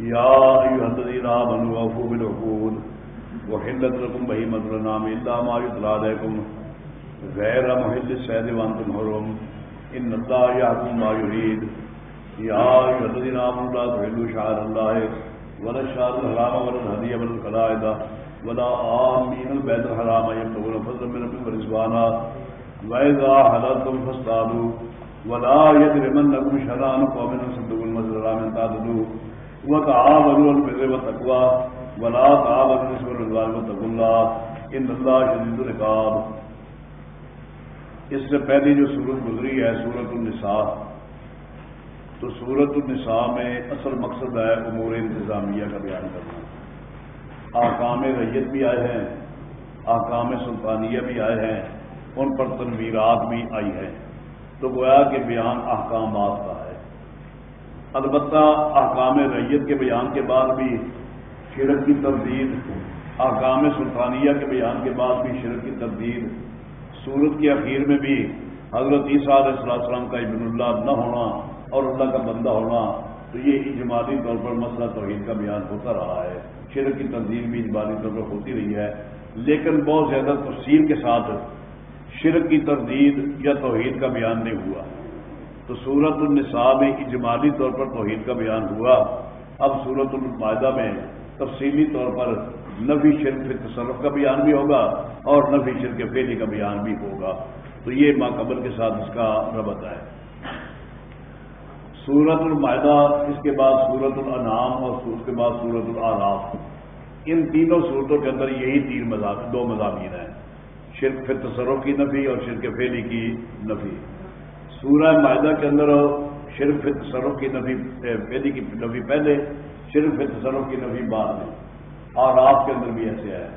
يا أيها الذين آمنوا أوفوا بالعقود وحلت لكم بهيمة الأنعام إلا ما يطلع عليكم غير محل الصيد وأنتم حرم إن الله يحكم ما يريد يا أيها الذين آمنوا لا تحلوا شعائر الله ولا الشهر الحرام ولا الهدي ولا القلائد ولا آمين البيت الحرام يبتغون فضلا من ربكم ورضوانا وإذا حللتم فاصطادوا ولا يجرمنكم شنآن قوم صدقوا المسجد الحرام أن تعتدوا وتعاونوا على البر والتقوى ولا تعاونوا على الإثم والعدوان واتقوا الله إن الله شديد العقاب۔ اس سے پہلی جو صورت گزری ہے، سورت النساء۔ تو سورت النساء میں اصل مقصد ہے امور انتظامیہ کا بیان کرنا۔ آکام ریت بھی آئے ہیں، آکام سلطانیہ بھی آئے ہیں، ان پر تنویرات بھی آئی ہیں۔ تو گویا کہ بیان احکامات کا۔ البتہ احکام ریت کے بیان کے بعد بھی شرک کی تردید، احکام سلطانیہ کے بیان کے بعد بھی شرک کی تردید۔ سورت کے اخیر میں بھی حضرت عیسیٰ علیہ السلام کا ابن اللہ نہ ہونا اور اللہ کا بندہ ہونا، تو یہ اجمالی طور پر مسئلہ توحید کا بیان ہوتا رہا ہے۔ شرک کی تنظیم بھی اجمالی طور پر ہوتی رہی ہے۔ لیکن بہت زیادہ تفصیل کے ساتھ شرک کی تردید یا توحید کا بیان نہیں ہوا۔ تو سورت النساء میں اجمالی طور پر توحید کا بیان ہوا۔ اب سورت المائدہ میں تفصیلی طور پر نفی شرک تصرف کا بیان بھی ہوگا اور نفی شرک فیلی کا بیان بھی ہوگا۔ تو یہ ماقبل کے ساتھ اس کا ربط ہے۔ سورت المائدہ، اس کے بعد سورت الانعام اور اس کے بعد سورت العراف۔ ان تینوں صورتوں کے اندر یہی تین دو مضامین ہیں۔ شرک تصرف کی نفی اور شرک فیلی کی نفی۔ سورہ معاہدہ کے اندر شرف تصرف کی نفی پہلی کی نفی پہلے، شرف تصرف کی نفی بعد میں۔ اور آپ کے اندر بھی ایسے ہے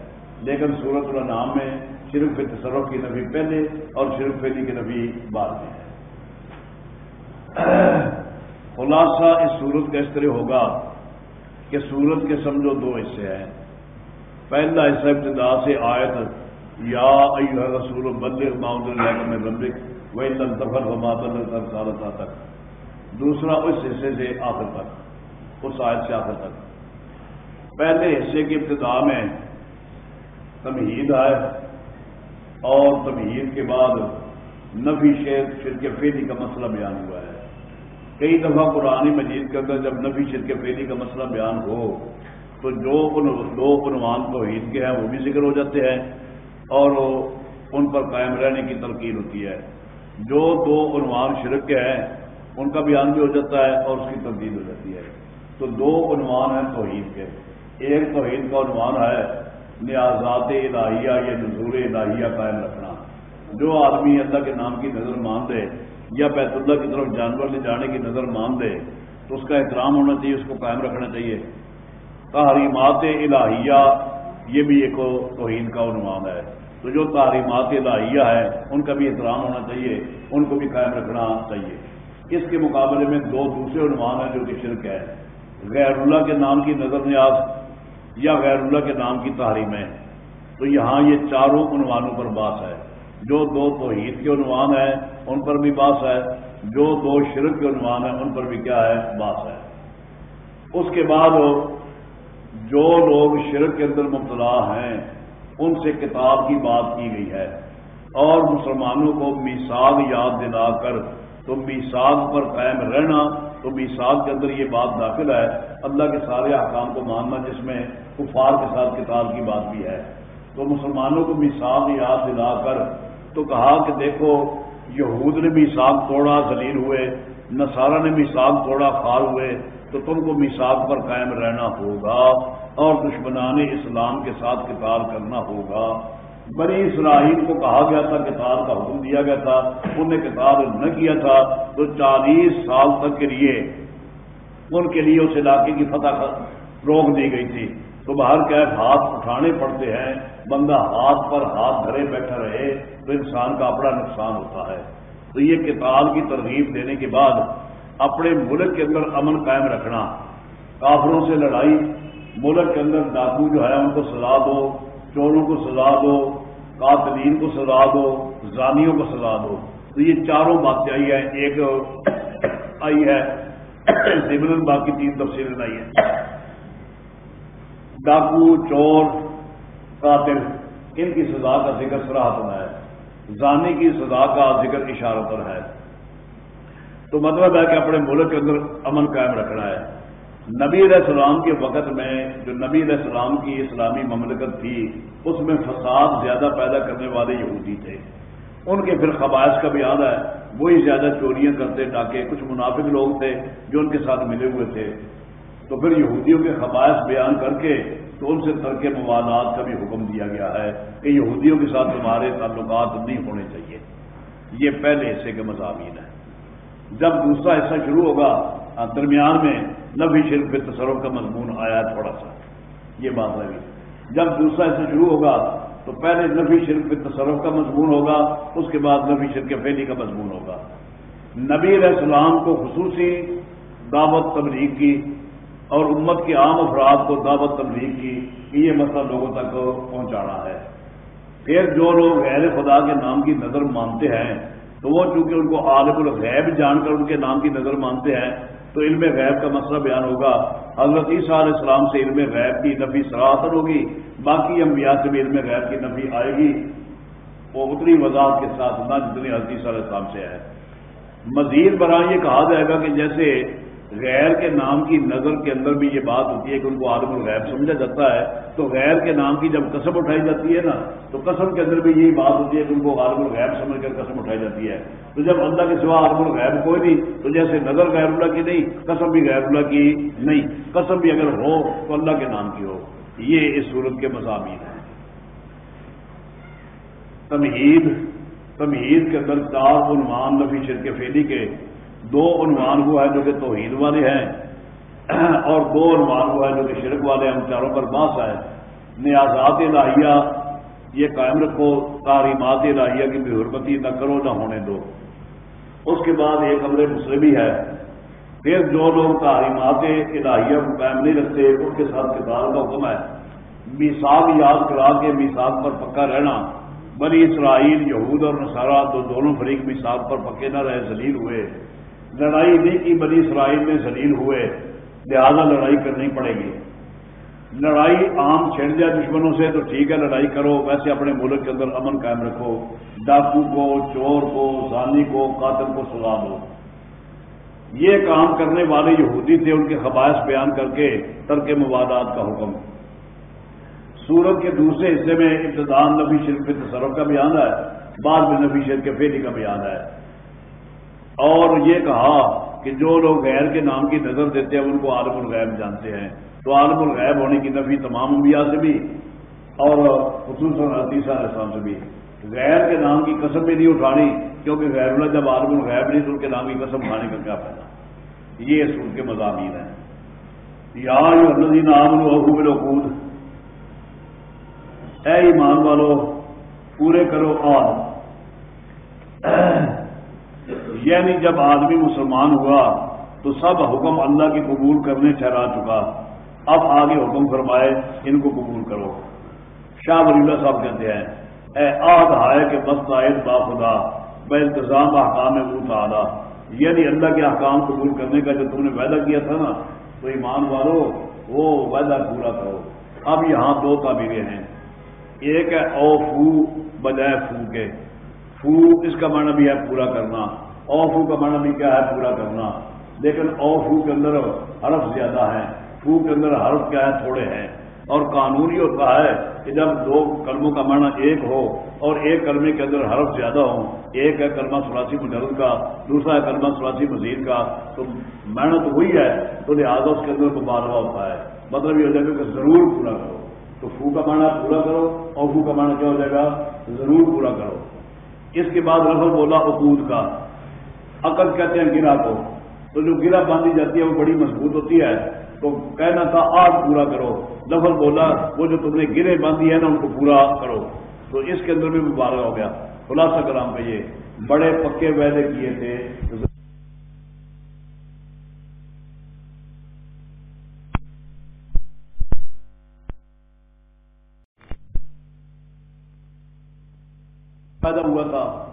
لیکن سورت النام میں شرف تصرف کی نفی پہلے اور شرف پہلی کی نفی بعد میں ہے۔ خلاصہ اس سورت کا اس طرح ہوگا کہ سورت کے سمجھو دو حصے ہیں۔ پہلا حصہ ابتدا سے آیت، یا ایوہ رسول بلغ معاون اللہ میں ربک۔ وہ تفر و ماتل سالتا تک دوسرا اس حصے سے آخر تک، اس آیت سے آخر تک۔ پہلے حصے کی ابتدا میں تمہید ہے اور تمہید کے بعد نفی شیر، شرک فیلی کا مسئلہ بیان ہوا ہے۔ کئی دفعہ قرآن مجید کے اندر جب نفی، شرک فیلی کا مسئلہ بیان ہو، تو جو دو عنوان توحید کے ہیں، وہ بھی ذکر ہو جاتے ہیں اور ان پر قائم رہنے کی تلقین ہوتی ہے۔ جو دو عنوان شرک کے ہیں، ان کا بیان بھی ہو جاتا ہے اور اس کی تبدیل ہو جاتی ہے۔ تو دو عنوان ہیں توحید کے۔ ایک توحید کا عنوان ہے نیازات الہیہ یا نظور الہیہ قائم رکھنا۔ جو آدمی اللہ کے نام کی نظر مان دے یا بیت اللہ کی طرف جانور لے جانے کی نظر مان دے تو اس کا احترام ہونا چاہیے، اس کو قائم رکھنا چاہیے۔ تحریمات الہیہ، یہ بھی ایک توحید کا عنوان ہے۔ تو جو تعلیمات الہیہ ہے، ان کا بھی احترام ہونا چاہیے، ان کو بھی قائم رکھنا چاہیے۔ اس کے مقابلے میں دو دوسرے عنوان ہیں جو کہ شرک ہے غیر اللہ کے نام کی نظر نیاز یا غیر اللہ کے نام کی تحریمیں تو یہاں یہ چاروں عنوانوں پر باس ہے۔ جو دو توحید کے عنوان ہیں، ان پر بھی باس ہے۔ جو دو شرک کے عنوان ہیں، ان پر بھی کیا ہے؟ باس ہے۔ اس کے بعد جو لوگ شرک کے اندر مبتلا ہیں ان سے کتاب کی بات کی گئی ہے۔ اور مسلمانوں کو میساگ یاد دلا کر تو میساگ پر قائم رہنا تو میساگ کے اندر یہ بات داخل ہے۔ اللہ کے سارے احکام کو ماننا، جس میں کفار کے ساتھ کتاب کی بات بھی ہے۔ تو مسلمانوں کو میساگ یاد دلا کر تو کہا کہ دیکھو، یہود نے میساگ توڑا، ذلیل ہوئے، نصارہ نے میساگ توڑا خار ہوئے۔ تو تم کو میساگ پر قائم رہنا ہوگا اور دشمنان اسلام کے ساتھ کتاب کرنا ہوگا۔ بنی اسرائیل کو کہا گیا تھا کتاب کا حکم دیا گیا تھا۔ انہیں کتاب نہ کیا تھا تو چالیس سال تک کے لیے ان کے لیے اس علاقے کی فتح روک دی گئی تھی۔ تو باہر کیا ہاتھ اٹھانے پڑتے ہیں، بندہ ہاتھ پر ہاتھ دھرے بیٹھا رہے تو انسان کا اپنا نقصان ہوتا ہے۔ تو یہ کتاب کی ترغیب دینے کے بعد اپنے ملک کے اندر امن قائم رکھنا، کافروں سے لڑائی، ملک کے اندر ڈاکو جو ہے ان کو سزا دو، چوروں کو سزا دو، قاتلین کو سزا دو، زانیوں کو سزا دو۔ تو یہ چاروں باتیں آئی ہیں، ایک آئی ہے سمن باقی تین تفصیلیں نہیں ہے ڈاکو چور، قاتل، ان کی سزا کا ذکر سراہتن ہے۔ زانی کی سزا کا ذکر اشارتن ہے۔ تو مطلب ہے کہ اپنے ملک کے اندر امن قائم رکھنا ہے۔ نبی علیہ السلام کے وقت میں جو نبی علیہ السلام کی اسلامی مملکت تھی، اس میں فساد زیادہ پیدا کرنے والے یہودی تھے۔ ان کے پھر خباعث کا بھی یاد ہے، وہی زیادہ چوریاں کرتے ڈاکے کچھ منافق لوگ تھے جو ان کے ساتھ ملے ہوئے تھے۔ تو پھر یہودیوں کے خباعث بیان کر کے تو ان سے ترک موادات کا بھی حکم دیا گیا ہے کہ یہودیوں کے ساتھ تمہارے تعلقات نہیں ہونے چاہیے۔ یہ پہلے حصے کے مضامین ہیں۔ جب دوسرا حصہ شروع ہوگا درمیان میں نبی شرک پہ تصرف کا مضمون آیا تھوڑا سا۔ یہ بات لگی جب دوسرا حصہ شروع ہوگا، تو پہلے نبی شرک پہ تصرف کا مضمون ہوگا، اس کے بعد نبی شرک فیلی کا مضمون ہوگا۔ نبی علیہ السلام کو خصوصی دعوت تبلیغ کی اور امت کے عام افراد کو دعوت تبلیغ کی کہ یہ مسئلہ لوگوں تک پہنچانا ہے۔ پھر جو لوگ غیر خدا کے نام کی نظر مانتے ہیں تو وہ چونکہ ان کو عالم الغیب جان کر ان کے نام کی نظر مانتے ہیں، تو علم غیب کا مسئلہ بیان ہوگا۔ حضرت عیسیٰ علیہ السلام سے علم غیب کی نفی سراہتر ہوگی، باقی انبیاء سے بھی علم غیب کی نفی آئے گی۔ وہ اتنی وضاحت کے ساتھ نہ جتنی حضرت عیسیٰ علیہ السلام سے ہے۔ مزید برآں یہ کہا جائے گا کہ جیسے غیر کے نام کی نظر کے اندر بھی یہ بات ہوتی ہے کہ ان کو عالم الغیب سمجھا جاتا ہے، تو غیر کے نام کی جب قسم اٹھائی جاتی ہے نا، تو قسم کے اندر بھی یہی بات ہوتی ہے کہ ان کو عالم الغیب سمجھ کر قسم اٹھائی جاتی ہے۔ تو جب اللہ کے سوا عالم الغیب کوئی نہیں، تو جیسے نظر غیر اللہ کی نہیں، قسم بھی غیر اللہ کی نہیں۔ قسم بھی اگر ہو، تو اللہ کے نام کی ہو۔ یہ اس صورت کے مضامین ہیں۔ تمہید تمہید کے اندر چار عنوان نفی شرک فیلی کے دو عنوان ہوا ہے جو کہ توحید والے ہیں، اور دو عنوان ہوا ہے جو کہ شرک والے ہیں، ہم چاروں پر باس ہے نیازات الہیہ، یہ قائم رکھو، تعلیمات الہیہ کی بے حرمتی نہ کرو، نہ ہونے دو۔ اس کے بعد ایک امر مسلم ہے۔ پھر جو لوگ تعلیمات الہیہ کو قائم نہیں رکھتے، ان کے ساتھ کتاب کا حکم ہے۔ میساک یاد کرا کے میساک پر پکا رہنا۔ بنی اسرائیل، یہود اور نصارہ تو دونوں فریق میساک پر پکے نہ رہے، ذلیل ہوئے۔ لڑائی نہیں کی، بنی اسرائیل میں ذلیل ہوئے، لہذا لڑائی کرنی پڑے گی۔ لڑائی عام چھڑ جائے دشمنوں سے تو ٹھیک ہے، لڑائی کرو، ویسے اپنے ملک کے اندر امن قائم رکھو۔ ڈاکو کو، چور کو، زانی کو، قاتل کو سزا دو۔ یہ کام کرنے والے یہودی تھے، ان کے خباعث بیان کر کے ترک موادات کا حکم۔ سورت کے دوسرے حصے میں ابتدان نبی شرک تصرف کا بیان ہے، بعد میں نبی شرک فیری کا بیان ہے۔ اور یہ کہا کہ جو لوگ غیر کے نام کی نظر دیتے ہیں، ان کو عالم الغیب جانتے ہیں۔ تو عالم الغیب ہونے کی نفی تمام انبیاء سے بھی اور خصوصاً علیہ السلام سے بھی۔ غیر کے نام کی قسم بھی نہیں اٹھانی، کیونکہ غیر اللہ جب عالم الغیب نہیں، تو ان کے نام کی قسم اٹھانے کا کیا فائدہ؟ یہ سن کے مضامین ہیں۔ یا الدین عام الحب القود اے ایمان والو، پورے کرو اور یعنی جب آدمی مسلمان ہوا تو سب حکم اللہ کی قبول کرنے ٹھہرا چکا۔ اب آگے حکم فرمائے، ان کو قبول کرو۔ شاہ ولی اللہ صاحب کہتے ہیں، اے آد ہائے کہ بس عائد با خدا بے انتظام احکام وہ تعالیٰ یعنی اللہ کے احکام قبول کرنے کا جو تم نے وعدہ کیا تھا نا، تو ایمان والو، وہ وعدہ پورا کرو۔ اب یہاں دو تعبیریں ہیں۔ ایک ہے، او فو بجائے فو کے۔ فو اس کا معنی بھی ہے پورا کرنا۔ اوفو کا معنی بھی کیا ہے، پورا کرنا۔ لیکن اوفو کے اندر حرف زیادہ ہیں۔ فو کے اندر حرف کیا ہے؟ تھوڑے ہیں۔ اور قانونی ہوتا ہے کہ جب دو کلموں کا معنی ایک ہو اور ایک کلمے کے اندر حرف زیادہ ہو ایک ہے کلمہ سلاسی مجرد کا، دوسرا ہے کلمہ سلاسی مزید کا، تو معنی تو ہے۔ تو لہٰذا اس کے اندر مباروا ہوتا ہے۔ مطلب یہ ہو جائے گا کہ ضرور پورا کرو۔ تو فو کا معنی پورا کرو اور فو کا معنی کیا ہو جائے گا؟ ضرور پورا کرو۔ اس کے بعد رفل بولا عقود کا۔ عقد کہتے ہیں گرا کو۔ تو جو گرا باندھی جاتی ہے وہ بڑی مضبوط ہوتی ہے۔ تو کہنا تھا، آج پورا کرو۔ لفظ بولا، وہ جو تم نے گرے باندھی ہے نا، ان کو پورا کرو۔ تو اس کے اندر بھی مبارک ہو گیا۔ خلاصہ کرام پہ یہ۔ بڑے پکے وعدے کیے تھے۔ پیدا ہوا تھا۔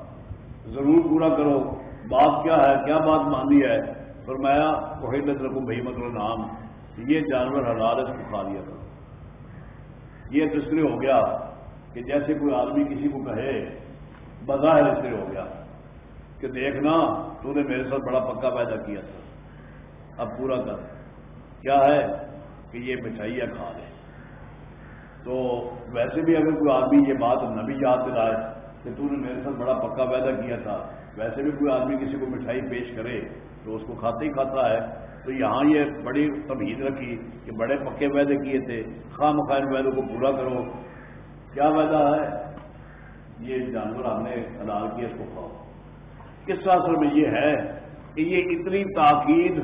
ضرور پورا کرو۔ بات کیا ہے، کیا بات مانی ہے؟ فرمایا وحیدت رقم بھائی مطلب نام یہ جانور حلال اس کو کھا لیا تھا یہ تذکرے ہو گیا کہ جیسے کوئی آدمی کسی کو کہے، بظاہر اس ہو گیا کہ دیکھنا، تو نے میرے ساتھ بڑا پکا پیدا کیا تھا۔ اب پورا کر۔ کیا ہے کہ یہ مٹھائیاں کھا لے۔ تو ویسے بھی اگر کوئی آدمی یہ بات نہ بھی یاد دلائے کہ تو نے میرے ساتھ بڑا پکا پیدا کیا تھا ویسے بھی کوئی آدمی کسی کو مٹھائی پیش کرے تو اس کو کھاتے ہی کھاتا ہے، تو یہاں یہ بڑی تمہید رکھی کہ بڑے پکے وعدے کیے تھے، خواہ مخائن وعدوں کو پورا کرو۔ کیا وعدہ ہے؟ یہ جانور ہم نے حلال کیا، اس کو کھاؤ۔ کس اصل میں یہ ہے کہ یہ اتنی تاکید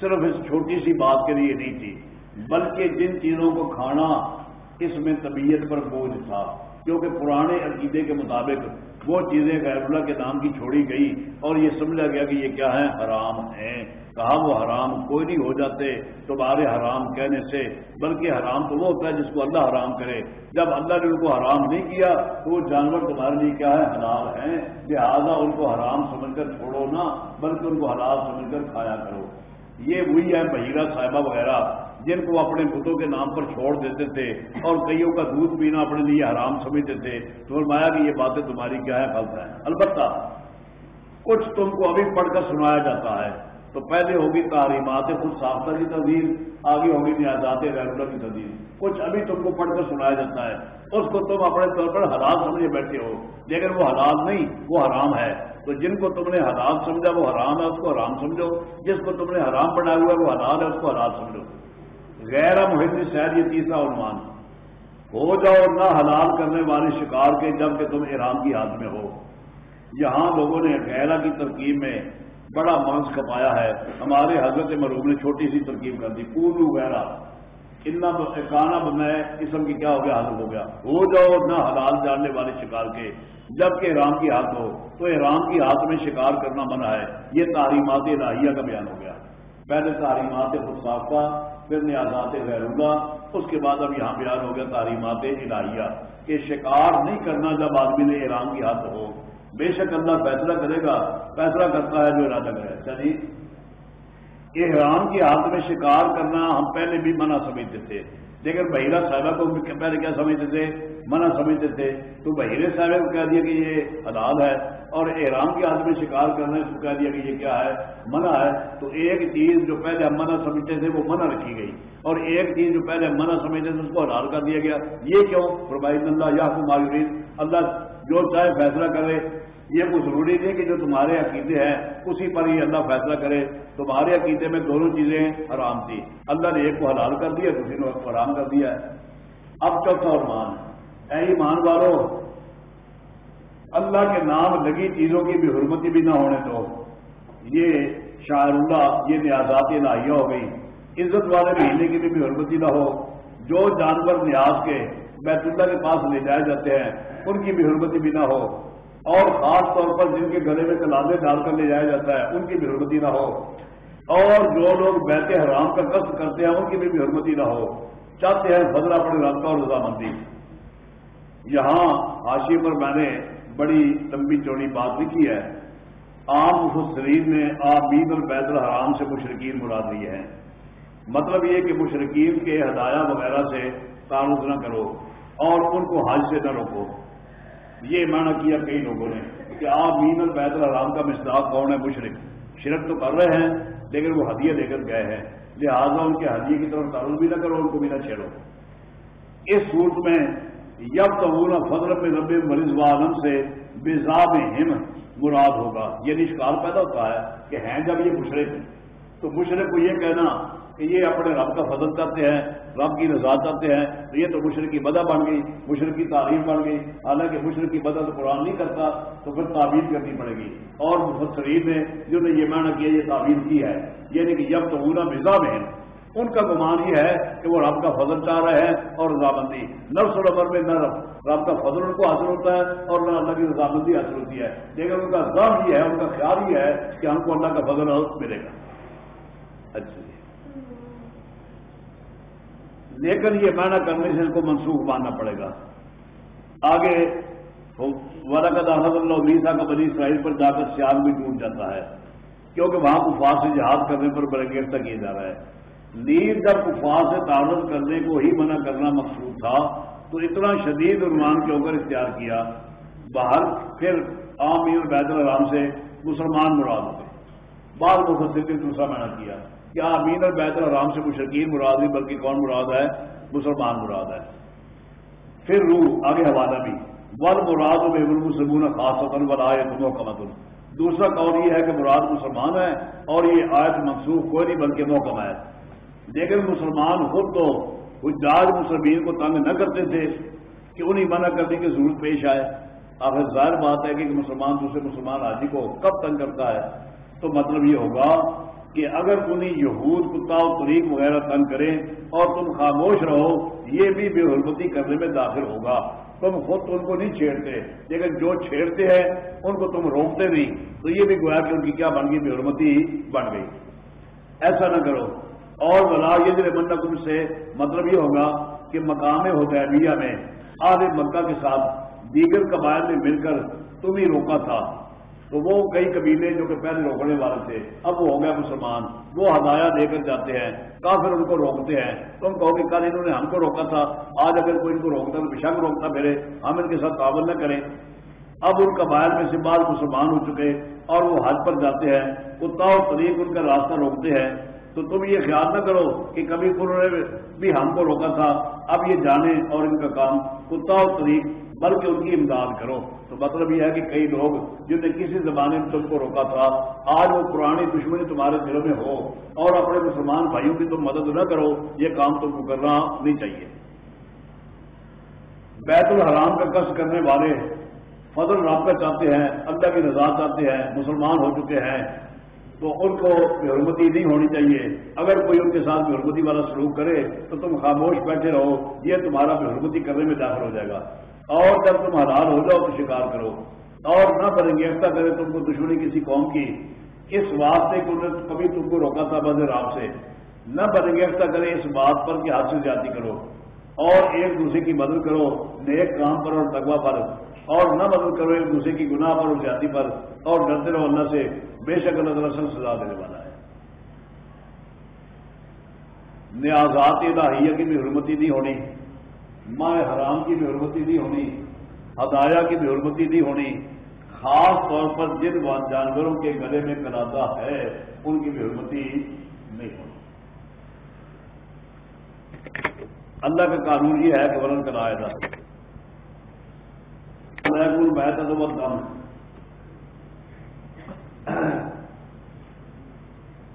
صرف اس چھوٹی سی بات کے لیے نہیں تھی، بلکہ جن چیزوں کو کھانا اس میں طبیعت پر بوجھ تھا کیونکہ پرانے عقیدے کے مطابق وہ چیزیں غیر اللہ کے نام کی چھوڑی گئی اور یہ سمجھا گیا کہ یہ کیا ہے؟ حرام ہیں۔ کہا وہ حرام کوئی نہیں ہو جاتے تمہارے حرام کہنے سے، بلکہ حرام تو وہ ہوتا ہے جس کو اللہ حرام کرے۔ جب اللہ نے ان کو حرام نہیں کیا تو وہ جانور تمہارے لیے کیا ہے؟ حلال ہیں۔ لہٰذا ان کو حرام سمجھ کر چھوڑو نہ، بلکہ ان کو حلال سمجھ کر کھایا کرو۔ یہ وہی ہے بحیرہ صاحبہ وغیرہ۔ جن کو اپنے بتوں کے نام پر چھوڑ دیتے تھے اور کئیوں کا دودھ پینا اپنے لیے حرام سمجھتے تھے، تو فرمایا کہ یہ باتیں تمہاری کیا ہے، غلط ہے البتہ، کچھ تم کو ابھی پڑھ کر سنایا جاتا ہے۔ تو پہلے ہوگی تعلیمات خود ساختہ کی تبدیل آگے ہوگی نیازات ریگولر کی تبدیل کچھ ابھی تم کو پڑھ کر سنایا جاتا ہے۔ اس کو تم اپنے طور پر حلال سمجھے بیٹھے ہو۔ لیکن وہ حلال نہیں، وہ حرام ہے۔ تو جن کو تم نے حلال سمجھا، وہ حرام ہے، اس کو حرام سمجھو۔ جس کو تم نے حرام بنایا ہوا ہے، وہ حلال ہے، اس کو حلال سمجھو۔ غیر محب شہر یہ تیسرا عنوان ہو جاؤ نہ حلال کرنے والے شکار کے جبکہ تم ایران کی حالت میں ہو۔ یہاں لوگوں نے غیرہ کی ترکیب میں بڑا مانس کپایا ہے۔ ہمارے حضرت مروب نے چھوٹی سی ترکیب کر دی۔ پورو وغیرہ اتنا کانا بنایا قسم کی کیا ہو گیا؟ حاضر ہو گیا۔ ہو جاؤ نہ حلال جاننے والے شکار کے جبکہ ایران کی ہاتھ ہو، تو ایران کی ہاتھ میں شکار کرنا منع ہے۔ یہ تعلیمات الہیہ کا بیان ہو گیا۔ پہلے تعلیمات خود پھر نیازات غیر اس کے بعد اب یہاں بیان ہو گیا تعلیمات الہیہ کہ شکار نہیں کرنا جب آدمی نے ایران کی حد ہو۔ بے شک اللہ فیصلہ کرے گا، فیصلہ کرتا ہے جو ارادہ کرے۔ اچھا جی۔ چلیے احرام کی حالت میں شکار کرنا ہم پہلے بھی منع سمجھتے تھے۔ لیکن بحیرہ صاحبہ کو پہلے کیا سمجھتے تھے؟ منع سمجھتے تھے، تو بحیرے صاحب کو کہہ دیا کہ یہ حلال ہے اور احرام کے حالت میں شکار کرنے کو کہہ دیا کہ یہ کیا ہے؟ منع ہے۔ تو ایک چیز جو پہلے ہم منع سمجھتے تھے، وہ منع رکھی گئی۔ اور ایک چیز جو پہلے منع سمجھتے تھے، اس کو حلال کر دیا گیا۔ یہ کیوں؟ فرمائی اللہ یا مایورین اللہ جو چاہے فیصلہ کرے۔ یہ کوئی ضروری نہیں کہ جو تمہارے عقیدے ہیں، اسی پر ہی اللہ فیصلہ کرے۔ تمہارے عقیدے میں دونوں چیزیں حرام تھی اللہ نے ایک کو حلال کر دیا، دوسری نے حرام کر دیا۔ ہے اب چوتھا اور مان اے ایمان والو، اللہ کے نام لگی چیزوں کی بھی حرمتی بھی نہ ہونے تو یہ شاعر اللہ، یہ نیازات لاہیہ ہو گئی عزت والے مہینے کی بھی حرمتی نہ ہو۔ جو جانور نیاز کے بیت اللہ کے پاس لے جائے جاتے ہیں، ان کی بھی حرمتی بھی نہ ہو۔ اور خاص طور پر جن کے گلے میں تلازے ڈال کر لے جایا جاتا ہے، ان کی بھی حرمتی نہ ہو۔ اور جو لوگ بیت حرام کا قصد کرتے ہیں، ان کی بھی حرمتی نہ ہو۔ چاہتے ہیں بدلا پڑے رابطہ اور رضامندی۔ یہاں حاشی پر میں نے بڑی لمبی چوڑی بات لکھی ہے۔ عام مفسرین نے آمین اور بیت الحرام سے مشرقین مراد لی ہے مطلب یہ کہ مشرقین کے ہدایہ وغیرہ سے تعلق نہ کرو اور ان کو حج سے نہ روکو۔ یہ معنی کیا کئی لوگوں نے کہ آپ مین اور بیت الحرام کا مصداق کون ہے؟ مشرق شرک تو کر رہے ہیں، لیکن وہ ہدیہ لے کر گئے ہیں۔ لہٰذا ان کے ہدیے کی طرف تعلق بھی نہ کرو، ان کو بھی نہ چھیڑو۔ اس صورت میں یب تو فضل میں رب مریض عالم سے بزاب ہم مراد ہوگا۔ یہ نشکار پیدا ہوتا ہے کہ ہیں جب یہ مشرق تو مشرق کو یہ کہنا کہ یہ اپنے رب کا فضل کرتے ہیں، رب کی رضا کرتے ہیں۔ تو یہ تو مشرق کی بدہ بن گئی مشرق کی تعلیم بن گئی۔ حالانکہ مشرق کی بدہ تو قرآن نہیں کرتا، تو پھر تعبیر کرنی پڑے گی۔ اور مفسرین نے جو نے یہ معنی کیا، یہ تعبیر کی ہے۔ یعنی کہ جب تو ہونا مزاج ہے ان کا گمان یہ ہے کہ وہ رب کا فضل چاہ رہے ہیں اور رضامندی نفس و ربر میں نہ رب کا فضل ان کو حاصل ہوتا ہے اور نہ اللہ کی رضامندی حاصل ہوتی ہے۔ لیکن ان کا ضم یہ ہے، ان کا خیال یہ ہے کہ ہم کو اللہ کا فضل ملے گا۔ اچھا جی۔ لیکن یہ معنی کرنے سے ان کو منسوخ ماننا پڑے گا۔ آگے والا کا اللہ علیسا کا بنی اسرائیل پر جا کر سیال بھی ٹوٹ جاتا ہے۔ کیونکہ وہاں کفار سے جہاد کرنے پر برنگیرتا کیا جا رہا ہے۔ نیند جب کفار سے تعارف کرنے کو ہی منع کرنا مقصود تھا، تو اتنا شدید عنوان کے اوپر اختیار کیا باہر پھر عام اور بیت الرام سے مسلمان مراد ہوئے۔ بعض مفسر نے دوسرا معنی کیا کہ امین اور بیت الرام سے مشرقین مراد نہیں بلکہ کون مراد ہے؟ مسلمان مراد ہے۔ پھر روح، آگے حوالہ بھی۔ ول مراد میں المسلمون خاص وطن آئے تمہوں دوسرا قول یہ ہے کہ مراد مسلمان ہے اور یہ آیت منسوخ کوئی نہیں، بلکہ موقع ہے۔ لیکن مسلمان خود تو حجاج مسلمین کو تنگ نہ کرتے تھے کہ انہیں منع کرنے کی ضرورت پیش آئے۔ آخر ظاہر بات ہے کہ مسلمان دوسرے مسلمان حاجی کو کب تنگ کرتا ہے؟ تو مطلب یہ ہوگا کہ اگر انہیں یہود، کتا و طریق وغیرہ تنگ کریں اور تم خاموش رہو، یہ بھی بے حرمتی کرنے میں داخل ہوگا۔ تم خود ان کو نہیں چھیڑتے، لیکن جو چھیڑتے ہیں، ان کو تم روکتے نہیں۔ تو یہ بھی گویا کہ ان کی کیا بن گئی؟ بے حرمتی بن گئی۔ ایسا نہ کرو۔ اور بلا یہ منکم سے مطلب یہ ہوگا کہ مقام حدیبیہ میں آدھے مکہ کے ساتھ دیگر قبائل نے مل کر تم ہی روکا تھا۔ تو وہ کئی قبیلے جو کہ پہلے روکنے والے تھے، اب وہ ہو گیا مسلمان۔ وہ ہدایا دے کر جاتے ہیں، کافر ان کو روکتے ہیں۔ تم کہو کہ کل انہوں نے ہم کو روکا تھا، آج اگر کوئی ان کو روکتا تو بشک روکتا پھرے، ہم ان کے ساتھ تعاون نہ کریں۔ اب ان قبائل میں سے بعض مسلمان ہو چکے اور وہ حج پر جاتے ہیں۔ کتا اور طریق ان کا راستہ روکتے ہیں۔ تو تم یہ خیال نہ کرو کہ کبھی انہوں نے بھی ہم کو روکا تھا۔ اب یہ جانے اور ان کا کام کتا اور طریق، بلکہ ان کی امداد کرو۔ تو مطلب یہ ہے کہ کئی لوگ جن نے کسی زمانے میں تم کو روکا تھا، آج وہ پرانی دشمنی تمہارے دلوں میں ہو اور اپنے مسلمان بھائیوں کی تم مدد نہ کرو، یہ کام تم کو کرنا نہیں چاہیے۔ بیت الحرام کا قص کرنے والے فضل رابطہ چاہتے ہیں، اللہ کی رضا چاہتے ہیں، مسلمان ہو چکے ہیں۔ تو ان کو حرمتی نہیں ہونی چاہیے۔ اگر کوئی ان کے ساتھ حرمتی والا سلوک کرے تو تم خاموش بیٹھے رہو، یہ تمہارا حرمتی کرنے میں داخل ہو جائے گا۔ اور جب تم حلال ہو جاؤ تو شکار کرو۔ اور نہ برنگیختہ کرے تم کو دشمنی کسی قوم کی۔ اس واسطے کہ انہوں نے کبھی تم کو روکا تھا بز رام سے۔ نہ برنگیختہ کرے اس بات پر کہ ہاتھ سے زیادتی کرو۔ اور ایک دوسرے کی مدد کرو، نیک کام پر اور تقوا پر۔ اور نہ مدد کرو ایک دوسرے کی گناہ پر اور جاتی پر اور ڈرتے رہو اللہ سے۔ بے شک اللہ تعالیٰ سے سزا دینے والا ہے۔ نیازات الہیہ کی بھی حرمتی نہیں ہونی، ماں حرام کی بھی حرمتی نہیں ہونی ہدایا کی بھی حرمتی نہیں ہونی۔ خاص طور پر جن جانوروں کے گلے میں کنادا ہے، ان کی بھی حرمتی نہیں ہونی۔ اللہ کا قانون یہ ہے کہ ورن کرایا جاتا میں تو بہت کم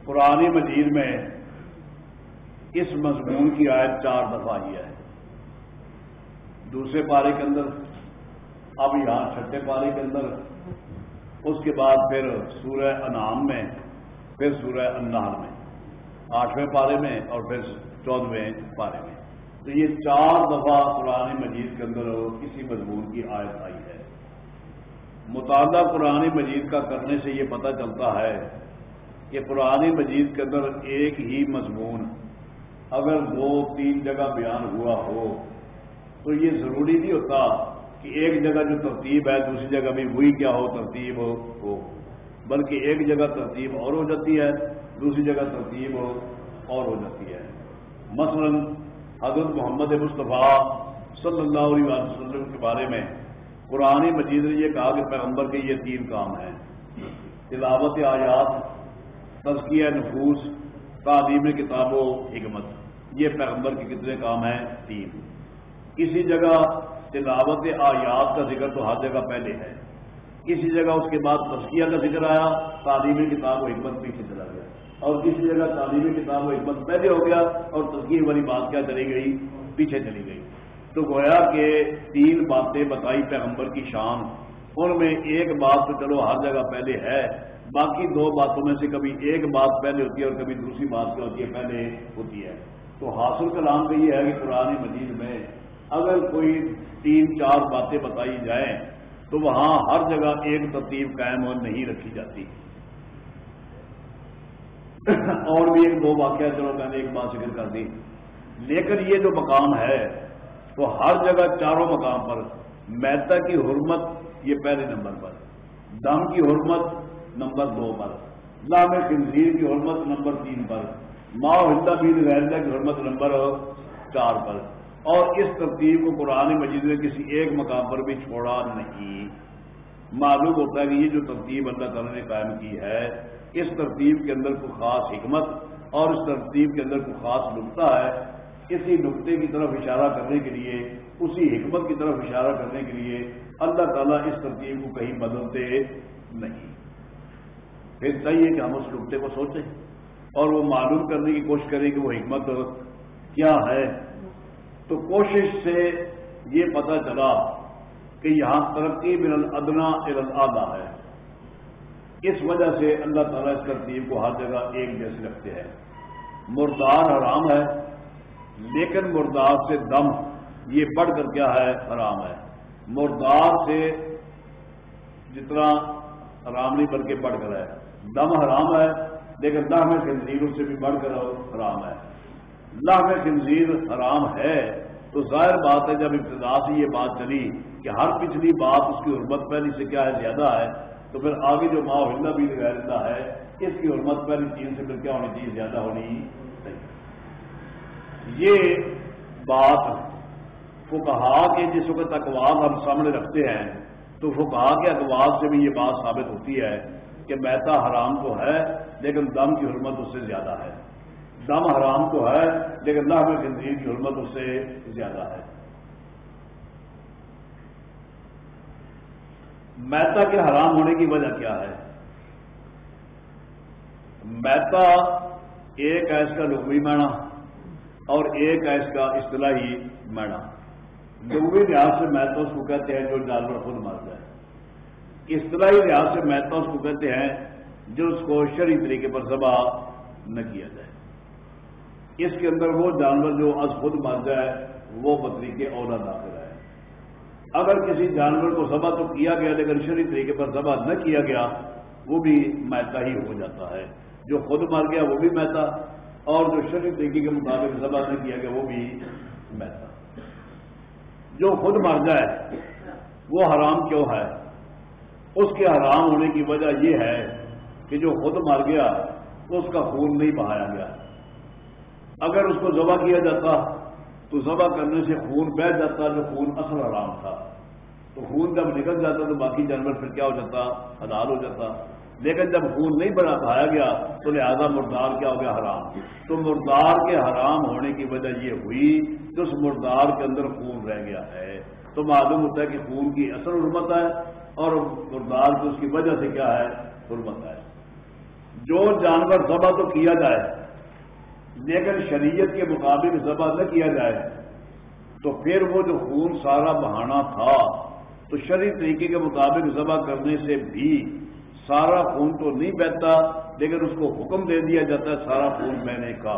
پرانی مجید میں اس مضمون کی آیت چار دفعہ آئی ہے۔ دوسرے پارے کے اندر، اب یہاں چھٹے پارے کے اندر۔ اس کے بعد پھر سورہ انعام میں، پھر سورہ انار میں، آٹھویں پارے میں اور پھر چودہویں پارے میں۔ تو یہ چار دفعہ قرآن مجید کے اندر کسی مضمون کی آیت آئی ہے۔ مطالعہ قرآن مجید کا کرنے سے یہ پتہ چلتا ہے کہ قرآن مجید کے اندر ایک ہی مضمون اگر دو، تین جگہ بیان ہوا ہو تو یہ ضروری نہیں ہوتا کہ ایک جگہ جو ترتیب ہے، دوسری جگہ بھی وہی کیا ہو، ترتیب ہو۔ بلکہ ایک جگہ ترتیب اور ہو جاتی ہے، دوسری جگہ ترتیب ہو اور ہو جاتی ہے۔ مثلا حضرت محمد مصطفیٰ صلی اللہ علیہ وسلم کے بارے میں قرآن مجید نے یہ کہا کہ پیغمبر کے یہ تین کام ہیں۔ تلاوت آیات، تزکیہ نفوس، تعلیم کتاب و حکمت۔ یہ پیغمبر کے کتنے کام ہیں؟ تین۔ کسی جگہ تلاوت آیات کا ذکر تو ہر جگہ پہلے ہے۔ کسی جگہ اس کے بعد تزکیہ کا ذکر آیا، تعلیم کتاب و حکمت پیچھے چلا گیا۔ اور کسی جگہ تعلیمی کتاب و حکمت پہلے ہو گیا اور تزکیہ والی بات کیا چلی گئی، پیچھے چلی گئی۔ تو گویا کہ تین باتیں بتائی پیغمبر کی شان۔ ان میں ایک بات تو چلو ہر جگہ پہلے ہے، باقی دو باتوں میں سے کبھی ایک بات پہلے ہوتی ہے اور کبھی دوسری بات کیا ہوتی ہے پہلے ہوتی ہے۔ تو حاصل کلام کا یہ ہے کہ قرآن مجید میں اگر کوئی تین چار باتیں بتائی جائیں تو وہاں ہر جگہ ایک ترتیب قائم اور نہیں رکھی جاتی۔ اور بھی ایک دو واقعہ چلو میں نے ایک بات ذکر کر دی۔ لیکن یہ جو مقام ہے تو ہر جگہ چاروں مقام پر میتا کی حرمت یہ پہلے نمبر پر، دم کی حرمت نمبر دو پر، لام خنزیر کی حرمت نمبر تین پر، ماں ہندا بین غیر کی حرمت نمبر چار پر۔ اور اس ترتیب کو قرآن مجید نے کسی ایک مقام پر بھی چھوڑا نہیں۔ معلوم ہوتا ہے کہ یہ جو ترتیب اللہ تعالیٰ نے قائم کی ہے اس ترتیب کے اندر کوئی خاص حکمت اور اس ترتیب کے اندر کوئی خاص نقطہ ہے، اسی نقطے کی طرف اشارہ کرنے کے لیے، اسی حکمت کی طرف اشارہ کرنے کے لیے اللہ تعالیٰ اس ترتیب کو کہیں بدلتے نہیں۔ پھر چاہیے کہ ہم اس نقطے کو سوچیں اور وہ معلوم کرنے کی کوشش کریں کہ وہ حکمت کیا ہے۔ تو کوشش سے یہ پتہ چلا کہ یہاں ترقی من الادنا الادا ہے۔ اس وجہ سے اللہ تعالیٰ اس ترتیب کو ہر جگہ ایک جیسے رکھتے ہیں۔ مردار حرام ہے، لیکن مردار سے دم، یہ بڑھ کر کیا ہے، حرام ہے۔ مردار سے جتنا حرام نہیں، بلکہ بڑھ کر ہے۔ دم حرام ہے، لیکن دہ میں خنزیر سے بھی بڑھ کر حرام ہے۔ اللہ میں خنزیر حرام ہے۔ تو ظاہر بات ہے، جب ابتدا سے یہ بات چلی کہ ہر پچھلی بات اس کی حرمت پہلی سے کیا ہے، زیادہ ہے تو پھر آگے جو ماں ہلدا بھی غیرتا ہے، اس کی حرمت پہلی چیز سے پھر کیا ہونی چاہیے؟ زیادہ ہونی چاہیے یہ بات وہ کہا کہ جس وقت اقوال ہم سامنے رکھتے ہیں، تو وہ کہا کہ اقوال سے بھی یہ بات ثابت ہوتی ہے کہ میتا حرام تو ہے، لیکن دم کی حرمت اس سے زیادہ ہے۔ دم حرام تو ہے، لیکن اللہ میں زندگی کی حرمت اس سے زیادہ ہے۔ میتا کے حرام ہونے کی وجہ کیا ہے؟ میتا ایک ہے اس کا لغوی مینا اور ایک ہے اس کا اصطلاحی مینا لغوی لحاظ سے میتا اس کو کہتے ہیں جو جانور خود مر جائے اصطلاحی لحاظ سے میتا اس کو کہتے ہیں جو اس کو شری طریقے پر ذبح نہ کیا جائے۔ اس کے اندر وہ جانور جو از خود مر جائے وہ بکری کے اولا داخل ہے۔ اگر کسی جانور کو ذبح تو کیا گیا، لیکن شری طریقے پر ذبح نہ کیا گیا، وہ بھی میتا ہی ہو جاتا ہے۔ جو خود مر گیا، وہ بھی میتا، اور جو شری طریقے کے مطابق ذبح نہ کیا گیا، وہ بھی میتا۔ جو خود مر جائے، وہ حرام کیوں ہے؟ اس کے حرام ہونے کی وجہ یہ ہے کہ جو خود مر گیا، اس کا خون نہیں بہایا گیا۔ اگر اس کو ذبح کیا جاتا تو ذبح کرنے سے خون بہ جاتا جو خون اصل حرام تھا۔ تو خون جب نکل جاتا تو باقی جانور پھر کیا ہو جاتا؟ حلال ہو جاتا۔ لیکن جب خون نہیں بنا پایا گیا، تو لہذا مردار کیا ہو گیا؟ حرام۔ تو مردار کے حرام ہونے کی وجہ یہ ہوئی کہ اس مردار کے اندر خون رہ گیا ہے۔ تو معلوم ہوتا ہے کہ خون کی اصل حرمت ہے اور مردار کی اس کی وجہ سے کیا ہے؟ حرمت ہے۔ جو جانور ذبح تو کیا جائے لیکن شریعت کے مطابق ذبح نہ کیا جائے، تو پھر وہ جو خون سارا بہانا تھا، تو شرعی طریقے کے مطابق ذبح کرنے سے بھی سارا خون تو نہیں بہتا، لیکن اس کو حکم دے دیا جاتا ہے، سارا خون بہنے کا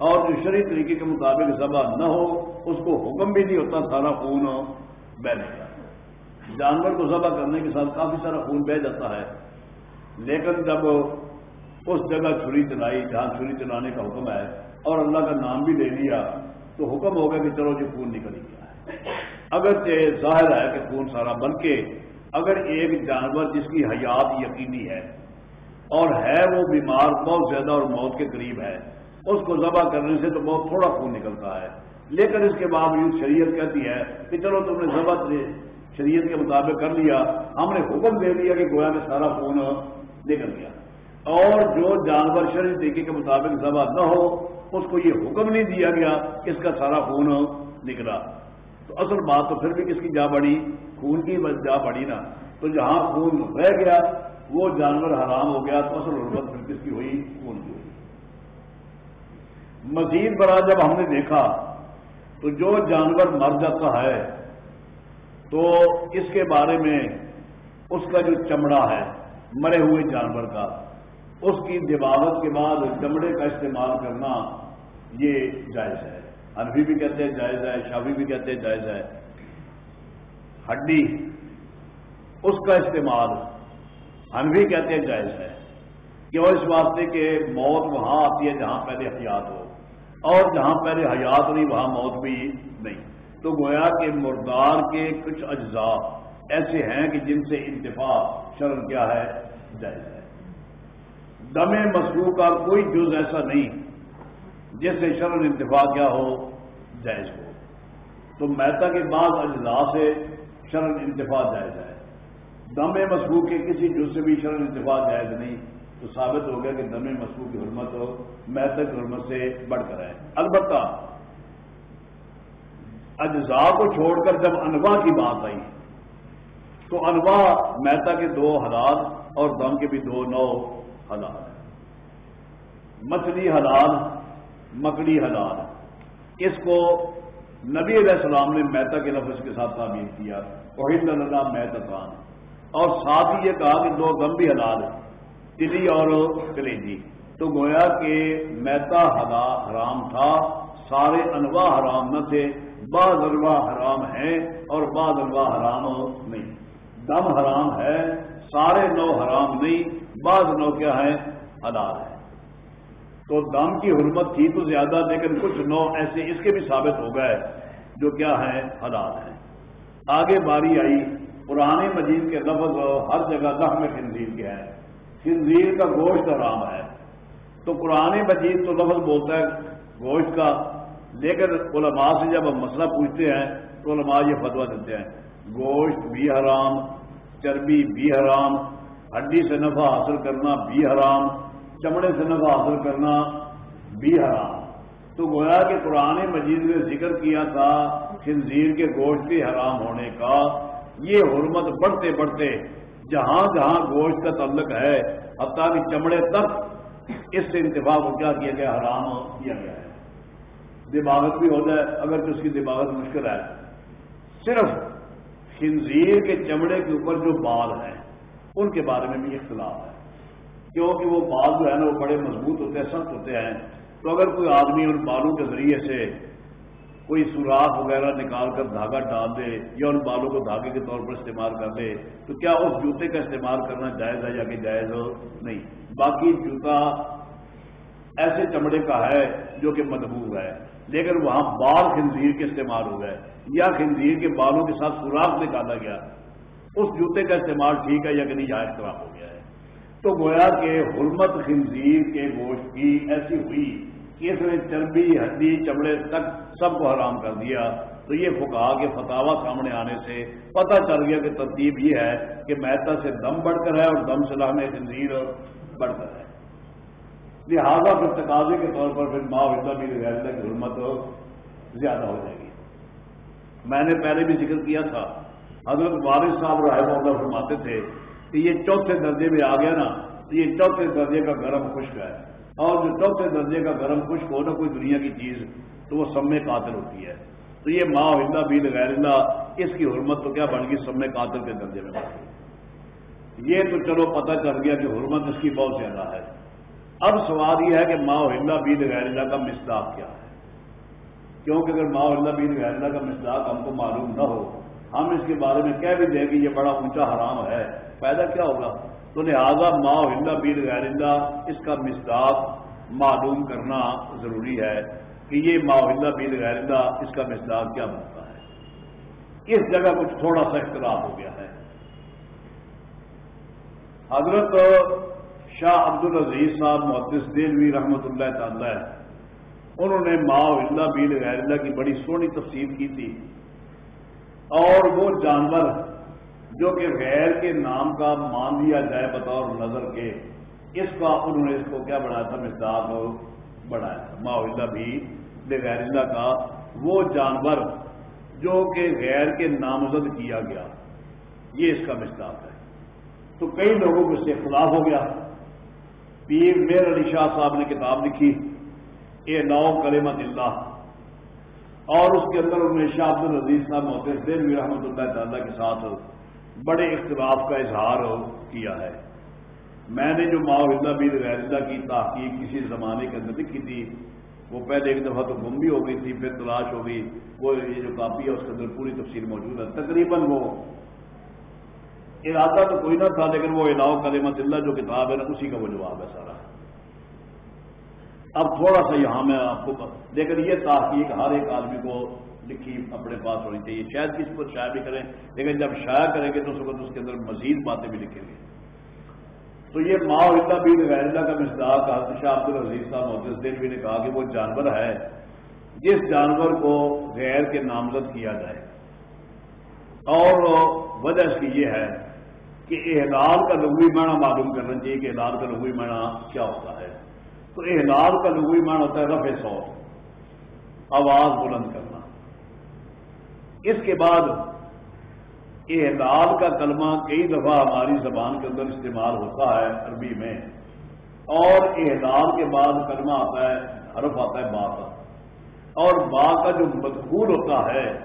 اور جو شرعی طریقے کے مطابق ذبح نہ ہو، اس کو حکم بھی نہیں ہوتا سارا خون بہنے کا جانور کو ذبح کرنے کے ساتھ کافی سارا خون بہ جاتا ہے، لیکن جب اس جگہ چھری چلائی جہاں چھری چلانے کا حکم ہے اور اللہ کا نام بھی لے لیا تو حکم ہوگا کہ چلو جی خون نکل گیا ہے۔ اگر ظاہر ہے کہ خون سارا بن کے، اگر ایک جانور جس کی حیات یقینی ہے اور ہے وہ بیمار، بہت زیادہ اور موت کے قریب ہے، اس کو ذبح کرنے سے تو بہت تھوڑا خون نکلتا ہے۔ لیکن اس کے باوجود شریعت کہتی ہے کہ چلو تم نے ذبح شریعت کے مطابق کر لیا، ہم نے حکم دے دیا کہ گویا میں سارا خون نکل گیا۔ اور جو جانور شرح طریقے کے مطابق ذبح نہ ہو، اس کو یہ حکم نہیں دیا گیا کہ اس کا سارا خون نکلا۔ تو اصل بات تو پھر بھی کس کی جا بڑی؟ خون کی جا بڑی نا۔ تو جہاں خون رہ گیا، وہ جانور حرام ہو گیا، تو اصل حرمت پھر کس کی ہوئی؟ خون کی ہوئی۔ مزید بڑا جب ہم نے دیکھا، تو جو جانور مر جاتا ہے، تو اس کے بارے میں اس کا جو چمڑا ہے، مرے ہوئے جانور کا اس کی دباوت کے بعد چمڑے کا استعمال کرنا یہ جائز ہے۔ عربی بھی کہتے ہیں جائز ہے شابی بھی کہتے ہیں جائز ہے۔ ہڈی، اس کا استعمال ہم بھی کہتے ہیں جائز ہے۔ کہ وہ اس واسطے کہ موت وہاں آتی ہے جہاں پہلے حیات ہو۔ اور جہاں پہلے حیات نہیں وہاں موت بھی نہیں۔ تو گویا کہ مردار کے کچھ اجزاء ایسے ہیں کہ جن سے انتفاع، شرم کیا ہے، جائز ہے۔ دم مسبو کا کوئی جز ایسا نہیں جس سے شرن انتفاع کیا ہو، جائز ہو۔ تو میتا کے بعد اجلاس سے شرن انتفاع جائز ہے۔ دم مسبو کے کسی جز سے بھی شرن انتفاع جائز نہیں۔ تو ثابت ہو گیا کہ دم مسبو کی حرمت ہو میتا کی حرمت سے بڑھ کر ہے۔ البتہ اجزاء کو چھوڑ کر جب انواع کی بات آئی، تو انواع میتا کے دو حالات اور دم کے بھی دو نو حالات مچھلی حلال، مکڑی حلال۔ اس کو نبی علیہ السلام نے میتا کے لفظ کے ساتھ تعبیر کیا توحید اللہ میتان اور ساتھ ہی یہ کہا کہ دو دم بھی حلال، تلی اور کلیجی۔ تو گویا کہ میتا حرام تھا، سارے انواع حرام نہ تھے، بعض انواع حرام ہیں اور بعض انواع حرام نہیں۔ دم حرام ہے، سارے نو حرام نہیں بعض نو کیا ہے حلال ہے تو دم کی حرمت تھی تو زیادہ، لیکن کچھ نو ایسے اس کے بھی ثابت ہو گئے جو کیا ہے حلال ہیں۔ آگے باری آئی پرانے مجید کے لفظ ہر جگہ دہ میں خنزیر کیا ہے خنزیر کا گوشت حرام ہے۔ تو قرآن مجید تو لفظ بولتا ہے گوشت کا، لیکن علماء سے جب ہم مسئلہ پوچھتے ہیں تو علماء یہ فتوا دیتے ہیں، گوشت بھی حرام، چربی بھی حرام ہڈی سے نفع حاصل کرنا بھی حرام، چمڑے سے نفع حاصل کرنا بھی حرام۔ تو گویا کہ قرآن مجید نے ذکر کیا تھا، خنزیر کے گوشت کے حرام ہونے کا۔ یہ حرمت بڑھتے بڑھتے جہاں جہاں گوشت کا تعلق ہے، حتیٰ کہ چمڑے تک اس سے انتفاق کیا کیا گیا، حرام کیا گیا ہے۔ دماغت بھی ہو جائے اگر تو اس کی دماغت مشکل ہے۔ صرف خنزیر کے چمڑے کے اوپر جو بال ہیں ان کے بارے میں بھی اختلاف ہے۔ کیونکہ وہ بال جو ہے نا، وہ بڑے مضبوط ہوتے ہیں، سخت ہوتے ہیں۔ تو اگر کوئی آدمی ان بالوں کے ذریعے سے کوئی سوراخ وغیرہ نکال کر دھاگا ڈال دے یا ان بالوں کو دھاگے کے طور پر استعمال کر دے، تو کیا اس جوتے کا استعمال کرنا جائز ہے یا کہ جائز ہو نہیں؟ باقی جوتا ایسے چمڑے کا ہے جو کہ مدبور ہے۔ لیکن وہاں بال خنزیر کے استعمال ہو گئے۔ یا خنزیر کے بالوں کے ساتھ سوراخ نکالا گیا۔ اس جوتے کا استعمال ٹھیک ہے یا کہ نہیں جائز خراب ہو گیا ہے۔ تو گویا کہ حرمت خنزیر کے گوشت کی ایسی ہوئی کہ اس نے چربی، ہڈی، چمڑے تک سب کو حرام کر دیا۔ تو یہ فکا کے فتوا سامنے آنے سے پتہ چل گیا کہ ترتیب یہ ہے کہ میتا سے دم بڑھ کر ہے اور دم سے لانے خنزیر بڑھ کر ہے۔ لہٰذا پھر تقاضے کے طور پر پھر ماں ودا بھی غیر کی حرمت زیادہ ہو جائے گی۔ میں نے پہلے بھی ذکر کیا تھا حضرت وارث صاحب رائے اللہ فرماتے تھے کہ یہ چوتھے درجے میں آ گیا نا، تو یہ چوتھے درجے کا گرم خشک ہے۔ اور جو چوتھے درجے کا گرم خشک ہو نا، کوئی دنیا کی چیز، تو وہ سب میں قاتل ہوتی ہے۔ تو یہ ماں ہندا بھی غیر اللہ اس کی حرمت تو کیا بن گئی سب میں قاتل کے درجے میں؟ یہ تو چلو پتہ چل گیا کہ حرمت اس کی بہت زیادہ ہے۔ اب سوال یہ ہے کہ ماں ہندا بھی غیر اللہ کا مصداق کیا ہے؟ کیونکہ اگر ماں ہندا بھی غیر اللہ کا مصداق ہم کو معلوم نہ ہو ہم اس کے بارے میں کہہ بھی دیں کہ یہ بڑا اونچا حرام ہے۔ پیدا کیا ہوگا؟ تو لہٰذا ماں ہندا بیر غیر ہندا اس کا مصداق معلوم کرنا ضروری ہے کہ یہ ماں ہندا بیر غیر ہندا اس کا مصداق کیا بنتا ہے؟ اس جگہ کچھ تھوڑا سا اختلاف ہو گیا ہے۔ حضرت شاہ عبد العزیز صاحب محدث دلوی رحمت اللہ تعالی، انہوں نے ماں ہندا بیر غیر ہندا کی بڑی سونی تفصیل کی تھی۔ اور وہ جانور جو کہ غیر کے نام کا مان لیا جائے بطور نظر کے، اس کا انہوں نے اس کو کیا بنایا تھا؟ مزداد بڑھایا تھا۔ ماحول بھی بے غیر اللہ کا وہ جانور جو کہ غیر کے نامزد کیا گیا۔ یہ اس کا مزداد ہے۔ تو کئی لوگوں کو اس سے اختلاف ہو گیا۔ پیر میر علی شاہ صاحب نے کتاب لکھی، اے نو کلمت اللہ۔ اور اس کے اندر انہوں نے شاہ عبد العزیز صاحب محترف دین رحمۃ اللہ تعالیٰ کے ساتھ بڑے اختلاف کا اظہار کیا ہے۔ میں نے جو ماحول بھی غیر کی تحقیق کسی زمانے کے اندر لکھی تھی، وہ پہلے ایک دفعہ تو گم بھی ہو گئی تھی، پھر تلاش ہو گئی، وہ یہ جو کاپی ہے اس کے اندر پوری تفصیل موجود ہے۔ تقریباً وہ ارادہ تو کوئی نہ تھا، لیکن وہ علاؤ کلمت اللہ جو کتاب ہے نا، اسی کا وہ جواب ہے سارا۔ اب تھوڑا سا یہاں میں آپ کو لیکن یہ تحقیق ہر ایک آدمی کو لکھی اپنے پاس ہونی چاہیے، شاید کسی پر شائع بھی کریں، لیکن جب شائع کریں گے تو اس وقت اس کے اندر مزید باتیں بھی لکھیں گے تو یہ ماں اللہ بھی غیر اللہ کا مصداق شاہ عبد العزیز صاحب محدود دن بھی نے کہا کہ وہ جانور ہے، جس جانور کو غیر کے نامزد کیا جائے۔ اور وجہ اس کی یہ ہے کہ احلال کا لغوی معنی معلوم کرنا چاہیے کہ احلال کا لغوی معنی کیا ہوتا ہے۔ تو احلال کا لغوی معنی ہوتا ہے رفع سوت آواز بلند کرنا۔ اس کے بعد احلال کا کلمہ کئی دفعہ ہماری زبان کے اندر استعمال ہوتا ہے عربی میں۔ اور احلال کے بعد کلمہ آتا ہے، حرف آتا ہے با کا۔ اور با کا جو مدخول ہوتا ہے،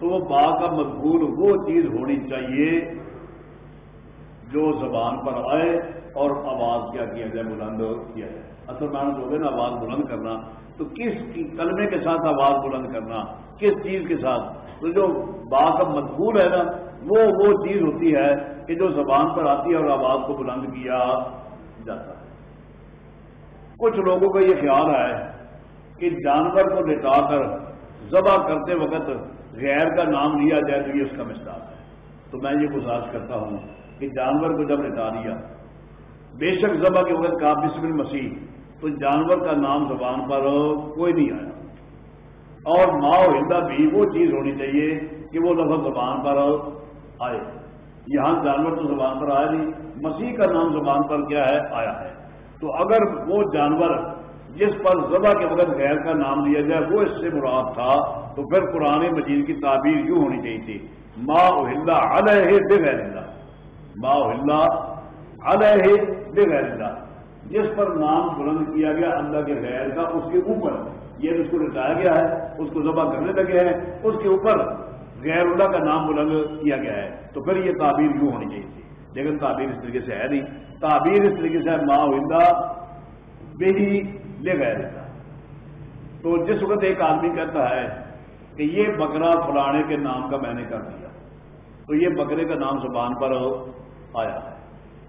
تو وہ با کا مدخول وہ چیز ہونی چاہیے جو زبان پر آئے اور آواز کیا کیا جائے بلند کیا جائے۔ اصل معنی جو نا، آواز بلند کرنا۔ تو کس کلمے کے ساتھ آواز بلند کرنا؟ کس چیز کے ساتھ؟ تو جو با کا مدخول ہے نا، وہ وہ چیز ہوتی ہے کہ جو زبان پر آتی ہے اور آواز کو بلند کیا جاتا ہے۔ کچھ لوگوں کا یہ خیال ہے کہ جانور کو لٹا کر ذبح کرتے وقت غیر کا نام لیا جائے تو یہ اس کا مستاق ہے۔ تو میں یہ گزارش کرتا ہوں کہ جانور کو جب لٹا لیا بے شک ذبح کے وقت کا بسم المسیح تو جانور کا نام زبان پر کوئی نہیں آیا۔ اور ماں ہندا بھی وہ چیز ہونی چاہیے کہ وہ لفظ زبان پر آئے۔ یہاں جانور تو زبان پر آیا نہیں، مسیح کا نام زبان پر کیا ہے؟ آیا ہے۔ تو اگر وہ جانور جس پر ذبح کے وقت غیر کا نام لیا جائے، وہ اس سے مراد تھا، تو پھر قرآن مجید کی تعبیر یوں ہونی چاہیے۔ تھی ما اہل علیہ بغیر اللہ۔ ما اہل علیہ بغیر اللہ۔ جس پر نام بلند کیا گیا اللہ کے غیر کا، اس کے اوپر۔ یہ اس کو لٹایا گیا ہے، اس کو ذبح کرنے لگے ہیں، اس کے اوپر غیر اللہ کا نام بلند کیا گیا ہے۔ تو پھر یہ تعبیر یوں ہونی چاہیے تھی۔ لیکن تعبیر اس طریقے سے ہے نہیں۔ تعبیر اس طریقے سے ما ہندا بے ہی لے گئے تو جس وقت ایک آدمی کہتا ہے کہ یہ بکرا فلانے کے نام کا میں نے کر دیا، تو یہ بکرے کا نام زبان پر آیا ہے۔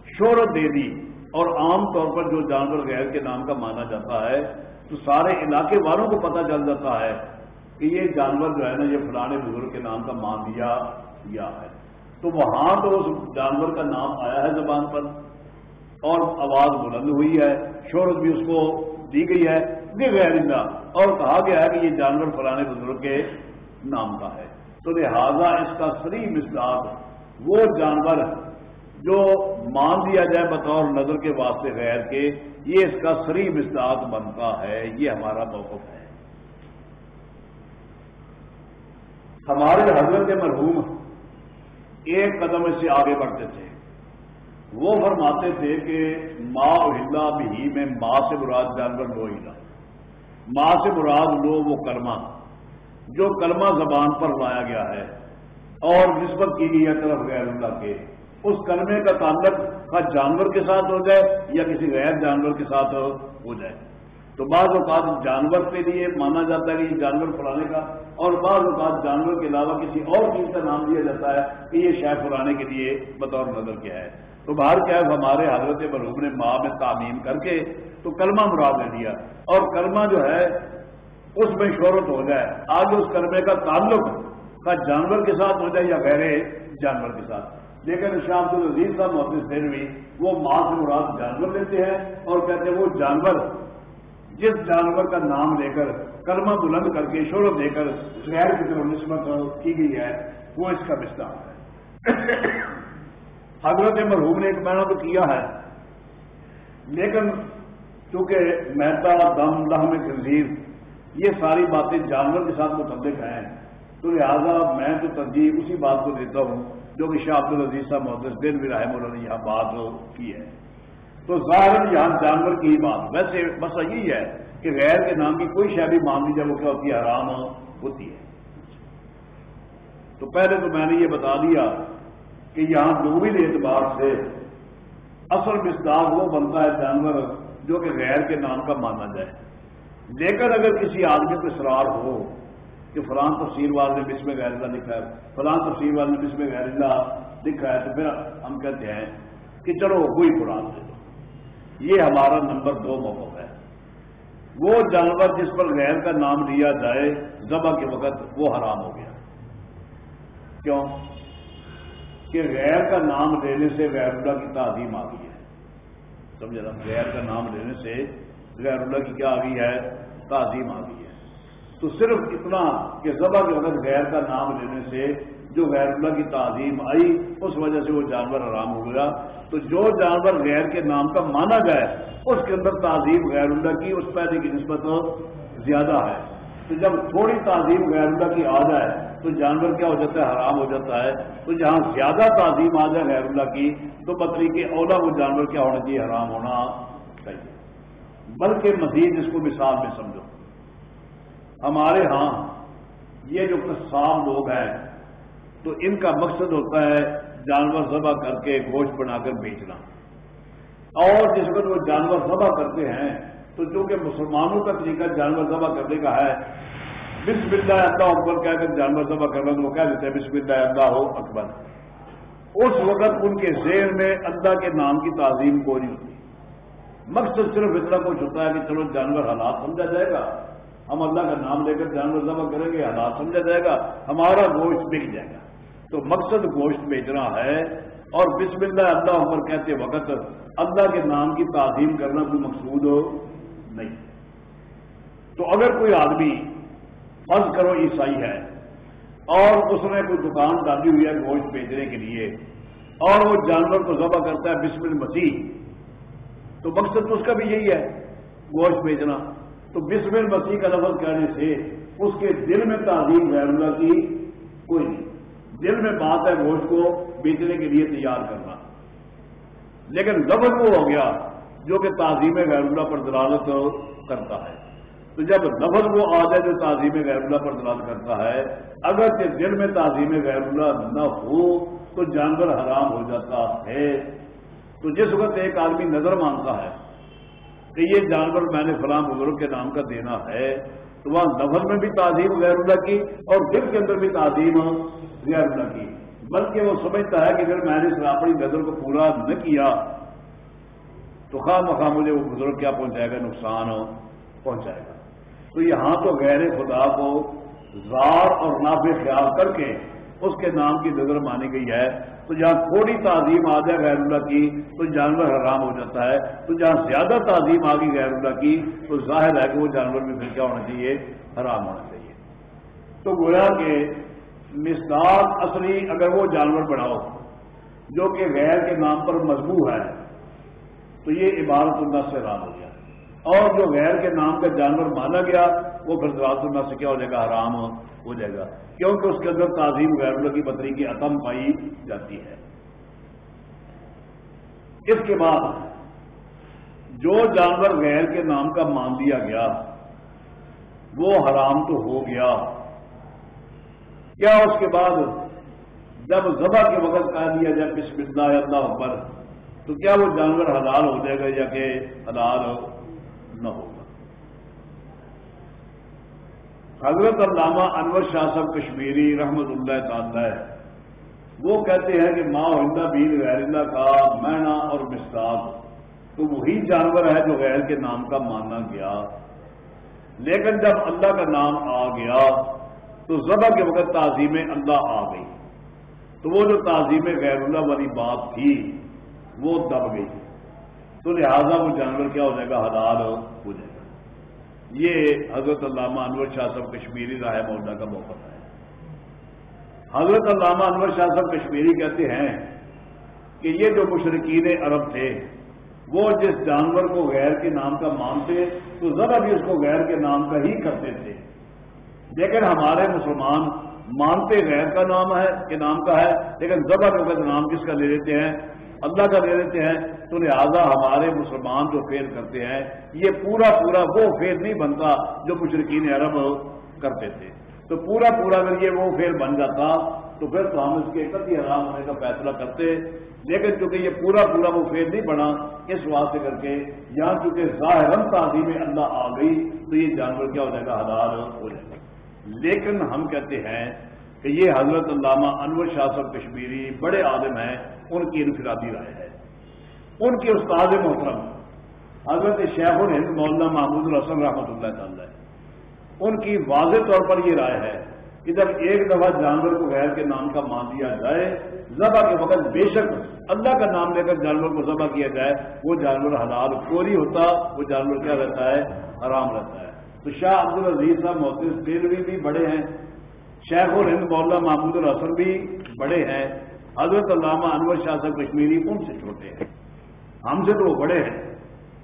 شہرت دے دی۔ اور عام طور پر جو جانور غیر کے نام کا مانا جاتا ہے، تو سارے علاقے والوں کو پتہ چل جاتا ہے کہ یہ جانور جو ہے نا، یہ فلانے بزرگ کے نام کا مان دیا یا ہے۔ تو وہاں تو اس جانور کا نام آیا ہے زبان پر اور آواز بلند ہوئی ہے، شہرت بھی اس کو دی گئی ہے۔ یہ غیر اور کہا گیا ہے کہ یہ جانور فلانے بزرگ کے نام کا ہے۔ تو لہذا اس کا سری مزاج وہ جانور جو مان دیا جائے بطور نظر کے واسطے غیر کے، یہ اس کا سری مزاج بنتا ہے، یہ ہمارا موقف ہے۔ ہمارے حضرت مرحوم ایک قدم اس سے آگے بڑھتے تھے۔ وہ فرماتے تھے کہ ماں ہلا بھی میں ماں سے مراد جانور لو ہلا ماں سے مراد لو وہ کلمہ، جو کلمہ زبان پر لایا گیا ہے اور نسبت کی گئی ہے طرف غیر اللہ کے۔ اس کلمے کا تعلق کا جانور کے ساتھ ہو جائے یا کسی غیر جانور کے ساتھ ہو جائے۔ تو بعض اوقات جانور کے لیے مانا جاتا ہے کہ یہ جانور پرانے کا، اور بعض اوقات جانور کے علاوہ کسی اور چیز کا نام دیا جاتا ہے کہ یہ شاید پرانے کے لیے بطور نظر کیا ہے۔ تو باہر کیا ہے، ہمارے حضرت مرحوم نے ماں میں تعمیم کر کے تو کلمہ مراد لے دیا۔ اور کلمہ جو ہے، اس میں شہرت ہو جائے۔ آج اس کلمے کا تعلق کا جانور کے ساتھ ہو جائے یا غیر جانور کے ساتھ۔ لیکن شاہ عبد العزیز صاحب محفوظ دین بھی وہ ماں سے مراد جانور لیتے ہیں اور کہتے ہیں وہ جانور، جس جانور کا نام لے کر، کلمہ بلند کر کے، شہرت دے کر غیر کی طرف نسبت کی گئی ہے، وہ اس کا وسطار ہے۔ حضرت مرحوم نے ایک مہینہ تو کیا ہے۔ لیکن چونکہ مہتا، دم لہم خنزیر یہ ساری باتیں جانور کے ساتھ متعلق ہیں، تو لہٰذا میں تو ترجیح اسی بات کو دیتا ہوں۔ جو کہ شاہ عبد العزیز صاحب محدث دن بھی رحم اللہ نے یہاں بات کی ہے۔ تو ظاہر یہاں جانور کی ہی بات ویسے بس یہی ہے کہ غیر کے نام کی کوئی شہ بھی مان لی جائے وہ کیا ہوتی ہے حرام ہوتی ہے۔ تو پہلے تو میں نے یہ بتا دیا کہ یہاں دوبل اعتبار سے اصل مصداق وہ بنتا ہے جانور جو کہ غیر کے نام کا مانا جائے۔ لیکن اگر کسی آدمی کو اصرار ہو کہ فلان تفصیل وال نے بسم غیر اللہ لکھا ہے فلان تفصیل وال نے بسم غیر اللہ لکھا ہے، تو پھر ہم کہتے ہیں کہ چلو وہی قرآن دے دو۔ یہ ہمارا نمبر دو موقف ہے۔ وہ جانور جس پر غیر کا نام لیا جائے، ذبح کے وقت وہ حرام ہو گیا۔ کیوں؟ کہ غیر کا نام لینے سے غیر اللہ کی تعظیم آ گئی ہے۔ سمجھے نا، غیر کا نام لینے سے غیر اللہ کی کیا آ گئی ہے؟ تعظیم آ گئی ہے۔ تو صرف اتنا کہ ذبح کے وقت غیر کا نام لینے سے جو غیر اللہ کی تعظیم آئی، اس وجہ سے وہ جانور آرام ہو گیا۔ تو جو جانور غیر کے نام کا مانا جائے، اس کے اندر تعظیم غیر اللہ کی اس پہلے کی نسبت زیادہ ہے۔ تو جب تھوڑی تعظیم غیر اللہ کی آ جائے، تو جانور کیا ہو جاتا ہے؟ حرام ہو جاتا ہے۔ تو جہاں زیادہ تعظیم آ جائے غیر اللہ کی، تو بطری کے اولا وہ جانور کیا ہونا چاہیے؟ حرام ہونا چاہیے۔ بلکہ مزید اس کو مثال میں سمجھو ہمارے ہاں یہ جو قصاب لوگ ہیں، تو ان کا مقصد ہوتا ہے جانور ذبح کر کے گوشت بنا کر بیچنا۔ اور جس وقت وہ جانور ذبح کرتے ہیں، تو جو کہ مسلمانوں کا طریقہ جانور ذبح کرنے کا ہے، بسم اللہ اللہ اکبر کہہ کر جانور ذبح کرنا، تو وہ کہہ دیتے ہیں، بسم اللہ اللہ ہو اکبر۔ اس وقت ان کے ذہن میں اللہ کے نام کی تعظیم کو نہیں ہوتی۔ مقصد صرف اتنا کچھ ہوتا ہے کہ چلو جانور حالات سمجھا جائے گا۔ ہم اللہ کا نام لے کر جانور ذبح کریں گے حالات سمجھا جائے گا، ہمارا گوشت بک جائے گا۔ تو مقصد گوشت بیچنا ہے اور بسم اللہ اللہ عمر کہتے وقت اللہ کے نام کی تعظیم کرنا کوئی مقصود ہو نہیں۔ تو اگر کوئی آدمی فرض کرو عیسائی ہے اور اس نے کوئی دکان ڈالی ہوئی ہے گوشت بیچنے کے لیے اور وہ جانور کو ذبح کرتا ہے بسم المسیح، تو مقصد تو اس کا بھی یہی ہے، گوشت بیچنا۔ تو بسم المسیح کا لفظ کرنے سے اس کے دل میں تعظیم غیر اللہ کی کوئی نہیں۔ دل میں بات ہے گوشت کو بیچنے کے لیے تیار کرنا۔ لیکن لفظ وہ ہو گیا جو کہ تعظیم غیر اللہ پر دلالت کرتا ہے۔ تو جب لفظ وہ آ جائے جو تعظیم غیر اللہ پر دلالت کرتا ہے۔ اگر کہ دل میں تعظیم غیر اللہ نہ ہو تو جانور حرام ہو جاتا ہے۔ تو جس وقت ایک آدمی نظر مانتا ہے کہ یہ جانور میں نے فلاں بزرگ کے نام کا دینا ہے، تو وہاں لفظ میں بھی تعظیم غیر اللہ کی اور دل کے اندر بھی تعظیم غیر نہ کی۔ بلکہ وہ سمجھتا ہے کہ اگر میں نے اس اپنی نظر کو پورا نہ کیا، تو خواہ مخواہ مجھے وہ بزرگ کیا پہنچائے گا، نقصان پہنچائے گا۔ تو یہاں تو غیر خدا کو زار اور نافع خیال کر کے اس کے نام کی نظر مانی گئی ہے۔ تو جہاں تھوڑی تعظیم آ جائے غیر اللہ کی، تو جانور حرام ہو جاتا ہے۔ تو جہاں زیادہ تعظیم آ گئی غیر اللہ کی، تو ظاہر ہے کہ وہ جانور بھی پھر کیا ہونا چاہیے؟ حرام ہونا چاہیے۔ تو گویا کہ مثال اصلی اگر وہ جانور بناؤ جو کہ غیر کے نام پر مضبوط ہے، تو یہ عبارت اللہ سے رام ہو گیا اور جو غیر کے نام کا جانور مانا گیا، وہ پھر ذات اللہ سے کیا ہو جائے گا؟ حرام ہو جائے گا۔ کیونکہ اس کے اندر تعظیم غیر اللہ کی بطری کی عتم پائی جاتی ہے۔ اس کے بعد جو جانور غیر کے نام کا مان دیا گیا، وہ حرام تو ہو گیا۔ کیا اس کے بعد جب ذبح کے وقت کہہ دیا جائے، بسم اللہ اللہ اکبر، تو کیا وہ جانور حلال ہو جائے گا یا کہ حلال نہ ہوگا۔ حضرت علامہ انور شاہ صاحب کشمیری رحمت اللہ تعالی وہ کہتے ہیں کہ ماں ہندا بین غیر اللہ کا مینا اور مستاب تو وہی جانور ہے جو غیر کے نام کا مانا گیا۔ لیکن جب اللہ کا نام آ گیا تو ذبح کے وقت تعظیم اللہ آ گئی۔ تو وہ جو تعظیم غیر اللہ والی بات تھی، وہ دب گئی۔ تو لہذا وہ جانور کیا ہو جائے گا؟ حلال ہو جائے گا۔ یہ حضرت علامہ انور شاہ صاحب کشمیری راہ مولا کا موقع ہے۔ حضرت علامہ انور شاہ صاحب کشمیری کہتے ہیں کہ یہ جو مشرقین عرب تھے، وہ جس جانور کو غیر کے نام کا مانتے، تو ذرا بھی اس کو غیر کے نام کا ہی کرتے تھے۔ لیکن ہمارے مسلمان مانتے غیر کا نام ہے کہ نام کا ہے، لیکن ذبح کے نام کس کا لے لیتے ہیں؟ اللہ کا لے لیتے ہیں، تو لہٰذا ہمارے مسلمان جو فیل کرتے ہیں، یہ پورا پورا وہ فیل نہیں بنتا جو مشرقین عرب کرتے تھے۔ تو پورا پورا اگر یہ وہ فیل بن جاتا، تو پھر تو ہم اس کے کتی حرام ہونے کا فیصلہ کرتے۔ لیکن چونکہ یہ پورا پورا وہ فیل نہیں بنا، اس واسطے کر کے یہاں چونکہ ظاہر تعظیم اللہ آ گئی، تو یہ جانور کیا ہو جائے گا؟ حلال ہو جائے گا۔ لیکن ہم کہتے ہیں کہ یہ حضرت علامہ انور شاہ صاحب کشمیری بڑے عالم ہیں۔ ان کی انفرادی رائے ہے۔ ان کے استاد محترم، حضرت شیخ الہند مولانا محمود الحسن رحمۃ اللہ تعالی ان کی واضح طور پر یہ رائے ہے کہ جب ایک دفعہ جانور کو غیر کے نام کا مان دیا جائے، ذبح کے وقت بے شک اللہ کا نام لے کر جانور کو ذبح کیا جائے، وہ جانور حلال کوری ہوتا، وہ جانور کیا رہتا ہے؟ آرام رہتا ہے۔ تو شاہ عبد العزیز صاحب محدود تیلوی بھی بڑے ہیں، شیخ اور ہند مولا محمود الحسن بھی بڑے ہیں۔ حضرت علامہ انور شاہ صاحب کشمیری ان سے چھوٹے ہیں۔ ہم سے تو وہ بڑے ہیں۔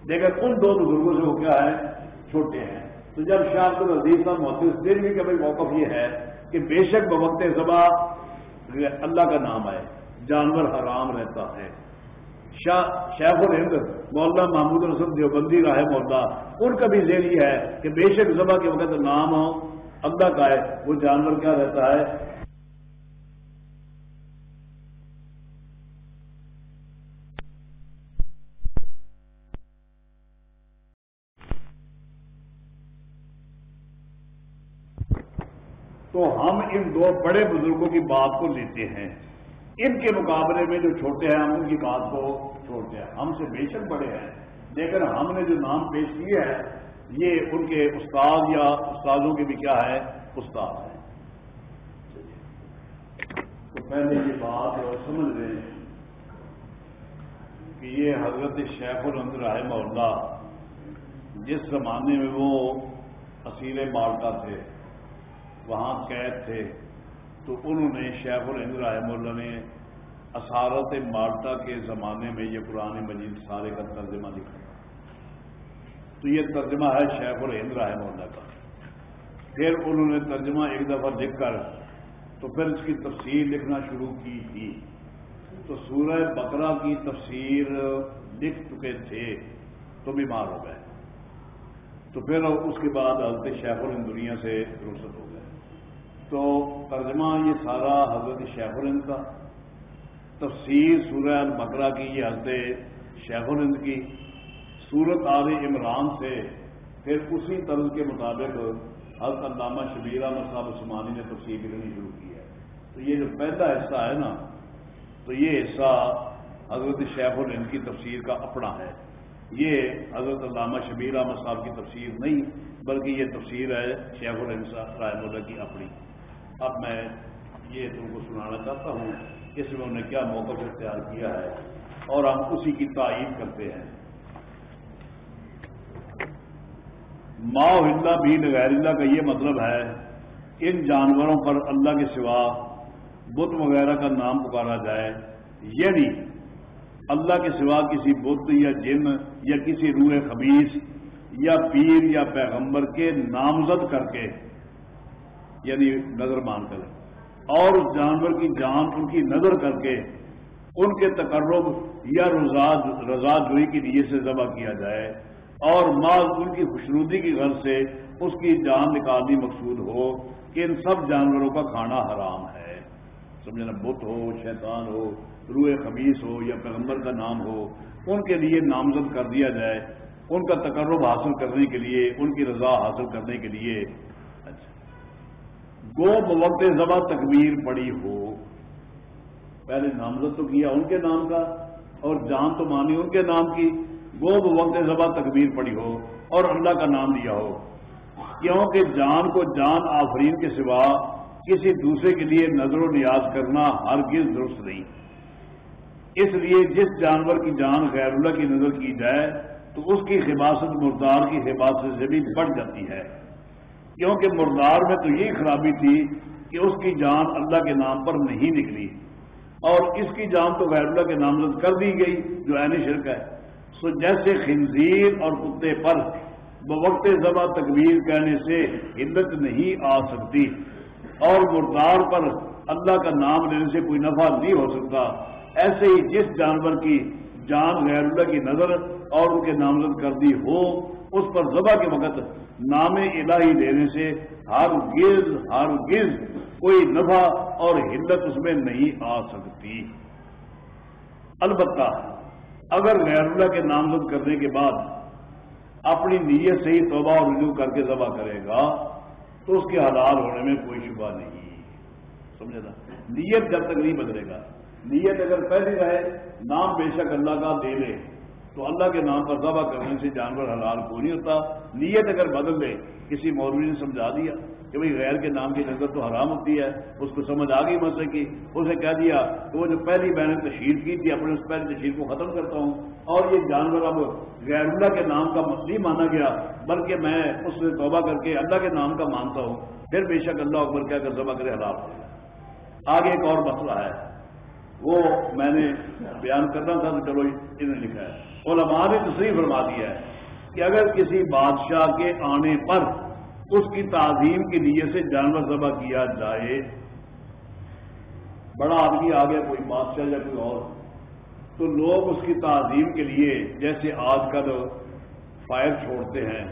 لیکن ان دو بزرگوں سے وہ کیا ہے؟ چھوٹے ہیں۔ تو جب شاہ عبد العزیز صاحب محدود تیلوی کا بھی موقف یہ ہے کہ بے شک بوقت زبا اللہ کا نام ہے جانور حرام رہتا ہے۔ شیخ الہند، مولانا محمود الحسن دیوبندی راہ مولا ان کا بھی ذہن یہ ہے کہ بے شک ذبح کے وقت نام ہو، اللہ کا ہے، وہ جانور کیا رہتا ہے؟ تو ہم ان دو بڑے بزرگوں کی بات کو لیتے ہیں۔ ان کے مقابلے میں جو چھوٹے ہیں، ہم ان کی بات کو چھوڑتے ہیں۔ ہم سے بے شک بڑے ہیں۔ لیکن ہم نے جو نام پیش کیے ہیں، یہ ان کے استاد یا استادوں کے بھی کیا ہے؟ استاد ہیں۔ تو پہلے یہ بات سمجھ رہے ہیں کہ یہ حضرت شیخ الحمد رحمہ اللہ جس زمانے میں وہ اصیل مالٹا تھے وہاں قید تھے، تو انہوں نے شیخ الہند رحم اللہ نے اثارت مالٹا کے زمانے میں یہ قرآن مجید سارے کا ترجمہ لکھا۔ تو یہ ترجمہ ہے شیخ الہند رحم اللہ کا۔ پھر انہوں نے ترجمہ ایک دفعہ لکھ کر تو پھر اس کی تفسیر لکھنا شروع کی تھی۔ تو سورہ بقرہ کی تفسیر لکھ چکے تھے تو بیمار ہو گئے۔ تو پھر اس کے بعد حضرت شیخ الہند دنیا سے رخصت ہو گئے۔ تو ترجمہ یہ سارا حضرت شیخ الند کا، تفسیر سورہ البقرہ کی، یہ حضرت شیخ الند کی، سورت آل عمران سے، پھر اسی طرز کے مطابق حضرت علامہ شبیر احمد صاحب عثمانی نے تفسیر لکھنی شروع کی ہے۔ تو یہ جو پہلا حصہ ہے نا، تو یہ حصہ حضرت شیخ الند کی تفسیر کا اپنا ہے۔ یہ حضرت علامہ شبیر احمد صاحب کی تفسیر نہیں، بلکہ یہ تفسیر ہے شیخ الحمد صاحب رائے اللہ کی اپنی۔ اب میں یہ تم کو سنانا چاہتا ہوں اس میں انہوں نے کیا موقف اختیار کیا ہے اور ہم اسی کی تعین کرتے ہیں۔ ماں ہندا بھی غیر اللہ کا یہ مطلب ہے، ان جانوروں پر اللہ کے سوا بت وغیرہ کا نام پکارا جائے۔ یعنی اللہ کے سوا کسی بت یا جن یا کسی روح خبیص یا پیر یا پیغمبر کے نامزد کر کے یعنی نظر مان کر۔ اور اس جانور کی جان ان کی نظر کر کے ان کے تقرب یا رضا جوئی کی نیے سے ذبح کیا جائے اور مال ان کی خوشنودی کی غرض سے اس کی جان نکالنی مقصود ہو کہ ان سب جانوروں کا کھانا حرام ہے۔ سمجھنا بت ہو، شیطان ہو، روح خمیس ہو یا پیغمبر کا نام ہو، ان کے لیے نامزد کر دیا جائے۔ ان کا تقرب حاصل کرنے کے لیے، ان کی رضا حاصل کرنے کے لیے گو بوقت زبا تکبیر پڑی ہو۔ پہلے نامزد تو کیا ان کے نام کا، اور جان تو مانی ان کے نام کی۔ گو بوقت زبا تکبیر پڑی ہو اور اللہ کا نام لیا ہو۔ کیونکہ جان کو جان آفرین کے سوا کسی دوسرے کے لیے نظر و نیاز کرنا ہرگز درست نہیں۔ اس لیے جس جانور کی جان غیر اللہ کی نظر کی جائے، تو اس کی حفاظت مردار کی حفاظت سے بھی بڑھ جاتی ہے۔ کیونکہ مردار میں تو یہی خرابی تھی کہ اس کی جان اللہ کے نام پر نہیں نکلی اور اس کی جان تو غیر اللہ کے نامزد کر دی گئی جو عین شرک ہے۔ سو جیسے خنزیر اور کتے پر بوقت زبا تکبیر کہنے سے حدت نہیں آ سکتی اور مردار پر اللہ کا نام لینے سے کوئی نفع نہیں ہو سکتا۔ ایسے ہی جس جانور کی جان غیر اللہ کی نظر اور ان کے نامزد کر دی ہو اس پر ذبح کے وقت نام الہی دینے سے ہر گز ہر گز کوئی نفع اور حلت اس میں نہیں آ سکتی۔ البتہ اگر غیر اللہ کے نامزد کرنے کے بعد اپنی نیت سے ہی توبہ اور رجوع کر کے ذبح کرے گا، تو اس کے حلال ہونے میں کوئی شبہ نہیں۔ سمجھے نا؟ نیت جب تک نہیں بدلے گا، نیت اگر پہلے رہے، نام بے شک اللہ کا دے لے۔ تو اللہ کے نام پر ذبح کرنے سے جانور حلال کو نہیں ہوتا۔ نیت اگر بدل دے، کسی مولوی نے سمجھا دیا کہ بھئی غیر کے نام کی نظر تو حرام ہوتی ہے، اس کو سمجھ آ گئی مسئلے کی، اسے کہہ دیا کہ وہ جو پہلی میں نے تشہیر کی تھی، اپنے اس پہلی تشہیر کو ختم کرتا ہوں۔ اور یہ جانور اب غیر اللہ کے نام کا نہیں مانا گیا، بلکہ میں اس سے توبہ کر کے اللہ کے نام کا مانتا ہوں۔ پھر بے شک اللہ اکبر کیا کر ذبح کرے حلال۔ ہو آگے ایک اور مسئلہ ہے، وہ میں نے بیان کرنا تھا تو چلو انہوں نے لکھا ہے۔ علماء نے تصریح فرما دیا ہے کہ اگر کسی بادشاہ کے آنے پر اس کی تعظیم کے لیے سے جانور ذبح کیا جائے، بڑا آدمی آ گیا کوئی بادشاہ یا کوئی اور، تو لوگ اس کی تعظیم کے لیے جیسے آج کل فائر چھوڑتے ہیں،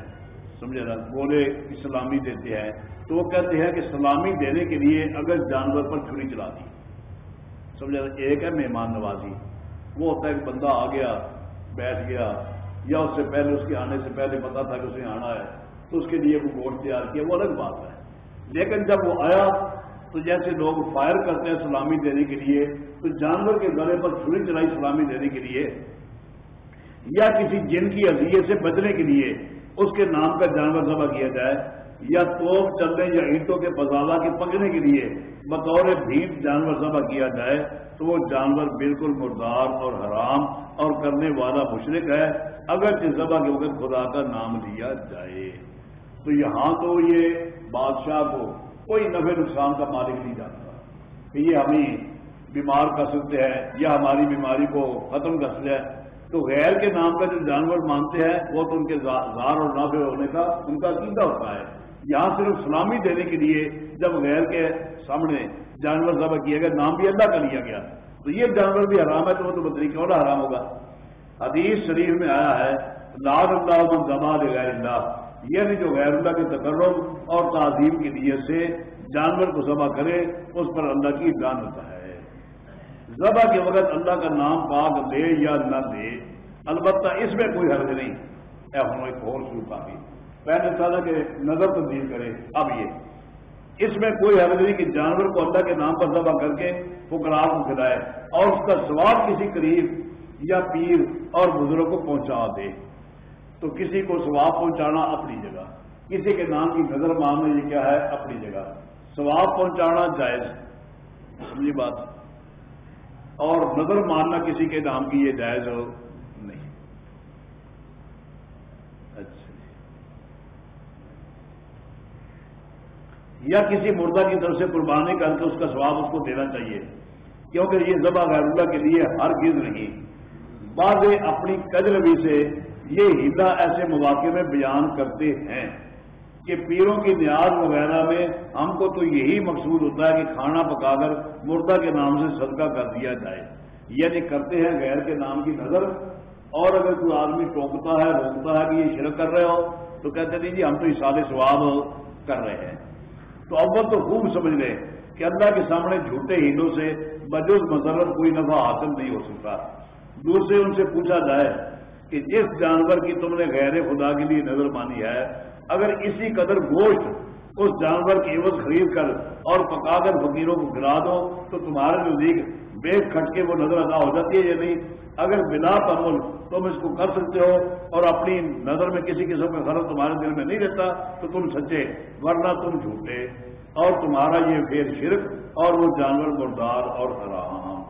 سمجھے نا، گولے اسلامی دیتے ہیں، تو وہ کہتے ہیں کہ سلامی دینے کے لیے اگر جانور پر چھری چلا دی سمجھا ایک ہے مہمان نوازی، وہ ہوتا ہے کہ بندہ آ گیا بیٹھ گیا یا اس سے پہلے اس کے آنے سے پہلے پتا تھا کہ اسے آنا ہے، تو اس کے لیے وہ گوشت تیار کیا، وہ الگ بات ہے۔ لیکن جب وہ آیا، تو جیسے لوگ فائر کرتے ہیں سلامی دینے کے لیے، تو جانور کے گلے پر چھری چلائی سلامی دینے کے لیے، یا کسی جن کی اذیت سے بچنے کے لیے اس کے نام کا جانور ذبح کیا جائے۔ یا توپ چلنے یا اینٹوں کے پزالہ کے پکنے کے لیے بطور بھیٹ جانور ذبح کیا جائے، تو وہ جانور بالکل مردار اور حرام اور کرنے والا مشرق ہے اگر ذبح کے وقت خدا کا نام لیا جائے۔ تو یہاں تو یہ بادشاہ کو کوئی نفع نقصان کا مالک نہیں جانتا۔ کہ یہ ہمیں بیمار کر سکتے ہیں، یا ہماری بیماری کو ختم کر سکتے ہیں۔ تو غیر کے نام کا جو جانور مانتے ہیں، وہ تو ان کے زار اور نافع ہونے کا ان کا عقیدہ ہوتا ہے۔ یہاں صرف سلامی دینے کے لیے جب غیر کے سامنے جانور ذبح کیا گیا نام بھی اللہ کا لیا گیا۔ تو یہ جانور بھی حرام ہے، تو وہ تو بطری کیوں نہ حرام ہوگا؟ حدیث شریف میں آیا ہے لال اللہ من زمان غیر اللہ۔ یعنی جو غیر اللہ کے تقرب اور تعظیم کی نیت سے جانور کو ذبح کرے، اس پر اللہ کی ہوتا ہے۔ ذبح کے وقت اللہ کا نام پاک دے یا نہ دے، البتہ اس میں کوئی حرض نہیں۔ اے ہم ایک اور شروع کافی پہلے تعالیٰ کے نظر تبدیل کرے، اب یہ۔ اس میں کوئی حرض نہیں کہ جانور کو اللہ کے نام پر ذبح کر کے فکرار کو کھلائے اور اس کا سواب کسی قریب یا پیر اور بزرگ کو پہنچا دے۔ تو کسی کو ثواب پہنچانا اپنی جگہ، کسی کے نام کی نظر ماننا یہ کیا ہے؟ اپنی جگہ۔ ثواب پہنچانا جائز۔ سمجھی بات؟ اور نظر ماننا کسی کے نام کی یہ جائز ہو نہیں اچھا یا کسی مردہ کی طرف سے قربانی کر کے اس کا ثواب اس کو دینا چاہیے۔ کیونکہ یہ ذبح غیر اللہ کے لیے ہر گز نہیں۔ بعض اپنی کجروی سے یہ ہیلا ایسے مواقع میں بیان کرتے ہیں کہ پیروں کی نیاز وغیرہ میں ہم کو تو یہی مقصود ہوتا ہے کہ کھانا پکا کر مردہ کے نام سے صدقہ کر دیا جائے۔ یعنی کرتے ہیں غیر کے نام کی نظر۔ اور اگر کوئی آدمی ٹوکتا ہے، روکتا ہے کہ یہ شرک کر رہے ہو، تو کہتے نہیں جی ہم تو اشارے سواب کر رہے ہیں۔ تو اول تو خوب سمجھ لیں کہ اللہ کے سامنے جھوٹے ہندو سے بجز مسرت کوئی نفع حاصل نہیں ہو سکتا۔ دوسرے ان سے پوچھا جائے کہ جس جانور کی تم نے غیر خدا کے لیے نظر مانی ہے، اگر اسی قدر گوشت اس جانور کی عوض خرید کر اور پکا کر فقیروں کو گرا دو، تو تمہارے نزدیک بے کھٹ کے وہ نظر ادا ہو جاتی ہے یا نہیں؟ اگر بلا پمل تم اس کو کر سکتے ہو اور اپنی نظر میں کسی قسم کا خرچ تمہارے دل میں نہیں رہتا، تو تم سچے، ورنہ تم جھوٹے۔ اور تمہارا یہ پھر شرک اور وہ جانور مردار اور حرام۔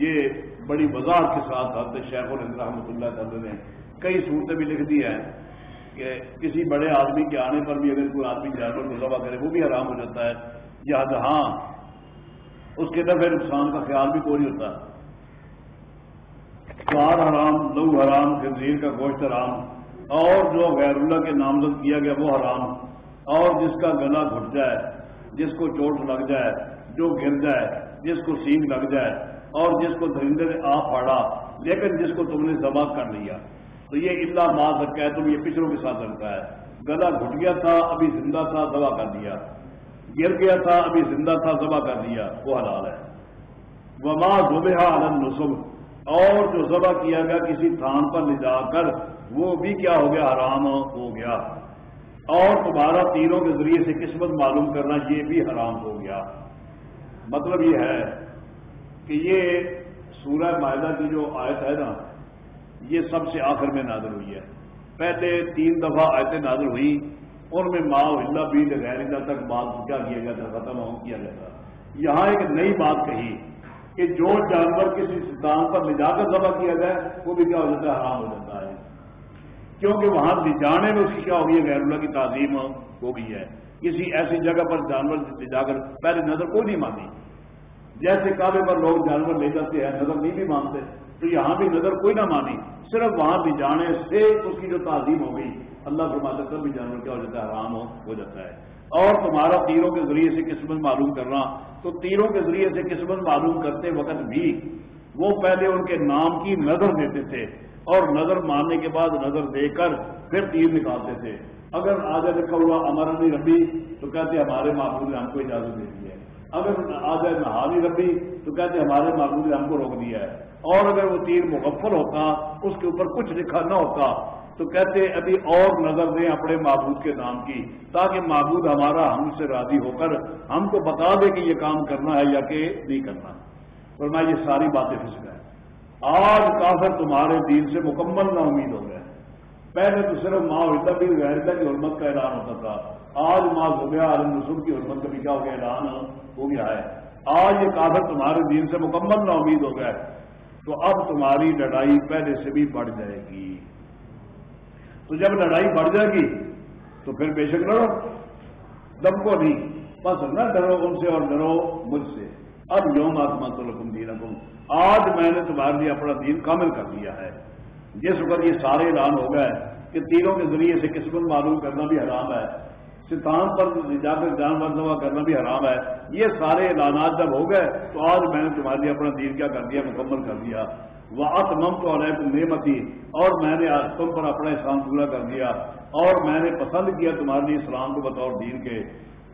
یہ بڑی وضاحت کے ساتھ حضرت شیخ الحمد رحمۃ اللہ تعالی نے کئی صورتیں بھی لکھ دی ہیں کہ کسی بڑے آدمی کے آنے پر بھی اگر کوئی آدمی جانور کو ذبح کرے، وہ بھی حرام ہو جاتا ہے۔ یا ہاں اس کے نفع نقصان کا خیال بھی کوئی نہیں ہوتا۔ کار حرام لو حرام، خنزیر کا گوشت حرام، اور جو غیر اللہ کے نامزد کیا گیا وہ حرام، اور جس کا گلا گھٹ جائے، جس کو چوٹ لگ جائے، جو گر جائے، جس کو سینگ لگ جائے، اور جس کو درندے نے آ پھاڑا، لیکن جس کو تم نے ذبح کر لیا۔ تو یہ اللہ ماں سکتا ہے تم یہ پچھڑوں کے ساتھ رکھتا ہے۔ گلا گھٹ گیا تھا، ابھی زندہ تھا، ذبح کر دیا گر گیا تھا، ابھی زندہ تھا، ذبح کر دیا وہ حلال ہے۔ وما زبہ عالم نسب اور جو ذبح کیا گیا کسی تھان پر لے جا کر، وہ بھی کیا ہو گیا؟ حرام ہو گیا۔ اور تمہارا تیروں کے ذریعے سے قسمت معلوم کرنا یہ بھی حرام ہو گیا۔ مطلب یہ ہے کہ یہ سورہ معاہدہ کی جو آیت ہے نا، یہ سب سے آخر میں نازل ہوئی ہے۔ پہلے تین دفعہ آیتیں نازل ہوئی ان میں ماں ہلا بھی غیر تک بات کیا کیا گیا تھا، ختم ہو، کیا گیا تھا۔ یہاں ایک نئی بات کہی۔ کہ جو جانور کسی ستان پر لے جا کر ذبح کیا جائے وہ بھی کیا ہو جاتا ہے؟ حرام ہو جاتا ہے۔ کیونکہ وہاں لے جانے میں اس کی کیا ہو گئی ہے؟ غیر اللہ کی تعظیم ہو گئی ہے۔ کسی ایسی جگہ پر جانور لے جا کر پہلے نظر کوئی نہیں مانی جیسے کعبے پر لوگ جانور لے جاتے ہیں، نظر نہیں بھی مانتے، تو یہاں بھی نظر کوئی نہ مانی۔ صرف وہاں بھی جانے سے اس کی جو تعظیم ہو گئی، اللہ فرماتے تب بھی جانور کیا ہو جاتا ہے؟ حرام ہو جاتا ہے۔ اور تمہارا تیروں کے ذریعے سے قسمت معلوم کرنا۔ تو تیروں کے ذریعے سے قسمت معلوم کرتے وقت بھی وہ پہلے ان کے نام کی نظر دیتے تھے اور نظر ماننے کے بعد نظر دے کر پھر تیر نکالتے تھے۔ اگر آج لکھا ہوا امر علی ربی، تو کہتے ہمارے معبود نے ہم کو اجازت دے دی ہے۔ اگر آ جائے نہاری ربی، تو کہتے ہمارے معبود نے ہم کو روک دیا ہے۔ اور اگر وہ تیر مغفل ہوتا، اس کے اوپر کچھ لکھا نہ ہوتا تو کہتے ابھی اور نظر دیں اپنے معبود کے نام کی، تاکہ معبود ہمارا ہم سے راضی ہو کر ہم کو بتا دے کہ یہ کام کرنا ہے یا کہ نہیں کرنا اور میں یہ ساری باتیں پھنس گئے آج کافر تمہارے دین سے مکمل نا امید ہو گئے۔ پہلے تو صرف ماں ہوتا بھی غیرتا کی حرمت کا اعلان ہوتا تھا۔ آج ماں زبیا عالم رسول کی حرمت کا بھی کیا ہو گیا اعلان؟ ہو گیا ہے۔ آج یہ کافر تمہارے دین سے مکمل نا امید ہو گئے۔ تو اب تمہاری لڑائی پہلے سے بھی بڑھ جائے گی۔ تو جب لڑائی بڑھ جائے گی تو پھر بے شک لڑو۔ دم کو نہیں۔ بس نہ ڈرو ان سے اور ڈرو مجھ سے۔ اب یوم آسما تو رقم دین رقم آج میں نے تمہارے لیے اپنا دین کامل کر دیا ہے۔ جس وقت یہ سارے اعلان ہو گئے کہ تیروں کے ذریعے سے قسمت معلوم کرنا بھی حرام ہے۔ ستان پر جا کر جان دوا کرنا بھی حرام ہے۔ یہ سارے اعلانات جب ہو گئے تو آج میں نے تمہارے لیے اپنا دین کیا کر دیا، مکمل کر دیا۔ وہ مم تو نعمتی اور میں نے آج تم پر اپنا اسلام پورا کر دیا اور میں نے پسند کیا تمہارے لیے اسلام کو بطور دین کے۔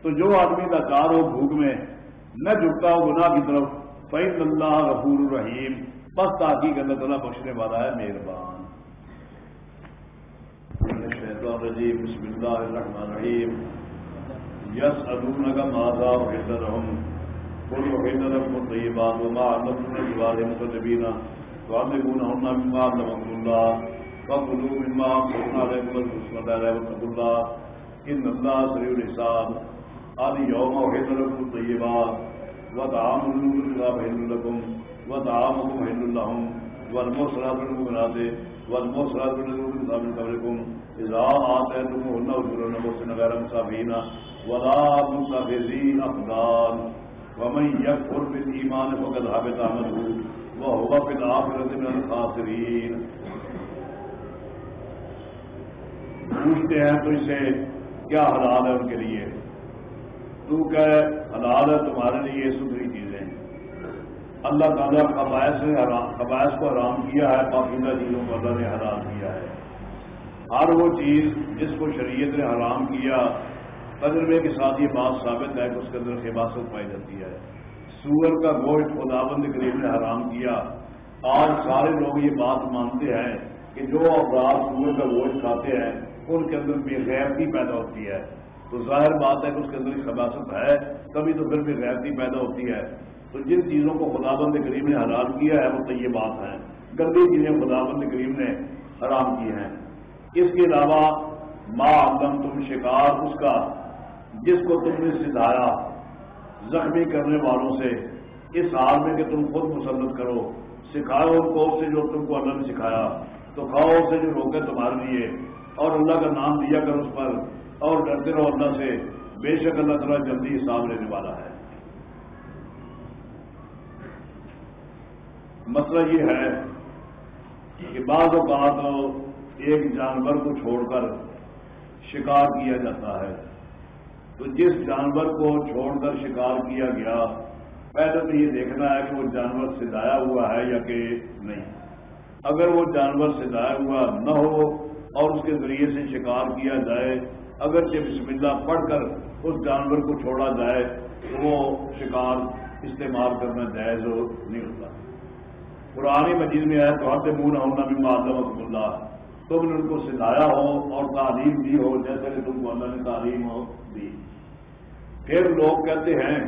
تو جو آدمی کا ہو بھوک میں، نہ جھکتا ہو گناہ کی طرف فیض اللہ رحور الرحیم بس تاکہ اللہ تعالیٰ بخشنے والا ہے، مہربان۔ الرجيم بسم الله الرحمن الرحيم يسألونك ماذا أحل لهم؟ قل أحل لكم الطيبات وما علمتم من جوار مكذبين مما علمكم الله فكلوا مما أمرنا عليكم والبسم الله واتقوا الله إن الله سريع الحساب۔ اليوم أحل لكم الطيبات وطعام الكتاب حل لكم وطعامكم حل لهم والمرسلات المؤمنات والمرسلات من قبلكم اذا آتيتموهن اجورهن محسن غير مسافين ولا متخذي اقدام ومن يكفر بالايمان فقد هبط عمله وهو في الاخره من الخاسرين. پوچھتے ہیں تو اسے کیا حلال ہے ان کے لیے؟ تو کہ حلال ہے تمہارے لیے یہ ستھری چیزیں۔ اللہ تعالیٰ قبائش قبائش کو حرام کیا ہے پاکیزہ چیزوں کو اللہ نے حلال کیا ہے۔ ہر وہ چیز جس کو شریعت نے حرام کیا تجربے کے ساتھ یہ بات ثابت ہے کہ اس کے اندر حفاظت پائی جاتی ہے۔ سور کا گوشت خدا بند قریب نے حرام کیا۔ آج سارے لوگ یہ بات مانتے ہیں کہ جو افراد سور کا گوشت کھاتے ہیں، ان کے اندر بے غیرتی پیدا ہوتی ہے۔ تو ظاہر بات ہے کہ اس کے اندر خباست ہے، کبھی تو پھر بے غیرتی پیدا ہوتی ہے۔ تو جن چیزوں کو خدا بند کریم نے حرام کیا ہے، وہ تو یہ بات ہے گندی چیزیں خدا بند کریم نے حرام کی ہیں۔ اس کے علاوہ ماں آدم تم شکار، اس کا جس کو تم نے سدھایا زخمی کرنے والوں سے اس حال میں کہ تم خود مسلط کرو۔ سکھاؤ ان کو سے جو تم کو اللہ نے سکھایا۔ تو کھاؤ سے جو روکے تمہارے لیے۔ اور اللہ کا نام دیا کر اس پر۔ اور ڈرتے رہو اللہ سے۔ بے شک اللہ تعالیٰ جلدی حساب لینے والا ہے۔ مسئلہ یہ ہے کہ بعض اوقات ایک جانور کو چھوڑ کر شکار کیا جاتا ہے۔ تو جس جانور کو چھوڑ کر شکار کیا گیا، پہلے تو یہ دیکھنا ہے کہ وہ جانور سدایا ہوا ہے یا کہ نہیں۔ اگر وہ جانور سدایا ہوا نہ ہو اور اس کے ذریعے سے شکار کیا جائے اگر جب بسم اللہ پڑھ کر اس جانور کو چھوڑا جائے، تو وہ شکار استعمال کرنا جائز نہیں ہوتا۔ پرانی مجید میں ہے تو ہر منہ نہ ہونا بھی معذم اللہ تم نے ان کو سکھایا ہو اور تعلیم دی ہو، جیسے کہ تم کو اللہ نے تعلیم ہو دی۔ پھر لوگ کہتے ہیں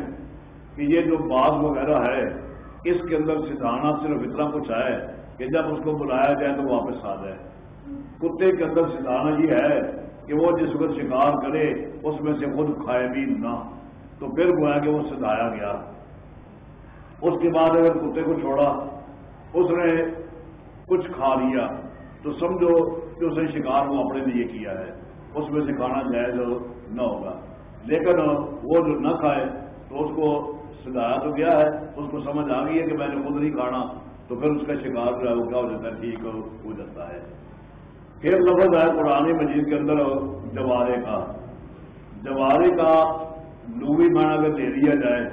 کہ یہ جو باز وغیرہ ہے، اس کے اندر سکھانا صرف اتنا کچھ ہے کہ جب اس کو بلایا جائے تو واپس آ جائے۔ کتے کے اندر سکھانا یہ ہے کہ وہ جس وقت شکار کرے، اس میں سے خود کھائے بھی نہ۔ تو پھر گویا کہ وہ سدھایا گیا۔ اس کے بعد اگر کتے کو چھوڑا، اس نے کچھ کھا لیا، تو سمجھو کہ اس نے شکار وہ اپنے لیے کیا ہے۔ اس میں سے کھانا جائز نہ ہوگا۔ لیکن وہ جو نہ کھائے تو اس کو سدھایا تو گیا ہے، اس کو سمجھ آ گئی ہے کہ میں نے خود نہیں کھانا، تو پھر اس کا شکار جو ہے وہ کیا ہو جاتا ہے؟ ٹھیک ہو جاتا ہے۔ پھر لفظ ہے قرآن مجید کے اندر جوارے کا۔ جوارے کا لوبی معنی اگر دے دیا جائے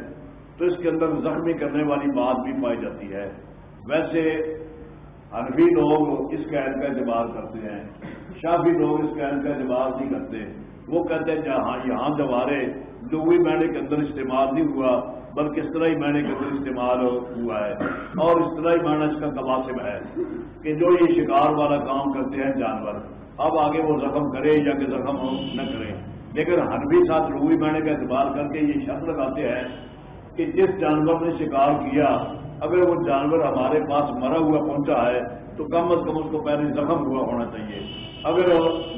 تو اس کے اندر زخمی کرنے والی بات بھی پائی جاتی ہے۔ ویسے حنفی لوگ اس قید کا اعتبار کرتے ہیں، شافی لوگ اس قید کا اعتبار نہیں کرتے۔ وہ کہتے ہیں، جہاں یہاں جوارے لوگی معنی کے اندر استعمال نہیں ہوا، بلکہ اس طرح ہی معنی کے اندر استعمال ہوا ہے۔ اور اس طرح ہی معنی اس کا تباصب ہے کہ جو یہ شکار والا کام کرتے ہیں جانور، اب آگے وہ زخم کرے یا کہ زخم نہ کرے۔ لیکن ہر بھی ساتھ روئی معنی کا اعتبار کر کے یہ شرط لگاتے ہیں کہ جس جانور نے شکار کیا، اگر وہ جانور ہمارے پاس مرا ہوا پہنچا ہے، تو کم از کم اس کو پہلے زخم ہوا ہونا چاہیے۔ اگر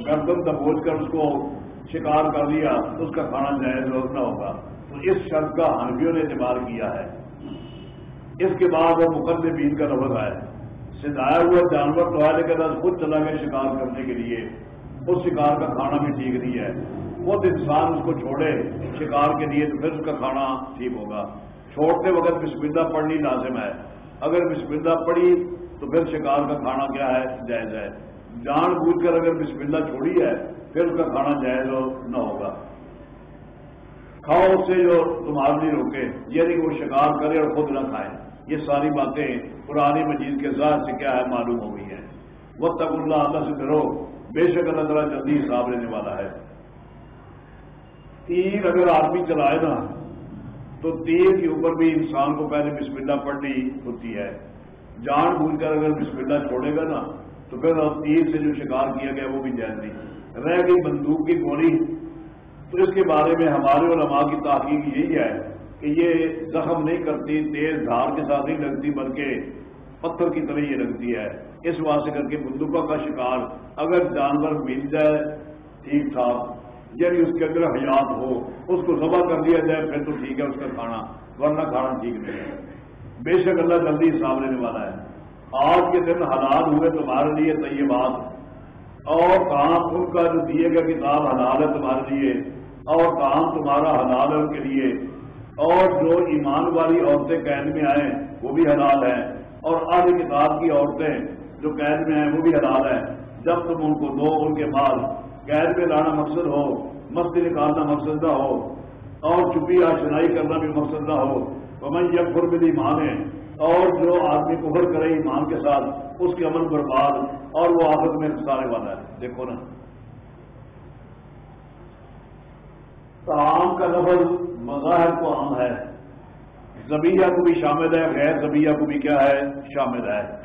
گردن دبوچ کر اس کو شکار کر لیا تو اس کا کھانا جائز نہ ہوگا۔ تو اس شرط کا ہنفیوں نے اعتبار کیا ہے۔ اس کے بعد وہ مقدم بین کا لفظ ہے سدھایا ہوا جانور تو ہے لیکن خود چلا گیا شکار کرنے کے لیے۔ اس شکار کا کھانا بھی ٹھیک نہیں ہے۔ خود انسان اس کو چھوڑے، شکار کے لیے تو پھر اس کا کھانا ٹھیک ہوگا۔ چھوڑتے وقت بسم اللہ پڑھنی لازم ہے۔ اگر بسم اللہ پڑھی تو پھر شکار کا کھانا کیا ہے؟ جائز ہے۔ جان بوجھ کر اگر بسم اللہ چھوڑی ہے پھر اس کا کھانا جائز نہ ہوگا۔ کھاؤ اس سے جو تمہارے لیے روکے یعنی کہ وہ شکار کرے اور خود نہ کھائے۔ یہ ساری باتیں پرانی مجید کے ذات سے کیا ہے معلوم ہو گئی ہیں۔ وہ تک اللہ اللہ سے کرو بے شک اللہ تعالیٰ جلدی حساب لینے والا ہے۔ تیر اگر آدمی چلائے نا، تو تیر کے اوپر بھی انسان کو پہلے بسم اللہ پڑھنی ہوتی ہے۔ جان بھول کر اگر بسم اللہ چھوڑے گا نا، تو پھر تیر سے جو شکار کیا گیا وہ بھی جائز نہیں۔ رہ گئی بندوق کی گولی تو اس کے بارے میں ہمارے علماء کی تحقیق یہی ہے کہ یہ زخم نہیں کرتی، تیز دھار کے ساتھ نہیں لگتی، بلکہ پتھر کی طرح یہ لگتی ہے۔ اس واسطے کر کے بندوقوں کا شکار۔ اگر جانور مل جائے، ٹھیک ٹھاک یعنی اس کے اندر حیات ہو، اس کو ذبح کر دیا جائے، پھر تو ٹھیک ہے، اس کا کھانا۔ ورنہ کھانا ٹھیک نہیں ہے۔ بے شک اللہ جلدی حساب لینے والا ہے۔ آج کے دن حلال ہوئے تمہارے لیے تو یہ بات اور کام ان کا جو دیے گا کتاب حلال ہے تمہارے لیے، اور کام تمہارا حلال ہے ان کے لیے۔ اور جو ایمان والی عورتیں قید میں آئیں، وہ بھی حلال ہیں۔ اور آدھی کتاب کی عورتیں جو قید میں آئیں، وہ بھی حلال ہیں۔ جب تم ان کو دو، ان کے بعد قید میں لانا مقصد ہو مستی نکالنا مقصد نہ ہو، اور چپی آشنائی کرنا بھی مقصد نہ ہو تو میں یہ خرب بھی مانے اور جو آدمی کفر کرے ایمان کے ساتھ اس کے عمل برباد اور وہ آفت میں سارے والا ہے۔ دیکھو نا۔ تعام کا لفظ مظاہر کو عام ہے۔ زبیہ کو بھی شامل ہے، غیر زبیہ کو بھی کیا ہے؟ شامل ہے۔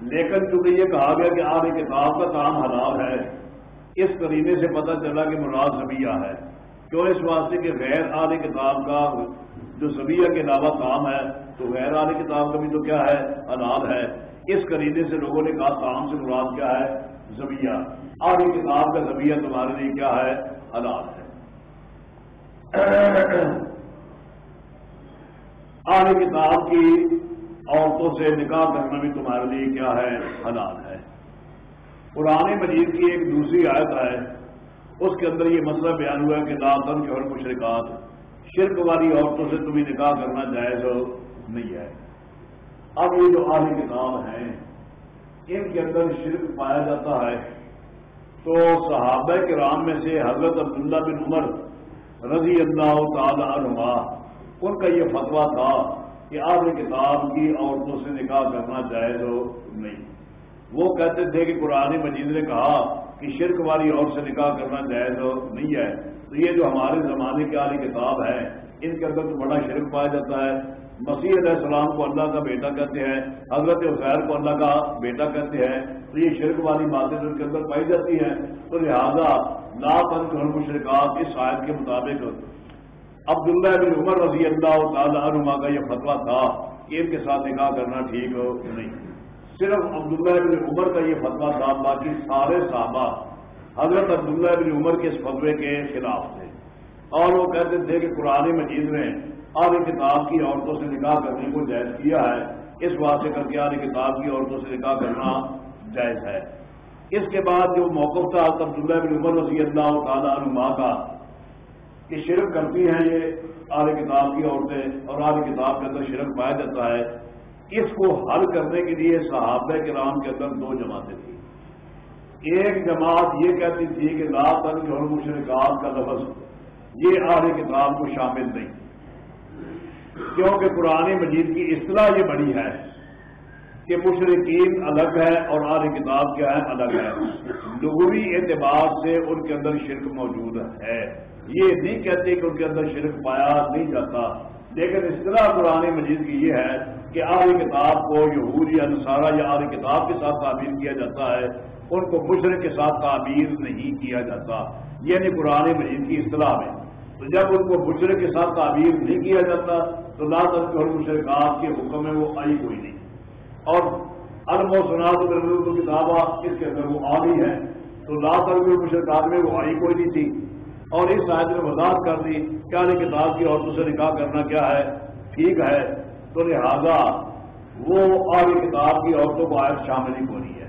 لیکن چونکہ یہ کہا گیا کہ آپ کتاب کا کام حلال ہے، اس قرینے سے پتہ چلا کہ مراد زبیہ ہے۔ کیوں اس واسطے کہ غیر عالی کتاب کا جو زبیہ کے علاوہ کام ہے، تو غیر عالی کتاب کا بھی تو کیا ہے؟ اناد ہے۔ اس قرینے سے لوگوں نے کہا کام سے مراد کیا ہے؟ زبیہ عالی کتاب کا زبیہ تمہارے لیے کیا ہے؟ اناد ہے۔ عالی کتاب کی عورتوں سے نکاح کرنا بھی تمہارے لیے کیا ہے؟ اناد ہے۔ قرآن مجید کی ایک دوسری آیت ہے۔ اس کے اندر یہ مسئلہ بیان ہوا ہے کہ داتن کے اور مشرقات شرک والی عورتوں سے تمہیں نکاح کرنا جائز نہیں ہے۔ اب یہ جو عالی کتاب ہیں، ان کے اندر شرک پایا جاتا ہے۔ تو صحابہ کے رام میں سے حضرت عبداللہ بن عمر رضی اللہ تعالی عنہ ان کا یہ فتویٰ تھا کہ آل کتاب کی عورتوں سے نکاح کرنا جائز ہو نہیں۔ وہ کہتے تھے کہ قرآن مجید نے کہا کہ شرک والی اور سے نکاح کرنا جائز نہیں ہے۔ تو یہ جو ہمارے زمانے کی والی کتاب ہے، ان کے اندر تو بڑا شرک پایا جاتا ہے۔ مسیح علیہ السلام کو اللہ کا بیٹا کہتے ہیں، حضرت حسیر کو اللہ کا بیٹا کہتے ہیں۔ تو یہ شرک والی باتیں ان کے اندر پائی جاتی ہیں۔ تو لہٰذا لا پن مشرقات اس شاید کے مطابق عبداللہ بن عمر رضی اللہ تعالیٰ عنما کا یہ فتویٰ تھا۔ کہ ان کے ساتھ نکاح کرنا ٹھیک نہیں۔ صرف عبداللہ ابن عمر کا یہ فتوا تھا، باقی سارے صحابہ حضرت عبداللہ بن عمر کے اس فتوے کے خلاف تھے۔ اور وہ کہتے تھے کہ قرآن مجید نے آدھی کتاب کی عورتوں سے نکاح کرنے کو جائز کیا ہے، اس واسطے کر کے آدھی کتاب کی عورتوں سے نکاح کرنا جائز ہے۔ اس کے بعد جو موقف تھا عبداللہ بن عمر رضی اللہ تعالیٰ عنہ کا، کہ شرک کرتی ہیں یہ آدھی کتاب کی عورتیں اور آدھی کتاب کے اندر شرک پایا جاتا ہے۔ اس کو حل کرنے کے لیے صحابہ کے کے اندر دو جماعتیں تھیں۔ ایک جماعت یہ کہتی تھی کہ لا تک جو مشرقات کا لفظ، یہ آدھی کتاب کو شامل نہیں۔ کیونکہ قرآن مجید کی اصطلاح یہ بڑی ہے کہ مشرقین الگ ہے اور آل کتاب کیا ہے الگ ہے لغوی اعتبار سے ان کے اندر شرک موجود ہے۔ یہ نہیں کہتے کہ ان کے اندر شرک پایا نہیں جاتا، لیکن اس طرح قرآن مجید کی یہ ہے کہ آل کتاب کو یہود یا نصارہ یا آل کتاب کے ساتھ تعبیر کیا جاتا ہے، ان کو مشرق کے ساتھ تعبیر نہیں کیا جاتا۔ یعنی قرآن مجید کی اصطلاح میں۔ تو جب ان کو مشرق کے ساتھ تعبیر نہیں کیا جاتا، تو لا تک مشرقات کے حکم میں وہ آئی کوئی نہیں۔ اور الم و سناد کتاب اس کے اندر وہ آ گئی ہے۔ تو لا کر بھی مشرقات میں وہ آئی کوئی نہیں تھی۔ اور اس آیت نے وضاحت کر دی کیا نہیں کتاب کی عورتوں سے نکاح کرنا کیا ہے؟ ٹھیک ہے۔ تو لہذا وہ آگے کتاب کی عورتوں کو آیت شامل ہی ہو رہی ہے۔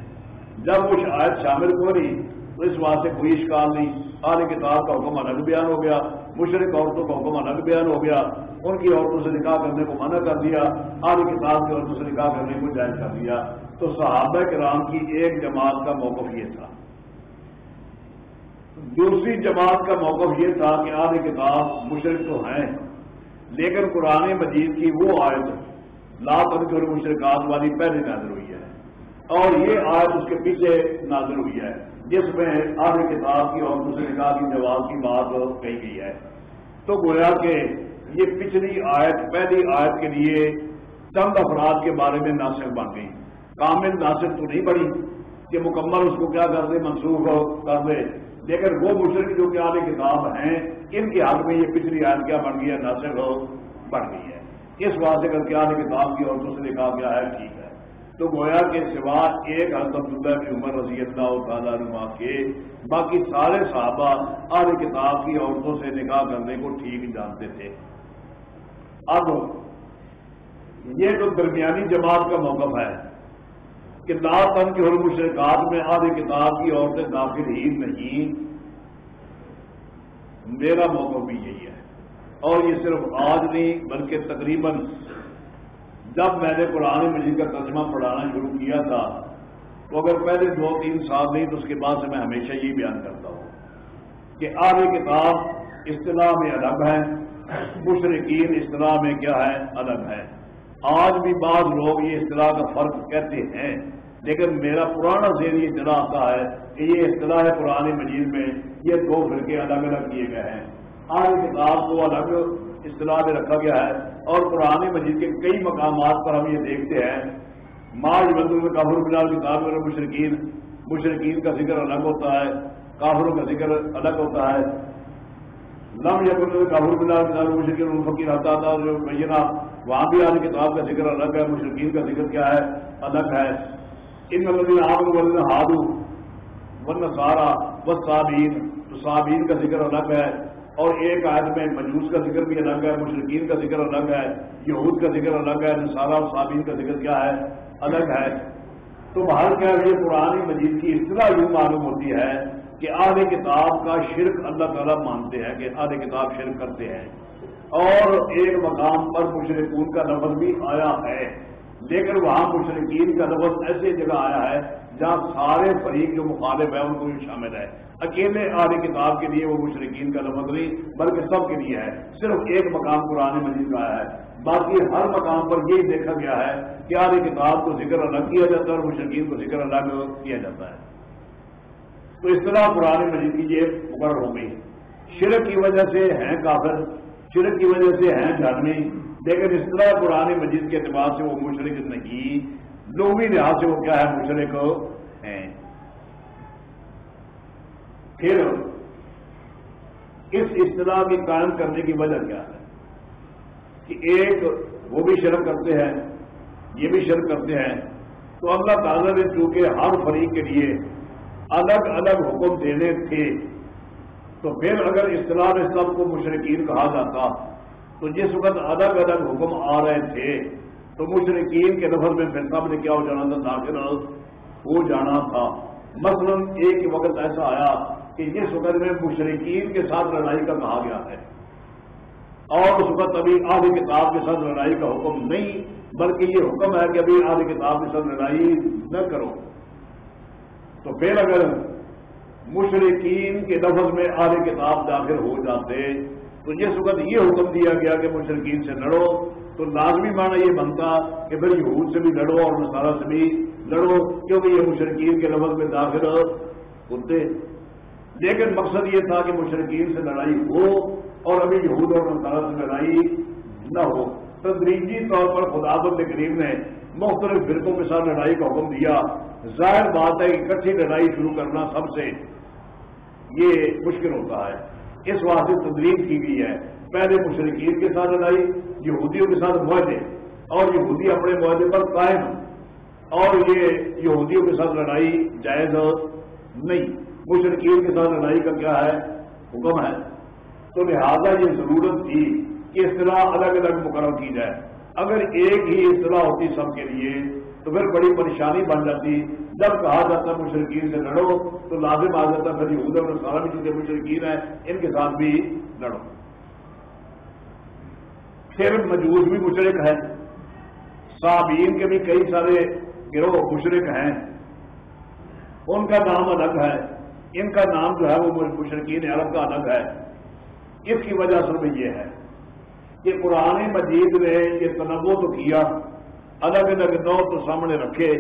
جب وہ آیت شامل ہو رہی تو اس واسطے کوئی اشکال نہیں۔ آل کتاب کا حکم الگ بیان ہو گیا۔ مشرق عورتوں کا حکم الگ بیان ہو گیا، ان کی عورتوں سے نکاح کرنے کو منع کر دیا آل کتاب کی عورتوں سے نکاح کرنے کو جائز کر دیا۔ تو صحابہ کرام کی ایک جماعت کا موقف یہ تھا۔ دوسری جماعت کا موقف یہ تھا کہ آل کتاب مشرق تو ہیں، لیکن قرآن مجید کی وہ آیت لا تنکر مشرقات والی پہلے نازل ہوئی ہے، اور یہ آیت اس کے پیچھے نازل ہوئی ہے۔ جس میں آدھے کتاب کی اور دوسرے نکاح کی جواب کی بات کہی گئی ہے۔ تو گویا کہ یہ پچھلی آیت، پہلی آیت کے لیے چند افراد کے بارے میں ناصر بن گئی۔ کامل ناصر تو نہیں بڑی کہ مکمل اس کو کیا کر دے، منسوخ کر دے۔ لیکن وہ مشرق جو کہ آدھے کتاب ہیں، ان کے حق میں یہ پچھلی آیت کیا بن گئی ہے، ناصر بن گئی ہے۔ اس واسطے کر کے آدھے کتاب کی اور دوسرے کہا گیا ہے ٹھیک ہے۔ تو گویا کے سوا ایک حضرت اللہ کی عمر رضی اللہ تعالیٰ نما کے، باقی سارے صحابہ ہر کتاب کی عورتوں سے نکاح کرنے کو ٹھیک جانتے تھے۔ اب یہ جو درمیانی جماعت کا موقف ہے کہ تن کے حرم شرکات میں آدھے کتاب کی عورتیں داخل ہی نہیں، میرا موقف بھی یہی ہے۔ اور یہ صرف آج نہیں، بلکہ تقریباً جب میں نے قرآن مجید کا ترجمہ پڑھانا شروع کیا تھا، تو اگر پہلے دو تین سال نہیں، تو اس کے بعد سے میں ہمیشہ یہ بیان کرتا ہوں کہ آگے کتاب اصطلاح میں الگ ہے، مشرقین اصطلاح میں کیا ہے؟ الگ ہے۔ آج بھی بعض لوگ یہ اصطلاح کا فرق کہتے ہیں، لیکن میرا پرانا ذہن یہ چلا آتا ہے کہ یہ اصطلاح ہے قرآن مجید میں یہ دو فرقے الگ الگ کیے گئے ہیں۔ آج کتاب کو الگ اصطلاح میں رکھا گیا ہے اور قرآن مجید کے کئی مقامات پر ہم یہ دیکھتے ہیں۔ ماج بندو میں کافر بلال کتاب میں مشرقین مشرقین کا ذکر الگ ہوتا ہے۔ کافروں کا ذکر الگ ہوتا ہے۔ لم یا کافر بلال کتاب مشرقین الفقیر آتا تھا جو بینہ، وہاں بھی آج کتاب کا ذکر الگ ہے۔ مشرقین کا ذکر کیا ہے؟ الگ ہے۔ ان مدین آپ ہادو ون سارا و صابین تو صابین کا ذکر الگ ہے۔ اور ایک آیت میں مجوس کا ذکر بھی الگ ہے مشرقین کا ذکر الگ ہے، یہود کا ذکر الگ ہے، نصارہ اور صابین کا ذکر کیا ہے، الگ ہے۔ تو باہر کیا یہ پرانی مجید کی اطلاع یوں معلوم ہوتی ہے کہ آدھے کتاب کا شرک اللہ تعالیٰ مانتے ہیں، کہ آدھے کتاب شرک کرتے ہیں۔ اور ایک مقام پر مشرقون کا لفظ بھی آیا ہے، لیکن وہاں مشرقین کا لفظ ایسی جگہ آیا ہے جہاں سارے فریق جو مخالف ہیں ان کو بھی شامل ہے۔ اکیلے آدھی کتاب کے لیے وہ مشرقین کا لفظ نہیں، بلکہ سب کے لیے ہے۔ صرف ایک مقام قرآن مجید کا آیا ہے۔ باقی ہر مقام پر یہی دیکھا گیا ہے کہ آدھی کتاب کو ذکر الگ کیا جاتا ہے اور مشرقین کو ذکر الگ کیا جاتا ہے۔ تو اس طرح قرآن مجید کی یہ مقرر ہو گئی۔ شرک کی وجہ سے ہیں کافر، شرک کی وجہ سے ہیں جھرمی لیکن اس طرح قرآن مجید کے اعتبار سے وہ مشرق نہیں۔ لوگی لحاظ سے وہ کیا ہے؟ مشرق ہیں پھر اس اصطلاح کی قائم کرنے کی وجہ کیا ہے؟ کہ ایک وہ بھی شرک کرتے ہیں یہ بھی شرک کرتے ہیں تو اللہ تعالیٰ نے چونکہ ہر فریق کے لیے الگ الگ حکم دینے تھے تو پھر اگر اصطلاح سب کو مشرقین کہا جاتا تو جس وقت الگ الگ حکم آ رہے تھے تو مشرقین کے لفظ میں پھر سب نے کیا ہو جانا تھا؟ داخل ہو جانا تھا۔ مثلا ایک وقت ایسا آیا کہ جس وقت میں مشرقین کے ساتھ لڑائی کا کہا گیا ہے۔ اور اس وقت ابھی آدھی کتاب کے ساتھ لڑائی کا حکم نہیں، بلکہ یہ حکم ہے کہ ابھی آدھی کتاب کے ساتھ لڑائی نہ کرو۔ تو پھر اگر مشرقین کے لفظ میں آدھی کتاب داخل ہو جاتے، تو جس وقت یہ حکم دیا گیا کہ مشرقین سے لڑو تو لازمی معنی یہ بنتا کہ پھر یہود سے بھی لڑو اور مسالہ سے بھی لڑو، کیونکہ یہ مشرقین کے لفظ میں داخل ہوتے لیکن مقصد یہ تھا کہ مشرقین سے لڑائی ہو اور ابھی یہود اور مسالہ سے لڑائی نہ ہو۔ تدریجی طور پر خدا کریم نے مختلف فرقوں کے ساتھ لڑائی کا حکم دیا۔ ظاہر بات ہے کہ کچھ لڑائی شروع کرنا سب سے یہ مشکل ہوتا ہے۔ اس واسطے تدریج کی گئی ہے۔ پہلے مشرقین کے ساتھ لڑائی، یہودیوں کے ساتھ معاہدے، اور یہودی اپنے معاہدے پر قائم اور یہ یہودیوں کے ساتھ لڑائی جائز نہیں۔ مشرقین کے ساتھ لڑائی کا کیا ہے؟ حکم ہے۔ تو لہذا یہ ضرورت تھی کہ اصطلاح الگ الگ مقرر کی جائے۔ اگر ایک ہی اصطلاح ہوتی سب کے لیے، تو پھر بڑی پریشانی بن جاتی۔ جب کہا جاتا مشرقین سے لڑو، تو لازم آ جاتا پھر یہ میں سارا بھی چیزیں مشرقین ہیں، ان کے ساتھ بھی لڑو۔ پھر مجوس بھی مشرق ہے صابین کے بھی کئی سارے گروہ مشرق ہیں۔ ان کا نام الگ ہے۔ ان کا نام جو ہے وہ مشرقین عرب کا الگ ہے۔ اس کی وجہ سے یہ ہے کہ قرآن مجید نے یہ تنوع تو کیا، الگ الگ نو تو سامنے رکھے۔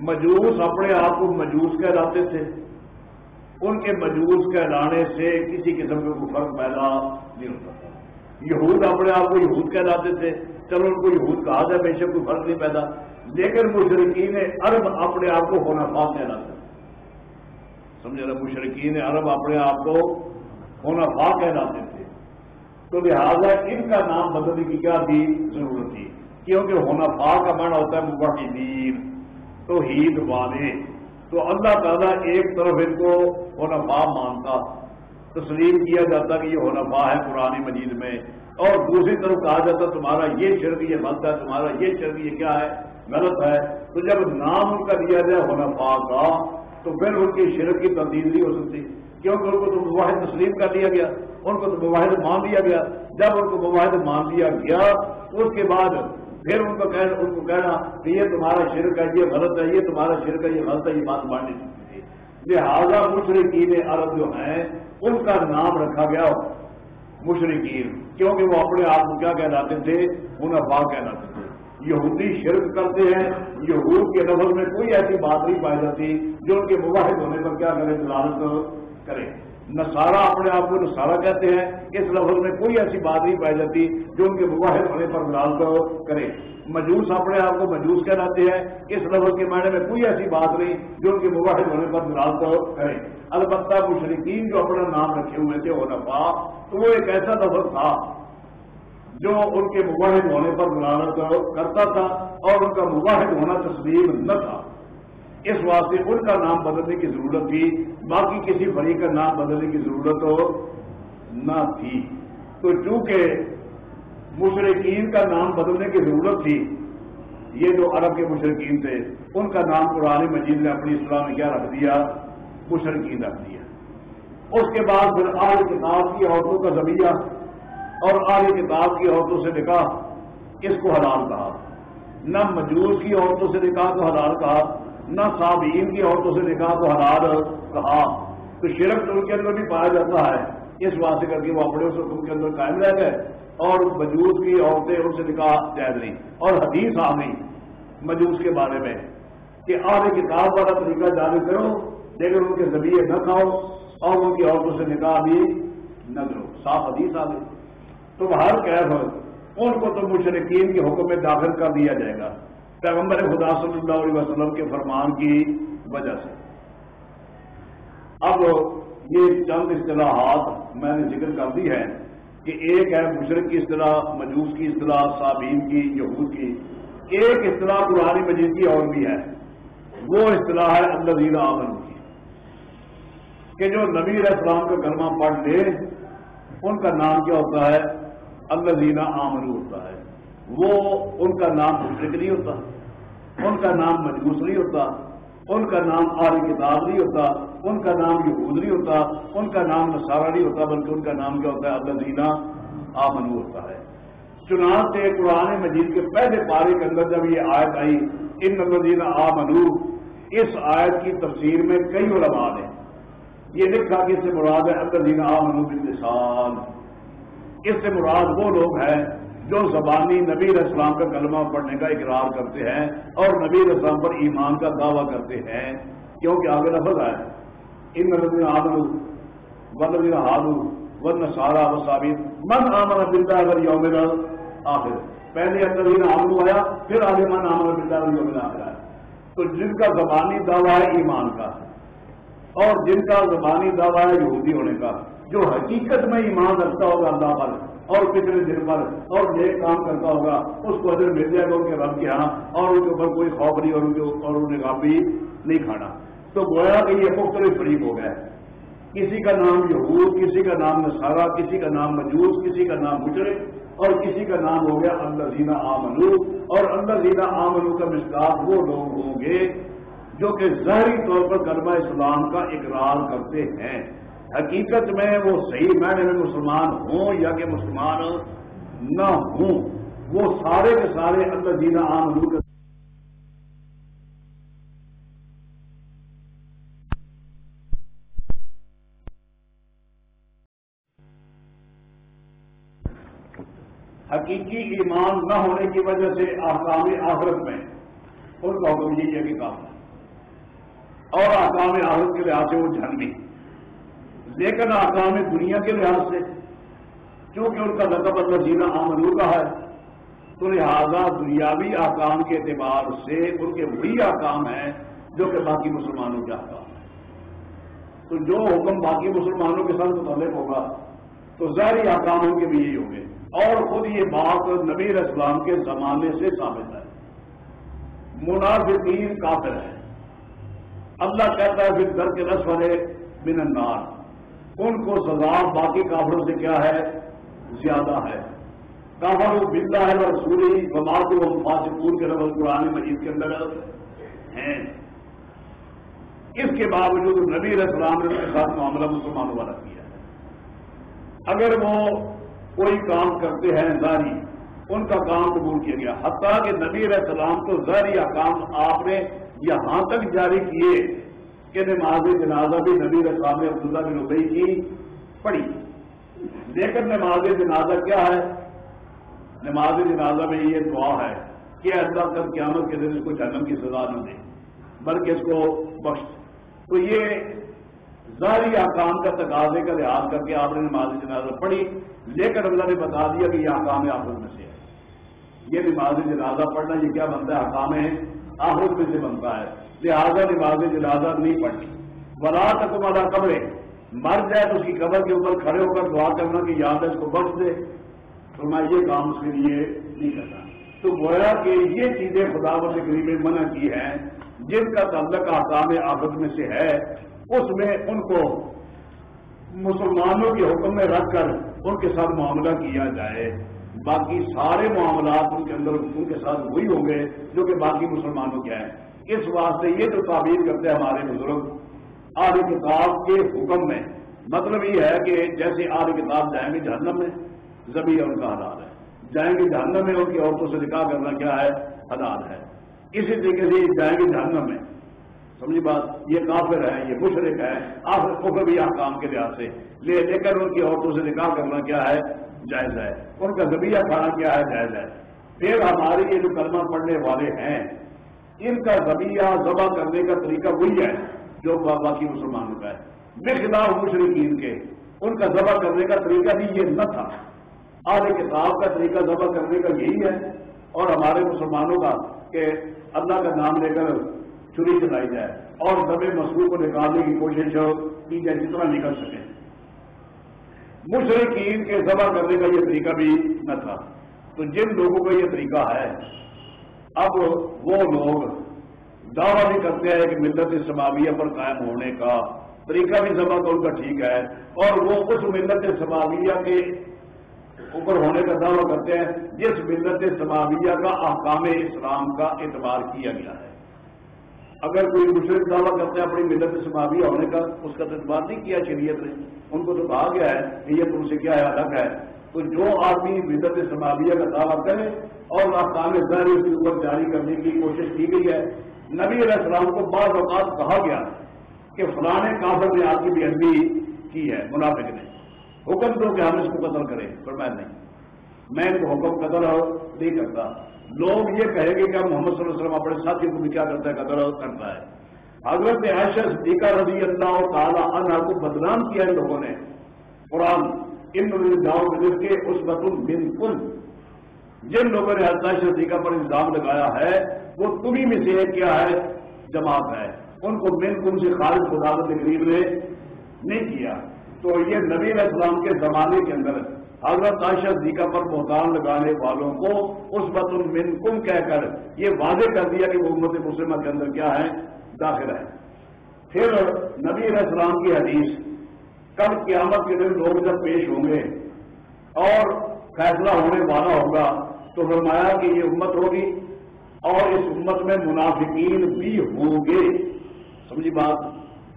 مجوس اپنے آپ کو مجوس کہلاتے تھے۔ ان کے مجوس کہلانے سے کسی قسم کا کوئی فرق پیدا نہیں ہوتا۔ تھا یہود اپنے آپ کو یہود کہلاتے تھے۔ چلو ان کو یہود کہا جائے بے شک کوئی فرق نہیں پیدا۔ لیکن مشرقین عرب اپنے آپ کو ہونا فا کہلاتے سمجھے نا مشرقین عرب اپنے آپ کو ہونافا کہلاتے تھے۔ تو لہذا ان کا نام بدلنے کی کیا تھی ضرورت تھی؟ کیونکہ ہونا فا کا معنی ہوتا ہے مبحدین تو عید والے۔ تو اللہ تعالیٰ ایک طرف ان کو ہونا فا مانتا۔ تسلیم کیا جاتا کہ یہ ہونا ہے پرانی مجید میں۔ اور دوسری طرف کہا جاتا تمہارا یہ شرک یہ غلط ہے، تمہارا یہ شرک یہ کیا ہے؟ غلط ہے۔ تو جب نام ان کا دیا جائے ہونا کا، تو پھر ان کی شرک کی تبدیل نہیں ہو سکتی۔ کیونکہ ان کو تو مباحد تسلیم کر لیا گیا۔ ان کو تو مباحد مان لیا گیا۔ جب ان کو مباحد مان لیا گیا، اس کے بعد پھر ان کو کہنا، ان کو کہنا کہ یہ تمہارا شرک ہے، یہ غلط ہے، یہ تمہارا شرک ہے، یہ غلط ہے، یہ بات ماننی چاہیے۔ لہٰذا مشرقین عرب جو ہیں ان کا نام رکھا گیا مشرقین کیونکہ وہ اپنے آپ کو کیا کہلاتے تھے؟ منافع کہلاتے تھے۔ یہودی شرک کرتے ہیں، یہود کے لفظ میں کوئی ایسی بات نہیں پائی جاتی جو ان کے مباحد ہونے پر کیا کرے، دلالت کرے۔ نسارا اپنے آپ کو نسارا کہتے ہیں اس لفظ میں کوئی ایسی بات نہیں پائی جاتی جو ان کے مباحد ہونے پر ملال کرے۔ مجوس اپنے آپ کو مجوس کہلاتے ہیں اس لفظ کے معنی میں کوئی ایسی بات نہیں جو ان کے مباحد ہونے پر ملال کرے۔ البتہ مشرقین جو اپنا نام رکھے ہوئے تھے نفا تو وہ ایک ایسا لفظ تھا جو ان کے مباحد ہونے پر ملالت کرتا تھا اور ان کا مباحد ہونا تسلیم نہ تھا۔ اس واسطے ان کا نام بدلنے کی ضرورت تھی، باقی کسی بڑی کا نام بدلنے کی ضرورت نہ تھی۔ تو چونکہ مشرقین کا نام بدلنے کی ضرورت تھی، یہ جو عرب کے مشرقین تھے، ان کا نام قرآن مجید نے اپنی اسلام میں کیا رکھ دیا؟ مشرقین رکھ دیا۔ اس کے بعد پھر آل کتاب کی عورتوں کا زبیہ اور آل کتاب کی عورتوں سے نکاح اس کو حلال کہا۔ نہ مجوس کی عورتوں سے نکاح کو حلال کہا نہ صابین کی عورتوں سے نکاح کو حلال کہا، تو شرک تو ان کے اندر بھی پایا جاتا ہے۔ اس واسطے کر کے وہ اپنے اس حکم کے اندر قائم رہ گئے۔ اور مجوس کی عورتیں ان سے نکاح جائز نہیں۔ اور حدیث آ گئی مجوس کے بارے میں کہ آگے کتاب والا طریقہ جاری کرو، لیکن ان کے ذریعے نہ کھاؤ اور ان کی عورتوں سے نکاح بھی نہ کرو۔ صاف حدیث آ گئی۔ تو ہر کیف ان کو تو مشرقین کے حکم میں داخل کر دیا جائے گا۔ پیغمبر خدا صلی اللہ علیہ وسلم کے فرمان کی وجہ سے۔ اب یہ چند اصطلاحات میں نے ذکر کر دی ہے کہ ایک ہے مشرق کی اصطلاح، مجوس کی اصطلاح صابین کی، یہود کی۔ ایک اصطلاح قرآن مجید کی اور بھی ہے۔ وہ اصطلاح ہے اللہ زیرہ آمن کی۔ کہ جو نبی علیہ السلام کا کلمہ پڑھ لے، ان کا نام کیا ہوتا ہے؟ اللہ زینہ آمنو ہوتا ہے۔ وہ ان کا نام مشرق نہیں ہوتا، ان کا نام مجبوس نہیں ہوتا، ان کا نام آل کتاب نہیں ہوتا، ان کا نام یہود نہیں ہوتا، ان کا نام نصارہ نہیں ہوتا، بلکہ ان کا نام کیا ہوتا ہے؟ اللہ آمنو ہوتا ہے۔ چنانچہ قرآن مجید کے پہلے پارے کے اندر جب یہ آیت آئی، ان نمدین آمنو اس آیت کی تفسیر میں کئی علماء نے یہ لکھا کہ اس سے مراد ہے الدین آمنو باللسان۔ اس سے مراد وہ لوگ ہیں جو زبانی نبی اسلام کا کلمہ پڑھنے کا اقرار کرتے ہیں اور نبی اسلام پر ایمان کا دعویٰ کرتے ہیں، کیونکہ آگے لفظ ہے، ان نبین آمنو و نبین ہارو و نسارا و ثابت من آمن بلدا اگر یوم آخر پہلے الدین آمنو آیا، پھر آگے من آمن بلدا اگر یوم آخر آیا۔ تو جن کا زبانی دعویٰ ہے ایمان کا، اور جن کا زبانی دعویٰ ہے یہودی ہونے کا، جو حقیقت میں ایمان رکھتا ہوگا اللہ پر اور پچھلے دن پر اور نیک کام کرتا ہوگا، اس کو ادھر مل جائے گا ان کے رب کے یہاں اور ان کے اوپر کوئی خوف نہیں، اور ان کے اور انہیں کافی نہیں کھانا۔ تو گویا کہ یہ مختلف فریق ہو گیا کسی کا نام یہود، کسی کا نام نسارا کسی کا نام مجوس، کسی کا نام مشرق اور کسی کا نام ہو گیا اللہ زینہ آمنو۔ اور اللہ زینہ آمنو کا مشکات وہ لوگ ہوں گے جو کہ ظاہری طور پر کلمہ اسلام کا اقرار کرتے ہیں۔ حقیقت میں وہ صحیح معنی میں مسلمان ہوں یا کہ مسلمان نہ ہوں، وہ سارے کے سارے اللہ جینا عام حضور کے حقیقی ایمان نہ ہونے کی وجہ سے آکام آخرت میں ان کا حکم یہ کہ کام اور آکام آخرت کے لحاظ سے وہ جھنڈی لیکن آکام دنیا کے لحاظ سے، چونکہ ان کا لقب اللہ جینا آمدور کا ہے، تو لہذا دنیاوی آکام کے اعتبار سے ان کے وہی آکام ہیں جو کہ باقی مسلمانوں کے آکام ہیں۔ تو جو حکم باقی مسلمانوں کے ساتھ متعلق ہوگا، تو ظاہری آکام ان کے بھی یہی ہوں گے۔ اور خود یہ بات نبیر اسلام کے زمانے سے ثابت ہے۔ منافقین کافر ہے اللہ کہتا ہے، پھر در کے رس والے من النار. ان کو سزا باقی کافروں سے کیا ہے؟ زیادہ ہے۔ کافر بلّہ ہے رسولی بماد و فاسقون کے لفظ قرآن مجید کے اندر ہیں۔ اس کے باوجود نبی اسلام نے اس کے ساتھ معاملہ مسلمانوں والا کیا ہے۔ اگر وہ کوئی کام کرتے ہیں زاری ان کا کام قبول کیا گیا۔ حتیٰ کہ نبی علیہ السلام تو ظاہری کام آپ نے یہاں تک جاری کیے۔ کہ نماز جنازہ بھی نبی السلام عبداللہ بن ابئی کی پڑھی۔ لیکن نماز جنازہ کیا ہے؟ نماز جنازہ میں یہ دعا ہے کہ اللہ تک قیامت کے دن اس کو جنم کی سزا نہ دے، بلکہ اس کو بخش۔ تو یہ ظاہری آکام کا تقاضے کا لحاظ کر کے آپ نے نماز جنازہ پڑھی، لیکن اللہ نے بتا دیا کہ یہ آکام آخر میں سے ہے یہ نماز جنازہ پڑھنا یہ کیا بنتا ہے آکام ہے آخر میں سے بنتا ہے۔ لہٰذا نماز جنازہ نہیں پڑھنی۔ بلا تک تمہارا قبرے مر جائے تو اس کی قبر کے اوپر کھڑے ہو کر دعا کرنا کہ یاد ہے اس کو بخش دے۔ تو میں یہ کام اس کے لیے نہیں کرتا۔ تو گویا کہ یہ چیزیں خدا و کریم میں منع کی ہیں۔ جن کا تعلق آکام آفت میں سے ہے، اس میں ان کو مسلمانوں کے حکم میں رکھ کر ان کے ساتھ معاملہ کیا جائے۔ باقی سارے معاملات ان کے اندر ان کے ساتھ وہی ہوں گے جو کہ باقی مسلمانوں کے ہیں۔ اس واسطے یہ جو تعبیر کرتے ہیں ہمارے بزرگ، آل کتاب کے حکم میں مطلب یہ ہے کہ جیسے آل کتاب جائیں گے جہنم میں زبی ان کا حلال ہے۔ جائیں گے جہنم میں، ان کی عورتوں سے نکاح کرنا کیا ہے؟ حلال ہے۔ اسی طریقے سے جائیں گے جہنم میں۔ سمجھی بات؟ یہ کافر ہے یہ مشرق ہے آخر کفر بھی احکام کے لحاظ سے۔ لے لے کر ان کی عورتوں سے نکاح کرنا کیا ہے؟ جائز ہے۔ ان کا زبیہ کھانا کیا ہے، جائز ہے۔ پھر ہمارے یہ جو کلمہ پڑھنے والے ہیں، ان کا زبیہ ذبح کرنے کا طریقہ وہی ہے جو باقی مسلمانوں کا ہے۔ بے خلاف مشرقین کے ان کا ذبح کرنے کا طریقہ بھی یہ نہ تھا۔ آج کتاب کا طریقہ ذبح کرنے کا یہی ہے۔ اور ہمارے مسلمانوں کا کہ اللہ کا نام لے کر چھری چلائی جائے اور دبے مسلو کو نکالنے کی کوشش کی جائے جتنا نکل سکے۔ مشرقین کے ذبح کرنے کا یہ طریقہ بھی نہ تھا۔ تو جن لوگوں کا یہ طریقہ ہے، اب وہ لوگ دعویٰ بھی کرتے ہیں کہ ملت اسلامیہ پر قائم ہونے کا طریقہ بھی سبق کا ان کا ٹھیک ہے، اور وہ اس ملت سماویہ کے اوپر ہونے کا دعویٰ کرتے ہیں جس ملت سماویہ کا احکام اسلام کا اعتبار کیا گیا ہے۔ اگر کوئی دوسرے دعویٰ کرتے ہیں، اپنی ملت سماویہ ہونے کا اس کا اعتبار نہیں کیا شریعت نے۔ ان کو تو کہا گیا ہے کہ یہ تم سے کیا ہے، الگ ہے۔ تو جو آدمی ملت سماویہ کا دعویٰ کرے اور احکام ظاہر اس کے اوپر جاری کرنے کی کوشش کی گئی ہے، نبی علیہ السلام کو بعض اوقات کہا گیا کہ فلاں کافر نے آپ کی بھی عربی کی ہے، منافق نے۔ حکم دو کہ ہم اس کو قتل کریں پر میں نہیں۔ میں ان کو حکم قتل نہیں کرتا۔ لوگ یہ کہیں گے کہ محمد صلی اللہ علیہ وسلم اپنے ساتھی کو بھی کیا کرتا ہے، قتل کرتا ہے۔ حضرت عائشہ صدیقہ رضی اللہ تعالیٰ عنہ کو بدنام کیا ان لوگوں نے۔ قرآن ان جاؤ بزر کے اس بتن بالکل جن لوگوں نے عائشہ صدیقہ پر الزام لگایا ہے، وہ تمہیں میں سے کیا ہے؟ جماعت ہے۔ ان کو بالکل سے خالد خداوت قریب نے نہیں کیا۔ تو یہ نبی علیہ السلام کے زمانے کے اندر حضرت عائشہ دیکا پر بہتان لگانے والوں کو اس بت المنکم کہہ کر یہ واضح کر دیا کہ وہ امت مسلمہ کے اندر کیا ہے داخل ہے پھر نبی علیہ السلام کی حدیث، کل قیامت کے دن لوگ جب پیش ہوں گے اور فیصلہ ہونے والا ہوگا تو فرمایا کہ یہ امت ہوگی اور اس امت میں منافقین بھی ہوں گے۔ سمجھی بات؟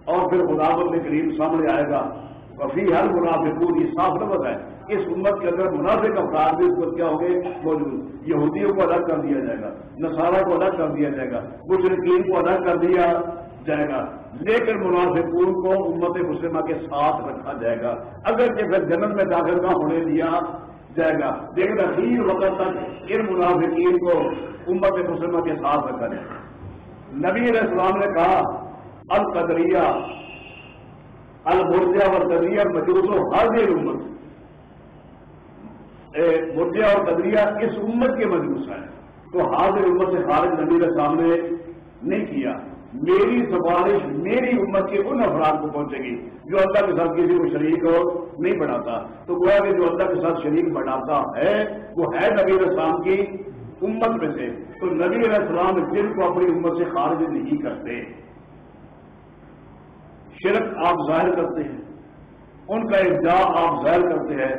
اور پھر خدا کریم سامنے آئے گا۔ کفی ہر منافقون یہ صاف نمت ہے اس امت کے اندر منافق افراد بھی اس وقت کیا ہوں گے؟ موجود۔ یہودیوں کو الگ کر دیا جائے گا، نصارہ کو الگ کر دیا جائے گا مشرقین کو الگ کر دیا جائے گا۔ لیکن منافقون کو امت مسلمہ کے ساتھ رکھا جائے گا۔ اگر کہ پھر جنت میں داخل نہ ہونے دیا جائے گا۔ لیکن اخیر وقت تک ان منافقین کو امت مسلمہ کے ساتھ رکھا جائے گا۔ نبی علیہ السلام نے کہا، القدریہ المرجا اور قدریہ مجوس و حاضر امت۔ مرجا اور قدریہ اس امت کے مجوس ہیں۔ تو حاضر امت سے خارج نبی کے سامنے نہیں کیا۔ میری سفارش میری امت کے ان افراد کو پہنچے گی جو اللہ کے ساتھ کسی کو شریک ہو نہیں بناتا۔ تو گویا کہ جو اللہ کے ساتھ شریک بناتا ہے، وہ ہے نبی السلام کی امت میں سے۔ تو نبی علیہ السلام جن کو اپنی امت سے خارج نہیں کرتے شرک آپ ظاہر کرتے ہیں، ان کا ابدا آپ ظاہر کرتے ہیں،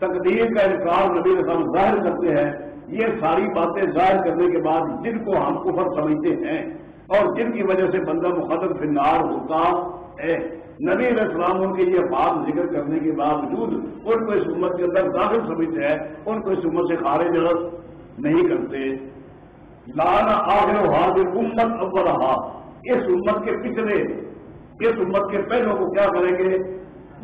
تقدیر کا انکار نبی رسم ظاہر کرتے ہیں، یہ ساری باتیں ظاہر کرنے کے بعد جن کو ہم کفر سمجھتے ہیں اور جن کی وجہ سے بندہ مخدم فنار ہوتا ہے۔ نبی علیہ السلام ان کے یہ بات ذکر کرنے کے باوجود ان کو اس امت کے اندر داخل سمجھتے ہیں، ان کو اس امت سے خارج نہیں کرتے۔ لانا آخر حاضر امت اول اس امت کے پچھلے اس امت کے پہلوں کو کیا کریں گے؟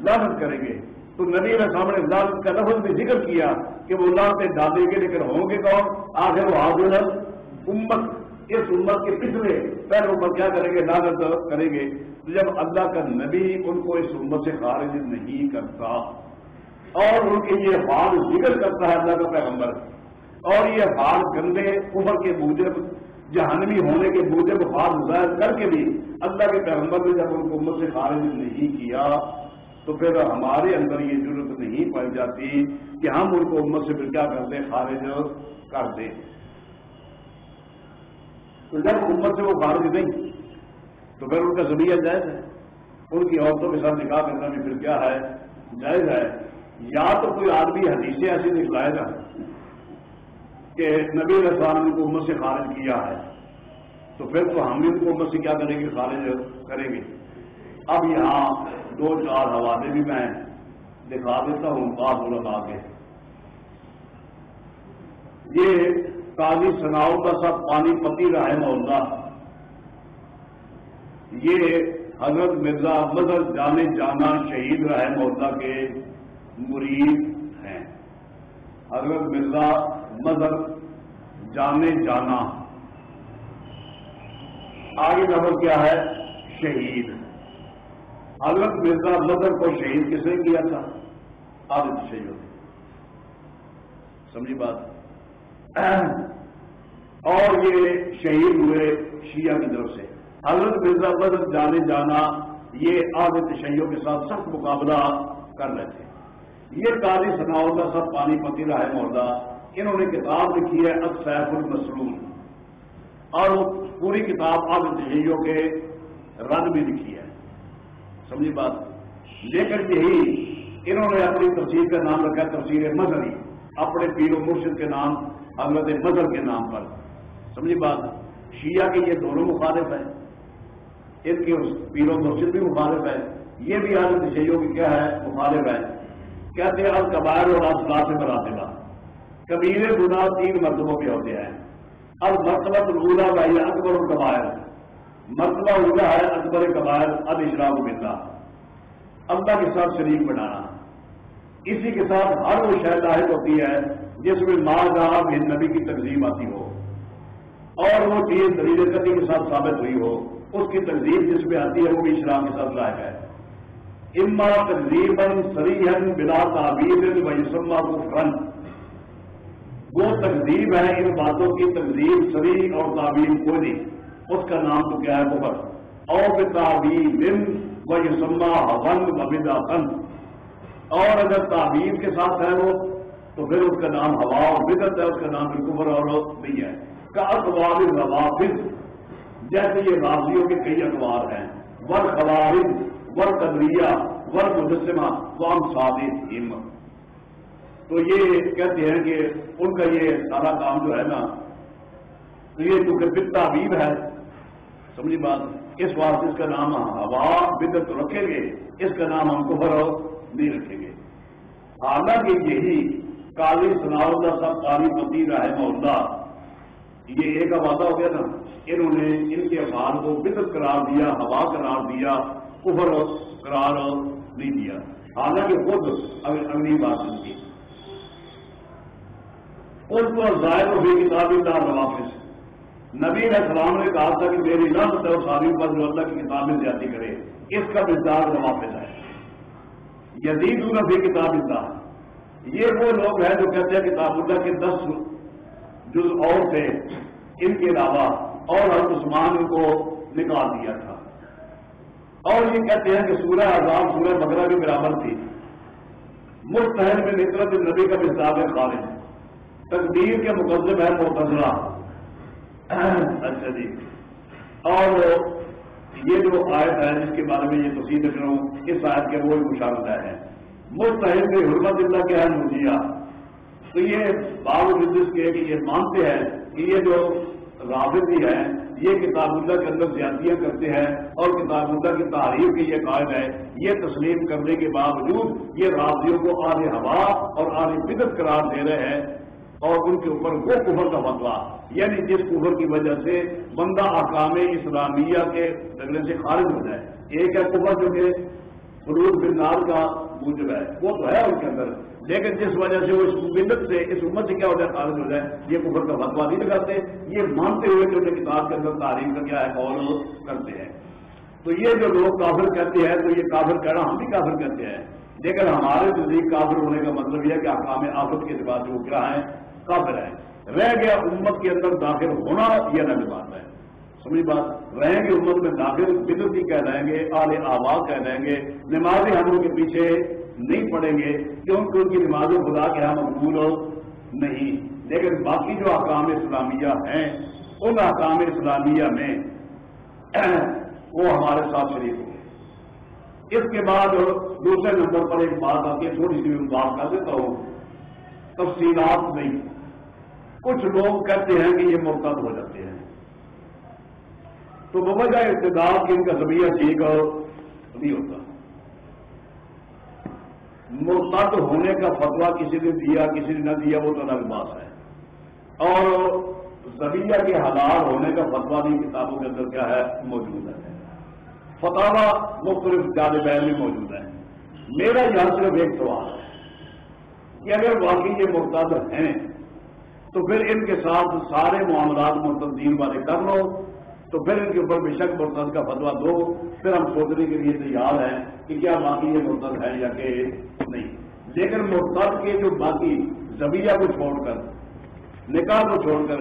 لانت کریں گے۔ تو نبی نے سامنے لانت کا لفظ بھی ذکر کیا کہ وہ لانتے ڈالیں گے لیکن ہوں گے کون؟ آخر وہ حاضر امت اس امت کے پچھلے پہلوں پر کیا کریں گے؟ لانت کریں گے۔ تو جب اللہ کا نبی ان کو اس امت سے خارج نہیں کرتا اور ان کے یہ حال ذکر کرتا ہے اللہ کا پیغمبر، اور یہ حال گندے عمر کے موجب جہانوی ہونے کے موجب خواب ظاہر کر کے بھی اللہ کے پیغمبر نے جب ان کو امت سے خارج نہیں کیا، تو پھر ہمارے اندر یہ ضرورت نہیں پائی جاتی کہ ہم ان کو امت سے پھر کیا کرتے، خارج کر دیں۔ تو جب امت سے وہ خارج نہیں، تو پھر ان کا ذریعہ جائز ہے۔ ان کی عورتوں کے ساتھ نکاح کرنا بھی پھر کیا ہے؟ جائز ہے۔ یا تو کوئی آدمی حدیثیں ایسی نکلائے گا کہ نبی علیہ السلام نے کو امت سے خارج کیا ہے۔ تو پھر تو ہم ان کو امت سے کیا کریں گے؟ خارج کریں گے۔ اب یہاں دو چار حوالے بھی میں دکھا دیتا ہوں بات لگا کے۔ یہ قاضی سناؤ کا سب پانی پتی رحم اللہ۔ یہ حضرت مرزا احمد جانے جانا شہید رحم اللہ کے مرید ہیں۔ حضرت مرزا مدر جانے جانا۔ آگے نمبر کیا ہے؟ شہید۔ حضرت مرزا مدر کو شہید کس نے کیا تھا؟ آدت شہید سمجھی بات۔ اور یہ شہید ہوئے شیعہ کی طرف سے۔ حضرت مرزا مدر جانے جانا، یہ آدت شہیدوں کے ساتھ سخت مقابلہ کر رہے تھے۔ یہ قاضی سناؤ کا سب پانی پتی رہا ہے، موردہ۔ انہوں نے کتاب لکھی ہے اکسیف المسلوم۔ اور وہ پوری کتاب اب جہیوں کے رن بھی لکھی ہے۔ سمجھی بات؟ لیکن یہی انہوں نے اپنی تفصیل کا نام رکھا تفصیل مذہبی۔ اپنے پیر و مرشد کے نام، حضرت مذہب کے نام پر۔ سمجھی بات؟ شیعہ کے یہ دونوں مخالف ہیں۔ ان کے پیر و مرشد بھی مخالف ہے یہ بھی حضرت شیعوں کی کیا ہے؟ مخالف ہے کہتے ہیں اب اور اصلاح سے بناتے گا کبیرے گنا تین مرتبوں کے ہوتے ہیں۔ اب مرتبہ رولا بھائی اکبر القبائل مرتبہ اولا ہے اکبر قبائل اب اشراف ملتا اللہ کے ساتھ شریک بنانا اسی کے ساتھ ہر وہ شہر لاحق ہوتی ہے جس میں ماں جہاں نبی کی تنظیم آتی ہو۔ اور وہ چیز دلیل قدی کے ساتھ ثابت ہوئی ہو۔ اس کی تنظیم جس میں آتی ہے وہ بھی اسلام کے ساتھ لائق ہے۔ اما تقزیباً سریحن بلا تعبیر وسما کو فن وہ تقزیب ہے ان باتوں کی تقزیب سری اور تعبیر کوئی نہیں۔ اس کا نام تو کیا ہے ببر اور تعبیر و یسما ون وبدا فن اور اگر تعبیر کے ساتھ ہے وہ، تو پھر اس کا نام ہوا اور بدت ہے، اس کا نام بالکل اور نہیں ہے۔ کا اخبار روافظ، جیسے یہ راضیوں کے کئی اخبار ہیں۔ ور خوارج، ور قدریہ ور مجسمہ وام صادق، ہمت۔ تو یہ کہتے ہیں کہ ان کا یہ سارا کام جو ہے نا، تو یہ چونکہ بد تعبیب ہے۔ سمجھی بات۔ اس واسطے اس کا نام ہوا بدت رکھیں گے۔ اس کا نام ہم کو بھرو نہیں رکھیں گے۔ حالانکہ یہی کالی سنا سب کالی پتی رہے اللہ، یہ ایک وعدہ ہو گیا نا۔ انہوں نے ان کے افعال کو بدت قرار دیا، ہوا قرار دیا، کفر قرار نہیں دیا۔ حالانکہ خود اگلی بات ان کی اس کو ظاہر و بھی کتابی دار واپس نبی السلام نے کہا تھا کہ میری نفس اور ساری پر جو اللہ کی کتابیں زیادتی کرے، اس کا مزدار واپس ہے یزید بھی کتاب اللہ یہ وہ لوگ ہیں جو کہتے ہیں کتاب اللہ کے دس جز اور تھے، ان کے علاوہ اور ہر عثمان کو نکال دیا تھا۔ اور یہ کہتے ہیں کہ سورہ آزاد سورہ بکرا کے برابر تھی۔ مستحد میں نکلت نبی کا مزاج ہے خالد۔ تقدیر کے مقدم ہے وہ اچھا جی. اور یہ جو آیت ہے جس کے بارے میں یہ تصویر رکھ رہا ہوں، اس آیت کے وہ مشاہدہ ہے. مستحد میں حرمت اللہ کے ہے مجھیا تو یہ باوجود کے کہ یہ مانتے ہیں کہ یہ جو رابطی ہے، یہ کتاب اللہ کے اندر زیادتیاں کرتے ہیں اور کتاب اللہ کی تعریف کی یہ قائد ہے. یہ تسلیم کرنے کے باوجود یہ رابطیوں کو آدھے ہوا اور آدھے بدت قرار دے رہے ہیں. اور ان کے اوپر وہ کفر کا فتوا یعنی جس کفر کی وجہ سے بندہ احکام اسلامیہ کے لگنے سے خارج ہو جائے۔ ایک ہے کفر جو کہ فروغ بنار کا موجب ہے، وہ تو ہے ان کے اندر، لیکن جس وجہ سے وہ اس ملت سے، اس امت سے کیا ہو جائے، خارج ہو جائے، یہ کفر کا فتوا نہیں لگاتے یہ مانتے ہوئے کہ انہیں کتاب کے اندر تعلیم کا کیا ہے فالو کرتے ہیں۔ تو یہ جو لوگ کافر کہتے ہیں، تو یہ کافر کہنا ہم بھی کافر کہتے ہیں۔ لیکن ہمارے نزدیک کافر ہونے کا مطلب یہ ہے کہ احکام آفت کے اعتبار سے وہ کیا ہے کافر ہے۔ رہ گیا امت کے اندر داخل ہونا یہ الگ بات ہے۔ سمجھ بات، رہیں گے امت میں داخل بدتی کہہ رہیں گے، آل آباد کہہ رہیں گے۔ نمازی ہم کے پیچھے نہیں پڑیں گے، کیونکہ ان کی نماز خدا کے ہم مقبول ہو نہیں۔ لیکن باقی جو احکام اسلامیہ ہیں، ان احکام اسلامیہ میں وہ ہمارے ساتھ شریک ہوں گے۔ اس کے بعد دوسرے نمبر پر ایک بات آتی ہے، تھوڑی سی بات کر دیتا ہوں۔ تفصیلات نہیں۔ کچھ لوگ کہتے ہیں کہ یہ مرتد ہو جاتے ہیں۔ تو بوجہ اقتدار کی ان کا زبیہ ٹھیک نہیں ہوتا۔ مرتد ہونے کا فتوا کسی نے دیا، کسی نے نہ دیا، وہ تو الگ بات ہے۔ اور زبیہ کے حلال ہونے کا فتوا بھی کتابوں کے اندر کیا ہے؟ موجود ہے۔ فتوا مختلف زیادہ میں موجود ہے۔ میرا یہاں صرف ایک سوال ہے کہ اگر واقعی یہ مرتد ہیں تو پھر ان کے ساتھ سارے معاملات مرتدین والے کر لو، تو پھر ان کے اوپر بے شک مرتد کا فتوا دو۔ پھر ہم سوچنے کے لیے تیار ہیں کہ کیا باقی یہ مرتد ہے یا کہ نہیں۔ لیکن مرتد کے جو باقی زبیہ کو چھوڑ کر، نکاح کو چھوڑ کر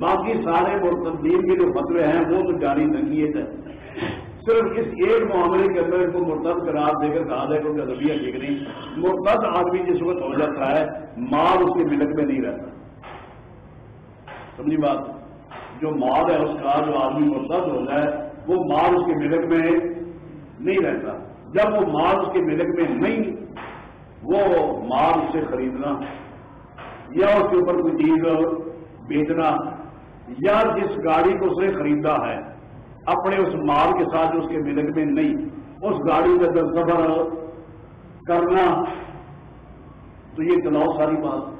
باقی سارے مرتدین کے جو فتوے ہیں، وہ تو جاری ننگیت ہے صرف اس ایک معاملے کے اندر ان کو مرتد قرار دے کر کہا جائے کہ ان کا زبیہ ٹھیک نہیں۔ مرتد آدمی جس وقت ہو جاتا ہے، مال اس کے ملک میں نہیں رہتا۔ سمجھی بات۔ جو مال ہے، اس کا جو آدمی مرتد ہو جائے وہ مال اس کے ملک میں نہیں رہتا۔ جب وہ مال اس کے ملک میں نہیں، وہ مال اسے خریدنا یا اس کے اوپر کوئی چیز بیچنا یا جس گاڑی کو اس نے خریدا ہے، اپنے اس مال کے ساتھ جو اس کے ملک میں نہیں، اس گاڑی میں اندر سفر کرنا، تو یہ چلاؤ ساری بات۔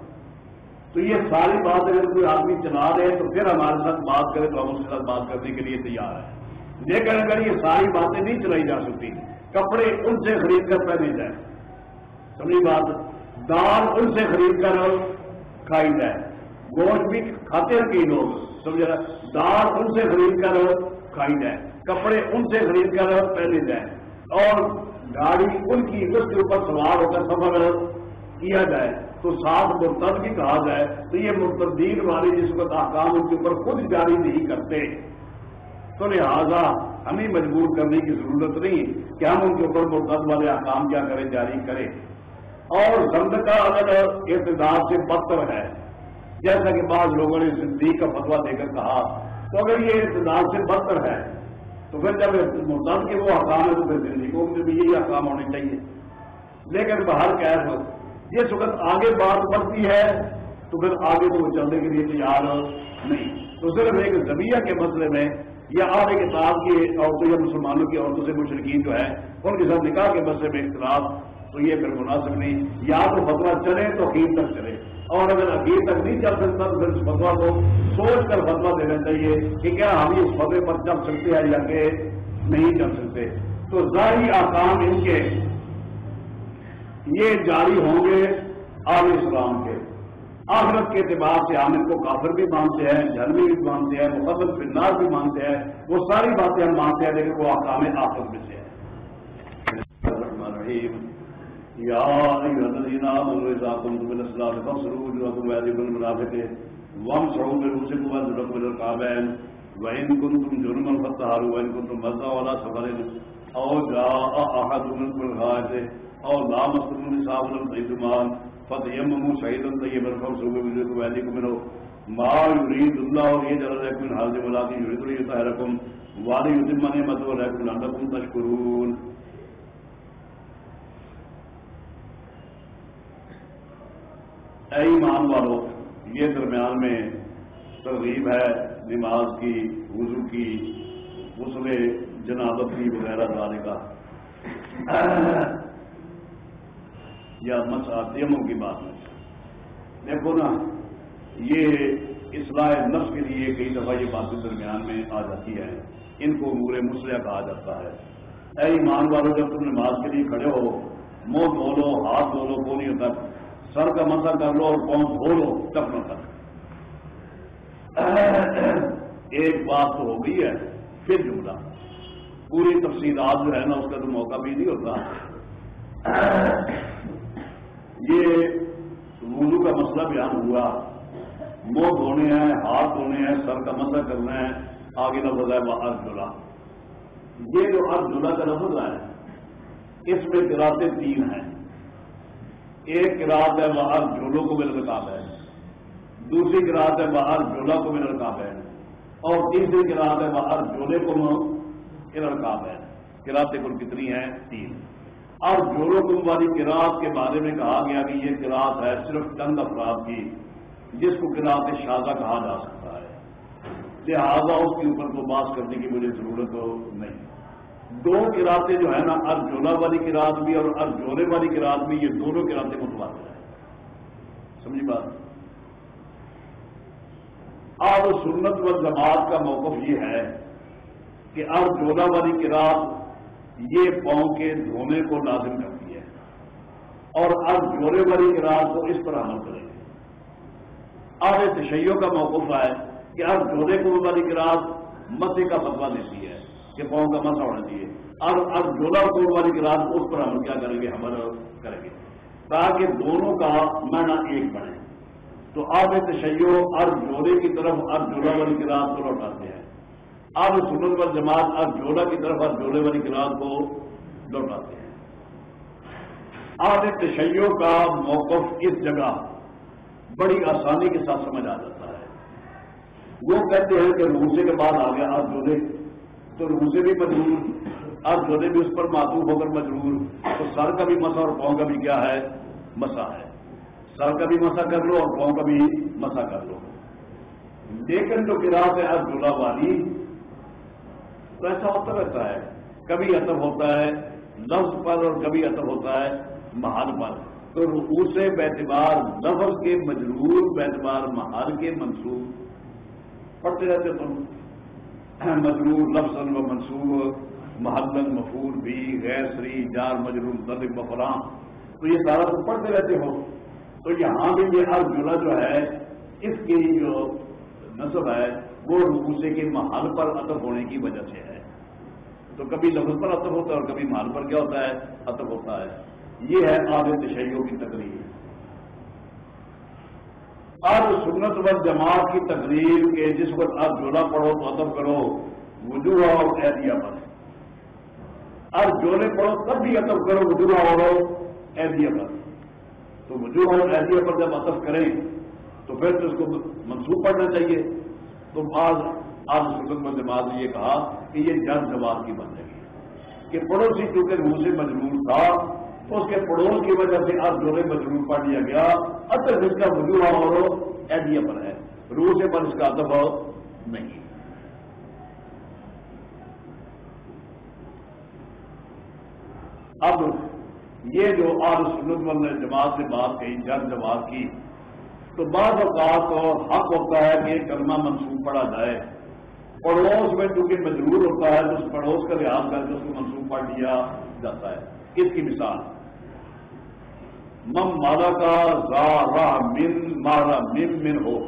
تو یہ ساری بات اگر کوئی آدمی چلا رہے تو پھر ہمارے ساتھ بات کرے تو ہم اس کے ساتھ بات کرنے کے لیے تیار ہیں۔ لیکن اگر یہ ساری باتیں نہیں چلائی جا سکتی، کپڑے ان سے خرید کر پہنے جائیں سمجھی بات؟ دال ان سے خرید کر کھائی جائے گوشت بھی کھاتے ہیں کئی لوگ سمجھ رہا دال ان سے خرید کر کھائی جائے کپڑے ان سے خرید کر پہنے جائیں اور گاڑی ان کی اس کے اوپر سوار ہو کر سفر کیا جائے تو ساتھ مرتد بھی کہا جائے تو یہ مرتدین والی جس وقت احکام ان کے اوپر خود جاری نہیں کرتے، تو لہٰذا ہمیں مجبور کرنے کی ضرورت نہیں کہ ہم ان کے اوپر مرتد والے احکام کیا کریں، جاری کریں۔ اور زند کا اگر اعتدار سے بدتر ہے۔ جیسا کہ بعض لوگوں نے زندگی کا فتوا دے کر کہا، تو اگر یہ اعتدار سے بدتر ہے، تو پھر جب مرتد کے وہ احکام ہے تو پھر زندگی کو بھی یہی احکام ہونے چاہیے۔ لیکن باہر کیس جس وقت آگے بات بڑھتی ہے تو پھر آگے تو وہ چلنے کے لیے تیار نہیں۔ تو صرف ایک زبیہ کے مسئلے میں یا آگے کتاب کی عورتوں یا مسلمانوں کی عورتوں سے مشرقین جو ہے ان کے ساتھ نکاح کے مسئلے میں اختلاف، تو یہ پھر مناسب نہیں۔ یا تو فتوا چلے تو عقید تک چلے۔ اور اگر عقید تک نہیں چل سکتا، تو پھر اس فتوا کو سوچ کر فتوا دینا چاہیے کہ کیا ہم اس فتوے پر چل سکتے ہیں یا کہ نہیں چل سکتے۔ تو ظاہری آکام ان کے یہ جاری ہوں گے عالم اسلام کے۔ آخرت کے اعتبار سے ہم ان کو کافر بھی مانتے ہیں جھرمی بھی مانتے ہیں مقدم فنار بھی مانتے ہیں۔ وہ ساری باتیں ہم مانتے ہیں، لیکن وہ آکام آخرت میں سے ہے یا الذین آمنوا اذا قمتم الى الصلاة فاغسلوا وجوهكم وايديكم الى المرافق وامسحوا برؤوسكم وارجلكم الى سفر اور لامست النساء ولم تجدوا فتيمموا شهيدا طيبا فامسحوا بوجوهكم وايديكم منه. ما يريد الله ليجعل لكم من حرج اے ایمان والو، یہ درمیان میں ترغیب ہے نماز کی، وضو کی، غسل جنابت کی وغیرہ ڈالنے کا یا مساطیموں کی بات ہے۔ دیکھو نا، یہ اصلاح نفس کے لیے کئی دفعہ یہ باتیں درمیان میں آ جاتی ہے ان کو نور مسلح کہا جاتا ہے۔ اے ایمان والو، جب تم نماز کے لیے کھڑے ہو، منہ دھو لو، ہاتھ دھو لو پونیوں تک سر کا مسا کر لو اور پاؤں دھو لو ٹپنوں تک ایک بات تو ہو گئی ہے، پھر جملہ۔ پوری تفصیلات جو ہے نا، اس کا تو موقع بھی نہیں ہوتا۔ یہ وضو کا مسئلہ بیان ہوا۔ منہ دھونے ہیں، ہاتھ دھونے ہیں، سر کا مسئلہ کرنا ہے، آگے لفظ ہے وہ ارجلا یہ جو ارجلا کا لفظ ہے، اس میں گراتے تین ہیں۔ ایک گراط ہے وہ ارجولوں کو مل رکاب ہے۔ دوسری گراط ہے وہ ارجولا کو مل رکاب ہے۔ اور تیسری گراط ہے وہ ارجولے کو مل رکاب ہے۔ گراتے کل کتنی ہیں؟ تین۔ اور جوڑوں تم والی کراط کے بارے میں کہا گیا کہ یہ کراط ہے صرف چند افراد کی، جس کو کراط شادہ کہا جا سکتا ہے۔ لہذا اس کے اوپر تو باس کرنے کی مجھے ضرورت نہیں۔ دو کراطیں جو ہے نا ارجولا والی کراط بھی اور ارجولے والی کراط بھی، یہ دونوں کراطیں متوازن ہیں۔ سمجھی بات؟ اب سنت و جماعت کا موقف یہ ہے کہ ارجولا والی کراط یہ پاؤں کے دھونے کو لازم کرتی ہے اور اب جوڑے والی رات کو اس پر عمل کریں گے۔ اب تشیعوں کا موقف ہے کہ اب جوڑے کو والی رات مسے کا فتوا دیتی ہے کہ پاؤں کا مسا ہونا چاہیے۔ اور اب جوڑا کو والی رات اس پر عمل کیا کریں گے، عمل کریں گے۔ تاکہ دونوں کا معنی ایک بنے۔ تو اب تشیعوں اور جوڑے کی طرف اب جوڑا والی رات کو لوٹاتے ہیں۔ اب سنت پر جماعت اب جوڑا کی طرف، اب جوڑے والی کلاس کو لوٹاتے ہیں۔ آج تشیعوں کا موقف اس جگہ بڑی آسانی کے ساتھ سمجھ آ جاتا ہے۔ وہ کہتے ہیں کہ روسے کے بعد آ گیا آپ جوڑے تو روسے بھی مجبور، اب جونے بھی اس پر معطوف ہو کر مجرور تو سر کا بھی مسا اور پاؤں کا بھی کیا ہے؟ مسا ہے۔ سر کا بھی مسا کر لو اور پاؤں کا بھی مسا کر لو۔ لیکن جو گرا ہے اب جلا والی تو ایسا ہوتا رہتا ہے، کبھی اثر ہوتا ہے، لفظ پر اور کبھی اثر ہوتا ہے، محل پر۔ تو اسے بیتبار لفظ کے مجرور بیتبار محل کے منصوب۔ پڑھتے رہتے تم۔ مجرور لفظ و منصوب محل مفور بھی، غیر، سری، جار، مجرور درد بفرام تو یہ سارا تم پڑھتے رہتے ہو۔ تو یہاں بھی یہ ہر جملہ جو ہے، اس کی جو نصب ہے وہ رکوسے کے محل پر اطف ہونے کی وجہ سے ہے۔ تو کبھی لفظ پر اطف ہوتا ہے اور کبھی محل پر کیا ہوتا ہے؟ اطف ہوتا ہے۔ یہ ہے آب تشہیوں کی تقریر۔ اب سنت و جماعت کی تقریر کے جس وقت آپ جولا پڑھو تو ادب کرو وجوہ اور احتیا پر اب جولے پڑھو تب بھی ادب کرو وجوہ اور احتیا پر تو وجوہ اور احتیا پر جب ادب کریں تو پھر تو اس کو منسوخ پڑھنا چاہیے۔ تو آج آج سنت و نے یہ کہا کہ یہ جن جواب کی بن جائے گی کہ پڑوسی چونکہ منہ سے مجبور تھا تو اس کے پڑوس کی وجہ سے اب جوڑے مجرور پڑ لیا گیا۔ اتر اس کا وجوہ اور ایڈیا پر ہے۔ روح سے پر اس کا دباؤ نہیں۔ اب یہ جو آج سنت نے جماعت سے بات کہی جب جماعت کی تو بعض اوقات تو حق ہوتا ہے کہ کلمہ منسوخ پڑا جائے۔ پڑوس میں چونکہ مجبور ہوتا ہے تو اس پڑوس کا لحاظ کر کے اس کو منسوخ پڑھ لیا جاتا ہے۔ اس کی مثال۔ مم مالا کا زا راہ من مارا من من ہو۔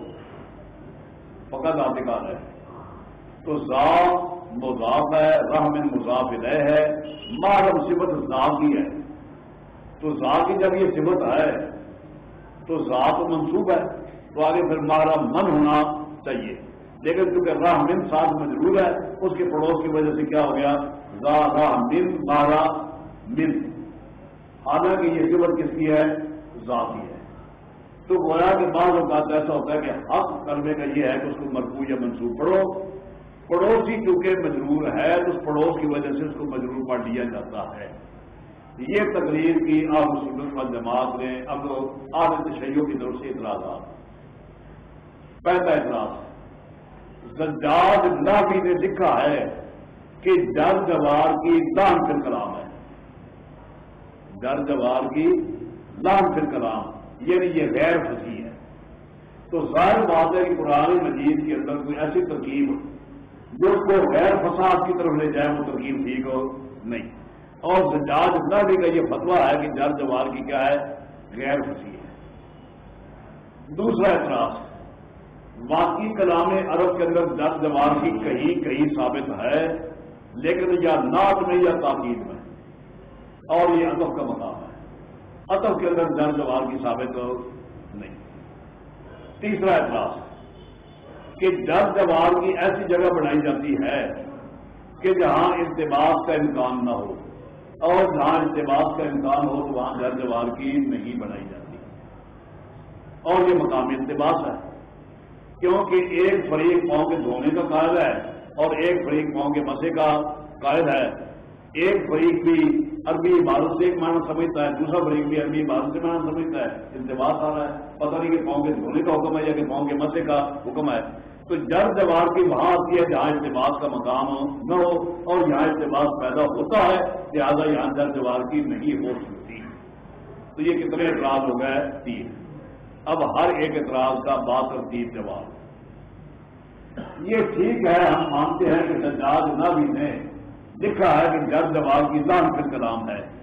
فقط آدھار ہے۔ تو زا مضاف ہے، راہ من مضاف لے ہے۔ مارم صفت زا کی ہے۔ تو زا کی جب یہ صفت ہے تو زا تو منسوب ہے، تو آگے پھر مارا من ہونا چاہیے۔ لیکن چونکہ راہ من ساتھ مجبور ہے، اس کے پڑوس کی وجہ سے کیا ہو گیا؟ زا راہ من مارا من۔ حالانکہ یہ صفت کس کی ہے؟ ذاتی ہے۔ تو گویا کہ بعض اوقات ایسا ہوتا ہے کہ حق کرنے کا یہ ہے کہ اس کو مرکو یا منسوخ پڑھو۔ پڑوسی چونکہ مجرور ہے، تو اس پڑوس کی وجہ سے اس کو مجرور پڑھ لیا جاتا ہے۔ یہ تقریر کی اب سنت جماعت نے اب آج شہیوں کی طرف سے اعتراضات پہلا اعتراض، زجاج نبی نے لکھا ہے کہ جل جوار کی دان کر کلام ہے۔ جل جوار کی لام پھر کلام یعنی یہ غیر فصیح ہے۔ تو ظاہر بات ہے کہ قرآن مجید کے اندر کوئی ایسی ترکیب جو اس کو غیر فساد کی طرف لے جائے وہ ترکیب ٹھیک ہو؟ نہیں۔ اور زجاج بھی کا یہ فتوا ہے کہ جل جوال کی کیا ہے؟ غیر فصیح ہے۔ دوسرا اعتراض، واقعی کلام عرب کے اندر جل جوال کی کہیں کہیں ثابت ہے، لیکن یا نعت میں یا تاکید میں۔ اور یہ ادب کا مقام ہے۔ اتب کے اندر جن جواب کی ثابت نہیں۔ تیسرا اعتراض، کہ جن جواب کی ایسی جگہ بنائی جاتی ہے کہ جہاں انتباس کا امکان نہ ہو۔ اور جہاں انتباس کا امکان ہو تو وہاں جن جواب کی نہیں بنائی جاتی۔ اور یہ مقامی انتباس ہے۔ کیونکہ ایک فریق پاؤں کے دھونے کا قائد ہے اور ایک فریق پاؤں کے مسے کا قائد ہے۔ ایک فریق بھی عربی عبادت سے ایک معنی سمجھتا ہے، دوسرا فریق بھی عربی عبادت سے معنی سمجھتا ہے۔ انتباس آ رہا ہے۔ پتہ نہیں کہ پاؤں کے دھونے کا حکم ہے یا کہ پاؤں کے مسے کا حکم ہے۔ تو جر جوار کی وہاں آتی ہے جہاں انتباس کا مقام نہ ہو اور یہاں انتباس پیدا ہوتا ہے، لہٰذا یہاں جر جوار کی نہیں ہو سکتی۔ تو یہ کتنے اعتراض ہو گئے؟ تین۔ اب ہر ایک اعتراض کا بات اور تین جواب۔ یہ ٹھیک ہے، ہم مانتے ہیں کہ سجاد نہ بھی نے لکھا ہے کہ جب جواب کی لان کا کلام ہے۔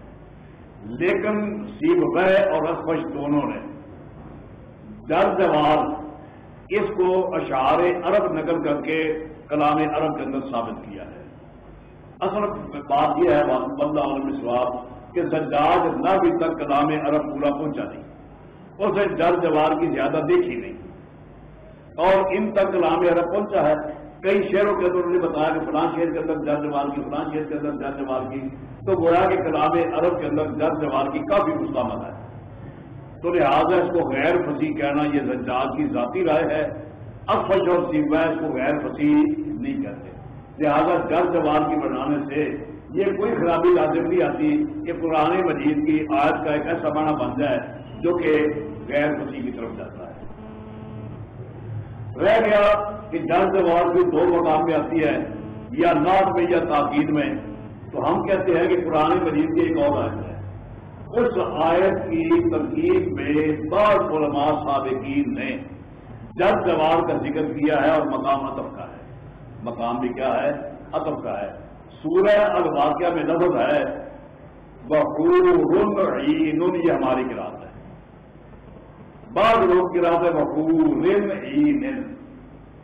لیکن سیب بہ اور اسپش دونوں نے۔ جب جواب اس کو اشعار عرب نقل کر کے کلام عرب کے اندر ثابت کیا ہے۔ اصل بات یہ ہے بندہ عالم سواب کہ سجاد نہ بھی تک کلام عرب پورا پہنچا نہیں اسے جل جوار کی زیادہ دیکھی نہیں۔ اور ان تک کلام عرب پہنچا ہے۔ کئی شہروں کے اندر انہوں نے بتایا کہ فلاں شہر کے اندر جر جوال کی، فلاں شہر کے اندر جر جوال کی، تو گویا کے کلام عرب کے اندر جر جوال کی کافی مستعمل ہے۔ تو لہٰذا اس کو غیر فصیح کہنا یہ زجاج کی ذاتی رائے ہے۔ اب فش اور سیوا اس کو غیر فصیح نہیں کہتے۔ لہٰذا جر جوال کی بنانے سے یہ کوئی خرابی لازم نہیں آتی۔ کہ پرانے مجید کی آج کا ایک ایسا معنی بن جائے جو کہ غیر مسیح کی طرف جاتا ہے۔ رہ گیا کہ جلد وار بھی دو مقام میں آتی ہے، یا ناٹ میں یا تاکید میں۔ تو ہم کہتے ہیں کہ پرانے مجید کی ایک اور آیت ہے۔ اس آیت کی ترکیب میں بعض علماء سابقین نے جب جواب کا ذکر کیا ہے اور مقام ادب کا ہے۔ مقام بھی کیا ہے؟ ادب کا ہے۔ سورہ الواقعہ میں لفظ ہے بخور یہ ہماری گراط ہے۔ بعض لوگ گراط ہے بخور عین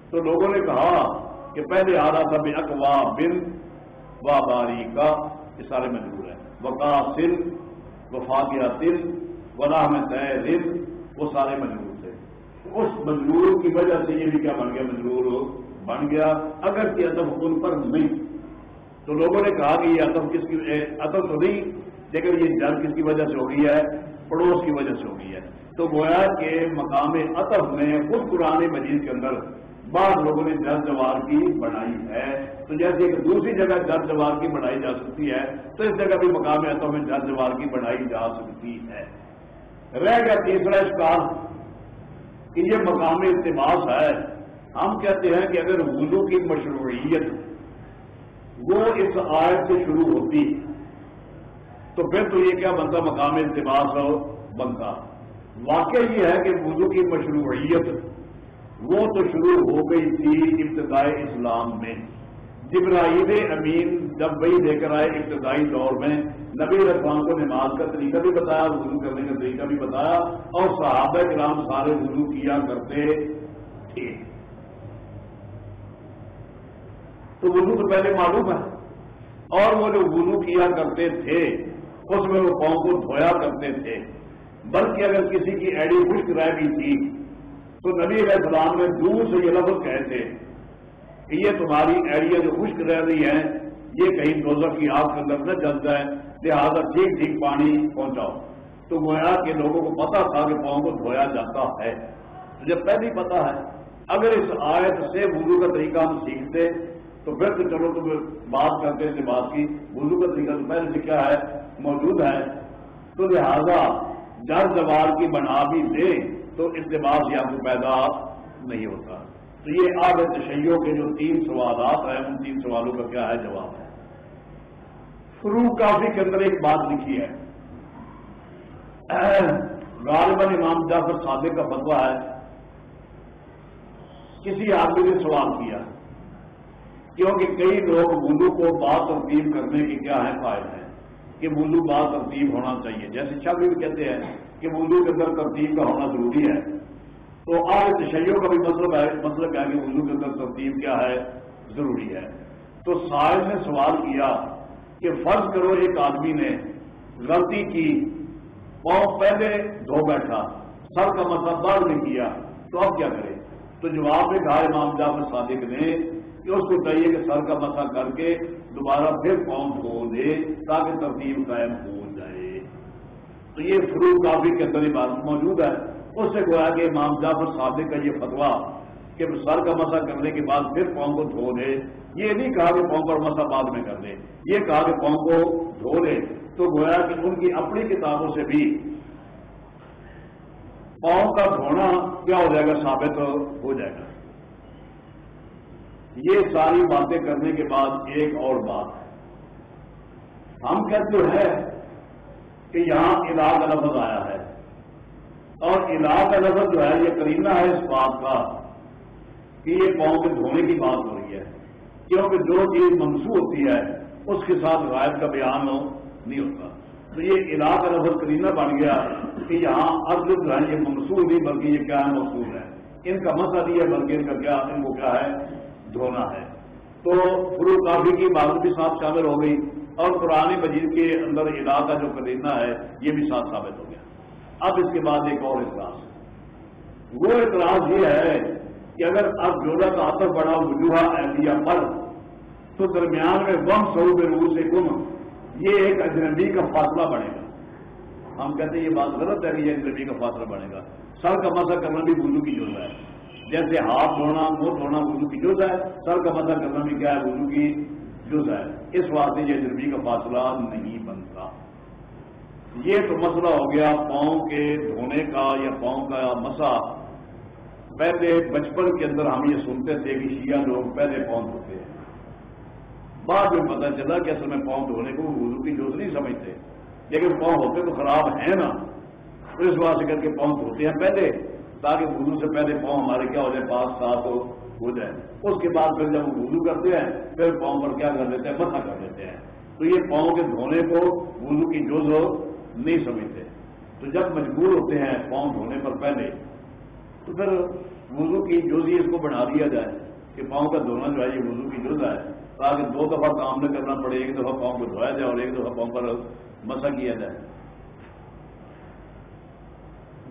تو لوگوں نے کہا کہ پہلے آ رہا تھا بے اقوا بن و باری کا یہ سارے مجبور ہیں۔ وقا سل وفاقیہ دل ولاح میں طے دل وہ سارے مجبور تھے۔ اس مجبور کی وجہ سے یہ بھی کیا بن گیا؟ مجبور بن گیا۔ اگر کہ ادب ان پر نہیں، تو لوگوں نے کہا کہ یہ ادب کس کی ادب تو نہیں، لیکن یہ جنگ کس کی وجہ سے ہو گئی ہے؟ پڑوس کی وجہ سے ہو گئی ہے۔ تو گویا کہ مقام ادب میں خود پرانے مجید کے اندر بعض لوگوں نے جل جوار کی بنائی ہے۔ تو جیسے کہ دوسری جگہ جل جوار کی بنائی جا سکتی ہے، تو اس جگہ بھی مقام ادب میں جل جوار کی بنائی جا سکتی ہے۔ رہ گیا تیسرا اسکار کہ یہ مقامی اتباس ہے۔ ہم کہتے ہیں کہ اگر وضو کی مشروعیت وہ اس آیت سے شروع ہوتی، تو پھر تو یہ کیا بنتا؟ مقام التباس بنتا۔ واقعہ یہ ہے کہ وضو کی مشروعیت وہ تو شروع ہو گئی تھی ابتدائی اسلام میں۔ جبرائیل امین جب وہی لے کر آئے ابتدائی دور میں، نبی رسمان کو نماز کا طریقہ بھی بتایا وضو کرنے کا طریقہ بھی بتایا، اور صحابہ کرام سارے وضو کیا کرتے تھے۔ تو وضو تو پہلے معلوم ہے۔ اور وہ جو وضو کیا کرتے تھے، اس میں وہ پاؤں کو دھویا کرتے تھے۔ بلکہ اگر کسی کی ایڈی خشک رہ گئی تھی تو نبی علیہ السلام نے دور سے یہ لفظ کہتے کہ یہ تمہاری ایڈیا جو خشک رہ رہی ہے یہ کہیں دوزر کی آگ کے اندر نہ جل جائے لہٰذا ٹھیک ٹھیک پانی پہنچاؤ۔ تو گویا کے لوگوں کو پتا تھا کہ پاؤں کو دھویا جاتا ہے۔ جب پہلے پتا ہے، اگر اس آیت سے وضو کا طریقہ ہم سیکھتے، تو پھر تو چلو تم بات کرتے ہیں بات کی۔ وضو کا طریقہ تو پہلے سے ہے، موجود ہے۔ تو لہذا جر جوار کی بنا بھی دے تو اتباس یہاں کو پیدا نہیں ہوتا۔ تو یہ آب تشیعوں کے جو تین سوالات ہیں، ان تین سوالوں کا کیا ہے جواب ہے؟ فروغ کافی کے اندر ایک بات لکھی ہے۔ غالباً امام جعفر صادق کا فتوا ہے۔ کسی آدمی نے سوال کیا، کیونکہ کئی لوگ وضو کو بات ترتیب کرنے کے کیا ہے فائد ہیں؟ کہ وضو بات ترتیب ہونا چاہیے۔ جیسے شب بھی کہتے ہیں کہ وضو کے اندر ترتیب کا ہونا ضروری ہے۔ تو آج تشیعوں کا بھی مطلب ہے مطلب ہے کہ وضو کے اندر ترتیب کیا ہے؟ ضروری ہے۔ تو سائز نے سوال کیا کہ فرض کرو ایک آدمی نے غلطی کی، پاؤں پہلے دھو بیٹھا، سر کا مطلب بعد میں کیا، تو اب کیا کرے؟ تو جواب میں کہا امام جعفر صادق نے کہ اس کو چاہیے کہ سر کا مسا کر کے دوبارہ پھر قوم کھو دے تاکہ ترتیب قائم ہو۔ تو یہ فروغ کافی کے اندر بات موجود ہے۔ اس سے گویا کہ امام جعفر صادق کا یہ فتوا کہ سر کا مسا کرنے کے بعد پھر قوم کو دھو دے۔ یہ نہیں کہا کہ قوم پر مسا بعد میں کر دے۔ یہ کہا کہ قوم کو دھو دے۔ تو گویا کہ ان کی اپنی کتابوں سے بھی پاؤں کا دھونا کیا ہو جائے گا، ثابت ہو جائے گا۔ یہ ساری باتیں کرنے کے بعد ایک اور بات۔ ہے ہم کہتے ہیں کہ یہاں علاج کا لفظ آیا ہے۔ اور علاج کا لفظ جو ہے، یہ کرینہ ہے اس بات کا کہ یہ پاؤں کے دھونے کی بات ہو رہی ہے۔ کیونکہ جو چیز منسوخ ہوتی ہے، اس کے ساتھ غائب کا بیان ہو، نہیں ہوتا۔ تو یہ علاج کا لفظ کرینہ بن گیا کہ یہاں ارد جو ہے، یہ منسوخ نہیں، بلکہ یہ کیا ہے مقصود ہے۔ ان کا مسئلہ نہیں ہے، بلکہ ان کا کیا، ان کو کیا ہے؟ دھونا ہے۔ تو فرو کافی کی بات بھی ساتھ شامل ہو گئی۔ اور قرآن مجید کے اندر علاقہ جو کلینا ہے، یہ بھی ساتھ ثابت ہو گیا۔ اب اس کے بعد ایک اور اعتراض۔ وہ اعتراض یہ ہے کہ اگر اب جوڑا کا اثر بڑا وجوہا اہلیہ پر، تو درمیان میں بم سو روح سے گم، یہ ایک اجنبی کا فاصلہ بنے گا۔ ہم کہتے ہیں یہ بات غلط ہے کہ یہ اجنبی کا فاصلہ بنے گا۔ سر کا مسا کرنا بھی وضو کی ضرورت ہے۔ جیسے ہاتھ دھونا، منہ دھونا وضو کی جوت ہے، سر کا مسا کرنا بھی کیا ہے، وضو کی جز ہے۔ اس واسطے یہ جربی کا فاصلہ نہیں بنتا۔ یہ تو مسئلہ ہو گیا پاؤں کے دھونے کا یا پاؤں کا مسا۔ پہلے بچپن کے اندر ہم یہ سنتے تھے کہ شیعہ لوگ پہلے پاؤں دھوتے ہیں۔ بعد میں پتہ چلا کہ اصل میں پاؤں دھونے کو وضو کی جوز نہیں سمجھتے۔ لیکن پاؤں ہوتے تو خراب ہیں نا۔ اس واسطے کر کے پاؤں دھوتے ہیں پہلے، تاکہ وضو سے پہلے پاؤں ہمارے کیا ہو جائے پاس صاف ہو۔ ہو جائے۔ اس کے بعد پھر جب وہ وضو کرتے ہیں، پھر پاؤں پر کیا کر دیتے ہیں؟ مسا کر دیتے ہیں۔ تو یہ پاؤں کے دھونے کو وضو کی جوز ہو نہیں سمجھتے۔ تو جب مجبور ہوتے ہیں پاؤں دھونے پر پہلے، تو پھر وضو کی جوزی اس کو بنا دیا جائے کہ پاؤں کا دھونا جو ہے، یہ وضو کی جوز ہے تاکہ دو دفعہ کام نہ کرنا پڑے، ایک دفعہ پاؤں کو دھویا جائے اور ایک دفعہ پاؤں پر مسا کیا جائے۔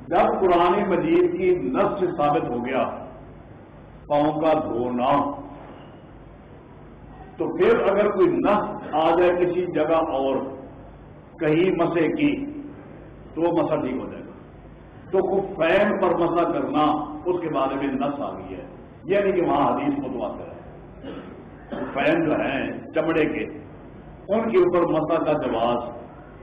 جب پرانی مجید کی نس سے ثابت ہو گیا پاؤں کا دھونا تو پھر اگر کوئی نس آ جائے کسی جگہ اور کہیں مسے کی، تو وہ مسا ٹھیک ہو جائے گا۔ تو فین پر مسا کرنا اس کے بارے میں نس آ گئی ہے۔ یعنی کہ وہاں حدیث متواتر ہے فین جو ہیں، چمڑے کے، ان کے اوپر مسا کا جواز۔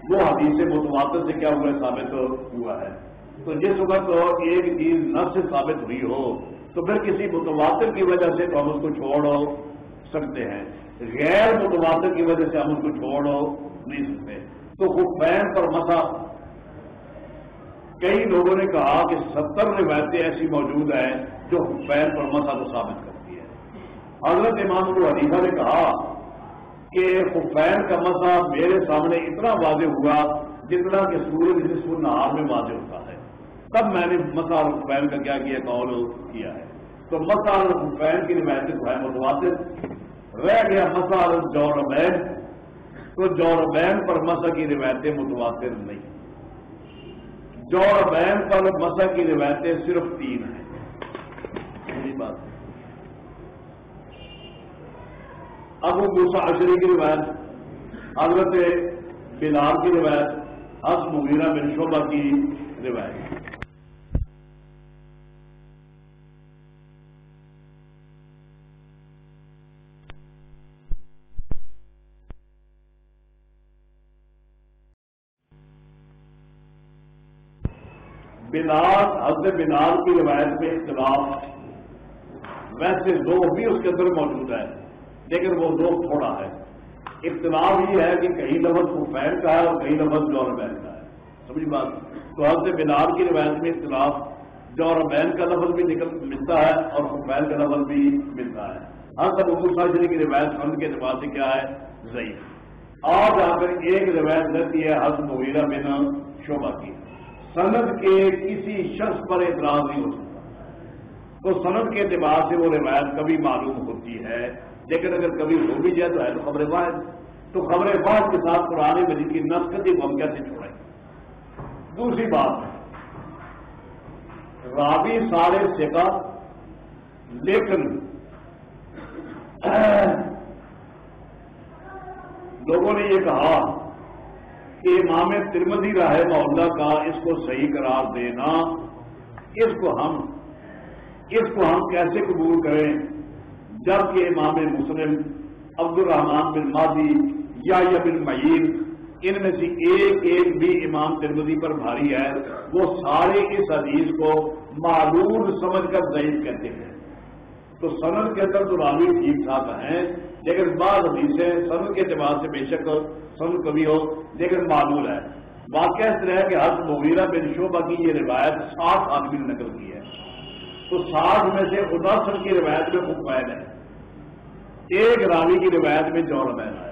وہ حدیث متواتر سے کیا ہوا ثابت ہوا ہے۔ تو جس وقت ایک چیز نس سے ثابت ہوئی ہو تو پھر کسی متواتر کی وجہ سے تو ہم اس کو چھوڑ سکتے ہیں۔ غیر متواتر کی وجہ سے ہم اس کو چھوڑ نہیں سکتے۔ تو خفین پر مسا۔ کئی لوگوں نے کہا کہ ستر روایتیں ایسی موجود ہیں جو خفین پر مسا کو ثابت کرتی ہے حضرت امام ابو حدیفہ نے کہا کہ خفین کا مسا میرے سامنے اتنا واضح ہوا جتنا کہ سورج نصف نہار میں واضح ہوتا ہے۔ تب میں نے مسا اور کا کیا کیا قول کیا ہے۔ تو مسا اور کی روایتیں جو ہے متواتر۔ رہ گیا مسا اور جور تو جوربین پر مسا کی روایتیں متواتر نہیں۔ جوربین پر مسا کی روایتیں صرف تین ہیں۔ بات۔ ابو موسا اشری کی روایت، حضرت بلال کی روایت حس مغیرہ بن شعبہ کی روایت۔ بلال حضرت بلال کی روایت میں اختلاف ویسے دو بھی اس کے اندر موجود ہے، لیکن وہ دو تھوڑا ہے۔ اختلاف یہ ہے کہ کہیں لفظ خفین کا ہے اور کہیں لفظ جوربین کا ہے۔ سمجھ بات؟ تو حضرت بلال کی روایت میں اختلاف، جوربین کا لفظ بھی نکل ملتا ہے اور خفین کا لفظ بھی ملتا ہے۔ ہر سب ابو شاہ کی روایت فن کے اعتبار سے کیا ہے؟ ضعیف۔ آج آ کر ایک روایت رہتی ہے حضرت مغیرہ بن شعبہ کی۔ سند کے کسی شخص پر اعتراض نہیں ہو سکتا۔ تو سند کے اعتبار سے وہ روایت کبھی معلوم ہوتی ہے، لیکن اگر کبھی ہو بھی جائے تو ہے تو خبر واحد۔ تو خبر واحد کے ساتھ پرانے مجھے کی نسکتی کو ہم کیسے چھوڑیں؟ دوسری بات رابی سارے سیکا لیکن لوگوں نے یہ کہا کہ امام ترمدی راہ اللہ کا اس کو صحیح قرار دینا، اس کو ہم، اس کو ہم کیسے قبول کریں؟ جبکہ امام مسلم عبد الرحمان بن مادی یا بن معین، ان میں سے ایک ایک بھی امام ترمدی پر بھاری ہے، وہ سارے اس حدیث کو معلوم سمجھ کر ضعیف کہتے ہیں۔ تو سند کے اندر تو راوی ٹھیک ٹھاک ہیں، لیکن بعض حدیثیں سند کے اعتبار سے بے شک سن کبھی ہو، لیکن معلوم ہے۔ واقعہ اس طرح کہ حضرت مغیرہ بن شعبہ کی یہ روایت سات آدمی نے نقل کی ہے۔ تو سات میں سے اداسر کی روایت میں خود ہے۔ ایک راوی کی روایت میں جوڑ بین ہے۔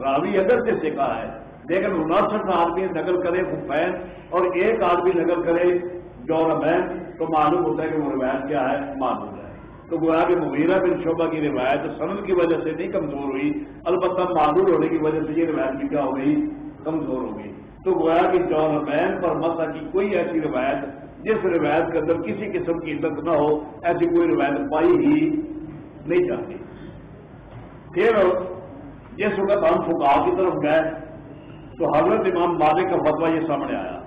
راوی اگر سے سیکھا ہے، لیکن انسٹھ آدمی نقل کرے خفین اور ایک آدمی نقل کرے جوڑ بین تو معلوم ہوتا ہے کہ وہ روایت کیا ہے معلوم ہے۔ تو گویا کہ مغیرہ بن شعبہ کی روایت سند کی وجہ سے نہیں کمزور ہوئی، البتہ معلوم ہونے کی وجہ سے یہ روایت بھی کیا ہو گئی؟ کمزور ہو گئی۔ تو گویا کہ جون بین پر مسا کی کوئی ایسی روایت جس روایت کے اندر کسی قسم کی عزت نہ ہو، ایسی کوئی روایت پائی ہی نہیں جاتی۔ پھر جس وقت ہم فکا کی طرف گئے، تو حضرت امام مالک کا فتوا یہ سامنے آیا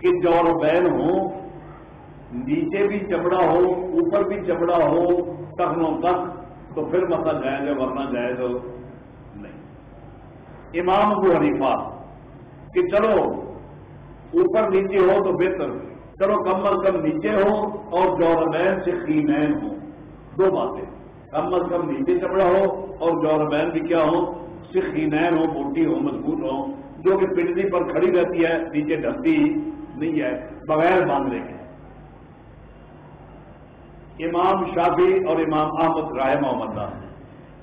کہ جور بین ہوں نیچے بھی چمڑا ہو، اوپر بھی چمڑا ہو ٹخنوں تک تو پھر مسئلہ جائز ہے، ورنہ جائز ہو نہیں۔ امام ابو حنیفہ کہ چلو، اوپر نیچے ہو تو بہتر چلو کم از کم نیچے ہو اور جورمین سے خیمین ہو۔ دو باتیں۔ کم از کم نیچے چمڑا ہو اور جورمین بھی کیا ہو؟ سکھینین ہو، موٹی ہو، مضبوط ہو۔ جو کہ پنڈی پر کھڑی رہتی ہے، نیچے ڈھکتی نہیں ہے، بغیر باندھنے کے۔ امام شافی اور امام احمد رائے محمد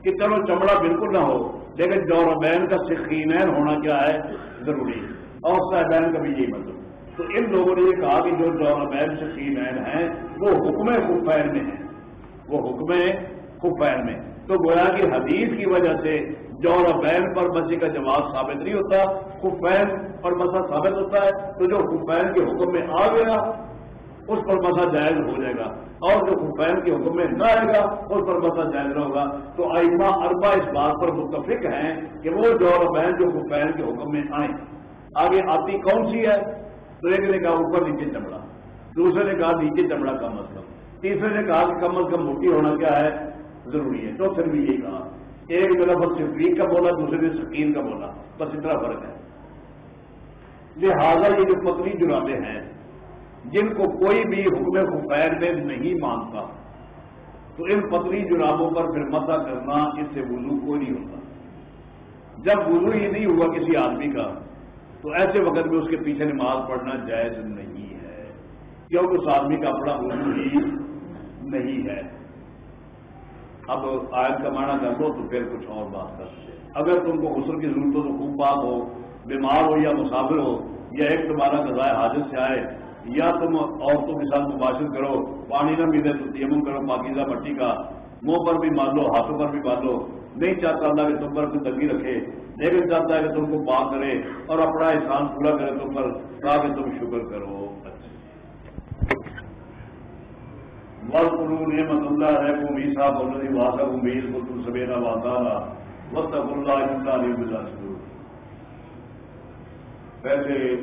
کہ چلو چمڑا بالکل نہ ہو، لیکن جوربین کا سکھینین ہونا کیا ہے؟ ضروری۔ اور صاحبین کا بھی یہی مطلب۔ تو ان لوگوں نے یہ کہا کہ جو جوربین سکھینین ہیں، وہ حکم خفین میں ہیں۔ وہ حکم خفین میں تو گویا کی حدیث کی وجہ سے جور بین پر مسیح کا جواب ثابت نہیں ہوتا خفین پر مسا ثابت ہوتا ہے۔ تو جو خفین کے حکم میں آ گیا، اس پر مسا جائز ہو جائے گا۔ اور جو خفین کے حکم میں نہ آئے گا، اس پر مسا جائز نہ ہوگا۔ تو آئمہ اربا اس بات پر متفق ہیں کہ وہ جور بین جو خفین کے حکم میں آئیں۔ آگے آتی کون سی ہے؟ تو ایک نے کہا اوپر نیچے چمڑا۔ دوسرے نے کہا نیچے چمڑا کا مطلب تیسرے نے کہا کہ کم از کم موٹی ہونا کیا ہے؟ ضروری ہے۔ تو پھر بھی یہ کہا۔ ایک جگہ پر کا بولا، دوسرے نے سکین کا بولا۔ بس اتنا فرق ہے۔ لہذا یہ جو پتلی جرابے ہیں جن کو کوئی بھی حکم خفیر میں نہیں مانتا، تو ان پتلی جرابوں پر پھر مسا کرنا، اس سے وضو کوئی نہیں ہوتا۔ جب وضو ہی نہیں ہوا کسی آدمی کا، تو ایسے وقت میں اس کے پیچھے نماز پڑھنا جائز نہیں ہے کیونکہ اس آدمی کا اپنا وضو ہی نہیں ہے۔ اب آیت کا معنی کر دو، تو پھر کچھ اور بات کر اگر تم کو غسل کی ضرورت ہو تو خوب بات ہو، بیمار ہو یا مسافر ہو، یا ایک تمہارا غذائے حاضر سے آئے یا تم عورتوں کے ساتھ مباشر کرو، پانی نہ ملے تو تیمم کرو، پاکیزہ مٹی کا منہ پر بھی مان لو، ہاتھوں پر بھی مان لو۔ نہیں چاہتا اللہ کہ تم پر کوئی تنگی رکھے لیکن چاہتا ہے کہ تم کو پاک کرے اور اپنا احسان پورا کرے تم پر کہا کہ تم شکر کرو۔ نعمت اللہ ہے کو میسا بولنے واسا کو میز کو تم سبیرا واسا وسط اللہ علیہ بلا پہلے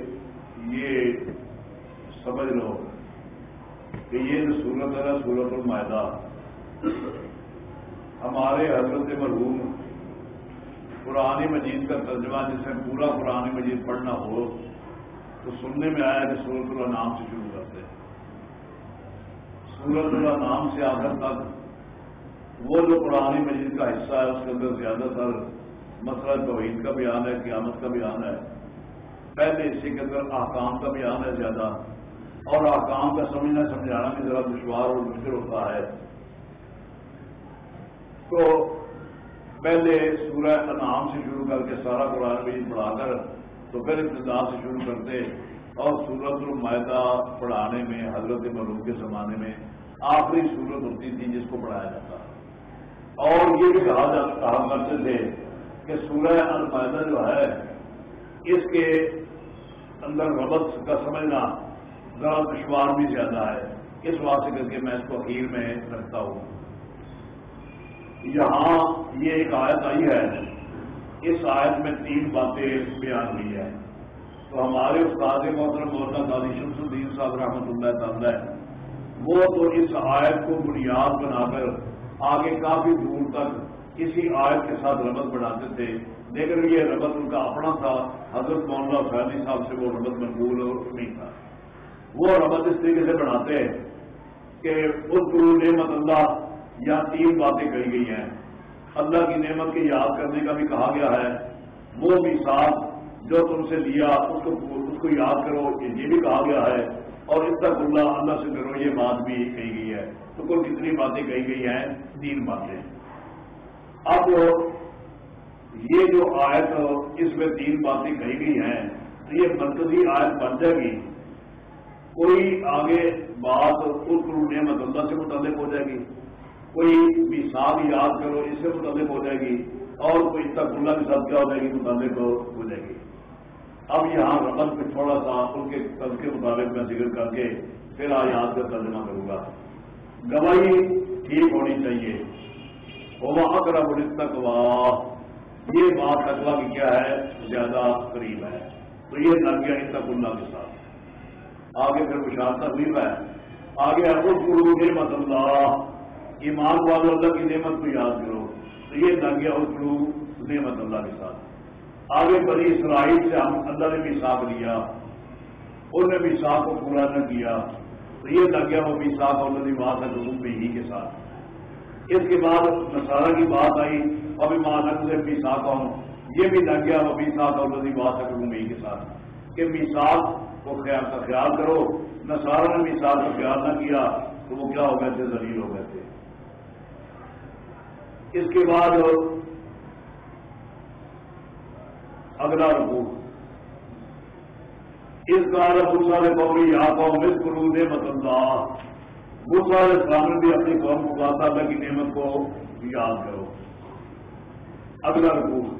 یہ سمجھ لو کہ یہ جو سورت ہے سورت المائدہ۔ ہمارے حضرت مرحوم قرآن مجید کا ترجمہ، جس میں پورا قرآن مجید پڑھنا ہو، تو سننے میں آیا کہ سورت اللہ نام سے شروع کرتے ہیں۔ سورت اللہ نام سے آخر تک وہ جو قرآن مجید کا حصہ ہے، اس کے اندر زیادہ تر مسئلہ توحید کا بیان ہے، قیامت کا بیان ہے۔ پہلے اسی کے اندر احکام کا بیان ہے، زیادہ اور احکام کا سمجھنا سمجھانا بھی ذرا دشوار اور مشکل ہوتا ہے۔ تو پہلے سورہ انعام سے شروع کر کے سارا قرآن مجید پڑھا کر تو پھر ابتدا سے شروع کرتے اور سورت المائدہ پڑھانے میں، حضرت مروب کے زمانے میں آخری صورت ہوتی تھی جس کو پڑھایا جاتا۔ اور یہ بھی کہا جاتا کرتے تھے کہ سورہ المائدہ جو ہے، اس کے اندر ربط کا سمجھنا ذرا دشوار بھی زیادہ ہے۔ اس واسطے کر کے میں اس کو اخیر میں رکھتا ہوں۔ یہاں یہ ایک آیت آئی ہے۔ اس آیت میں تین باتیں بیان ہوئی ہیں۔ تو ہمارے استاد محترم مولانا قاضی شمس الدین صاحب رحمۃ اللہ تعالی وہ تو اس آیت کو بنیاد بنا کر آگے کافی دور تک کسی آیت کے ساتھ ربط بڑھاتے تھے۔ لیکن یہ ربط ان کا اپنا تھا۔ حضرت مولانا فیضی صاحب سے وہ ربط مقبول نہیں تھا۔ وہ ربط اس طریقے سے بڑھاتے ہیں کہ اس گرو نعمت اللہ یا تین باتیں کہی گئی ہیں۔ اللہ کی نعمت کے یاد کرنے کا بھی کہا گیا ہے۔ وہ بھی ساتھ جو تم سے لیا، اس کو اس کو یاد کرو، یہ بھی کہا گیا ہے۔ اور اس تک اللہ اللہ سے کرو یہ بات بھی کہی گئی ہے۔ تو کل کتنی باتیں کہی گئی ہیں؟ تین باتیں۔ اب یہ جو آیت، اس میں تین باتیں کہی گئی ہیں، تو یہ مرکزی آیت بن جائے گی۔ کوئی آگے بات اس نعمت اللہ سے متعلق ہو جائے گی، کوئی مثال یاد کرو، اس سے متعلق ہو جائے گی، اور کوئی تک اللہ کے ساتھ کیا ہو جائے گی، متعلق ہو جائے گی۔ اب یہاں رقم پہ تھوڑا سا ان کے قد کے مطابق میں ذکر کر کے پھر آیات کا ترجمہ کروں گا۔ گواہی ٹھیک ہونی چاہیے۔ ہوما اکرم تک یہ بات تقوا کی کیا ہے؟ زیادہ قریب ہے۔ تو یہ لگ گیا تک اللہ کے ساتھ۔ آگے پھر مشاہدہ تقریب ہے آگے ابو گرو نعمت اللہ۔ ایمان والو اللہ کی نعمت کو یاد کرو۔ تو یہ نہ گیا کرو نعمت اللہ کے ساتھ۔ آگے بڑی اسرائیل سے ہم اللہ نے بھی ساتھ لیا۔ انہوں نے بھی ساتھ کو پورا نہ کیا۔ تو یہ لگ گیا وہ بھی ساتھ اور نبی بات ہے حکم بھی ہی کے ساتھ۔ اس کے بعد نسارا کی بات آئی۔ ابھی ماں سے بھی ساتھ ہوں یہ بھی لگ گیا وہ بھی ساتھ اور نبی بات ہے حکم ہی کے ساتھ۔ کہ میساک کو خیال کا خیال کرو۔ نہ سارا نے میساک کا خیال نہ کیا تو وہ کیا ہو گئے تھے؟ ذلیل ہو گئے تھے۔ اس کے بعد اگلا رکو اس کار بھوسا نے قومی یا قوم مس کرو دے متندا بھوسا اسلام بھی اپنی قوم کو کہا کی نعمت کو یاد کرو۔ اگلا رکو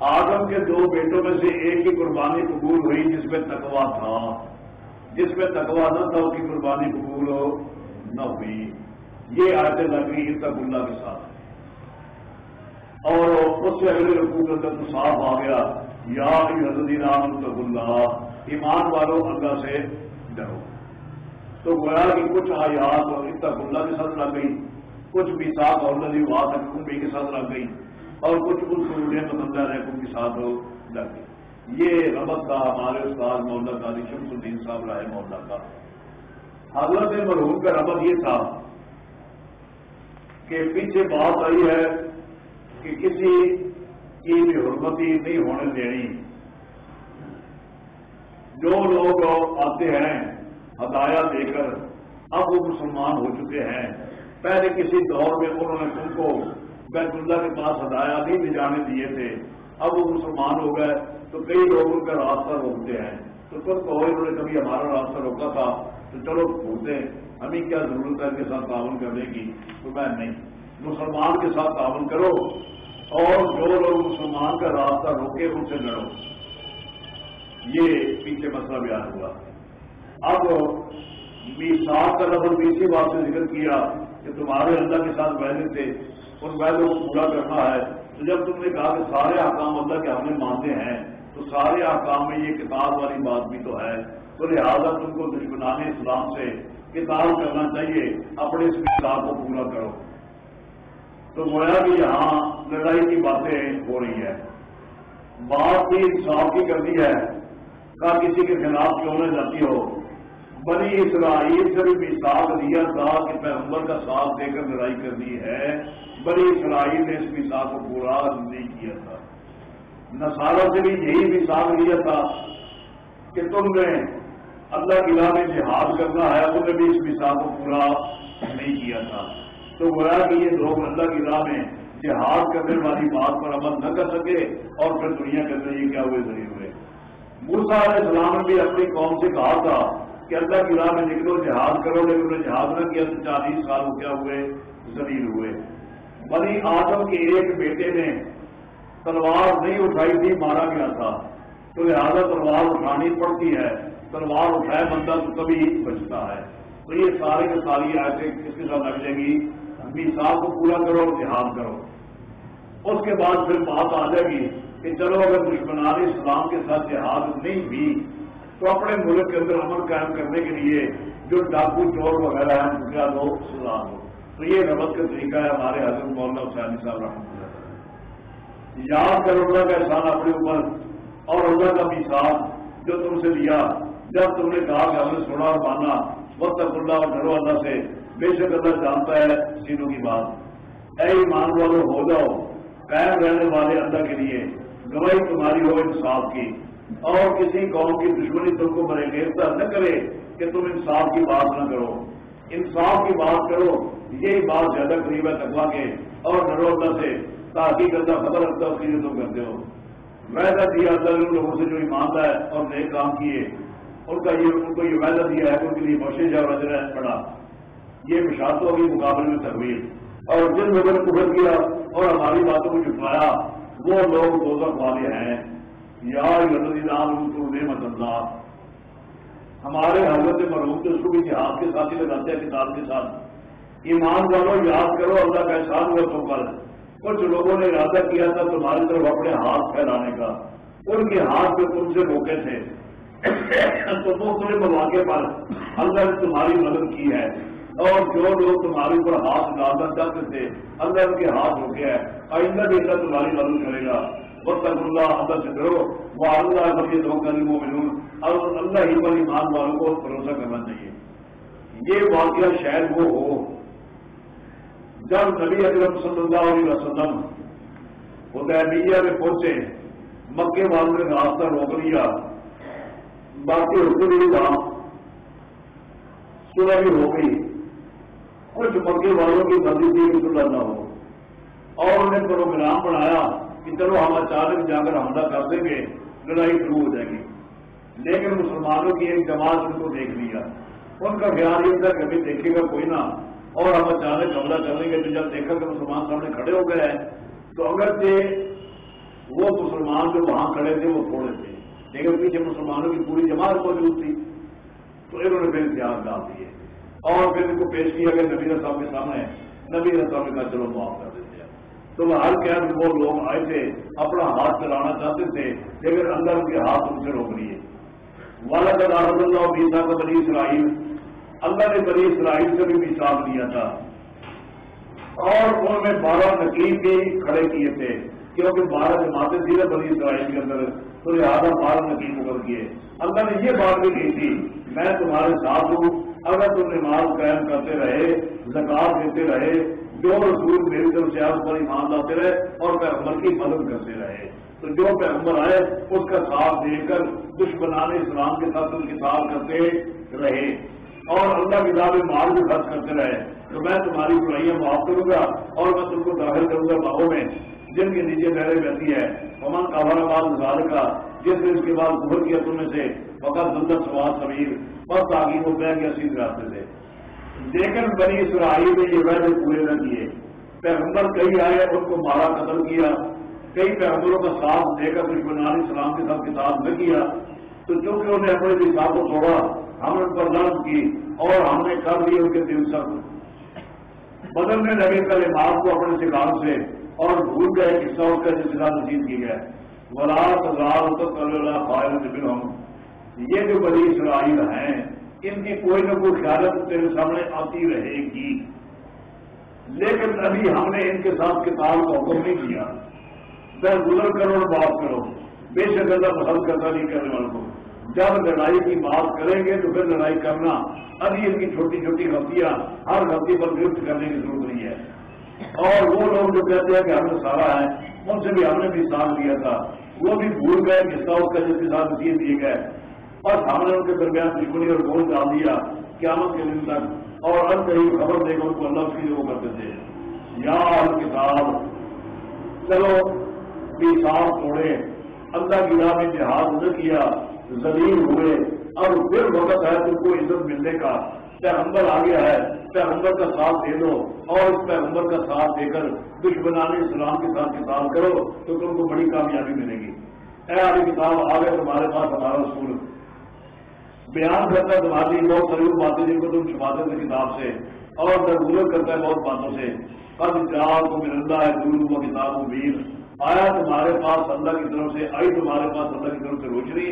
آدم کے دو بیٹوں میں سے ایک کی قربانی قبول ہوئی جس میں تکوا تھا۔ جس میں تکوا نہ تھا، اس کی قربانی قبول ہو نہ ہوئی۔ یہ آتے لگ گئی تک اللہ کے ساتھ اور اس سے اگلے رقو کے اندر تو صاف آ گیا۔ یا حضرت رام تک اللہ، ایمان والوں اللہ سے ڈرو۔ تو گویا کہ کچھ آیات اور اتک اللہ کے ساتھ لگ گئی کچھ بھی ساتھ اور نظی وہاں تک کے ساتھ لگ گئی اور کچھ اس پسندہ رحکم کے ساتھ ہو جاتے یہ ربت کا ہمارے استاد محلہ کا شمس الدین صاحب رائے محلہ کا۔ حضرت مرحوم کا ربت یہ تھا کہ پیچھے بات آئی ہے کہ کسی کی بھی حرمتی نہیں ہونے دینی۔ جو لوگ آتے ہیں ہدایا دے کر اب وہ مسلمان ہو چکے ہیں۔ پہلے کسی دور میں انہوں نے تم کو بیت اللہ کے پاس ہدایا نہیں بھی جانے دیے تھے۔ اب وہ مسلمان ہو گئے تو کئی لوگ ان کا راستہ روکتے ہیں۔ تو تم کہو انہوں نے کبھی ہمارا راستہ روکا تھا تو چلو پوچھتے ہمیں کیا ضرورت ہے ان کے ساتھ تعاون کرنے کی؟ تو میں نہیں۔ مسلمان کے ساتھ تعاون کرو اور جو لوگ مسلمان کا راستہ روکے ان سے لڑو۔ یہ پیچھے مسئلہ بیان ہوا۔ اب سات کا لفظ بھی اسی بات سے ذکر کیا کہ تمہارے اللہ کے ساتھ پہلے تھے ان ویلوں کو پورا کرنا ہے۔ تو جب تم نے کہا کہ سارے احکام اللہ کے ہم نے مانتے ہیں، تو سارے احکام میں یہ کتاب والی بات بھی تو ہے۔ تو لہٰذا تم کو دشمنان اسلام سے کتاب کرنا چاہیے۔ اپنے اس کتاب کو پورا کرو۔ تو گویا کہ یہاں لڑائی کی باتیں ہو رہی ہے بات بھی انصاف کی کرنی ہے۔ کا کسی کے خلاف کیوں نہ جاتی ہو۔ بنی اسرائیل سے بھی مثال دیا تھا کہ پیغمبر کا ساتھ دے کر لڑائی کرنی ہے۔ بنی اسرائیل نے اس مثال کو پورا نہیں کیا تھا۔ نسارا سے بھی یہی مثال لیا تھا کہ تم نے اللہ کی راہ میں جہاد کرنا ہے انہوں نے بھی اس مثال کو پورا نہیں کیا تھا۔ تو گویا کہ یہ لوگ اللہ کی راہ میں جہاد کرنے والی بات پر عمل نہ کر سکے اور پھر دنیا کے اندر یہ کیا ہوئے ذریعے ہوئے۔ موسا علیہ السلام نے بھی اپنی قوم سے کہا تھا کہ اللہ کی راہ میں نکلو، جہاد کرو، لیکن انہوں نے جہاد نہ کیا تو چالیس سال کیا ہوئے؟ زلیل ہوئے۔ بنی آدم کے ایک بیٹے نے تلوار نہیں اٹھائی تھی، مارا گیا تھا۔ تو لہٰذا تلوار اٹھانی پڑتی ہے۔ تلوار اٹھائے بندہ تو کبھی بچتا ہے۔ تو یہ سارے کے ساری ایسے کس کے ساتھ لگ جائیں گی؟ مثال کو پورا کرو، جہاد کرو۔ اس کے بعد پھر بات آ جائے گی کہ چلو اگر دشمنان اسلام کے ساتھ جہاد نہیں بھی تو اپنے ملک کے اندر عمل قائم کرنے کے لیے جو ڈاکو چور وغیرہ ہیں ان کا لوگ سزا ہو تو یہ نمت کا طریقہ ہے ہمارے حضرت مولانا حسین صاحب رحمۃ اللہ یاد کر اللہ کا احسان اپنے اوپر اور اللہ کا بھی ساتھ جو تم سے دیا جب تم نے کہا کہ ہم نے سنا اور مانا، وقت اللہ اور ڈرو اللہ سے، بے شک اللہ جانتا ہے سینوں کی بات۔ اے ایمان والو، ہو جاؤ۔ قائم رہنے والے اللہ کے لیے گواہی تمہاری ہو انصاف کی۔ اور کسی قوم کی دشمنی تم کو بڑے گرفتار نہ کرے کہ تم انصاف کی بات نہ کرو۔ انصاف کی بات کرو، یہی بات زیادہ قریب ہے تکوا کے اور ڈرو اللہ سے۔ تاکہ کرتا خبر رکھتا اس کی جو تم کرتے ہو۔ ویسا دیا اللہ نے ان لوگوں سے جو ایماندہ ہے اور نئے کام کیے۔ ان کا یہ ان کو یہ وعدہ دیا ہے ان کے لیے موشے جا وجہ پڑا یہ مشاطوں ہوگی مقابلے میں تحویل اور جن لوگوں نے قبر کیا اور ہماری باتوں کو جٹوایا وہ لوگ دوزخ والے ہیں۔ یا نعمت اللہ۔ ہمارے حضرت مرحوم تو اس کو بھی جہاد کے ساتھ ہی لگاتے ہیں کتاب کے ساتھ۔ ایمان والوں یاد کرو، اللہ کا احسان ہوا تم پر۔ کچھ لوگوں نے ارادہ کیا تھا تمہاری طرف اپنے ہاتھ پھیلانے کا۔ ان کے ہاتھ پہ تم سے روکے تھے۔ تو تمہیں مواقع پر اللہ نے تمہاری مدد کی ہے۔ اور جو لوگ تمہارے اوپر ہاتھ ڈالنا چاہتے تھے، اللہ ان کے ہاتھ ہو گیا ہے آئندہ بھی اللہ تمہاری مدد کرے گا۔ وقت اللہ اللہ سے کرو وہ اللہ بلی دو کریموں میں اور اللہ ہی پر ایمان والوں کو بھروسہ کرنا چاہیے۔ یہ واقعہ شاید وہ ہو جب نبی اکرم صلی اللہ علیہ وسلم حدیبیہ میں پہنچے، مکے والوں نے راستہ روک لیا۔ باقی حکم نہیں تھا صبح بھی ہو گئی۔ کچھ مکے والوں کی مرضی تھی کہ صلح نہ ہو۔ اور انہیں پروگرام بنایا۔ کہ چلو ہم اچانک جا کر حملہ کر دیں گے، لڑائی شروع ہو جائے گی۔ لیکن مسلمانوں کی ایک جماعت ان کو دیکھ لیا۔ ان کا خیال یہ تھا کبھی دیکھے گا کوئی نہ۔ اور ہم اچانک حملہ کر لیں گے۔ تو جب دیکھا کہ مسلمان سامنے کھڑے ہو گئے ہیں، تو اگر وہ مسلمان جو وہاں کھڑے تھے، وہ تھوڑے تھے۔ لیکن پیچھے مسلمانوں کی پوری جماعت موجود تھی۔ تو انہوں نے پھر امتیاز ڈال دیے۔ اور پھر ان کو پیش کیا کہ نبی صاحب کے سامنے نبی صاحب نے کہا، چلو معاف کر دیتے تو وہ ہر کیا وہ لوگ آئے تھے، اپنا ہاتھ چلانا چاہتے تھے، لیکن اندر ان کے ہاتھ ان سے روک لیے۔ والا کا اللہ بیسا کا بنی اسرائیل، اللہ نے بنی اسرائیل سے بھی مثال لیا تھا۔ اور ان میں بارہ نقیب بھی کھڑے کیے تھے، کیونکہ بارہ جماعتیں تھی نا بنی اسرائیل کے اندر، تو لہٰذا بارہ نقیب مقرر کیے اللہ نے یہ بات بھی کہی تھی، میں تمہارے ساتھ ہوں، اگر تم نماز قائم کرتے رہے، زکات دیتے رہے جو رسول میری طرف سے آپ پر ایمان لاتے رہے اور پیغمبر کی مدد کرتے رہے۔ تو جو پیغمبر آئے، اس کا ساتھ دے کر دشمنان اسلام کے ساتھ ان کرتے رہے اور اللہ کی دعوے مال بھی خرچ کرتے رہے۔ تو میں تمہاری برائیاں معاف کروں گا اور میں تم کو داخل کروں گا باغوں میں، جن کے نیچے بہرے بہتی ہے۔ امن کا ہمارا باد گزار کا جس نے اس کے بعد گھر کیا تمہیں سے وقت دلدر سواد سمیر بس آگے وہ بہ گیا سیدھ راستے سے۔ لیکن بنی اسرائیل نے یہ ویسے پورے نہ کیے۔ پیغمبر کئی آئے، ان کو مارا، قتل کیا۔ کئی پیغمبروں کا ساتھ دے کر دشمنان اسلام کے ساتھ کتاب نہ کیا۔ تو چونکہ انہوں نے اپنے حساب کو چھوڑا، ہم ان پر کی اور ہم نے کر لی ان کے دل سب۔ بدلنے لگے کر امام کو اپنے شکار سے اور بھول گئے کہ سو کا جس کا نصیب کی گیا۔ ولاس اللہ تو فائل یہ جو بڑی اسرائیل ہیں ان کی کوئی نہ کوئی خیالت تیرے سامنے آتی رہے گی۔ لیکن ابھی ہم نے ان کے ساتھ کتاب کا حکم نہیں کیا۔ سر گزر کرو اور بات کرو بے شک اللہ پسند کرتا نہیں کرنے والوں کو۔ جب لڑائی کی بات کریں گے تو پھر لڑائی کرنا۔ ابھی ان کی چھوٹی چھوٹی غلطیاں ہر غلطی پر گرفت کرنے کی ضرورت نہیں ہے۔ اور وہ لوگ جو کہتے ہیں کہ ہم نے سارا ہے، ان سے بھی ہم نے بھی ساتھ لیا تھا۔ وہ بھی بھول گئے کہ ساؤتھ کا جس کے ساتھ دیے گئے اور ہم نے ان کے درمیان دشمنی اور گول ڈال دیا، قیامت کے دن تک۔ اور اب کہیں خبر دے کر ان کو اللہ کی وہ کرتے تھے۔ یا کتاب، چلو، بھی توڑے، اللہ کی راہ میں جہاز نہ کیا، زمین ہوئے۔ اور پھر وقت ہے تم کو عزت ملنے کا۔ پیغمبر آ گیا ہے، پیغمبر کا ساتھ دے دو۔ اور اس پیغمبر کا ساتھ دے کر دشمنان اسلام کے ساتھ کتاب کرو، تو تم کو بڑی کامیابی ملے گی۔ اے آگے کتاب آ گئے تمہارے پاس ہمارا رسول۔ بیان کرتا ہے تمہاری بہت ساری باتیں جن کو تم چھپاتے تھے کتاب سے اور ضرورت کرتا ہے بہت باتوں سے۔ اب چار کو ملندہ ہے دور و کتاب و ویر آیا تمہارے پاس اللہ کی طرف سے، آئی تمہارے پاس اللہ کی طرف سے روشنی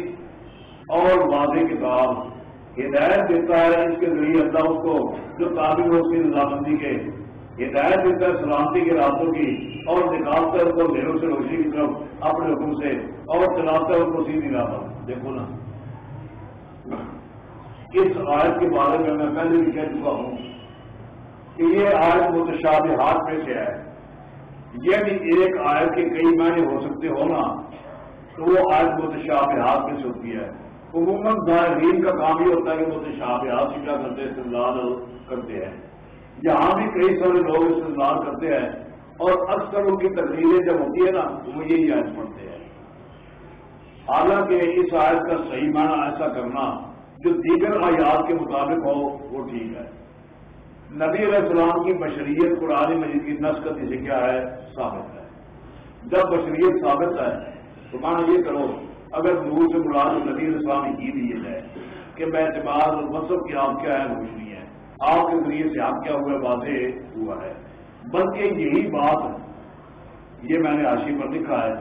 اور واضح کتاب۔ ہدایت دیتا ہے اس کے ذریعے اللہ اس کو، جو تعبیر ہو اس کی نظامبندی کے۔ ہدایت دیتا ہے سلامتی کے راستوں کی اور نکالتا ہے اس کو لہروں سے روشنی کی طرف، اپنے حکم سے۔ اور چلاتا ہے اس کو سیدھی راہ پر۔ دیکھو نا۔ اس آیت کے بارے میں میں پہلے بھی کہہ چکا ہوں کہ یہ آیت متشاد ہاتھ میں سے ہے۔ یہ بھی ایک آیت کے کئی معنی ہو سکتے ہو نا، تو وہ آیت متشاد ہاتھ میں سے ہوتی ہے۔ عموماً ظاہرین کا کام یہ ہوتا ہے کہ وہ شاہیات کیا کرتے استعمال کرتے ہیں۔ یہاں بھی کئی سارے لوگ استعمال کرتے ہیں، اور اکثر ان کی تقریریں جب ہوتی ہے نا، تو وہ یہی آیت پڑھتے ہیں۔ حالانکہ اس آیت کا صحیح معنی ایسا کرنا جو دیگر آیات کے مطابق ہو، وہ ٹھیک ہے۔ نبی علیہ السلام کی بشریت قرآن مجید کی نسقت اسے کیا ہے، ثابت ہے۔ جب بشریت ثابت ہے، تو مانا یہ کرو، اگر نور سے مراد نبی اسلام کی دیے جائے کہ میں اعتبار مذہب کی آپ کیا ہے روشنی ہے آپ کے ذریعے سے آپ کیا ہوا واضح ہوا ہے۔ بلکہ یہی بات یہ میں نے حاشی پر لکھا ہے،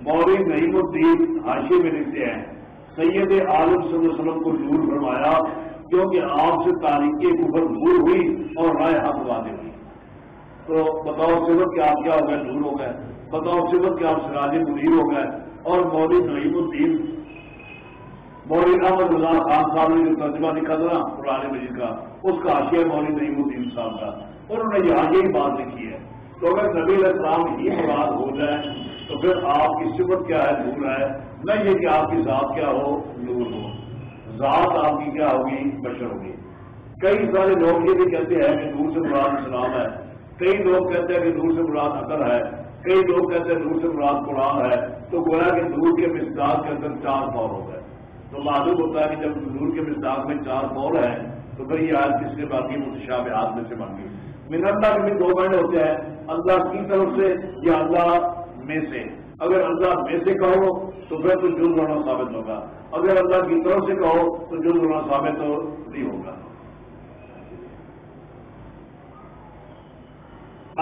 مولوی نعیم الدین حاشی میں لکھتے ہیں سید عالم صلی اللہ علیہ وسلم کو نور فرمایا، کیونکہ آپ سے تاریخی کفر دور ہوئی اور رائے حق واضح ہوئی۔ تو بتاؤ صفت کہ آپ کیا ہو گئے؟ دور ہو گئے۔ بتاؤ صفت کہ آپ سراج منیر ہو گئے۔ اور مولوی نعیم الدین، مولوی احمد اللہ خان صاحب نے جو ترجمہ لکھا تھا نا پرانے مجید کا، اس کا آشیا مولوی نعیم الدین صاحب کا انہوں نے یہاں یہی بات لکھی ہے تو اگر نبی السلام ہی مراد ہو جائے تو پھر آپ کی صفت کیا ہے؟ نور ہے، نہ یہ کہ آپ کی ذات کیا ہو، نور ہو۔ ذات آپ کی کیا ہوگی؟ بشر ہوگی۔ کئی سارے لوگ یہ بھی کہتے ہیں کہ نور سے مراد اسلام ہے۔ کئی لوگ کہتے ہیں کہ نور سے مراد عقل ہے۔ کئی لوگ کہتے ہیں نور سے مراد قرآن ہے۔ تو گویا کہ نور کے مزداد کے اندر چار پور ہو گئے تو معلوم ہوتا ہے کہ جب نور کے مزداد میں چار پور ہے تو پھر یہ آج کس کے باقی متشاب ہاتھ میں سے بن گئی منتا کے بھی دو بڑے ہوتے ہیں۔ اللہ کی طرف سے یا اللہ میں سے. اگر اللہ میں سے کہو تو پھر تو جرم ہونا ثابت ہوگا. اگر اللہ کی طرف سے کہو تو جرم ہونا ثابت تو نہیں ہوگا.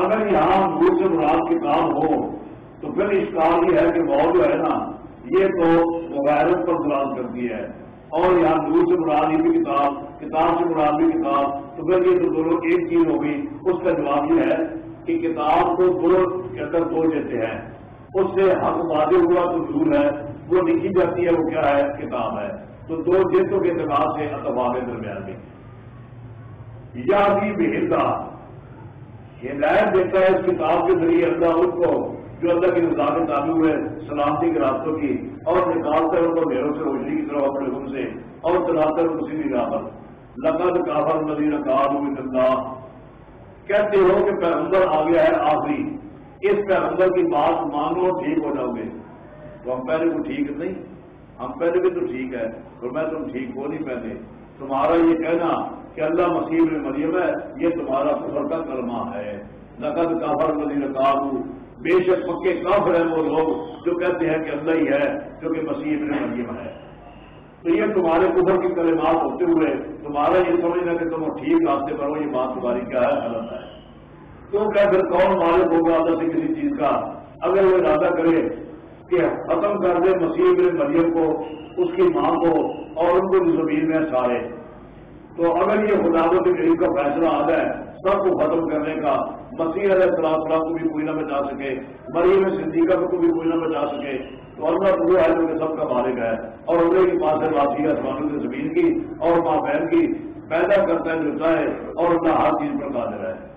اگر یہاں دور سے مراد کے کام ہو، تو پھر اس کام یہ ہے کہ وہ جو ہے نا، یہ تو مغیرت پر دلال کرتی ہے. اور یہاں دور سے مراد بھی کتاب کتاب سے مراد بھی کتاب، تو پھر یہ تو دونوں ایک چیز ہوگی اس کا جواب یہ ہے کہ کتاب کو دو کے اندر دو دیتے ہیں. اس سے حق واضح ہوا تو دور ہے، وہ لکھی جاتی ہے، وہ کیا ہے؟ کتاب ہے۔ تو دو جیتوں کے اعتبار سے اتباب درمیان میں۔ یا بھی ہدایت دیتا ہے اس کتاب کے ذریعے اللہ اس کو، جو اللہ کی نظام تعلق ہوئے، سلامتی کے راستوں کی، اور نکال کر ان کو میروں سے، روشنی کی طرف اپنے حکم سے، اور چلا کر کسی بھی راہر لقد کافر مدینہ کار کہتے ہو کہ پیغمبر آ گیا ہے آخری۔ اس پیغمبر کی بات مانو ٹھیک ہو جاؤ گے۔ تو ہم پہلے کو ٹھیک نہیں، ہم پہلے بھی تو ٹھیک ہے تو میں تم ٹھیک ہو نہیں پہلے۔ تمہارا یہ کہنا کہ اللہ مسیح میں مریم ہے، یہ تمہارا سفر کا کلمہ ہے۔ لقد کافر مدینہ کار بے شک پکے کافر ہیں وہ لوگ جو کہتے ہیں کہ اللہ ہی ہے، جو کہ مسیح ابن مریم ہے۔ تو یہ تمہارے کفر کی کلمات ہوتے ہوئے تمہارا یہ سمجھنا کہ تم ٹھیک راستے پر ہو، یہ بات تمہاری کیا ہے، غلط ہے۔ تو کیا پھر کون مالک ہوگا اللہ سے کسی چیز کا؟ اگر وہ ارادہ کرے کہ ختم کر دے مسیح ابن مریم کو، اس کی ماں کو اور ان کو زمین میں سارے تو اگر یہ خداوت کریم کا فیصلہ آ جائے سب کو ختم کرنے کا، مسیح علیہ السلام کو بھی کوئی نہ بچا سکے، مریم صدیقہ کو بھی کوئی نہ بچا سکے۔ تو اللہ وہ ہے جو سب کا مالک ہے اور اللہ کی پاس ہے واسی ہے سوانوں کی زمین کی اور ماں بہن کی، پیدا کرتا ہے جو ہے اور اللہ ہر چیز پر قادر ہے۔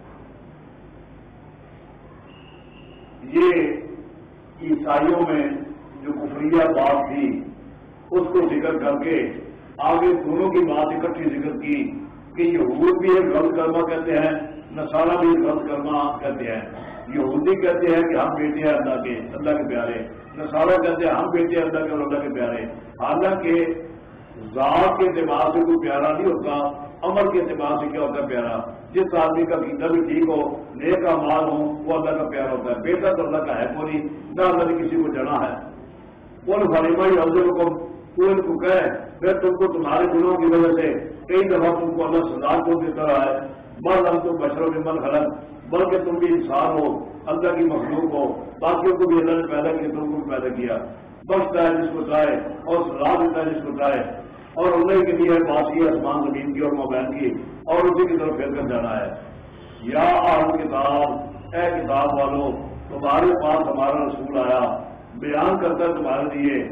یہ عیسائیوں میں جو کفریہ بات تھی، اس کو ذکر کر کے آگے دونوں کی بات اکٹھی ذکر کی کہ یہود بھی ایک غلط کرما کہتے ہیں نسارا بھی ایک غلط کرما کہتے ہیں۔ یہودی کہتے ہیں کہ ہم بیٹے ہیں اللہ کے اللہ کے پیارے۔ نسارا کہتے ہیں ہم بیٹے ہیں اللہ کے اور اللہ کے پیارے۔ حالانکہ ذات کے اعتبار سے کوئی پیارا نہیں ہوتا عمل کے اعتبار سے کیا ہوتا پیارا؟ جس آدمی کا گیتا بھی ٹھیک ہو، نیک کا مال ہو وہ اللہ کا پیارا ہوتا ہے۔ بیٹا تو اللہ کا ہے پوری نہ اللہ نے کسی کو جنا ہے۔ کون فریما ہی کو تو ان کو کہے پھر تم کو تمہارے دنوں کی وجہ سے کئی دفعہ تم کو اللہ سزا کو دیتا رہا ہے۔ بل ہم تم بشروں میں من غلط بلکہ تم بھی انسان ہو، اللہ کی مخلوق ہو۔ باقیوں کو بھی اللہ نے پیدا کیا تم کو بھی پیدا کیا۔ بخشتا ہے جس کو چاہے اور سزا دیتا ہے جس کو چاہے۔ اور اللہ کے لیے باسی آسمان زمین کی اور موبائل کی اور اسی کی طرف پھر کر جانا ہے۔ یا آج کتاب، اے کتاب والوں تمہارے پاس ہمارا رسول آیا۔ بیان کرتا ہے تمہارے لیے۔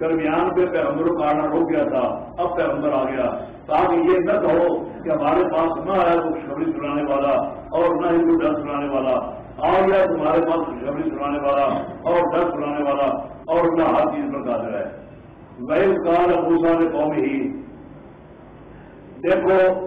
درمیان پہ پیغمبروں کا آنا ہو گیا تھا۔ اب پیغمبر آ گیا۔ تاکہ یہ نہ کہو کہ ہمارے پاس نہ آیا تو خوشخبری سنانے والا اور نہ ہی کوئی ڈر سنانے والا۔ آ گیا تمہارے پاس خوشخبری سنانے والا اور ڈر سنانے والا اور نہ ہر چیز پر قادر ہے۔ وہ کال ابوسا نے قوم ہی دیکھو،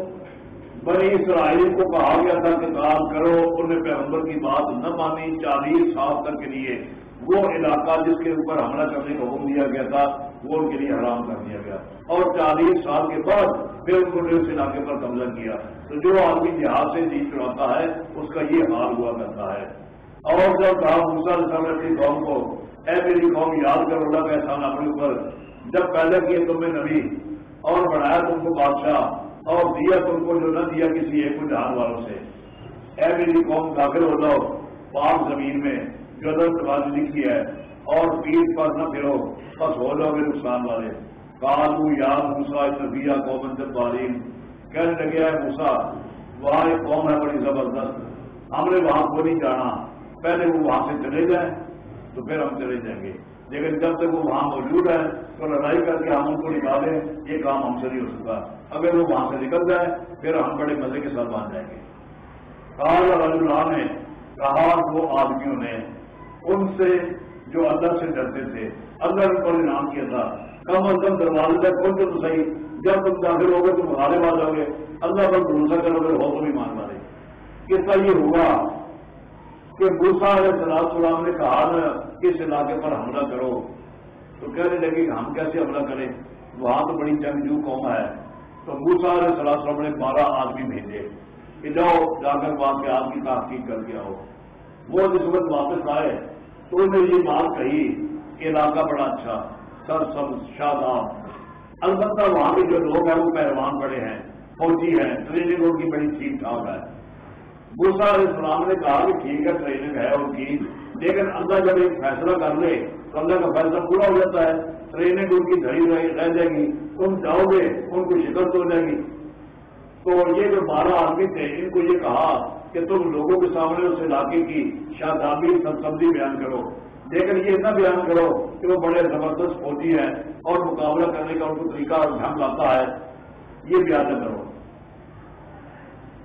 بنی اسرائیل کو کہا گیا تھا کہ کام کرو انہیں پیغمبر کی بات نہ مانی، چالیس سال تک کے لیے وہ علاقہ جس کے اوپر حملہ کرنے کا حکم دیا گیا تھا، وہ ان کے لیے حرام کر دیا گیا۔ اور چالیس سال کے بعد پھر انہوں نے اس علاقے پر قبضہ کیا۔ تو جو آدمی جہاز سے جیت چڑھاتا ہے، اس کا یہ حال ہوا کرتا ہے۔ اور جب کہا موسا نے اپنی قوم کو، اے میری قوم، یاد کر اللہ کا احسان اپنے اوپر جب پیدا کیے تم نے نبی، اور بڑھایا تم کو بادشاہ، اور دیا تم کو جو نہ دیا کسی ایک جہان والوں سے۔ اے میری قوم داخل ہو جاؤ، پاک زمین میں جو بازی لکھی ہے، اور پیٹ پر نہ پھرو، بس ہو جاؤ گے نقصان والے۔ کالو یاد موسا نبیا قوم تعلیم کہنے لگے ہے موسا وہاں ایک قوم ہے بڑی زبردست۔ ہم نے وہاں کو نہیں جانا، پہلے وہ وہاں سے چلے جائیں، تو پھر ہم چلے جائیں گے۔ لیکن جب تک وہ وہاں موجود ہے تو لڑائی کر کے ہم ان کو نکالیں، یہ کام ہم سے نہیں ہو سکتا۔ اگر وہ وہاں سے نکل جائے، پھر ہم بڑے مزے کے ساتھ باندھ جائیں گے۔ کال اللہ نے کہا وہ آدمیوں نے، ان سے جو اللہ سے ڈرتے تھے، اللہ نے پر انعام کیا تھا۔ کم از کم دروازے تک پہنچے تو صحیح، جب تم داخل ہوگے تم غالب آ جاؤ گے۔ اللہ پر بھروسہ کرو گے ہو تو بھی مان مارے کس کا یہ ہوگا کہ موسا علیہ سلاد سلام نے کہا نا اس علاقے پر حملہ کرو۔ تو کہنے لگے کہ ہم کیسے حملہ کریں؟ وہاں تو بڑی جنگجو قوم ہے۔ تو موسا علیہ سلاد سلام نے بارہ آدمی بھیجے۔ کہ جاؤ، جا کر وہاں کے آپ کی تحقیق کر کے آؤ۔ وہ جس وقت واپس آئے تو انہوں نے یہ بات کہی کہ علاقہ بڑا اچھا سر سب شاداب۔ البتہ وہاں کے جو لوگ ہیں، وہ پہلوان بڑے ہیں، فوجی ہیں ٹریننگ ان کی بڑی ٹھیک ٹھاک ہے۔ علیہ السلام نے کہا کہ ٹھیک ہے، ٹریننگ ہے ان کی۔ لیکن اللہ جب ایک فیصلہ کر لے، تو اللہ کا فیصلہ پورا ہو جاتا ہے۔ ٹریننگ ان کی دھڑی رہ جائے گی۔ تم جاؤ گے، ان کو شکست ہو جائے گی۔ تو یہ جو بارہ آدمی تھے، ان کو یہ کہا کہ تم لوگوں کے سامنے اس علاقے کی شادابی سبزی بیان کرو۔ لیکن یہ اتنا بیان کرو کہ وہ بڑے زبردست فوجی ہیں اور مقابلہ کرنے کا ان کو طریقہ ڈھنگ آتا ہے۔ یہ بیان نہ کرو۔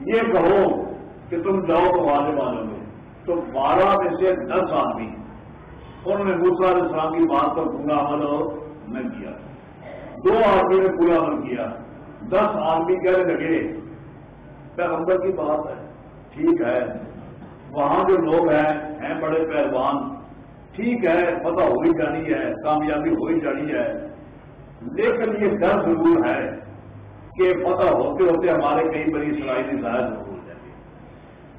یہ کہو کہ تم جاؤ تو والے والوں میں تو بارہ میں سے دس آدمی انہوں نے موسا علیہ السلام کی بات پر پورا عمل نہ کیا۔ دو آدمی نے پورا عمل کیا۔ دس آدمی کہنے لگے، پیغمبر کی بات ہے۔ ٹھیک ہے۔ وہاں جو لوگ ہیں ہیں بڑے پہلوان۔ ٹھیک ہے، پتہ ہو ہی جانی ہے، کامیابی ہو ہی جانی ہے۔ لیکن یہ ڈر ضرور ہے کہ پتہ ہوتے ہوتے ہمارے کئی بڑی سلائی ظاہر ہو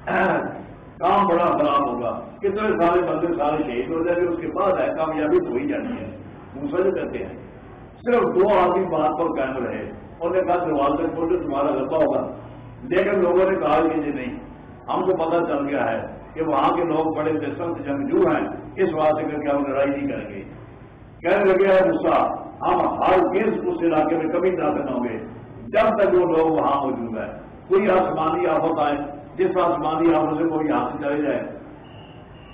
کام بڑا خراب ہوگا۔ کتنے سارے بندے سارے شہید ہو جائیں گے، اس کے بعد ہے کامیابی تو ہی جانی ہے۔ دوسرے کہتے ہیں، صرف دو آدمی بات پر قائم رہے، اور نے کہا دروازے کھولتے تمہارا غلطہ ہوگا. لیکن لوگوں نے کہا کہ جی نہیں، ہم کو پتہ چل گیا ہے کہ وہاں کے لوگ بڑے سخت جنگجو ہیں، اس واسطے کر کے ہم لڑائی نہیں کریں گے۔ کہنے لگے ہے غصہ ہم ہر گیس اس علاقے میں کبھی داخل ہوں گے۔ جب تک وہ لوگ وہاں موجود ہیں، کوئی آسمانی آفت آئے جس آسمانی آفت سے کوئی یہاں سے چلے جائے۔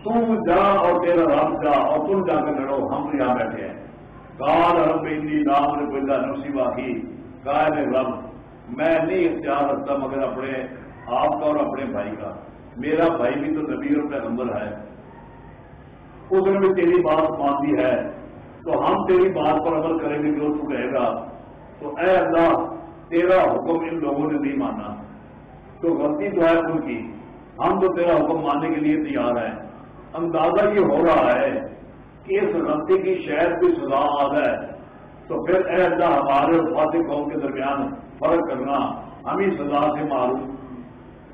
تم جا اور تیرا رب جا اور تم جا کے لڑو، ہم یہاں بیٹھے ہیں۔ کال رب انی نام نے کوئی باقی کائے رب، میں نہیں اختیار رکھتا مگر اپنے آپ کا اور اپنے بھائی کا۔ میرا بھائی بھی تو نبی اور پیغمبر ہے۔ اس نے بھی تیری بات مانتی ہے۔ تو ہم تیری بات پر عمل کریں گے جو تو کہے گا۔ تو اے اللہ، تیرا حکم ان لوگوں نے نہیں مانا۔ تو غلطی تو ہے ان کی۔ ہم تو تیرا حکم ماننے کے لیے تیار ہیں۔ اندازہ یہ ہو رہا ہے کہ اس غلطی کی شہر کی سزا آ جائے تو پھر اے اللہ، ہمارے فاتح قوم کے درمیان فرق کرنا، ہم ہی سزا سے معروف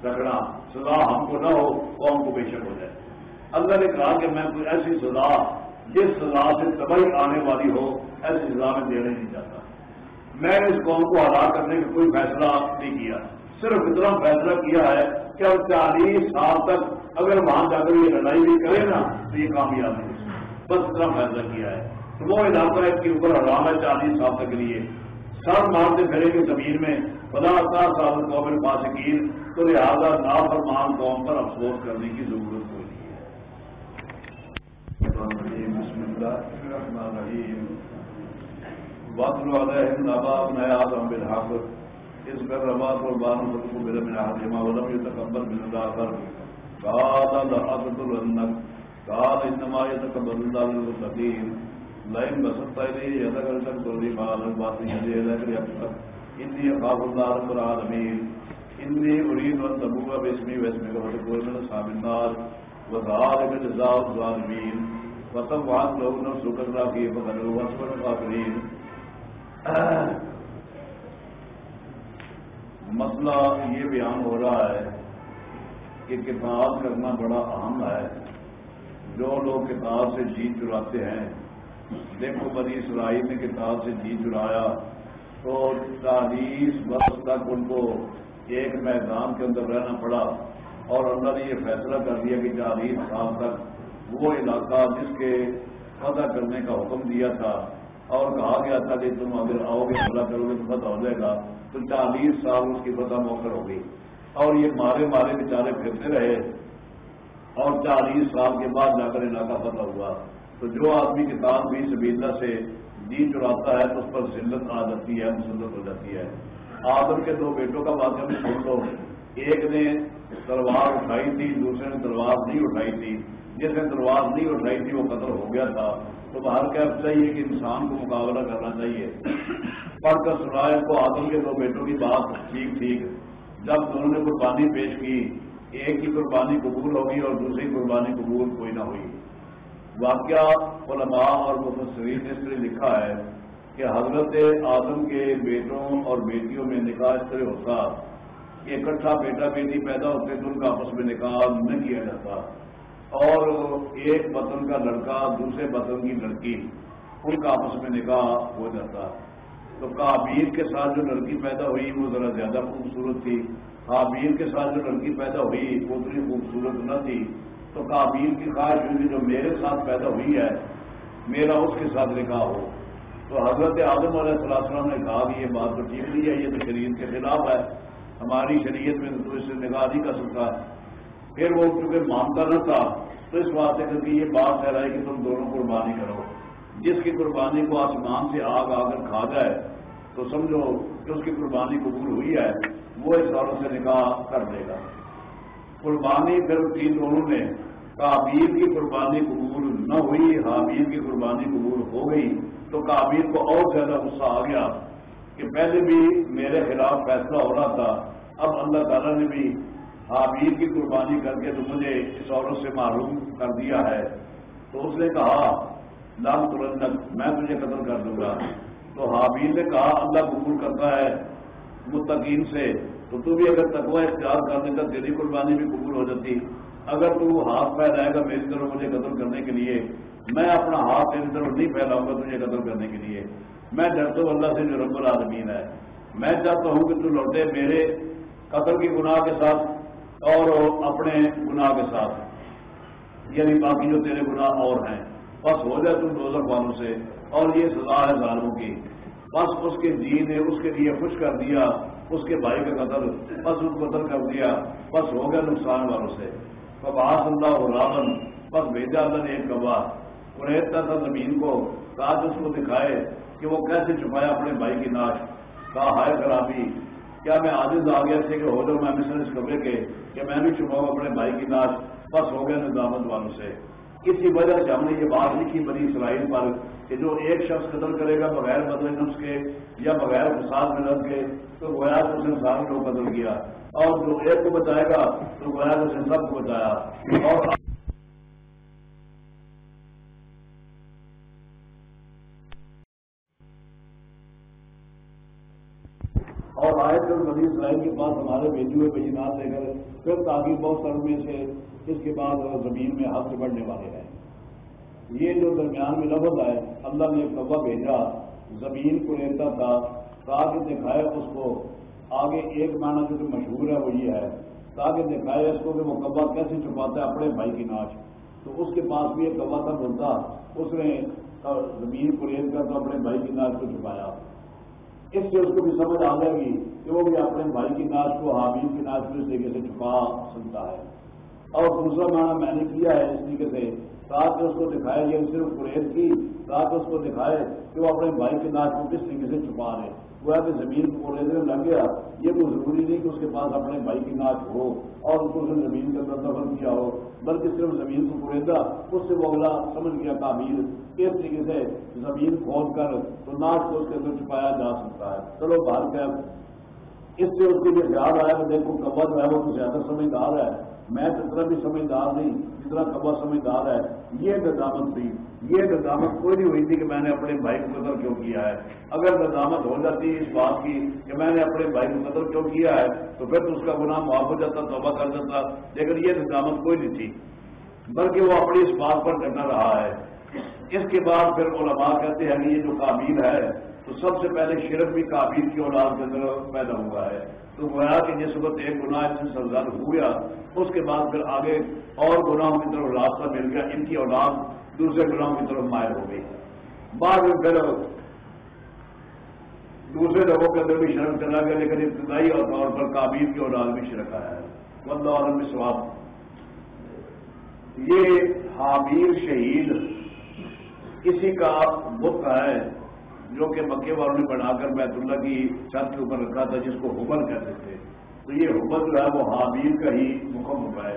رکھنا۔ سزا ہم کو نہ ہو، قوم کو بے شک ہو جائے۔ اللہ نے کہا کہ میں کوئی ایسی سزا، جس سزا سے تباہی آنے والی ہو، ایسی سزا میں دینا نہیں چاہتا۔ میں نے اس قوم کو ہلاک کرنے کا کوئی فیصلہ نہیں کیا۔ صرف اتنا فیصلہ کیا ہے کہ اب چالیس سال تک اگر وہاں جا کر یہ لڑائی بھی کرے نا تو یہ کامیاب ہے بس اتنا فیصلہ کیا ہے۔ تو وہ علاقہ اس کے اوپر حرام ہے چالیس سال تک لیے سر مارتے پھرے گے زمین میں خدا سال قوم پاس تو لہٰذا نافرمان قوم پر افسوس کرنے کی ضرورت ہو رہی ہے۔ بسم اللہ الرحمن الرحیم۔ وقت نبا نیا بالحق اس پر روا قربان کو میرے میں حاجمہ ولم يتقبل من الاخر قال لحظت قال انما يتقبل الله المتقين لئن بسطت اليه يدك لتقبل لي ما الباطل يدي لك يقصد اني اخاف الله رب العالمين اني اريد ان تبوء باسمي واسمك وتكون من اصحاب النار۔ وذلك جزاء الظالمين وطبعا لو نفسك الراقي فقد هو اسفل مسئلہ یہ بیان ہو رہا ہے کہ کتاب کرنا بڑا اہم ہے۔ جو لوگ کتاب سے جیت چراتے ہیں، دیکھو بنی اسرائیل نے کتاب سے جیت چرایا تو چالیس برس تک ان کو ایک میدان کے اندر رہنا پڑا اور اللہ نے یہ فیصلہ کر دیا کہ چالیس سال تک وہ علاقہ جس کے فتح کرنے کا حکم دیا تھا اور کہا گیا تھا کہ تم اگر آؤ گے حملہ کرو گے تو فتح ہو جائے گا۔ تو چالیس سال اس کی فتح موقع ہو گئی۔ اور یہ مارے مارے بیچارے پھرتے رہے۔ اور چالیس سال کے بعد جا کر علاقہ فتح ہوا۔ تو جو آدمی کتاب بھی سبیلا سے دین چڑھاتا ہے تو اس پر ذلت آ جاتی ہے مسلط ہو جاتی ہے۔ آدم کے دو بیٹوں کا واقعہ بھی سن لو۔ ایک نے تلوار اٹھائی تھی، دوسرے نے تلوار نہیں اٹھائی تھی۔ جس نے تلوار نہیں اٹھائی تھی، وہ قتل ہو گیا تھا۔ تو باہر کیا چاہیے کہ انسان کو مقابلہ کرنا چاہیے۔ پڑھ کر سنایا کو آدم کے دو بیٹوں کی بات ٹھیک ٹھیک۔ جب دونوں نے قربانی پیش کی، ایک کی قربانی قبول ہوگی اور دوسری قربانی قبول کوئی نہ ہوئی۔ واقعہ علماء اور مفسرین نے اس طرح لکھا ہے کہ حضرت آدم کے بیٹوں اور بیٹیوں میں نکاح اس طرح ہوتا۔ کہ اکٹھا بیٹا بیٹی پیدا ہوتے تو ان کا آپس میں نکاح نہ کیا جاتا۔ اور ایک وطن کا لڑکا دوسرے وطن کی لڑکی، ان کا آپس میں نکاح ہو جاتا۔ تو کابیر کے ساتھ جو لڑکی پیدا ہوئی، وہ ذرا زیادہ خوبصورت تھی۔ کابیر کے ساتھ جو لڑکی پیدا ہوئی، وہ اتنی خوبصورت نہ تھی۔ تو کابیر کی خواہش ہوئی جو میرے ساتھ پیدا ہوئی ہے، میرا اس کے ساتھ نکاح ہو۔ تو حضرت آدم علیہ السلام نے کہا کہ یہ بات تو ٹھیک نہیں ہے، یہ تو شریعت کے خلاف ہے۔ ہماری شریعت میں تو اس سے نگاہ نہیں کر سکتا۔ ہے پھر وہ کیونکہ مانتا نہ تھا، تو اس واسطے کر کے یہ بات کہہ رہا ہے کہ تم دونوں قربانی کرو۔ جس کی قربانی کو آسمان سے آگ آ کر کھا جائے تو سمجھو کہ اس کی قربانی قبول ہوئی ہے، وہ اس دوروں سے نکاح کر دے گا۔ قربانی پھر تین دونوں نے کابیر کی قربانی قبول نہ ہوئی حابیر کی قربانی قبول ہو گئی، تو کابیر کو اور زیادہ غصہ آ گیا کہ پہلے بھی میرے خلاف فیصلہ ہو رہا تھا، اب اللہ تعالیٰ نے بھی حابیر کی قربانی کر کے تو مجھے اس عورت سے معروم کر دیا ہے۔ تو اس نے کہا لام ترنت میں تجھے قتل کر دوں گا۔ تو حابیر نے کہا، اللہ قبول کرتا ہے متقین سے۔ تو تو بھی اگر تقوی اختیار کر دے گا تیری قربانی بھی قبول ہو جاتی۔ اگر تو ہاتھ پھیلائے گا میری طرف مجھے قتل کرنے کے لیے، میں اپنا ہاتھ میری طرف نہیں پھیلاؤں گا تجھے قتل کرنے کے لیے۔ میں ڈرتا ہوں اللہ سے جو رب العالمین ہے۔ میں چاہتا ہوں کہ تو لوٹے میرے قتل کی گناہ کے ساتھ اور اپنے گناہ کے ساتھ یعنی باقی جو تیرے گناہ اور ہیں، بس ہو جائے تم دو والوں سے۔ اور یہ سزا ہے ظالموں کی۔ بس اس کے جی نے اس کے لیے خوش کر دیا، اس کے بھائی کا قتل، بس اس قتل کر دیا۔ بس ہو گیا نقصان والوں سے۔ بب اللہ رابن بس بھیجا اللہ نے ایک کبا انہیں تھا زمین کو تاج اس کو دکھائے کہ وہ کیسے چھپایا اپنے بھائی کی ناش۔ کہا، ہائے خرابی، کیا میں عادت آ گیا تھے کہ ہو جاؤ میں مشن اس کمرے کے کہ میں بھی چھپاؤں اپنے بھائی کی ناش بس ہو گیا نظامت والوں سے۔ اسی وجہ سے ہم نے یہ بات لکھی بنی اسرائیل پر کہ جو ایک شخص قتل کرے گا بغیر بدل نفس کے یا بغیر فساد میں رکھ کے، تو گویا اس نے سارے لوگ قتل کیا۔ اور جو ایک کو بتائے گا، تو گویا اس نے سب کو بتایا اور اور آئے تھے بنی اسرائیل کے پاس ہمارے بھیجے ہوئے بینات لے کر پھر تاکہ بہت سر میں سے اس کے بعد زمین میں ہاتھ سے بڑھنے والے ہیں۔ یہ جو درمیان میں لفظ ہے اللہ نے کبا بھیجا، زمین کو لیتا تھا، تاکہ دکھائے اس کو۔ آگے ایک معنی جو مشہور ہے وہ یہ ہے، تاکہ دکھائے اس کو کہ وہ کبا کیسے چھپاتا ہے اپنے بھائی کی ناچ۔ تو اس کے پاس بھی ایک کبا تھا بولتا اس نے زمین کو ریت کر تو اپنے بھائی کی ناچ کو چھپایا۔ اس سے اس کو بھی سمجھ آ جائے گی کہ وہ بھی اپنے بھائی کی ناچ کو حامی کی ناچ کو اس طریقے سے چھپا سکتا ہے۔ اور دوسرا معنی میں نے کیا ہے اس طریقے سے تاکہ اس کو دکھائے یہ صرف قریب کی تاکہ اس کو دکھائے کہ وہ اپنے بھائی کے ناچ کو کس طریقے سے چھپا رہے وہ ہے کہ زمین کو قریدے لگ گیا۔ یہ تو ضروری نہیں کہ اس کے پاس اپنے بھائی کی ناچ ہو اور اس کو اسے زمین کے اندر دفن کیا ہو، بلکہ صرف زمین کو قریدا اس سے وہ اگلا سمجھ گیا تعمیر۔ اس طریقے سے زمین کھود کر تو ناچ کو اس کے اندر چھپایا جا سکتا ہے۔ چلو باہر کا اس سے اس کے لیے خیال آیا کہ دیکھو قبض ہے، وہ تو زیادہ سمجھدار ہے۔ میں تو اتنا بھی سمجھدار نہیں جتنا کبا سمجھدار ہے۔ یہ ندامت تھی، یہ ندامت کوئی نہیں ہوئی تھی کہ میں نے اپنے بھائی کو قدر کیوں کیا ہے۔ اگر ندامت ہو جاتی اس بات کی کہ میں نے اپنے بھائی کو قدر کیوں کیا ہے، تو پھر تو اس کا گناہ معاف ہو جاتا، توبہ کر جاتا۔ لیکن یہ ندامت کوئی نہیں تھی، بلکہ وہ اپنی اس بات پر ڈٹنا رہا ہے۔ اس کے بعد پھر علماء کہتے ہیں کہ یہ جو قابل ہے، تو سب سے پہلے شرف بھی کابیر کی اولاد کے اندر پیدا ہوا ہے۔ تو گویا کہ جس وقت ایک گناہ سے سرزد ہو گیا، اس کے بعد پھر آگے اور گناہوں کی طرف راستہ مل گیا، ان کی اولاد دوسرے گناہوں کی طرف مائل ہو گئی۔ بعد میں پھر دوسرے لوگوں کے اندر بھی شرم چلا گیا، لیکن ابتدائی اور طور پر کابیر کی اولاد بھی شرک آیا ہے۔ بندہ عالم سواب یہ حابیر شہید کسی کا بت ہے۔ جو کہ مکے والوں نے بنا کر بیت اللہ کی چھت کے اوپر رکھا تھا، جس کو حبل کہتے تھے۔ تو یہ حبل جو ہے، وہ حابیر کا ہی مکم ہوتا ہے۔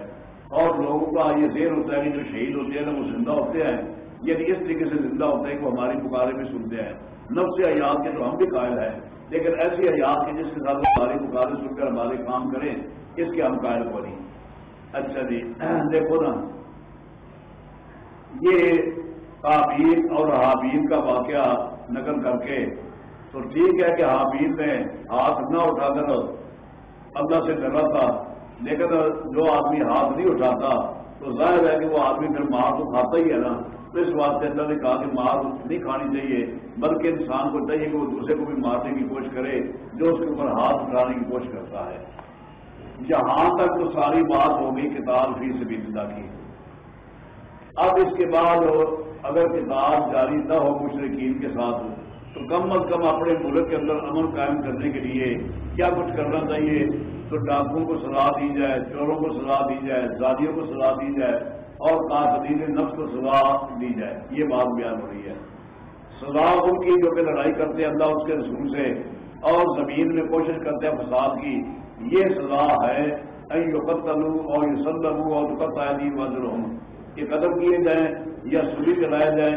اور لوگوں کا یہ زیر ہوتا ہے کہ جو شہید ہوتے ہیں نا وہ زندہ ہوتے ہیں۔ یعنی اس طریقے سے زندہ ہوتے ہیں کہ وہ ہماری پکارے بھی سنتے ہیں۔ نفس حیات کے تو ہم بھی قائل ہیں، لیکن ایسی حیات کے جس کے ساتھ ہماری پکارے سن کر ہمارے کام کریں، اس کے ہم قائل کو نہیں۔ اچھا جی دیکھو نا۔ یہ حابیل اور حابیل کا واقعہ نقل کر کے تو ٹھیک ہے کہ حابیل نے ہاتھ نہ اٹھا کر اللہ سے ڈرا تھا لیکن جو آدمی ہاتھ نہیں اٹھاتا، تو ظاہر ہے کہ وہ آدمی پھر مار تو کھاتا ہی ہے نا۔ تو اس واسطے اللہ نے کہا کہ مار نہیں کھانی چاہیے، بلکہ انسان کو چاہیے کہ وہ دوسرے کو بھی مارنے کی کوشش کرے، جو اس کے اوپر ہاتھ اٹھانے کی کوشش کرتا ہے۔ جہاں تک تو ساری بات ہوگی، کتاب فی سے بھی کی۔ اب اس کے بعد اگر کتاب جاری نہ ہو مشرقین کے ساتھ، تو کم از کم اپنے ملک کے اندر امن قائم کرنے کے لیے کیا کچھ کرنا چاہیے؟ تو ڈاکوں کو سزا دی جائے، چوروں کو سزا دی جائے، زادیوں کو سزا دی جائے اور قاصدین نفس کو سزا دی جائے۔ یہ بات بیان ہو رہی ہے۔ سزا ان کی جو کہ لڑائی کرتے ہیں اللہ اس کے رسول سے اور زمین میں کوشش کرتے ہیں فساد کی۔ یہ سزا ہے۔ اور یہ اور قطعی وزر ہوں یہ قدم کیے جائیں یا سلی چلائے جائیں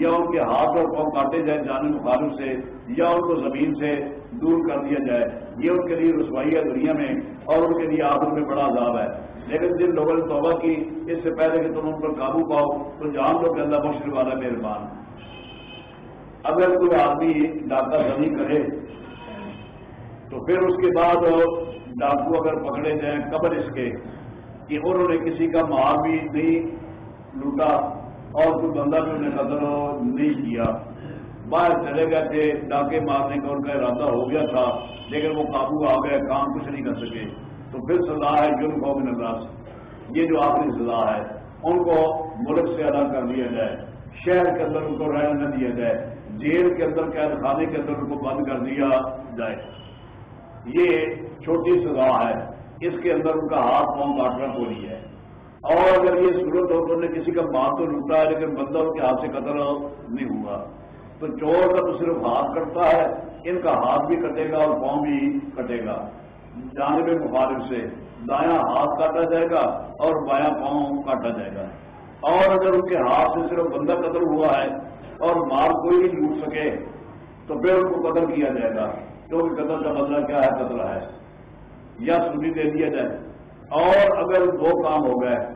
یا ان کے ہاتھ اور پاؤں کاٹے جائیں جانے مخالف سے یا ان کو زمین سے دور کر دیا جائے، یہ ان کے لیے رسوائی ہے دنیا میں اور ان کے لیے آخر میں بڑا عذاب ہے۔ لیکن جن لوگوں نے توبہ کی، اس سے پہلے کہ تم ان پر قابو پاؤ، تو جان لو کہ اللہ مشکل والا مہربان۔ اگر کوئی آدمی ڈاکہ زنی کرے، تو پھر اس کے بعد ڈاکو اگر پکڑے جائیں قبر اس کے، کہ انہوں نے کسی کا مار بھی نہیں لوٹا اور کوئی بندہ بھی انہیں قدر نہیں کیا۔ باہر چلے گئے تھے، ڈاکے مارنے کا ان کا ارادہ ہو گیا تھا، لیکن وہ قابو آ گئے، کام کچھ نہیں کر سکے۔ تو پھر سزا ہے جرم قوم نگراس یہ جو آخری سزا ہے، ان کو ملک سے ادا کر دیا جائے۔ شہر کے اندر ان کو رہنے نہ دیا جائے۔ جیل کے اندر، قید خانے کے اندر ان کو بند کر دیا جائے۔ یہ چھوٹی سزا ہے۔ اس کے اندر ان کا ہاتھ پاؤں کاٹنا کوئی ہے۔ اور اگر یہ صورت ہو تو نے کسی کا مال تو لوٹا ہے، لیکن بندہ ان کے ہاتھ سے قتل نہیں ہوا تو چور کا تو صرف ہاتھ کٹتا ہے، ان کا ہاتھ بھی کٹے گا اور پاؤں بھی کٹے گا۔ جانب مخالف سے دایاں ہاتھ کاٹا جائے گا اور بایاں پاؤں کاٹا جائے گا۔ اور اگر ان کے ہاتھ سے صرف بندہ قتل ہوا ہے اور مال کوئی نہیں لوٹ سکے، تو پھر ان کو قتل کیا جائے گا۔ کیونکہ قتل کا بدلہ کیا ہے؟ قتل ہے۔ یا سنی دے دیا جائے۔ اور اگر دو کام ہو گئے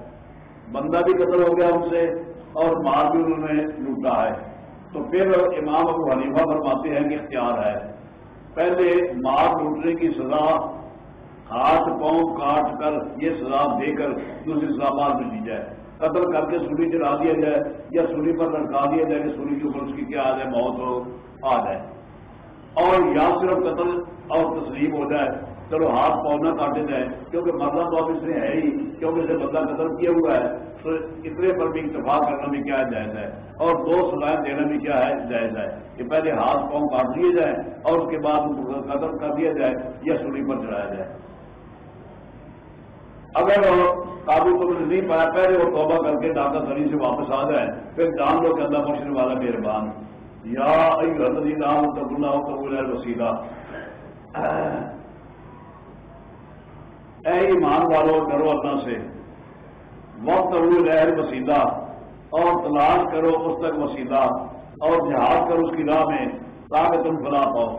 بندہ بھی قتل ہو گیا ان سے اور مال بھی انہوں نے لوٹا ہے۔ تو پھر امام ابو حنیفہ فرماتے ہیں کہ اختیار ہے۔ پہلے مال لوٹنے کی سزا، ہاتھ، پاؤں کاٹ کر یہ سزا دے کر دوسری سزا بعد میں دی جائے۔ قتل کر کے سوری چلا دیا جائے یا سوری پر لڑکا دیا جائے کہ سوری کے اوپر اس کی کیا آ جائے، موت ہو، آ جائے۔ اور یا صرف قتل اور تسلیم ہو جائے۔ چلو ہاتھ پاؤں نہ کاٹے جائیں، کیونکہ مرنا تو اب اس میں ہے ہی، کیونکہ اسے بندہ قتل کیا ہوا ہے۔ تو اتنے پر بھی اتفاق کرنا بھی کیا جائز ہے؟ اور دو سزائیں دینا بھی کیا ہے؟ جائز ہے۔ کہ پہلے ہاتھ پاؤں کاٹ دیے جائیں اور اس کے بعد قتل کر دیا جائے یا سوری پر چڑھایا جائے۔ اگر قابو کو نہیں پایا، پہلے وہ توبہ کر کے دادا سری سے واپس آ جائے، پھر جان لو کہ اللہ مشرق والا مہربان۔ یا نام تبلا قبول وسیلہ اے ایمان والو، کرو اللہ سے وقت روح لہر وسیلہ۔ اور تلاش کرو اس تک وسیلہ۔ اور جہاد کرو اس کی راہ میں تاکہ تم فلا پاؤ۔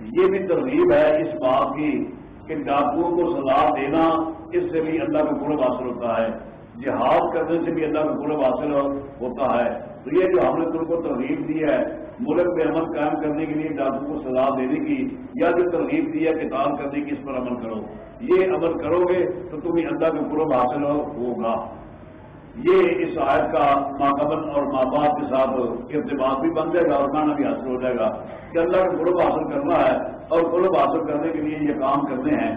یہ بھی ترغیب ہے اس بات کی کہ ڈاکوؤں کو سزا دینا اس سے بھی اللہ کا قرب حاصل ہوتا ہے۔ جہاد کرنے سے بھی اللہ کا قرب حاصل ہوتا ہے۔ تو یہ جو ہم نے تم کو ترغیب دی ہے ملک میں عمل قائم کرنے کے لیے ڈاکو کو سزا دینے کی یا جو ترغیب دی ہے کتاب کرنے کی اس پر عمل کرو۔ یہ عمل کرو گے تو تمہیں اللہ کا قرب حاصل ہوگا۔ یہ اس آیت کا ماقبل اور ماں باپ کے ساتھ ارتباط بھی بن جائے گا اور گانا بھی حاصل ہو جائے گا کہ اللہ کا قرب حاصل کرنا ہے اور قرب حاصل کرنے کے لیے یہ کام کرنے ہیں۔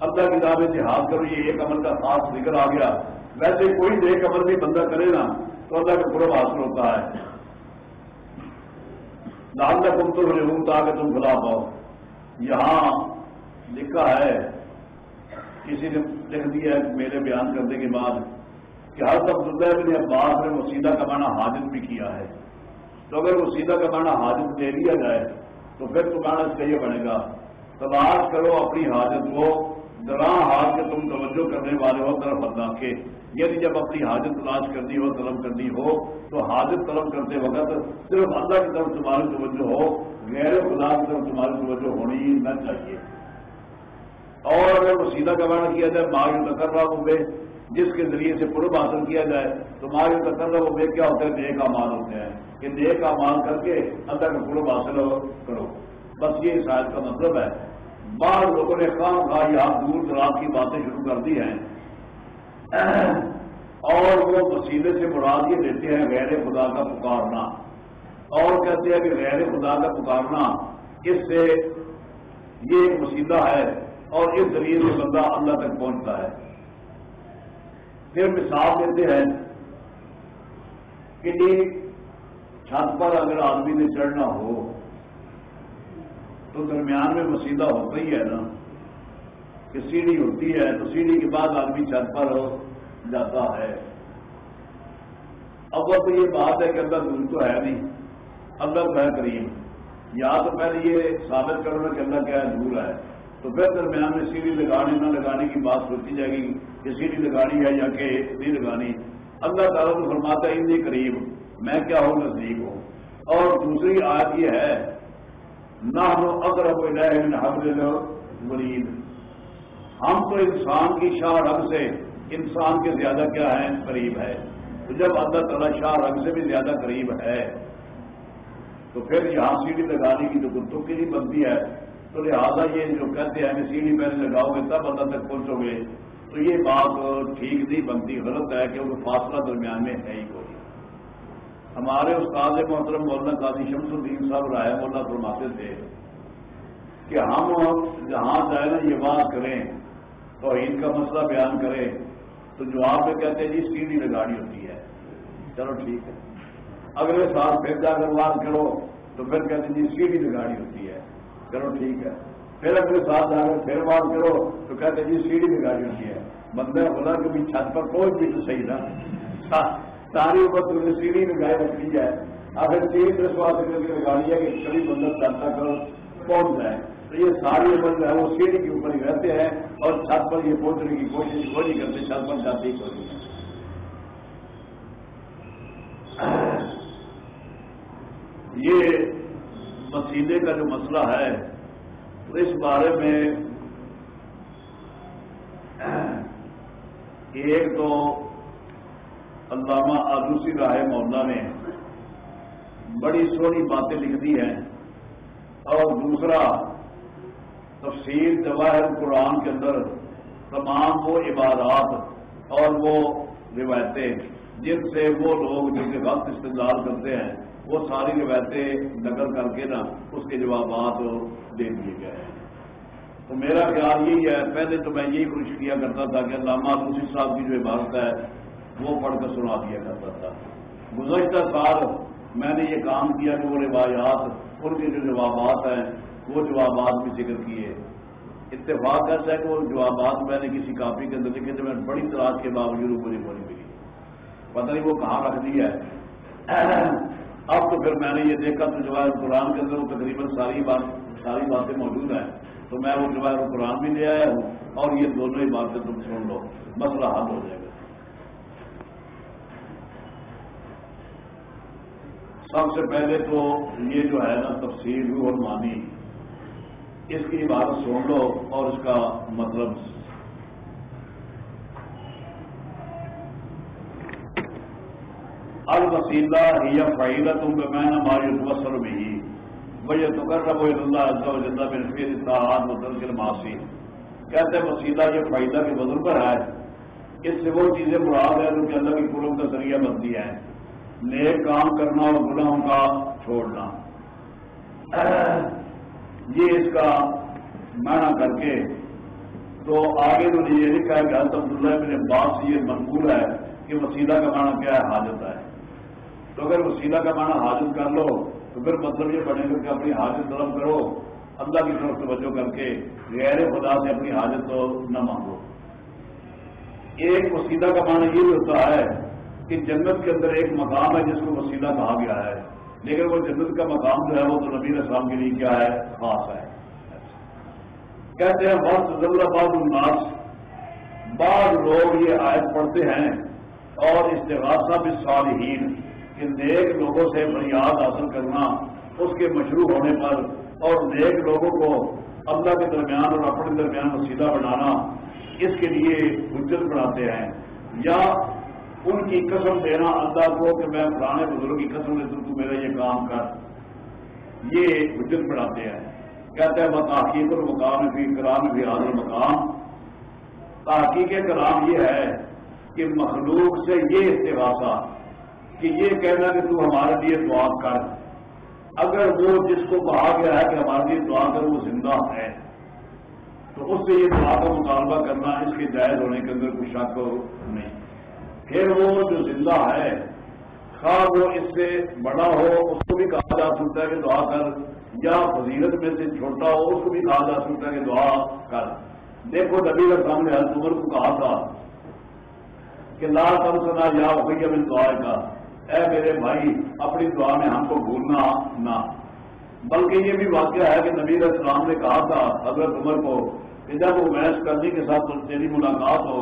اللہ کی کتابیں جہاد کرو، یہ ایک عمل کا خاص ذکر آ گیا۔ ویسے کوئی ایک عمل بھی بندہ کرے نا تو اللہ کا قرب حاصل ہوتا ہے۔ لال کم تو ہوں تاکہ تم کھلا پاؤ یہاں لکھا ہے، کسی نے لکھ دیا ہے میرے بیان کرنے کے بعد کہ ہر عبداللہ بن عباس نے مسیدہ کا معنی حاجت بھی کیا ہے۔ تو اگر مسیدہ کا معنی حاجت دے لیا جائے، تو پھر تمہارا اس کا یہ بنے گا۔ تلاش کرو اپنی حاجت کو۔ درا ہاتھ کے تم توجہ کرنے والے ہو، طرف اللہ کے یعنی جب اپنی حاجت تلاش کرنی ہو، طلب کرنی ہو، تو حاجت طلب کرتے وقت صرف اللہ کی طرف تمہاری توجہ ہو، غیر خدا کی طرف تمہاری توجہ ہونی نہ چاہیے۔ اور اگر وہ سیدھا گوانا کیا جائے ماں یوں کر رہا ہوں جس کے ذریعے سے پورب حاصل کیا جائے، تو ماں یوں کر رہا ہوں کیا ہوتا ہے؟ نیک امال ہوتے ہیں۔ کہ نیک امال کر کے اللہ کا پورب حاصل کرو۔ بس یہ اس کا مطلب ہے۔ بعض لوگوں نے کام کہا یہاں دور دراز کی باتیں شروع کر دی ہیں۔ اور وہ وسیلے سے مراد یہ دیتے ہیں غیر خدا کا پکارنا۔ اور کہتے ہیں کہ غیر خدا کا پکارنا اس سے یہ ایک وسیلہ ہے اور اس ذریعے سے بندہ اللہ تک پہنچتا ہے۔ پھر مثال دیتے ہیں کہ چھت پر اگر آدمی نے چڑھنا ہو تو درمیان میں مسیدہ ہوتا ہی ہے نا کہ سیڑھی ہوتی ہے تو سیڑھی کے بعد آدمی چھت پر جاتا ہے۔ اب تو یہ بات ہے کہ اللہ دور تو ہے نہیں۔ اللہ ہے کریم۔ یا تو پہلے یہ ثابت کرو کہ اللہ کیا ہے، دور ہے۔ تو پھر درمیان میں سیڑھی لگانے نہ لگانے کی بات سوچی جائے گی کہ سیڑھی لگانی ہے یا کہ نہیں لگانی۔ اللہ تعالیٰ فرماتا ہے ان قریب میں کیا ہوں، نزدیک ہوں۔ اور دوسری آیت یہ ہے نہ ہم اگر حمل مرید. ہم تو انسان کی شاہ رنگ سے، انسان کے زیادہ کیا ہے؟ قریب ہے. تو جب اللہ تعالیٰ شاہ رنگ سے بھی زیادہ قریب ہے، تو پھر یہاں سیڑھی لگانے کی جو گتوں کی نہیں بنتی ہے، تو لہٰذا یہ جو کہتے ہیں کہ سیڑھی پہلے لگاؤ گے، تب اللہ تک پہنچو گے۔ تو یہ بات ٹھیک نہیں بنتی، غلط ہے کہ وہ فاصلہ درمیان میں ہے ہی کوئی۔ ہمارے استاد محترم مولانا قاضی شمس الدین صاحب رائے مولانا فرماتے تھے کہ ہم جہاں جائے نا یہ بات کریں تو ان کا مسئلہ بیان کریں، تو جو آپ میں کہتے ہیں جی سیڑھی لگاڑی ہوتی ہے۔ چلو ٹھیک ہے۔ اگلے سال پھر جا کر بات کرو، تو پھر کہتے ہیں جی سیڑھی لگاڑی ہوتی ہے۔ چلو ٹھیک ہے۔ پھر اگلے سال جا کر پھر بات کرو، تو کہتے ہیں جی سیڑھی لگاڑی ہوتی ہے۔ بندہ خدا کبھی چھت پر کوئی بھی تو صحیح نا۔ ساری اوپر تم نے سیڑھی لگائی رکھی ہے۔ اگر تین دس بات لگانی ہے کہ کبھی بندہ چلتا کرو، پہنچ جائے۔ تو یہ ساری عمر جو ہے وہ سیڑھی کے اوپر ہی رہتے ہیں اور چھت پر یہ پہنچنے کی کوشش وہ نہیں کرتے، چھت پر جاتے ہی کوئی یہ مسیلے کا جو مسئلہ ہے اس بارے میں ایک تو علامہ آدوسی راہ مولا نے بڑی سونی باتیں لکھ دی ہیں اور دوسرا تفسیر جواہر قرآن کے اندر تمام وہ عبادات اور وہ روایتیں جن سے وہ لوگ جن کے وقت استعمال کرتے ہیں، وہ ساری روایتیں نقل کر کے نا اس کے جوابات دے دیے گئے ہیں۔ تو میرا خیال یہی ہے، پہلے تو میں یہی کوشش کیا کرتا تھا کہ علامہ دوسری صاحب کی جو عبادت ہے وہ پڑھ کر سنا دیا کرتا تھا۔ گزشتہ سال میں نے یہ کام کیا کہ وہ روایات، ان کے جو جوابات ہیں، وہ جوابات بھی ذکر کیے۔ اتفاق ایسا ہے کہ وہ جوابات میں نے کسی کاپی کے اندر لکھے تھے، میں بڑی تلاش کے باوجود پوری پوری ملی پتہ نہیں وہ کہاں رکھ دی ہے۔ اب تو پھر میں نے یہ دیکھا تو جواہر قرآن کے اندر وہ تقریباً ساری بات، ساری باتیں موجود ہیں۔ تو میں وہ جواہر قرآن بھی لے آیا ہوں اور یہ دونوں ہی باتیں تم سن لو۔ مسئلہ حل ہو جائے گا۔ سب سے پہلے تو یہ جو ہے نا تفصیل روح مانی اس کی بات سن لو اور اس کا مطلب الوسیلہ یا فائدہ تم کا میں ہماری وسر میں ہی بھائی تو کر رہا وہ اللہ جدہ میں پھر اطلاعات مدد کے معاشی کہتے ہیں وسیلہ یہ فائدہ کے بدل پر ہے، اس سے وہ چیزیں مراد ہے جو کہ اللہ کی قلوب کا ذریعہ بنتی ہیں۔ نیک کام کرنا اور گناہوں کا چھوڑنا۔ یہ اس کا معنی کر کے تو آگے تو یہ لکھا ہے کہ حضرت عبداللہ بن عباس سے یہ منقول ہے کہ وسیلہ کا معنی کیا ہے حاجت ہے۔ تو اگر وسیلہ کا معنی حاجت کر لو، تو پھر مطلب یہ بنے گا کہ اپنی حاجت طلب کرو، اللہ کی طرف توجہ کر کے غیر خدا سے اپنی حاجت تو نہ مانگو۔ ایک وسیلہ کا معنی یہ ہوتا ہے کہ جنت کے اندر ایک مقام ہے جس کو وسیلہ کہا گیا ہے، لیکن وہ جنت کا مقام جو ہے وہ تو نبی اسلام کے لیے کیا ہے؟ خاص ہے۔ کہتے ہیں بہت ضرور بعض الناس، بعض لوگ یہ آیت پڑھتے ہیں اور استغاثہ بھی صالحین کہ نیک لوگوں سے بنیاد حاصل کرنا اس کے مشروع ہونے پر، اور نیک لوگوں کو اللہ کے درمیان اور اپنے درمیان وسیلہ بنانا اس کے لیے حجت بناتے ہیں۔ یا ان کی قسم دینا اللہ کو کہ میں پرانے بزرگ کی قسم دے تو میرا یہ کام کر۔ یہ حجت بناتے ہیں۔ کہتے ہیں تحقیق المقام بھی کرام بھی حاضر مقام تحقیق کرام یہ ہے کہ مخلوق سے یہ استغاثہ کہ یہ کہنا کہ تو ہمارے لیے دعا کر۔ اگر وہ جس کو کہا گیا ہے کہ ہمارے لیے دعا کر، وہ زندہ ہے۔ تو اس سے یہ دعا کا مطالبہ کرنا اس کے جائز ہونے کے اندر کوئی شک نہیں۔ پھر وہ جو زندہ ہے، خواہ وہ اس سے بڑا ہو، اس کو بھی کہا جا سکتا ہے کہ دعا کر، یا فضیلت میں سے چھوٹا ہو، اس کو بھی کہا جا سکتا ہے کہ دعا کر۔ دیکھو، نبی کا سامنے حضرت عمر کو کہا تھا کہ لا کم سنا یا وہی میں دعا کا اے میرے بھائی، اپنی دعا میں ہم کو بھولنا نہ۔ بلکہ یہ بھی واقعہ ہے کہ نبیر اسلام نے کہا تھا حضرت عمر کو کہ جب وہ ویس کرنے کے ساتھ تیری ملاقات ہو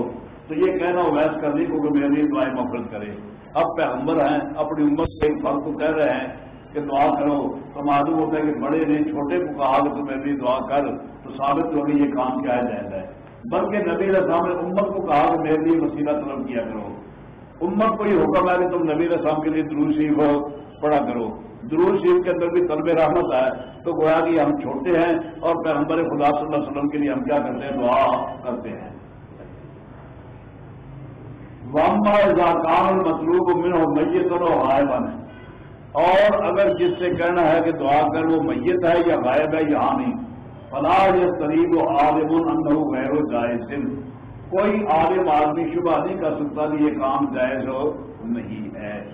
تو یہ کہنا ویس کرنے کو کہ میری دعائیں مفرت کرے۔ اب پیغمبر ہیں، اپنی عمر سے ایک فرق کو کہہ رہے ہیں کہ دعا کرو۔ تو معلوم ہوتا ہے کہ بڑے نے چھوٹے کو کہا کہ تو میری دعا کر تو ثابت ہوگی یہ کام کیا جائز ہے۔ بلکہ نبی اسلام نے امت کو کہا کہ میرے لیے وسیلہ طلب کیا کرو۔ امت کو یہ حکم ہے کہ تم نبی اسلام کے لیے درو شریف ہو، پڑھا کرو۔ درو شریف کے اندر بھی طلب رحمت ہے۔ تو گویا کہ ہم چھوٹے ہیں اور پیغمبر خدا صلی اللہ علیہ وسلم کے لیے ہم کیا کرتے ہیں؟ دعا کرتے ہیں۔ کام مطلوب من ہو میت کرو غائب ہے۔ اور اگر جس سے کہنا ہے کہ دعا کر وہ میت ہے یا غائب ہے یہاں نہیں فلاح یا قریب و عالم اندر غیر و جائز۔ کوئی عالم آدمی شبہ نہیں کر سکتا کہ یہ کام جائز ہو، نہیں ہے۔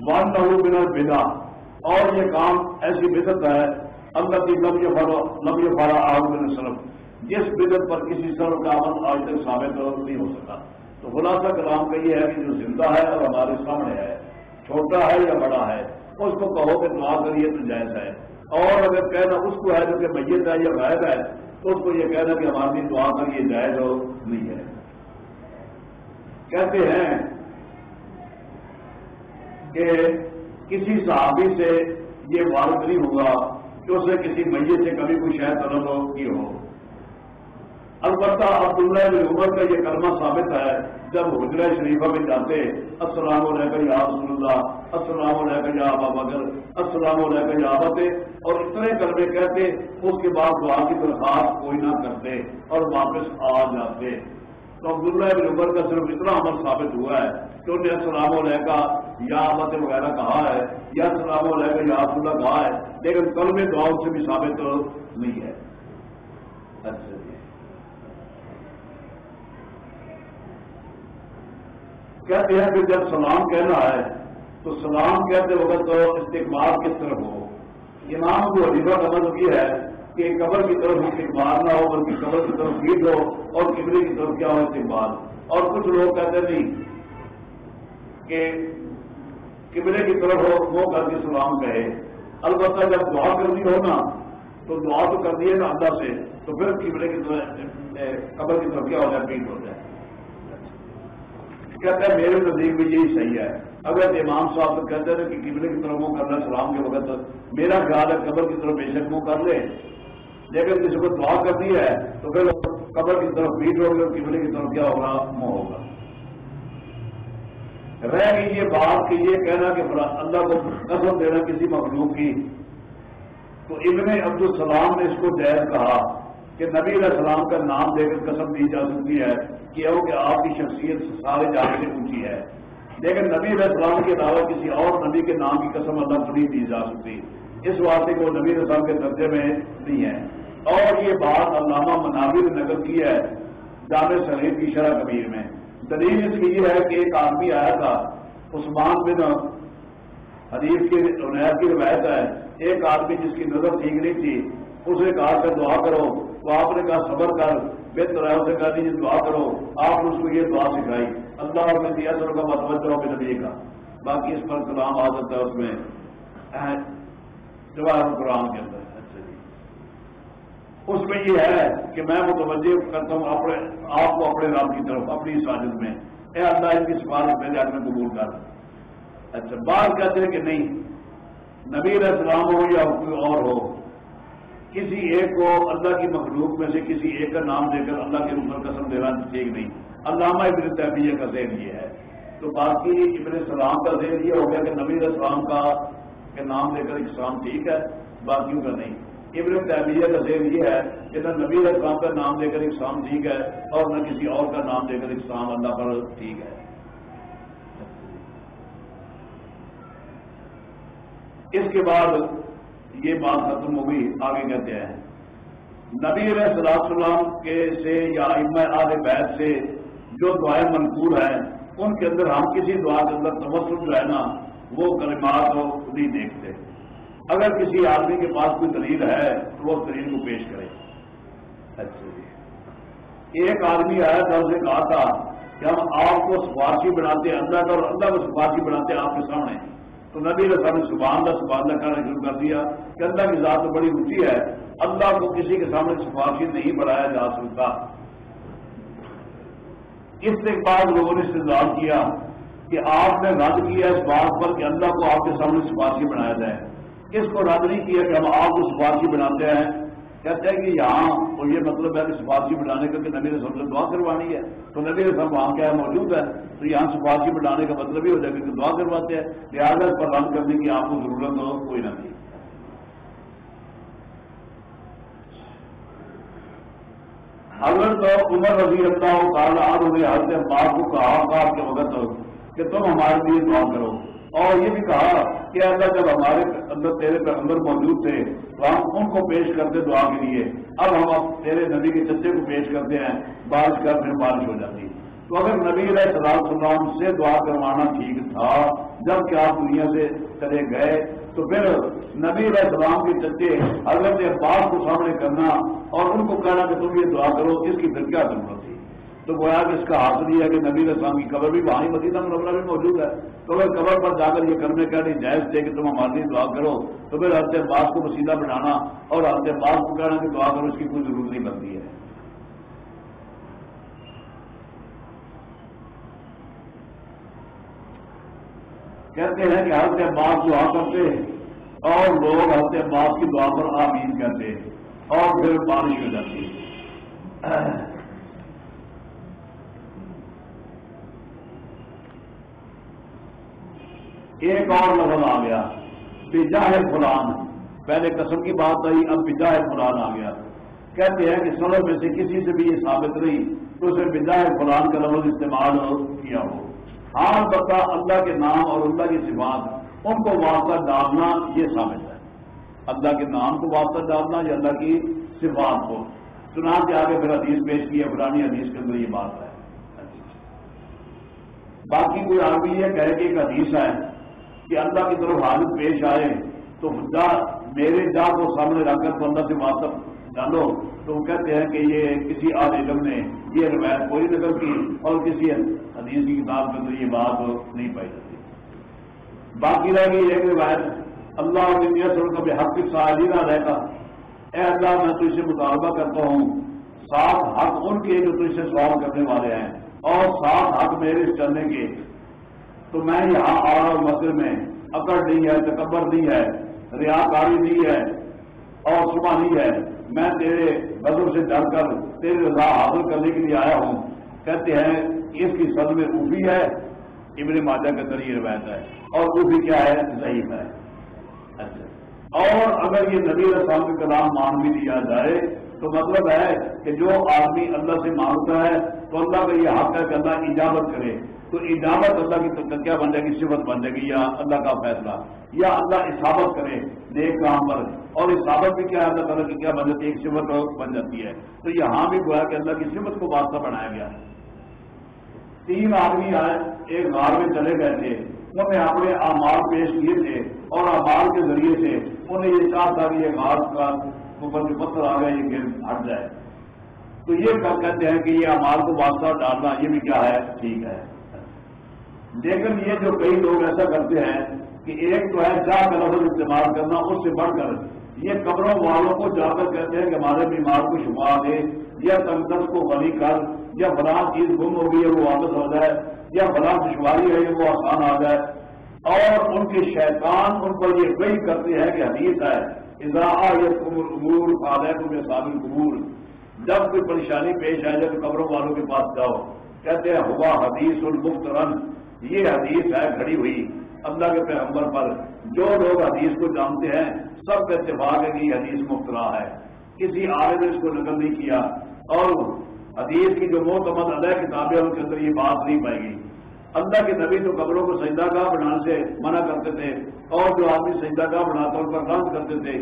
ون نہ بنا بدا اور یہ کام ایسی بدت ہے، اللہ کی لمبی لمبی فارا آؤ سرف جس بدت پر کسی سرف کا عمل آج تک ثابت نہیں ہو سکا تو خلاصہ کلام کا یہ ہے کہ جو زندہ ہے اور ہمارے سامنے ہے، چھوٹا ہے یا بڑا ہے، اس کو کہو کہ دعا کریے تو جائز ہے۔ اور اگر کہنا اس کو ہے جو کہ میت ہے یا غائب ہے، تو اس کو یہ کہنا کہ ہماری دعا کر یہ جائز ہو نہیں ہے۔ کہتے ہیں کہ کسی صحابی سے یہ وارد نہیں ہوگا کہ اسے کسی میت سے کبھی کوئی شہر طلب ہو کی ہو۔ البتہ عبداللہ بن عمر کا یہ کلمہ ثابت ہے، جب حجرہ شریفہ میں جاتے السلام علیکم یا رسول اللہ، السلام علیکم یا آبا بگر السلام علیکم یا آبا اور اتنے کلمے کہتے اس کے بعد دعا کی درخواست کوئی نہ کرتے اور واپس آ جاتے تو عبداللہ بن عمر کا صرف اتنا عمل ثابت ہوا ہے کہ انہیں السلام علیکم یا آبت وغیرہ کہا ہے، یا السلام علیکم یا اللہ کہا ہے، لیکن کلمے دعاؤں سے بھی ثابت نہیں ہے۔ اچھا۔ کہتے ہیں کہ جب سلام کہنا ہے تو سلام کہتے وقت تو استقبال کس طرف ہو۔ امام کو حریفہ کا مطلب یہ ہے کہ قبر کی طرف استقبال نہ ہو، بلکہ قبر کی طرف گیٹ ہو اور کبری کی طرف کیا ہو استقبال۔ اور کچھ لوگ کہتے نہیں کہ کبرے کی طرف ہو، وہ کر کے سلام کہے۔ البتہ جب دعا کرنی ہو نا، تو دعا تو کر دیے نا اللہ سے، تو پھر کبرے کی طرف، قبر کی طرف کیا ہو جائے پیٹ ہو جائے۔ کہتا ہے میرے نزدیک بھی یہی صحیح ہے۔ اگر امام صاحب کہتے ہیں کہ قبلے کی طرف منہ کرنا سلام کے وقت میرا خیال ہے قبر کی طرف بے شک منہ کر لے۔ لیکن کسی کو دعا کرتی ہے تو پھر قبر کی طرف پیٹ ہوگی اور قبلے کی طرف کیا ہوگا؟ منہ ہوگا۔ رہ گئی یہ بات کہ یہ کہنا کہ اللہ کو قسم دینا کسی مخلوق کی۔ تو ابن عبد السلام نے اس کو جائز کہا کہ نبی علیہ السلام کا نام دے کر قسم دی جا سکتی ہے۔ کہ وہ کہ آپ کی شخصیت سارے جانے سے اونچی ہے۔ لیکن نبی علیہ السلام کے علاوہ کسی اور نبی کے نام کی قسم اللہ کو نہیں دی جا سکتی۔ اس واسطے کو نبی علیہ السلام کے درجے میں نہیں ہے۔ اور یہ بات علامہ منابر نے نقل کی ہے، جامع شریف کی شرح کبیر میں۔ دلیل اس کی یہ ہے کہ ایک آدمی آیا تھا، عثمان بن حدیث کی، عنایت کی روایت ہے۔ ایک آدمی جس کی نظر ٹھیک نہیں تھی اسے کہا کہ دعا کرو۔ تو آپ نے کہا صبر کر، بہتر ہے، اسے کہا دیجیے دعا کرو۔ آپ نے اس کو یہ دعا سکھائی۔ اللہ اور میں دیا سر کا متوجہ ہو نبی کا۔ باقی اس پر کلام آ جاتا ہے اس میں۔ جواہر قرآن کے اندر۔ اچھا جی۔ اس میں یہ ہے کہ میں متوجہ کرتا ہوں اپنے، آپ کو اپنے رام کی طرف، اپنی ساجد میں۔ اے اللہ، ان کی سفارت میرے آدمی قبول کر۔ اچھا بات کہتے ہیں کہ نہیں، نبی السلام ہو یا کوئی اور ہو کسی ایک کو اللہ کی مخلوق میں سے کسی ایک کا نام دے کر اللہ کے اوپر قسم دینا ٹھیک نہیں۔ علامہ ابن تحبیہ کا ذہن یہ ہے۔ تو باقی ابن السلام کا ذہن یہ ہو گیا کہ نبی السلام کا نام دے کر اسلام ٹھیک ہے، باقیوں کا نہیں۔ ابن تعبیہ کا ذہن یہ ہے کہ نہ نبی اسلام کا نام دے کر اسلام ٹھیک ہے اور نہ کسی اور کا نام دے کر اسلام اللہ پر ٹھیک ہے۔ اس کے بعد یہ بات ختم ہوگی آگے کہتے ہیں۔ نبی علیہ صلاح السلام کے سے یا ام آل بیت سے جو دعائیں منقور ہیں، ان کے اندر ہم کسی دعا کے اندر تبصر جو ہے نا، وہ کلمات ہو نہیں دیکھتے۔ اگر کسی آدمی کے پاس کوئی دلیل ہے، تو وہ دلیل کو پیش کرے۔ اچھا جی۔ ایک آدمی آیا تھا، اسے کہا تھا کہ ہم آپ کو سفارشی بناتے ہیں، اللہ کا اور اللہ کو سفارشی بناتے ہیں آپ کے سامنے۔ تو نبی نے سبحان کا سبحان کرنا شروع کر دیا کہ اللہ کی ذات تو بڑی اونچی ہے، اللہ کو کسی کے سامنے سفارشی نہیں بڑھایا جا سکتا۔ اس سے بعد لوگوں نے استعمال کیا کہ آپ نے رد کیا اس بات پر کہ اللہ کو آپ کے سامنے سفارشی بنایا جائے۔ اس کو رد نہیں کیا کہ ہم آپ کو سفارشی بناتے ہیں۔ کہتے ہیں کہ یہاں تو یہ مطلب ہے کہ سفارشی بنانے کا کہ نبی رسم سے دعا کروانی ہے۔ تو نبی رسم وہاں کیا موجود ہے؟ تو یہاں سفارشی بنانے کا مطلب ہی ہو جائے کہ دعا کرواتے ہیں، لہٰذا اس پر رد کرنے کی آپ کو ضرورت ہو، کوئی نہ نہیں حضرت عمر رضی اللہ تعالیٰ نے حضرت بات کو کہا آپ کے وقت کہ تم ہمارے لیے دعا کرو۔ اور یہ بھی کہا کہ اللہ جب ہمارے اندر تیرے اندر موجود تھے، تو ہم ان کو پیش کرتے دعا کے لیے۔ اب ہم تیرے نبی کے چچے کو پیش کرتے ہیں بارش کر پھر بارش ہو جاتی۔ تو اگر نبی علیہ صلاح السلام سے دعا کروانا ٹھیک تھا، جبکہ آپ دنیا سے چلے گئے، تو پھر نبی علیہ السلام کے چچے حضرت عباس کو سامنے کرنا اور ان کو کہنا کہ تم یہ دعا کرو، اس کی پھر کیا ضرورت تھی؟ تو گویا کہ اس کا حاصل یہ ہے کہ نبی اسلام کی قبر بھی وہاں مدینہ منورہ مطلب بھی موجود ہے۔ تو اگر قبر پر جا کر یہ کرنے کا نہیں، جائز تھے کہ تم ہمارے لیے دعا کرو۔ تو پھر ہر باس کو وسیلہ بنانا اور ہر باس کو کہنا کہ دعا کرو، اس کی کوئی ضرورت نہیں بنتی ہے۔ کہتے ہیں کہ ہر باس دعا کرتے اور لوگ ہر باس کی دعا پر آمین کہتے اور پھر بارش ہو جاتی ایک اور لفظ آ گیا، بجاہ فلان۔ پہلے قسم کی بات آئی، اب بجاہ فلان آ گیا۔ کہتے ہیں کہ سڑک میں سے کسی سے بھی یہ ثابت رہی تو اسے بجاہ فلان کا لفظ استعمال کیا ہو۔ ہاں بتا اللہ کے نام اور اللہ کی صفات، ان کو واسطہ ڈالنا یہ ثابت ہے۔ اللہ کے نام کو واسطہ ڈالنا یا اللہ کی صفات کو۔ چنان کے آگے پھر حدیث پیش کی ہے پرانی حدیث کے اندر یہ بات ہے۔ باقی کوئی آدمی یہ کہے کہ ایک حدیث ہے۔ کہ اللہ کی طرف حالت پیش آئے تو جا، میرے جا کو سامنے رکھ کر تو اللہ سے واپس ڈالو تو وہ کہتے ہیں کہ یہ کسی عال علم نے یہ روایت کوئی نقل کی اور کسی حدیث کی کتاب کے اندر یہ بات نہیں پائی جاتی۔ باقی رہ گئی ایک روایت، اللہ کبھی حق کی سہاری نہ رہتا۔ اے اللہ، میں تو اسے مطالبہ کرتا ہوں۔ سات حق ان کے جو تو اسے سوال کرنے والے ہیں اور سات حق میرے چلنے کے۔ تو میں یہاں آ رہا ہوں مسجد میں۔ اکڑ نہیں ہے، تکبر نہیں ہے ریا کاری نہیں ہے اور صبح نہیں ہے۔ میں تیرے بدر سے ڈر کر، تیرے رضا حاصل کرنے کے لیے آیا ہوں۔ کہتے ہیں، اس کی سد میں اوبی ہے، ابن ماجہ کے ذریعے روایت ہے۔ اور اوبی کیا ہے؟ ضعیف ہے۔ اچھا اور اگر یہ نبی السلام کے کلام مان بھی دیا جائے تو مطلب ہے کہ جو آدمی اللہ سے مانگتا ہے تو اللہ کا یہ حق ہے کہ اللہ اجازت کرے۔ تو اجابت اللہ کی کیا بن جائے گی؟ صفت بن جائے گی یا اللہ کا فیصلہ، یا اللہ اصابت کرے نیک کام پر۔ اور اصابت بھی کیا ہے؟ اللہ تعالیٰ کی کیا بن جاتی ہے؟ ایک صفت بن جاتی ہے۔ تو یہاں بھی گویا کہ اللہ کی صفت کو واسطہ بنایا گیا۔ ہے تین آدمی آئے، ایک غار میں چلے گئے تھے۔ انہیں اپنے اعمال پیش کیے تھے اور اعمال کے ذریعے سے انہیں یہ چاہ تھا کہ یہ گھاس کا اوپر جو پتھر آ گیا یہ گر ہٹ جائے۔ تو یہ کہتے ہیں کہ یہ امال کو واسطہ ڈالنا، یہ بھی کیا ہے؟ ٹھیک ہے۔ لیکن یہ جو کئی لوگ ایسا کرتے ہیں کہ ایک تو ہے جا کا لفظ استعمال کرنا، اس سے بڑھ کر یہ قبروں والوں کو جا کر کہتے ہیں کہ ہمارے بیمار کو شما دے، یا تنقد کو غنی کر، یا فلاں چیز گم ہو گئی ہے، وہ واپس ہو جائے، یا فلاں دشواری ہے، وہ آسان آ جائے۔ اور ان کے شیطان ان پر یہ وہی کرتے ہیں کہ حدیث ہے اضاء عمور فادہ میں قبول جب کوئی پریشانی پیش آئے، جب قبروں والوں کے پاس جاؤ، کہتے ہیں، ہوا حدیث المفت رن یہ حدیث ہے کھڑی ہوئی۔ اللہ کے پیغمبر پر جو لوگ حدیث کو جانتے ہیں، سب کا اتفاق ہے کہ یہ حدیث مفترا ہے۔ کسی عالم نے اس کو نقل نہیں کیا، اور حدیث کی جو موتمد ادہ کتابیں ان کے اندر یہ بات نہیں پائے گی اللہ کے نبی تو قبروں کو سجدہ گاہ بنانے سے منع کرتے تھے اور جو آدمی سجدہ گاہ بناتا ان پر رنگ کرتے تھے،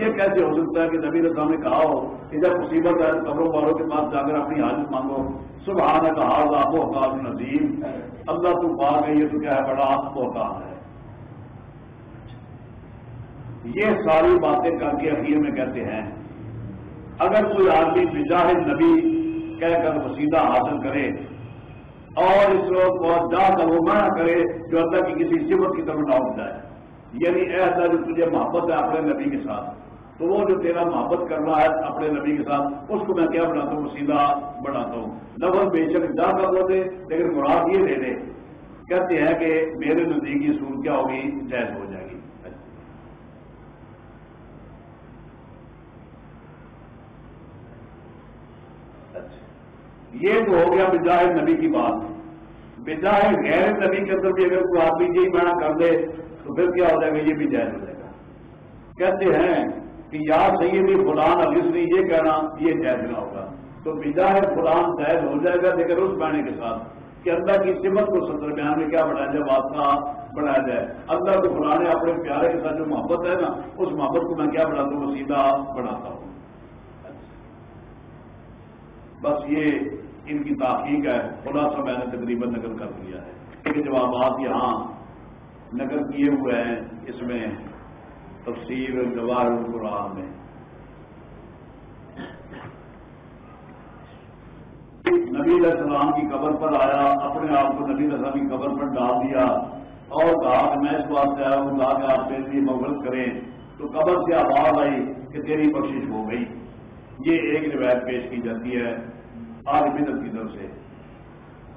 یہ کیسے ہو سکتا ہے کہ نبی رسام نے کہا ہو کہ جب مصیبت ہے قبروں والوں کے پاس جا کر اپنی حاجت مانگو؟ صبح نے کہا آپ و نظیم اللہ تو پا گئی یہ تو کیا ہے، بڑا ہوتا ہے۔ یہ ساری باتیں کر کے اخیر میں کہتے ہیں، اگر کوئی آدمی بجاہد نبی کہہ کر وسیدہ حاصل کرے اور اس کو جا کر وہ منع کرے جو اللہ کی کسی صفت کی طرف نہ اٹھ جائے یعنی ایسا جو تجھے محبت ہے اپنے نبی کے ساتھ، تو وہ جو تیرا محبت کر رہا ہے اپنے نبی کے ساتھ، اس کو میں کیا بناتا ہوں؟ سیدھا بناتا ہوں۔ لفظ بے شک جا کر وہ دے لیکن مراد یہ دے دے۔ کہتے ہیں کہ میرے نزدیکی سور کیا ہوگی؟ جائز ہو جائے گی یہ تو ہو گیا بجائے نبی کی بات۔ بجائے غیر نبی کے اندر بھی اگر کوئی آدمی یہی معنی کر دے، تو پھر کیا ہو جائے گا؟ یہ بھی جائز ہو جائے گا۔ کہتے ہیں کہ یا سیدی فلان علیس نے یہ کہنا، یہ جائز نہ ہوگا۔ تو بجائے فلان جائز ہو جائے گا، لیکن اس معنی کے ساتھ کہ اللہ کی سمت کو ستر بیان میں کیا بڑھایا جائے، واسطہ بڑھایا جائے۔ اللہ کو فلانے اپنے پیارے کے ساتھ جو محبت ہے نا، اس محبت کو میں کیا بڑھاتا ہوں سیدھا بڑھاتا ہوں۔ بس یہ ان کی تحقیق ہے خلاصہ میں نے تقریباً نقل کر دیا ہے۔ یہ جوابات یہاں نقل کیے ہوئے ہیں، اس میں تفسیر جواہر القرآن میں۔ نبی علیہ السلام کی قبر پر آیا، اپنے آپ کو نبی علیہ السلام کی قبر پر ڈال دیا اور کہا کہ میں اس بات سے آیا ہوں کہا کہ آپ میرے لیے مغرب کریں۔ تو قبر سے آواز آئی کہ تیری بخشش ہو گئی۔ یہ ایک روایت پیش کی جاتی ہے۔ آج بدت کی طرف سے۔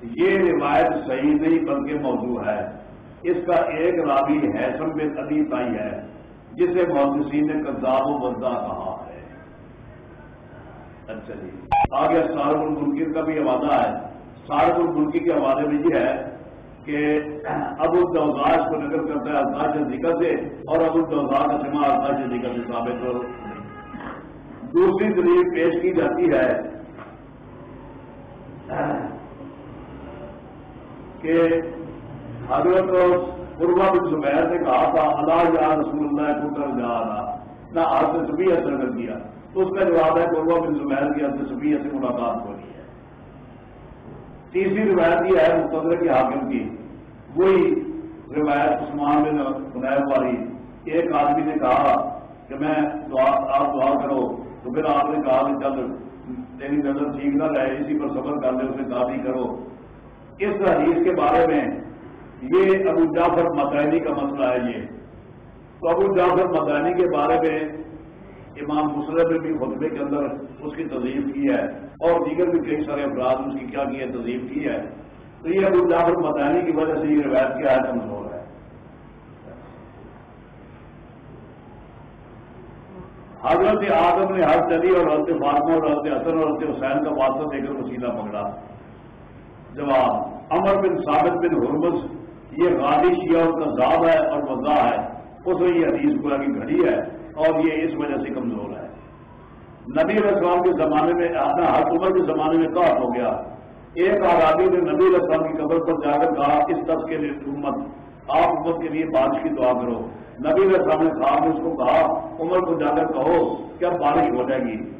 یہ روایت صحیح نہیں بلکہ موضوع ہے۔ اس کا ایک رابی ہے سب میں علی تائی ہے، جسے محدثین نے کرداب و بزا کہا ہے۔ اچھا جی۔ آگے سارک الملکی کا بھی حوالہ ہے۔ سارک الملکی کے حوالے میں یہ ہے کہ ابو الدوزاج کو نقل کرتا ہے الطاج ذکر سے اور ابو الدوزاج کا سما الطاج ذکر سے ثابت ہو۔ دوسری دلیل پیش کی جاتی ہے کہ حضرت قربا بن زبیر نے کہا تھا، اللہ یا رسول اللہ کو کر جا رہا۔ نہ آج سے سبھی اثر کر دیا۔ تو اس کا جواب ہے قربا بن زبیر کی حضرت سبھی سے ملاقات ہو رہی ہے۔ تیسری روایت یہ ہے مقدر کے حاکم کی۔ وہی روایت عثمان بن خنیب والی۔ ایک آدمی نے کہا کہ میں آپ دعا کرو۔ تو پھر آپ نے کہا کہ چل تیری نظر ٹھیک نہ رہے، اسی پر سفر کر لے، اسے دادی کرو۔ اس حدیث کے بارے میں یہ ابو جعفر مدانی کا مسئلہ ہے یہ۔ تو ابو جعفر مدانی کے بارے میں امام مسلم نے بھی خطبے کے اندر اس کی تضیف کی ہے اور دیگر بھی کئی سارے افراد اس کی کیا کی ہے تضیف کی ہے۔ تو یہ ابو جعفر مدانی کی وجہ سے یہ روایت کیا ہے کمزور ہے حضرت آدم نے ہر چلی اور حضرت فاطمہ اور حضرت حسن اور حضرت حسین کا واسطہ دے کر وسیلہ پکڑا۔ جواب امر بن ثابت بن حرمز یہ غادی شیعہ اور کذاب ہے اور وضاح ہے۔ اس میں یہ حدیث پورا کی گھڑی ہے اور یہ اس وجہ سے کمزور ہے۔ نبی علیہ السلام کے زمانے میں، اپنا ہر عمر کے زمانے میں کہا ہو گیا۔ ایک آرادی نے نبی علیہ السلام کی قبر پر جا کر کہا، اس طرح کے لیے امت، آپ امت کے لیے بارش کی دعا کرو۔ نبی علیہ السلام نے صاحب نے اس کو کہا، عمر کو جا کر کہو کیا بارش ہو جائے گی۔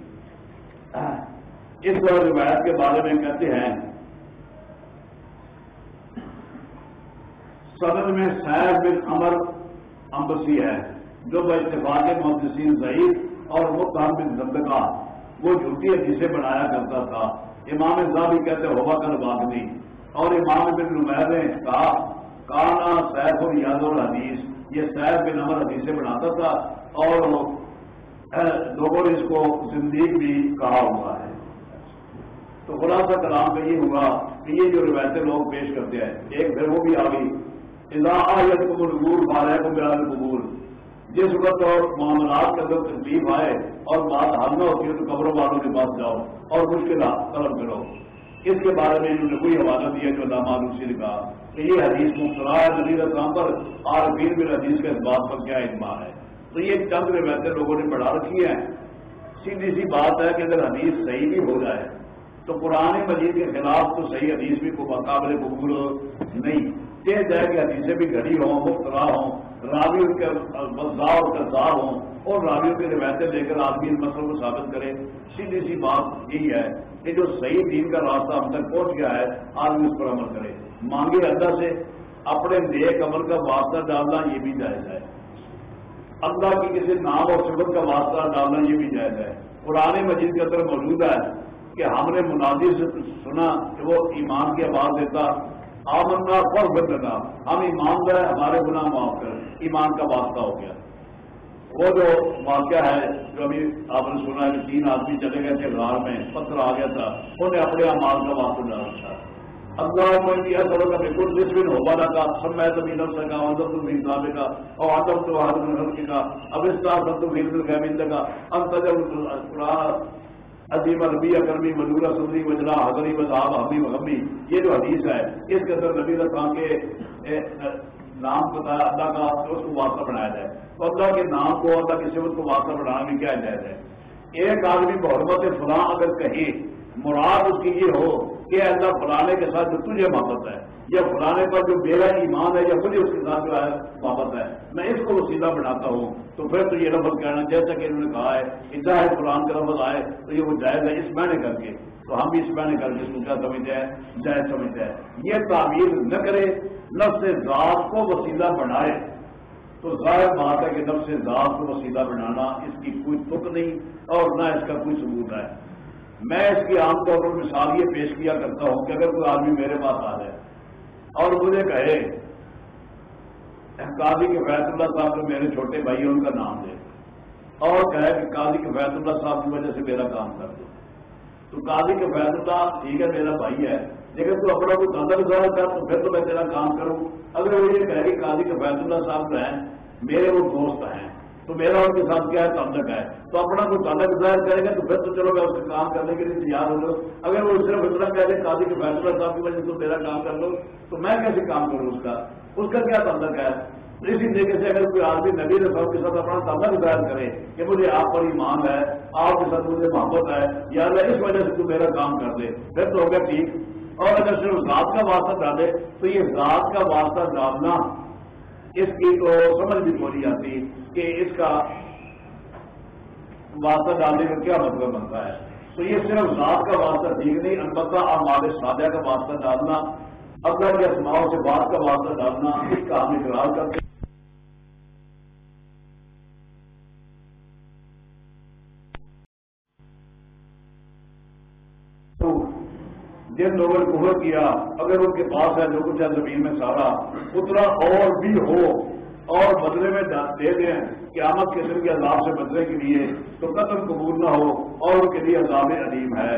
اس طرح روایت کے بارے میں کہتے ہیں سدن میں سیف بن امر امبسی ہے، جو بہ اتفاق محدثین ضعیف اور متحم بن زندگا وہ جھوٹی حدیثیں بنایا کرتا تھا۔ امام بھی کہتے، ہوا کر بات نہیں۔ اور امام بن نمیر نے کہا، کانا سیف اور یاد الحدیث یہ سیف بن امر حدیثیں بناتا تھا اور لوگوں نے اس کو زندگی بھی کہا ہوا ہے۔ تو خلاصہ کلام کا یہ ہوگا کہ یہ جو روایتیں لوگ پیش کرتے ہیں، ایک پھر وہ بھی آ گئی۔ آیت قبول بارہ کو میرا قبول جس وقت اور معاملات کے اندر تکلیف آئے اور بات حل نہ ہوتی ہے تو قبروں والوں کے پاس جاؤ اور مشکلات طلب کرو۔ اس کے بارے میں انہوں نے کوئی حوالہ دیا جو علامہ روسی نے کہا کہ یہ حدیث مبتلا ہے نظیر اسلام پر اور پھر بھی حدیث کے اس بات پر کیا اعتماع ہے؟ تو یہ چند روایتیں لوگوں نے پڑھا رکھی ہیں۔ سیدھی سی بات ہے کہ اگر حدیث صحیح بھی ہو جائے، تو قرآن مجید کے خلاف تو صحیح حدیث بھی کو قابل قبول نہیں۔ کہ جائے کہ حدیثیں بھی گھڑی ہوں مخترا ہوں، راوی ان کے بزار اور کردار ہوں اور راویوں کی روایتیں لے کر آدمی ان مسئلوں کو ثابت کرے۔ سیدھی سی بات یہی ہے کہ جو صحیح دین کا راستہ ہم تک پہنچ گیا ہے، آدمی اس پر عمل کرے۔ مانگے اللہ سے، اپنے نیک عمل کا واسطہ ڈالنا یہ بھی جائز ہے۔ اللہ کی کسی نام اور صفت کا واسطہ ڈالنا یہ بھی جائز ہے۔ پرانے مجید کے اندر موجود ہے کہ ہم نے مناظر سے سنا کہ وہ ایمان کی آواز دیتا، آمنا پر بدلنا ہم ایمان گئے ہمارے گناہ معاف کر ایمان کا واسطہ ہو گیا۔ وہ جو واقعہ ہے جو ابھی آپ نے سنا ہے کہ تین آدمی چلے گئے تھے غار میں، پتھر آ گیا تھا انہیں اپنے امال کا واسطہ ڈالا تھا۔ اللہ کو کیا کرو کہ بالکل جس دن ہو پانا کا۔ سب میں تو نہیں سکا عدم تو نہیں صاحب کا، اور آدم تو حضر نظر کا۔ اب اس طرح سب تو بھیل گہمند کا۔ اب تجر عظیم ربی اکرمی مجورہ سندری وجرا حضری وضاب حمی وحمی یہ جو حدیث ہے، اس کے اندر نبی رسان کے نام بتایا اللہ کا اس کو واسطہ بنایا جائے۔ تو اللہ کے نام کو اللہ کی صفت کو واسطہ بنانا بھی کیا جائز ہے؟ ایک آدمی محرمت فلاں اگر کہیں مراد اس کی یہ ہو کہ اللہ فلانے کے ساتھ جو تجھے محبت ہے، یا فلانے پر جو میرا ایمان ہے، یا مجھے اس کے ساتھ جو ہے محبت ہے، میں اس کو وسیلہ بناتا ہوں۔ تو پھر تو یہ لفظ کہنا، جیسا کہ انہوں نے کہا ہے کہ چاہے قرآن کا لفظ آئے، تو یہ وہ جائز ہے، اس معنی کر کے۔ تو ہم بھی اس معنی کر کے اس کو کیا سمجھتے ہیں، جائز سمجھتے ہیں۔ یہ تعمیر نہ کرے نفس ذات کو وسیلہ بنائے، تو ظاہر بات ہے کہ نفس ذات کو وسیلہ بنانا اس کی کوئی تک نہیں اور نہ اس کا کوئی ثبوت ہے۔ میں اس کی عام طور پر مثال یہ پیش کیا کرتا ہوں کہ اگر کوئی آدمی میرے پاس آ جائے اور مجھے کہے، قاضی کے فیض اللہ صاحب جو میرے چھوٹے بھائی ان کا نام دے اور کہے کہ قاضی کے فیض اللہ صاحب کی وجہ سے میرا کام کر دو۔ تو قاضی کے فیض اللہ، ٹھیک ہے، میرا بھائی ہے لیکن تو اپنا کوئی دندہ گزارا کر تو پھر تو میں تیرا کام کروں۔ اگر وہ یہ کہے کہ قاضی کے فیض اللہ صاحب جو ہیں، میرے وہ دوست ہیں۔ تو میرا ان کے ساتھ کیا ہے؟ تعلق ہے۔ تو اپنا کوئی تعلق ظاہر کرے گا تو پھر تو چلو گا اس کا کام کرنے کے لیے تیار ہو جاؤ اگر وہ صرف اتنا کہہ دے قاضی کے فیصلہ صاحب کی وجہ سے میرا کام کر لو، تو میں کیسے کام کروں اس کا؟ اس کا کیا تعلق ہے؟ اسی طریقے سے اگر کوئی آدمی نبی رسول کے ساتھ اپنا تعلق ظاہر کرے کہ مجھے آپ پر ایمان ہے، آپ کے ساتھ مجھے محبت ہے، یا اللہ اس وجہ سے تو میرا کام کر دے۔ پھر تو ہوگا ٹھیک۔ اور اگر صرف ذات کا واسطہ ڈالے تو یہ ذات کا واسطہ ڈالنا اس کی تو سمجھ بھی تھوڑی آتی کہ اس کا واسطہ ڈالنے کا کیا مطلب بنتا ہے۔ تو یہ صرف ذات کا واسطہ ٹھیک نہیں، البتہ آپ مال سادہ کا واسطہ ڈالنا، اللہ کے اسماؤں سے بات کا واسطہ ڈالنا، اس کا ہم اقرار کرتے جن لوگوں نے کفر کیا، اگر ان کے پاس ہے، جو کچھ ہے، زمین میں سارا، اتنا اور بھی ہو، اور بدلے میں دے دیں، قیامت کے دن کے عذاب سے بدلے کے لیے تو قتل قبول نہ ہو، اور ان کے لیے عذاب علیم ہے۔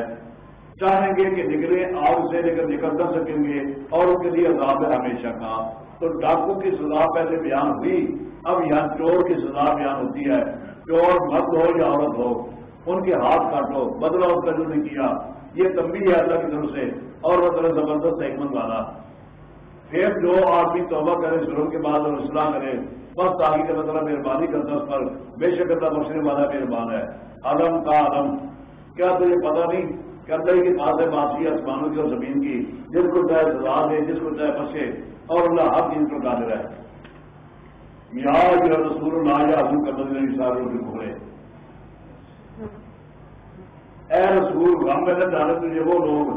چاہیں گے کہ نکلے آگ سے لے کر نکل نہ سکیں گے، اور ان کے لیے عذاب ہے ہمیشہ کا۔ تو ڈاکو کی سزا پہلے بیان ہوئی، اب یہاں چور کی سزا بیان ہوتی ہے۔ چور مرد ہو یا عورت ہو، ان کے ہاتھ کاٹو بدلا اس کا جو نہیں کیا۔ یہ تمبی ہے اللہ کی طرف سے اور وہ طرح زبردست حکمت والا۔ پھر جو آدمی توبہ کرے، ظلم کے بعد اور اصلاح کرے، بس تاکہ کا مطلب مہربانی کرتا اس پر۔ بے شک اللہ بخشنے والا مہربان ہے۔ عدم کا عدم کیا تو یہ پتا نہیں کہ اللہ کے پاس ہے باسی آسمانوں کی اور زمین کی، جس کو چاہے سزا دے جس کو چاہے بچے اور اللہ ہر چیز کو ڈال رہا ہے یا رسول اللہ، یا حضور کا بدلے سارے کے اے رسول، غم میں ڈالے تو یہ وہ لوگ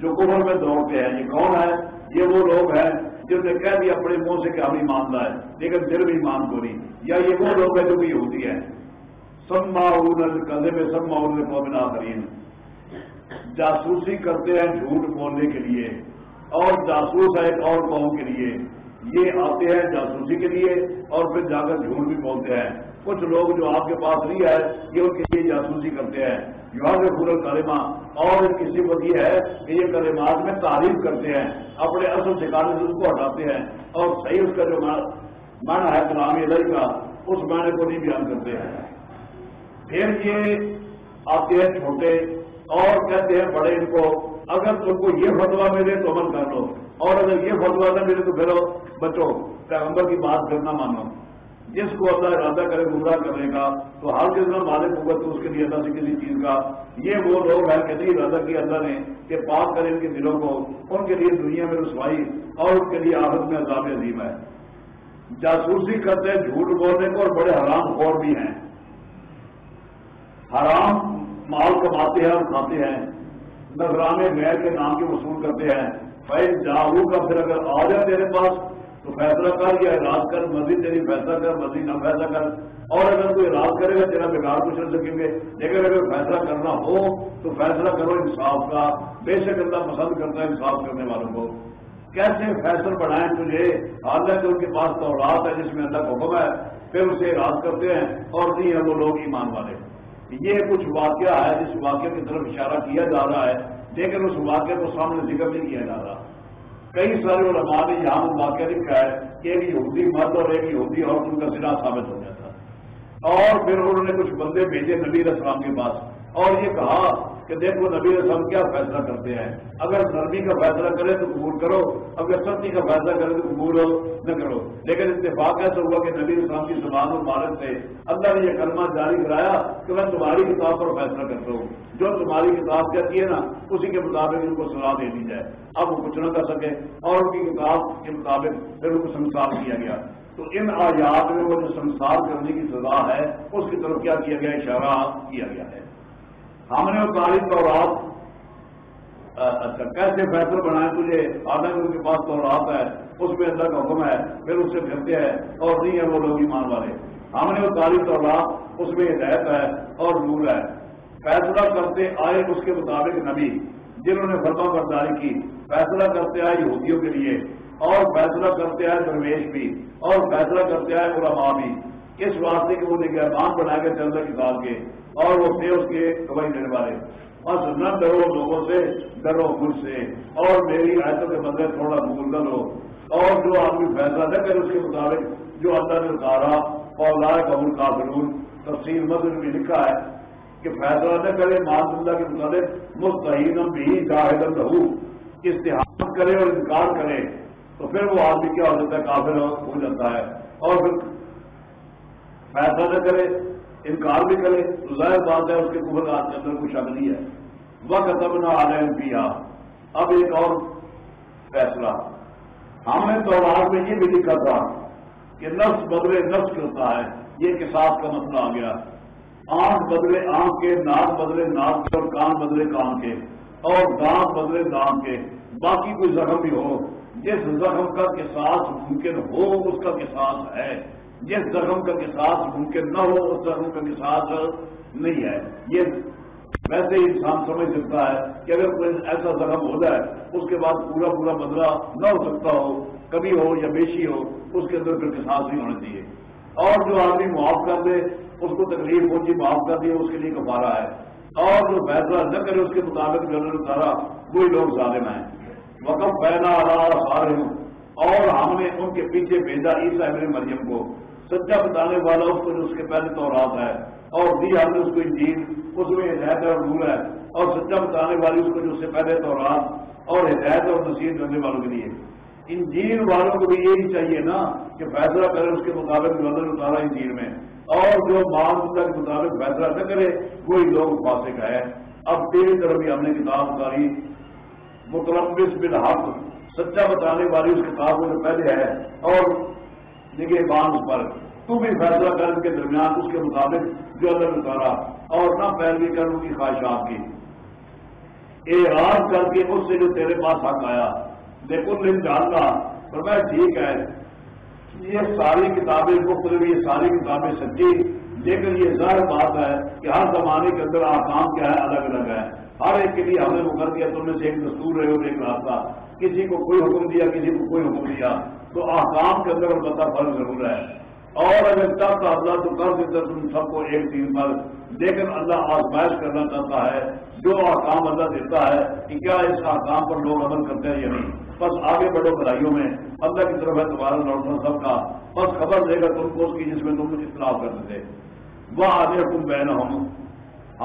جو کمر میں دوڑتے ہیں۔ یہ کون ہے؟ یہ وہ لوگ ہیں جن نے کہہ دیا اپنے منہ سے کہ ہم ایماندار ہے لیکن پھر بھی ایمان کو نہیں۔ یا یہ وہ لوگ ہیں جو بھی ہوتی ہے سب معاون کدے میں سب معاون قوم آفرین جاسوسی کرتے ہیں جھوٹ بولنے کے لیے، اور جاسوس ہے ایک اور قوم کے لیے۔ یہ آتے ہیں جاسوسی کے لیے، اور پھر جا کر جھوٹ بھی بولتے ہیں۔ کچھ لوگ جو آپ کے پاس نہیں ہے یہ ان کے لیے جاسوسی کرتے ہیں۔ یوگ پورل کالما اور کسی وقت یہ ہے کہ یہ کلمات میں تعریف کرتے ہیں، اپنے اصل ٹھکانے سے اس کو ہٹاتے ہیں۔ اور صحیح اس کا جو معنی ہے کلام علیہ کا، اس معنی کو نہیں بیان کرتے ہیں۔ پھر یہ آتے ہیں چھوٹے اور کہتے ہیں بڑے ان کو، اگر تم کو یہ فتوا ملے تو عمل کر لو۔ اور اگر یہ فتوا نہ ملے تو پھر بچو پیغمبر کی بات پھر نہ مانو۔ جس کو اللہ ارادہ کرے گمراہ کرنے کا، تو ہر جتنا مالک ہوگا تو اس کے لیے اللہ سے کسی چیز کا۔ یہ وہ لوگ ہیں کہ نہیں ارادہ کیا اللہ نے کہ پاک کرے ان کے دلوں کو۔ ان کے لیے دنیا میں رسوائی اور ان کے لیے آفت میں عذاب عظیم ہے۔ جاسوسی کرتے ہیں، جھوٹ بولنے کو اور بڑے حرام خور بھی ہیں۔ حرام مال کماتے ہیں اور کھاتے ہیں۔ نظرانے غیر کے نام کے وصول کرتے ہیں۔ بھائی جاہو کا پھر اگر آ جائے تیرے پاس تو فیصلہ کر یا علاج کر، مزید تیری فیصلہ کر، مزید نہ فیصلہ کر۔ اور اگر کوئی علاج کرے گا، تیرا بگاڑ کچھ نہیں سکیں گے لیکن اگر فیصلہ کرنا ہو، تو فیصلہ کرو انصاف کا۔ بے شک اللہ پسند کرتا ہے انصاف کرنے والوں کو۔ کیسے فیصل بڑھائیں تجھے؟ حالانکہ ان کے پاس تو ہے، جس میں اللہ کا حکم ہے۔ پھر اسے علاج کرتے ہیں اور نہیں ہے وہ لوگ ایمان والے۔ یہ کچھ واقعہ ہے، جس واقعے کی طرف اشارہ کیا جا رہا ہے، لیکن اس واقعے کو سامنے ذکر نہیں کیا جا رہا۔ کئی سارے علماء نے یہاں واقعہ لکھا ہے کہ ایک یہودی مرد اور ایک یہودی اور ان کا سرا ثابت ہو جاتا اور پھر انہوں نے کچھ بندے بھیجے نبی السلام کے پاس۔ اور یہ کہا کہ دیکھو نبی السلام کیا فیصلہ کرتے ہیں۔ اگر نرمی کا فیصلہ کرے تو قبول کرو، اگر سردی کا فیصلہ کرے تو قبول نہ کرو۔ لیکن اتفاق ایسا ہوا کہ نبی السلام کی زبان و مارت سے اللہ نے یہ کلمہ جاری کرایا کہ میں تمہاری کتاب پر فیصلہ کرتا ہوں۔ جو تمہاری کتاب کہتی ہے نا، اسی کے مطابق ان کو سزا دے دی جائے۔ اب وہ کچھ نہ کر سکے اور ان کی کتاب کے مطابق پھر ان کو سنسار کیا گیا۔ تو ان آیات میں وہ جو سنسار کرنے کی سزا ہے، اس کی طرف کیا کیا گیا؟ اشارہ کیا گیا ہے۔ ہم نے وہ تعلیم تو رات اچھا کیسے فیصلہ بنائے؟ تجھے آدھا ان کے پاس تو رات ہے۔ اس میں اللہ کا حکم ہے، پھر اس سے پھرتے ہیں اور نہیں ہے وہ لوگ ایمان والے۔ ہم نے وہ تعلیم تو رات اس میں ہدایت ہے اور نور ہے۔ فیصلہ کرتے آئے اس کے مطابق نبی، جنہوں نے فرما برداری کی۔ فیصلہ کرتے آئے یہودیوں کے لیے۔ اور فیصلہ کرتے آئے درویش بھی۔ اور فیصلہ کرتے آئے علماء بھی۔ اس واسطے کہ وہ نگہبان بنا کے چل رہے کتاب کے۔ اور وہ تھے اس کے گواہی دینے والے۔ بس نہ ڈرو لوگوں سے، ڈرو مجھ سے۔ اور میری آیتوں کے بدلے تھوڑا نہ لو اور جو آدمی فیصلہ نہ کرے اس کے مطابق جو اللہ نے اتارا اور لائے قبول کافرون تفصیل مدد میں لکھا ہے کہ فیصلہ نہ کرے مان اللہ کے مطابق مستحین بھی جاہد رہو استحاظ کرے اور انکار کرے، تو پھر وہ آدمی کیا ہو جاتا ہے؟ کافر ہو جاتا ہے۔ اور پھر فیصلہ نہ کرے، انکار بھی کرے، تو ظاہر بات ہے اس کے کفر کے اندر کوئی شک نہیں ہے۔ وقت اب نہ آ پیا اب ایک اور فیصلہ۔ ہم نے تو میں یہ بھی لکھا تھا کہ نفس بدلے نفس کرتا ہے، یہ کساس کا مسئلہ آ گیا۔ آنکھ بدلے آنکھ کے، ناک بدلے ناک کے اور کان بدلے کان کے۔ اور دانت بدلے دانت کے۔ باقی کوئی زخم بھی ہو، جس زخم کا کساس ممکن ہو، اس کا کساس ہے۔ جس زخم کا کساس ممکن نہ ہو، اس زخم کا کساس نہیں ہے۔ یہ ویسے ہی انسان سمجھ سکتا ہے کہ اگر کوئی ایسا زخم ہو جائے، اس کے بعد پورا پورا بدلا نہ ہو سکتا ہو، کبھی ہو یا بیشی ہو، اس کے اندر پھر کساس نہیں ہونا چاہیے۔ اور جو آدمی معاف کر دے، اس کو تکلیف پہنچی، معاف کر دے، اس کے لیے کفارا ہے۔ اور جو فیصلہ نہ کرے، اس کے مطابق جو اتارا وہی لوگ ظالم ہیں۔ وقف پہلا آ سارے ہوں اور ہم نے ان کے پیچھے بھیجا عیسا ابن مریم کو۔ سچا بتانے والا اس کو جو اس کے پہلے تو رات ہے۔ اور دی ہم نے اس کو انجین اس میں ہدایت اور نور ہے اور سچا بتانے والی اس کو جو اس سے پہلے تو رات اور ہدایت اور نصیحت کرنے والوں کے لیے۔ انجین والوں کو بھی یہی چاہیے نا کہ فیصلہ کرے اس کے مطابق نظر اتارا انجین میں۔ اور جو مال کے مطابق فیصلہ نہ کرے، وہی لوگ فاسق ہے اب تیری طرف بھی ہم نے کتاب اتاری۔ متلبس بالحق، سچا بتانے والی اس کتاب میں پہلے ہے۔ اور نگے بان پر۔ تو بھی فیصلہ کر کے درمیان اس کے مطابق جو اللہ اتارا اور نہ پیروی کر ان کی خواہشات کی۔ اعراض کر کے اس سے جو تیرے پاس حق آیا، لیکن دن جاننا تو میں ٹھیک ہے۔ یہ ساری کتابیں مختلف یہ ساری کتابیں سچی، لیکن یہ ظاہر بات ہے کہ ہر زمانے کے اندر آکام کیا ہے، الگ الگ ہے۔ ہر ایک کے لیے ہم نے مکر دیا، تم نے سے ایک دستور رہے اور ایک راستہ۔ کسی کو کوئی حکم دیا، کسی کو کوئی حکم دیا۔ تو آکام کے اندر البتہ فرق ضرور ہے۔ اور اگر تب اللہ تو کر دیتا تم سب کو ایک دن پر لیکن اللہ آزمائش کرنا چاہتا ہے، جو آکام اللہ دیتا ہے کہ کیا اس آکام پر لوگ عمل کرتے ہیں یا نہیں۔ بس آگے بڑھو بھلائیوں میں، اللہ کی طرف ہے تمہارا لوٹنا سب کا۔ بس خبر دے گا تم کو اس کی جس میں تم کچھ اطلاع کرتے تھے وہ آگے حکم بہن ہم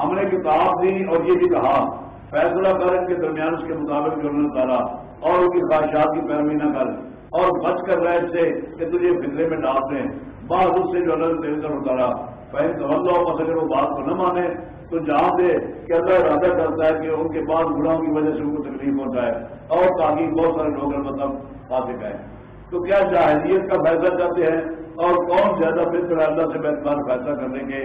ہم نے کتاب دی اور یہ بھی کہا، فیصلہ کر ان کے درمیان اس کے مطابق جو انہوں نے اور ان کی خواہشات کی پیروی نہ کر۔ اور بچ کر رہے سے کہ تجھے فکرے میں ڈال دیں۔ بعض اس سے جو اللہ تیل کر اتارا پہلے تو اللہ بس اگر وہ بات کو نہ مانے، تو جہاں دے کہ اللہ ارادہ کرتا ہے کہ ان کے بعد گناہوں کی وجہ سے ان کو تکلیف ہوتا ہے اور تاکہ بہت سارے لوگ مطلب فاسق ہیں۔ تو کیا جاہلیت کا فیصلہ چاہتے ہیں؟ اور کون زیادہ بہتر اللہ سے بہتر فیصلہ کرنے کے؟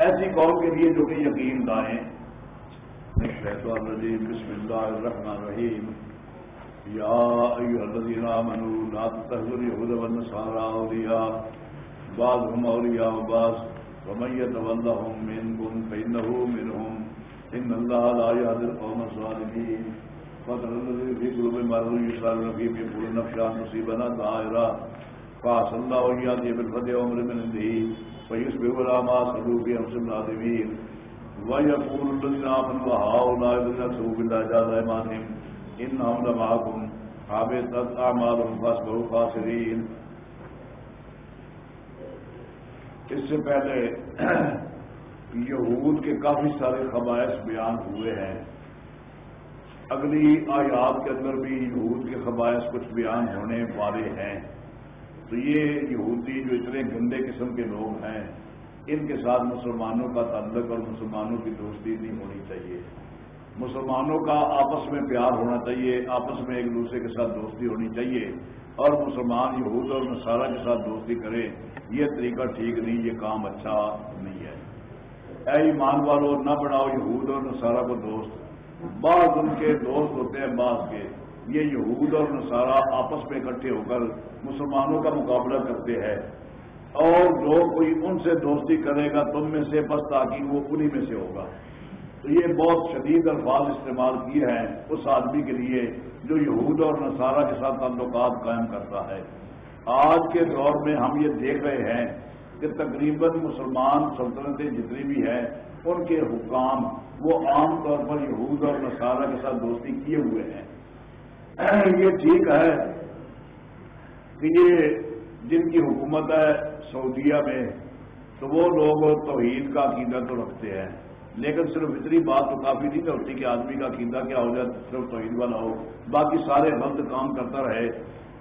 ایسی قوم کے لیے جو کہ یقین دائیں بسم اللہ الرحمن الرحیم۔ یا ایوہ الذین آمنوا، لا تتخذوا اليهود والنصارى اولیاء۔ بعض ہم اولیا بعضهم اولیاء بعض ومن يتولهم منكم فإنه منهم. ان الله لا يهدي القوم الظالمين. فتر الذين في قلوب مرض يسارون فيه يقولون نخشى ان تصيبنا دائرة. فعسى الله ان يأتي بالفتح وامر من عنده. فيصبحوا على ما صلوا في انفسهم نادمين ويقول الذين آمنوا هؤلاء الذين كفروا بالله جهاد أيمانهم. انہم لمعکم حابطت اعمالهم فاسبروا خاسرین اس سے پہلے یہود کے کافی سارے خبائش بیان ہوئے ہیں۔ اگلی آیات کے اندر بھی یہود کے خبائش کچھ بیان ہونے والے ہیں۔ تو یہ یہودی جو اتنے گندے قسم کے لوگ ہیں، ان کے ساتھ مسلمانوں کا تعلق اور مسلمانوں کی دوستی نہیں ہونی چاہیے۔ مسلمانوں کا آپس میں پیار ہونا چاہیے، آپس میں ایک دوسرے کے ساتھ دوستی ہونی چاہیے۔ اور مسلمان، یہود اور نصارہ کے ساتھ دوستی کرے یہ طریقہ ٹھیک نہیں، یہ کام اچھا نہیں ہے۔ اے ایمان والو، نہ بناؤ یہود اور نصارہ کو دوست۔ بعض ان کے دوست ہوتے ہیں، بعض کے۔ یہ یہود اور نصارہ آپس میں اکٹھے ہو کر مسلمانوں کا مقابلہ کرتے ہیں۔ اور جو کوئی ان سے دوستی کرے گا، تم میں سے بس تاکہ وہ انہی میں سے ہوگا۔ تو یہ بہت شدید الفاظ استعمال کیے ہیں اس آدمی کے لیے جو یہود اور نصارہ کے ساتھ تعلقات قائم کرتا ہے۔ آج کے دور میں ہم یہ دیکھ رہے ہیں کہ تقریباً مسلمان سلطنتیں جتنی بھی ہیں، ان کے حکام وہ عام طور پر یہود اور نصارہ کے ساتھ دوستی کیے ہوئے ہیں۔ یہ ٹھیک ہے کہ یہ جن کی حکومت ہے سعودیہ میں، تو وہ لوگ توحید کا عقیدہ تو رکھتے ہیں۔ لیکن صرف اتنی بات تو کافی نہیں ہوتی کہ آدمی کا قیدا کیا ہو جائے، صرف توحید والا ہو۔ باقی سارے غلط کام کرتا رہے۔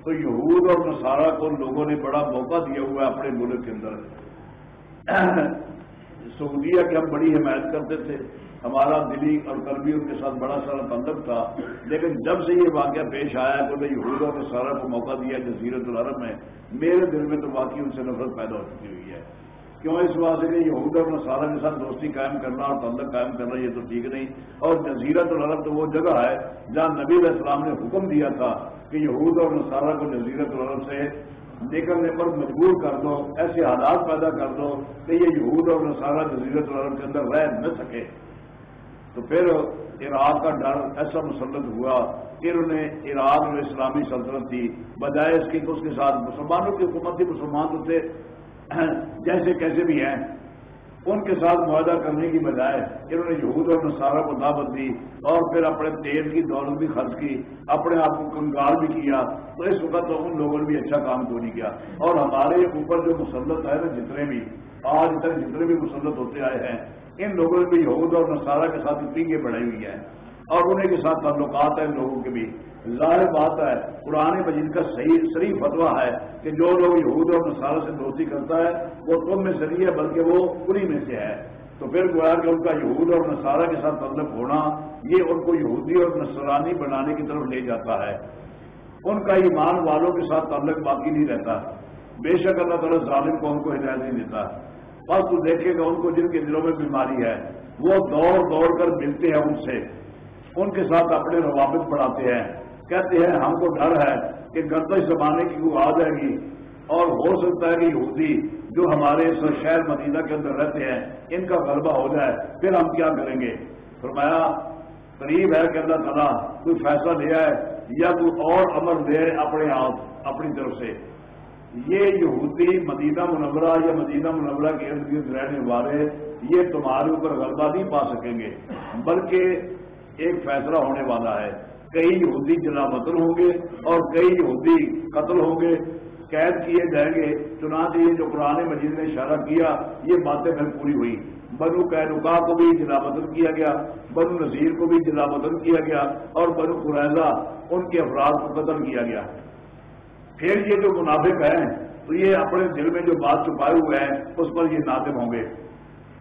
تو یہود اور نصارہ کو لوگوں نے بڑا موقع دیا ہوا ہے اپنے ملک کے اندر۔ سعودیہ کی ہم بڑی حمایت کرتے تھے۔ ہمارا دلی اور کربی ان کے ساتھ بڑا سارا تعلق تھا۔ لیکن جب سے یہ واقعہ پیش آیا تو میں یہود اور نصارہ کو موقع دیا جزیرت العرب میں میرے دل میں تو واقعی ان سے نفرت پیدا ہو چکی ہوئی ہے۔ کیوں اس واسطے کہ یہود اور نصارہ کے ساتھ دوستی قائم کرنا اور تعلق قائم کرنا یہ تو ٹھیک نہیں۔ اور جزیرت العرب تو وہ جگہ ہے جہاں نبی علیہ السلام نے حکم دیا تھا کہ یہود اور نصارہ کو جزیرت العرب سے نکلنے پر مجبور کر دو، ایسے حالات پیدا کر دو کہ یہ یہود اور نصارہ جزیرت العرب کے اندر رہ نہ سکے۔ تو پھر عراق کا ڈر ایسا مسلط ہوا۔ کہ انہوں نے عراق جو اسلامی سلطنت تھی بجائے اس کی اس کے ساتھ مسلمانوں کی حکومت تھی، مسلمان تو تھے۔ جیسے کیسے بھی ہیں، ان کے ساتھ معاہدہ کرنے کی بجائے انہوں نے یہود اور نصارہ کو دعوت دی اور پھر اپنے تیل کی، دولت بھی خرچ کی، اپنے آپ کو کنگال بھی کیا۔ تو اس وقت تو ان لوگوں نے بھی اچھا کام کو نہیں کیا؟ اور ہمارے اوپر جو مسلط ہے نا، جتنے بھی، آج تک جتنے بھی مسلط ہوتے آئے ہیں، ان لوگوں نے بھی یہود اور نصارہ کے ساتھ پیگے بڑھائی ہوئی ہیں اور انہیں کے ساتھ تعلقات ہیں ان لوگوں کے بھی۔ ظاہر بات ہے، قرآن مجید کا صحیح صحیح فتوا ہے کہ جو لوگ یہود اور نصارہ سے دوستی کرتا ہے، وہ تم میں سے نہیں ہے، بلکہ وہ انہیں میں سے ہے۔ تو پھر گویا کہ ان کا یہود اور نصارہ کے ساتھ تعلق ہونا، یہ ان کو یہودی اور نصرانی بنانے کی طرف لے جاتا ہے۔ ان کا ایمان والوں کے ساتھ تعلق باقی نہیں رہتا۔ بے شک اللہ تعالیٰ ظالم کو ان کو ہدایت نہیں دیتا۔ بس تو دیکھے گا ان کو جن کے دلوں میں بیماری ہے، وہ دوڑ دوڑ کر ملتے ہیں ان سے۔ ان کے ساتھ اپنے روابط بڑھاتے ہیں۔ کہتے ہیں، ہم کو ڈر ہے کہ گردش زمانے کی وہ آ جائے گی اور ہو سکتا ہے کہ یہودی جو ہمارے اس شہر مدینہ کے اندر رہتے ہیں، ان کا غلبہ ہو جائے، پھر ہم کیا کریں گے؟ فرمایا، قریب ہے کہ اللہ تعالیٰ کوئی فیصلہ لیا ہے یا کوئی اور امر دے اپنے آپ، اپنی طرف سے۔ یہ یہودی مدینہ منورہ یا مدینہ منورہ کے ارد گرد رہنے والے، یہ تمہارے اوپر غلبہ نہیں پا سکیں گے، بلکہ ایک فیصلہ ہونے والا ہے۔ کئی یہودی جلا متل ہوں گے اور کئی یہودی قتل ہوں گے، قید کیے جائیں گے، چنانچہ یہ جو قرآن مجید نے اشارہ کیا، یہ باتیں پھر پوری ہوئی بنو قیدکا کو بھی جلا متن کیا گیا، بنو نذیر کو بھی جلا متن کیا گیا اور بنو قریضہ ان کے افراد کو قتل کیا گیا۔ پھر یہ جو منافق ہیں، تو یہ اپنے دل میں جو بات چھپائے ہوئے ہیں، اس پر یہ ناطب ہوں گے۔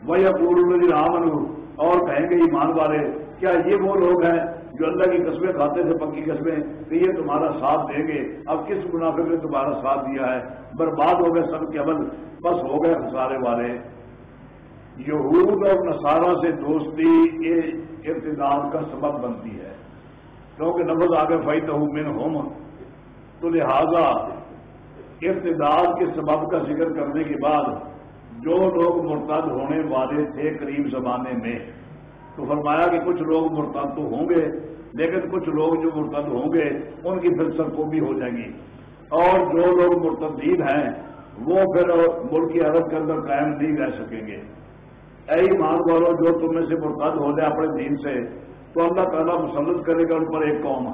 وہ اپور رامن اور کہیں گے ایمان والے، کیا یہ وہ لوگ ہیں جو اللہ کی قسمیں کھاتے تھے پکی قسمیں کہ یہ تمہارا ساتھ دیں گے۔ اب کس منافع نے تمہارا ساتھ دیا ہے؟ برباد ہو گئے سب کے عمل، بس ہو گئے خسارے والے۔ یہود اور نصارہ سے دوستی یہ ارتداد کا سبب بنتی ہے۔ کیونکہ نفز آگے فائد من ہوم تو لہذا ارتداد کے سبب کا ذکر کرنے کے بعد جو لوگ مرتد ہونے والے تھے قریب زمانے میں تو فرمایا کہ کچھ لوگ مرتد تو ہوں گے، لیکن کچھ لوگ جو مرتد ہوں گے، ان کی پھر سب کو بھی ہو جائے گی۔ اور جو لوگ مرتدین ہیں، وہ پھر ملک عرب کے اندر قائم نہیں رہ سکیں گے۔ اے مان والو، جو تم میں سے مرتد ہو جائے اپنے دین سے، تو اللہ تعالیٰ مسلط کرے گا ان پر ایک قوم۔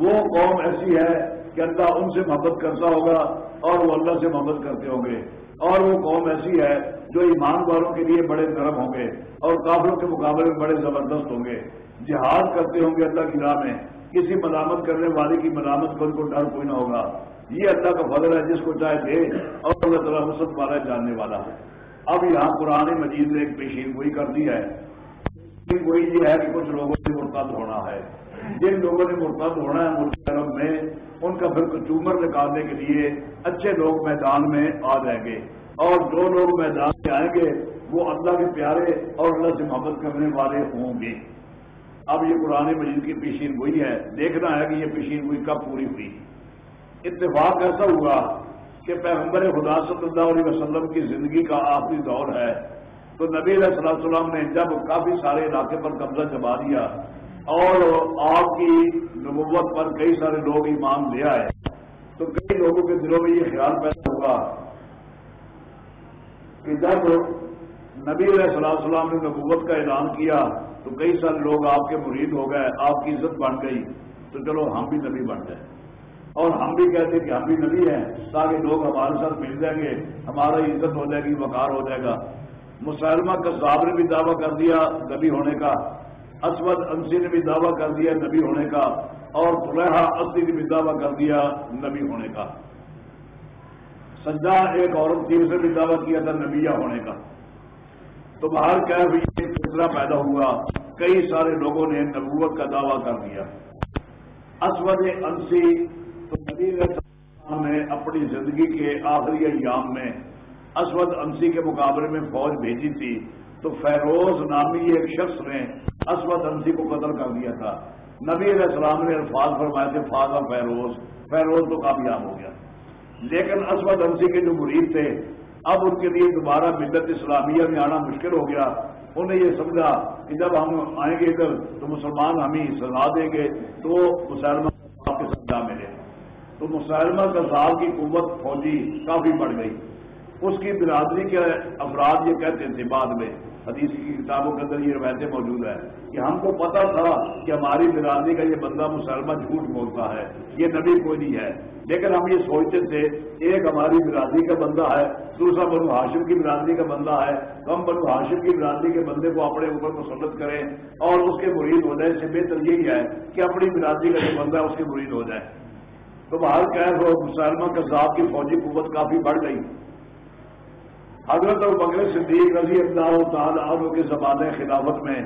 وہ قوم ایسی ہے کہ اللہ ان سے محبت کرتا ہوگا اور وہ اللہ سے محبت کرتے ہوں گے۔ اور وہ قوم ایسی ہے جو ایمان والوں کے لیے بڑے نرم ہوں گے اور کافروں کے مقابلے میں بڑے زبردست ہوں گے، جہاد کرتے ہوں گے اللہ کی راہ میں، کسی ملامت کرنے والے کی ملامت پر کو ڈر کوئی نہ ہوگا۔ یہ اللہ کا فضل ہے جس کو چاہے دے اور اللہ تعالیٰ وسط والا جاننے والا ہے۔ اب یہاں قرآن مجید نے ایک پیشین گوئی کر دی ہے۔ وہی یہ ہے کہ کچھ لوگوں سے مرتد ہونا ہے۔ جن لوگوں نے مرتد ہونا ہے ملک عرب میں ان کا پھر کچومر نکالنے کے لیے اچھے لوگ میدان میں آ جائیں گے۔ اور جو لوگ میدان میں آئیں گے، وہ اللہ کے پیارے اور اللہ سے محبت کرنے والے ہوں گے۔ اب یہ قرآن مجید کی پیشین ہوئی ہے۔ دیکھنا ہے کہ یہ پیشین ہوئی کب پوری ہوئی۔ اتفاق ایسا ہوا کہ پیغمبر خدا صلی اللہ علیہ وسلم کی زندگی کا آخری دور ہے۔ تو نبی علیہ صلاح السلام نے جب کافی سارے علاقے پر قبضہ جما دیا اور آپ کی نبوت پر کئی سارے لوگ ایمان لے آئے، تو کئی لوگوں کے دلوں میں یہ خیال پیدا ہوگا کہ جب نبی علیہ صلاح السلام نے نبوت کا اعلان کیا تو کئی سارے لوگ آپ کے مرید ہو گئے، آپ کی عزت بن گئی، تو چلو ہم بھی نبی بن گئے۔ اور ہم بھی کہتے کہ ہم بھی نبی ہیں تاکہ لوگ ہمارے ساتھ مل جائیں گے ہمارا عزت ہو جائے گی، وقار ہو جائے گا۔ مسلمہ کا صاحب نے بھی دعویٰ کر دیا نبی ہونے کا، اسود انسی نے بھی دعویٰ کر دیا نبی ہونے کا، اور طلحہ اسی نے بھی دعویٰ کر دیا نبی ہونے کا۔ سجا ایک عورت تھی، اسے بھی دعویٰ کیا تھا نبیہ ہونے کا۔ تو باہر کیا بھی ایک فطرہ پیدا ہوا۔ کئی سارے لوگوں نے نبوت کا دعویٰ کر دیا۔ اسود انسی تو نبی نے اپنی زندگی کے آخری ایام میں اسود انسی کے مقابلے میں فوج بھیجی تھی۔ تو فیروز نامی ایک شخص نے اسود انسی کو قتل کر دیا تھا۔ نبی علیہ السلام نے الفاظ فرمائے تھے، فاضا فیروز۔ فیروز تو کامیاب ہو گیا۔ لیکن اسود انسی کے جو مرید تھے، اب ان کے لیے دوبارہ ملت اسلامیہ میں آنا مشکل ہو گیا۔ انہیں یہ سمجھا کہ جب ہم آئیں گے ادھر تو مسلمان ہمیں سزا دیں گے، تو مسلمہ کے سجا ملے۔ تو مسلمہ کا صاحب کی قوت فوجی کافی بڑھ گئی۔ اس کی برادری کے افراد یہ کہتے تھے بعد میں۔ حدیث کی کتابوں کے اندر یہ روایتیں موجود ہے کہ ہم کو پتا تھا کہ ہماری برادری کا یہ بندہ مسلمہ جھوٹ بولتا ہے، یہ نبی کوئی نہیں ہے۔ لیکن ہم یہ سوچتے تھے، ایک ہماری برادری کا بندہ ہے، دوسرا بنو ہاشم کی برادری کا بندہ ہے۔ تو ہم بنو ہاشم کی برادری کے بندے کو اپنے اوپر مسلط کریں اور اس کے مرید ہو جائے سے بہتر یہی ہے کہ اپنی برادری کا جو بندہ ہے، اس کے مرید ہو جائے تو باہر کیا ہے مسلمہ کے ساتھ کی فوجی قوت کافی بڑھ گئی۔ حضرت اور بکر صدیق رضی اللہ تعالی عنہ کے زمانے خلافت میں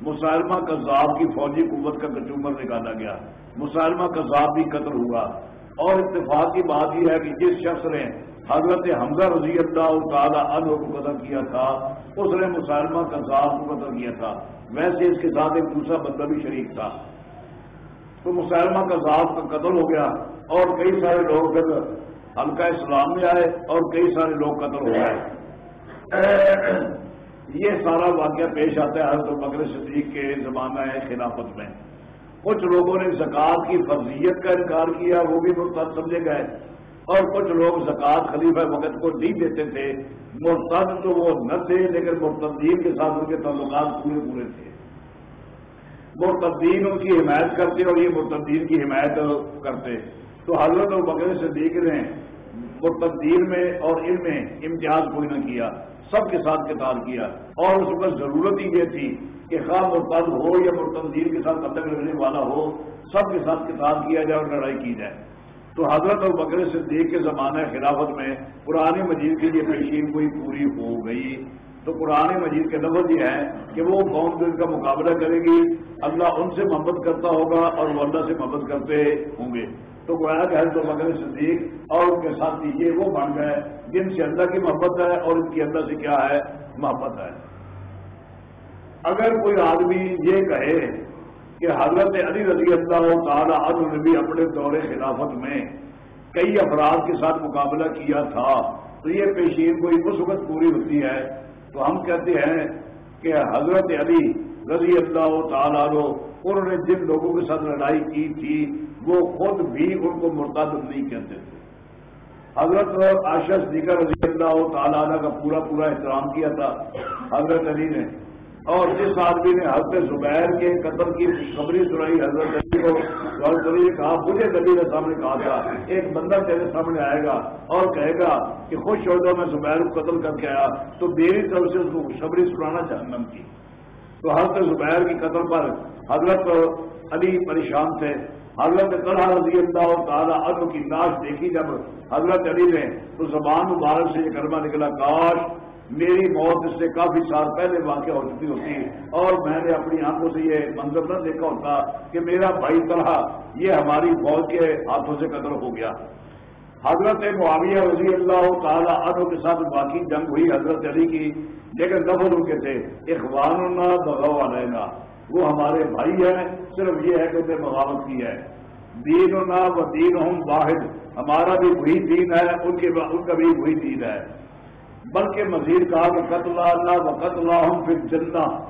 مسلمہ کذاب کی فوجی قوت کا کچومر نکالا گیا۔ مسلمہ کذاب بھی قتل ہوا۔ اور اتفاق کی بات یہ ہے کہ جس شخص نے حضرت حمزہ رضی اللہ تعالی عنہ کو قتل کیا تھا، اس نے مسلمہ کذاب کو قتل کیا تھا۔ ویسے اس کے ساتھ ایک دوسرا بندہ بھی شریک تھا۔ تو مسلمہ کا کا قتل ہو گیا اور کئی سارے لوگ پھر ہلکا اسلام میں آئے اور کئی سارے لوگ قتل ہو گئے۔ یہ سارا واقعہ پیش آتا ہے حضرت بکر صدیق کے زمانہ خلافت میں۔ کچھ لوگوں نے زکوٰۃ کی فرضیت کا انکار کیا، وہ بھی مرتد سمجھے گئے۔ اور کچھ لوگ زکوٰۃ خلیفہ وقت کو نہیں دیتے تھے، مرتد تو وہ نہ تھے، لیکن مرتدین کے ساتھ ان کے تعلقات پورے پورے تھے۔ مرتدین ان کی حمایت کرتے اور یہ مرتدین کی حمایت کرتے۔ تو حضرت بکر صدیق نے مرتدین میں اور ان میں امتیاز کوئی نہ کیا۔ سب کے ساتھ قتال کیا اور اس وقت ضرورت ہی یہ تھی کہ خواہ مرتد ہو یا مرتدین کے ساتھ قتل رہنے والا ہو، سب کے ساتھ قتال کیا جائے اور لڑائی کی جائے۔ تو حضرت اور بکر صدیق کے زمانہ خلافت میں پرانی مجید کی یہ پیشین کوئی پوری ہو گئی۔ تو قرآن مجید کے لفظ یہ ہے کہ وہ قوم دل کا مقابلہ کرے گی، اللہ ان سے محبت کرتا ہوگا اور وہ اللہ سے محبت کرتے ہوں گے۔ تو گویا کہ حضرت مگر صدیق اور ان کے ساتھی یہ وہ بن گئے جن سے اللہ کی محبت ہے اور ان کی اللہ سے کیا ہے؟ محبت ہے۔ اگر کوئی آدمی یہ کہے کہ حضرت علی رضی اللہ تعالی عنہ نے بھی اپنے دور خلافت میں کئی افراد کے ساتھ مقابلہ کیا تھا تو یہ پیشین کوئی اس وقت پوری ہوتی ہے تو ہم کہتے ہیں کہ حضرت علی رضی اللہ تعالیٰ انہوں نے جن لوگوں کے ساتھ لڑائی کی تھی وہ خود بھی ان کو مرتد نہیں کہتے تھے۔ حضرت آشس دیگر رضی اللہ تعالیٰ کا پورا پورا احترام کیا تھا، حضرت علی نے۔ اور جس آدمی نے حضرت زبیر کے قتل کی خبری سنائی، حضرت علی کو حضرت علی نے کہا، مجھے نبی نے سامنے کہا تھا، ایک بندہ تیرے سامنے آئے گا اور کہے گا کہ خوش ہو جاؤ، میں زبیر کو قتل کر کے آیا، تو میری طرف سے اس کو خبری سنانا جہنم کی۔ تو حضرت زبیر کی قتل پر حضرت علی پریشان تھے۔ حضرت طلحہ رضی اللہ تعالیٰ عنہ کی لاش دیکھی جب حضرت علی نے تو زبان مبارک سے یہ کرما نکلا، کاش میری موت اس سے کافی سال پہلے واقع ہو چکی ہوتی اور میں نے اپنی آنکھوں سے یہ منظر نہ دیکھا ہوتا کہ میرا بھائی طلحہ یہ ہماری فوج کے ہاتھوں سے قتل ہو گیا۔ حضرت معاویہ رضی اللہ تعالیٰ عنہ کے ساتھ باقی جنگ ہوئی حضرت علی کی، لیکن دفن ان کے تھے۔ اخوان بغو علینا۔ وہ ہمارے بھائی ہیں، صرف یہ ہے کہ انہیں بغاوت کی ہے۔ دین و دین ہوں واحد۔ ہمارا بھی وہی دین ہے، ان کے ان کا بھی وہی دین ہے۔ بلکہ مزید کہا کہ قتل اللہ و قتل ہوں پھر جنہ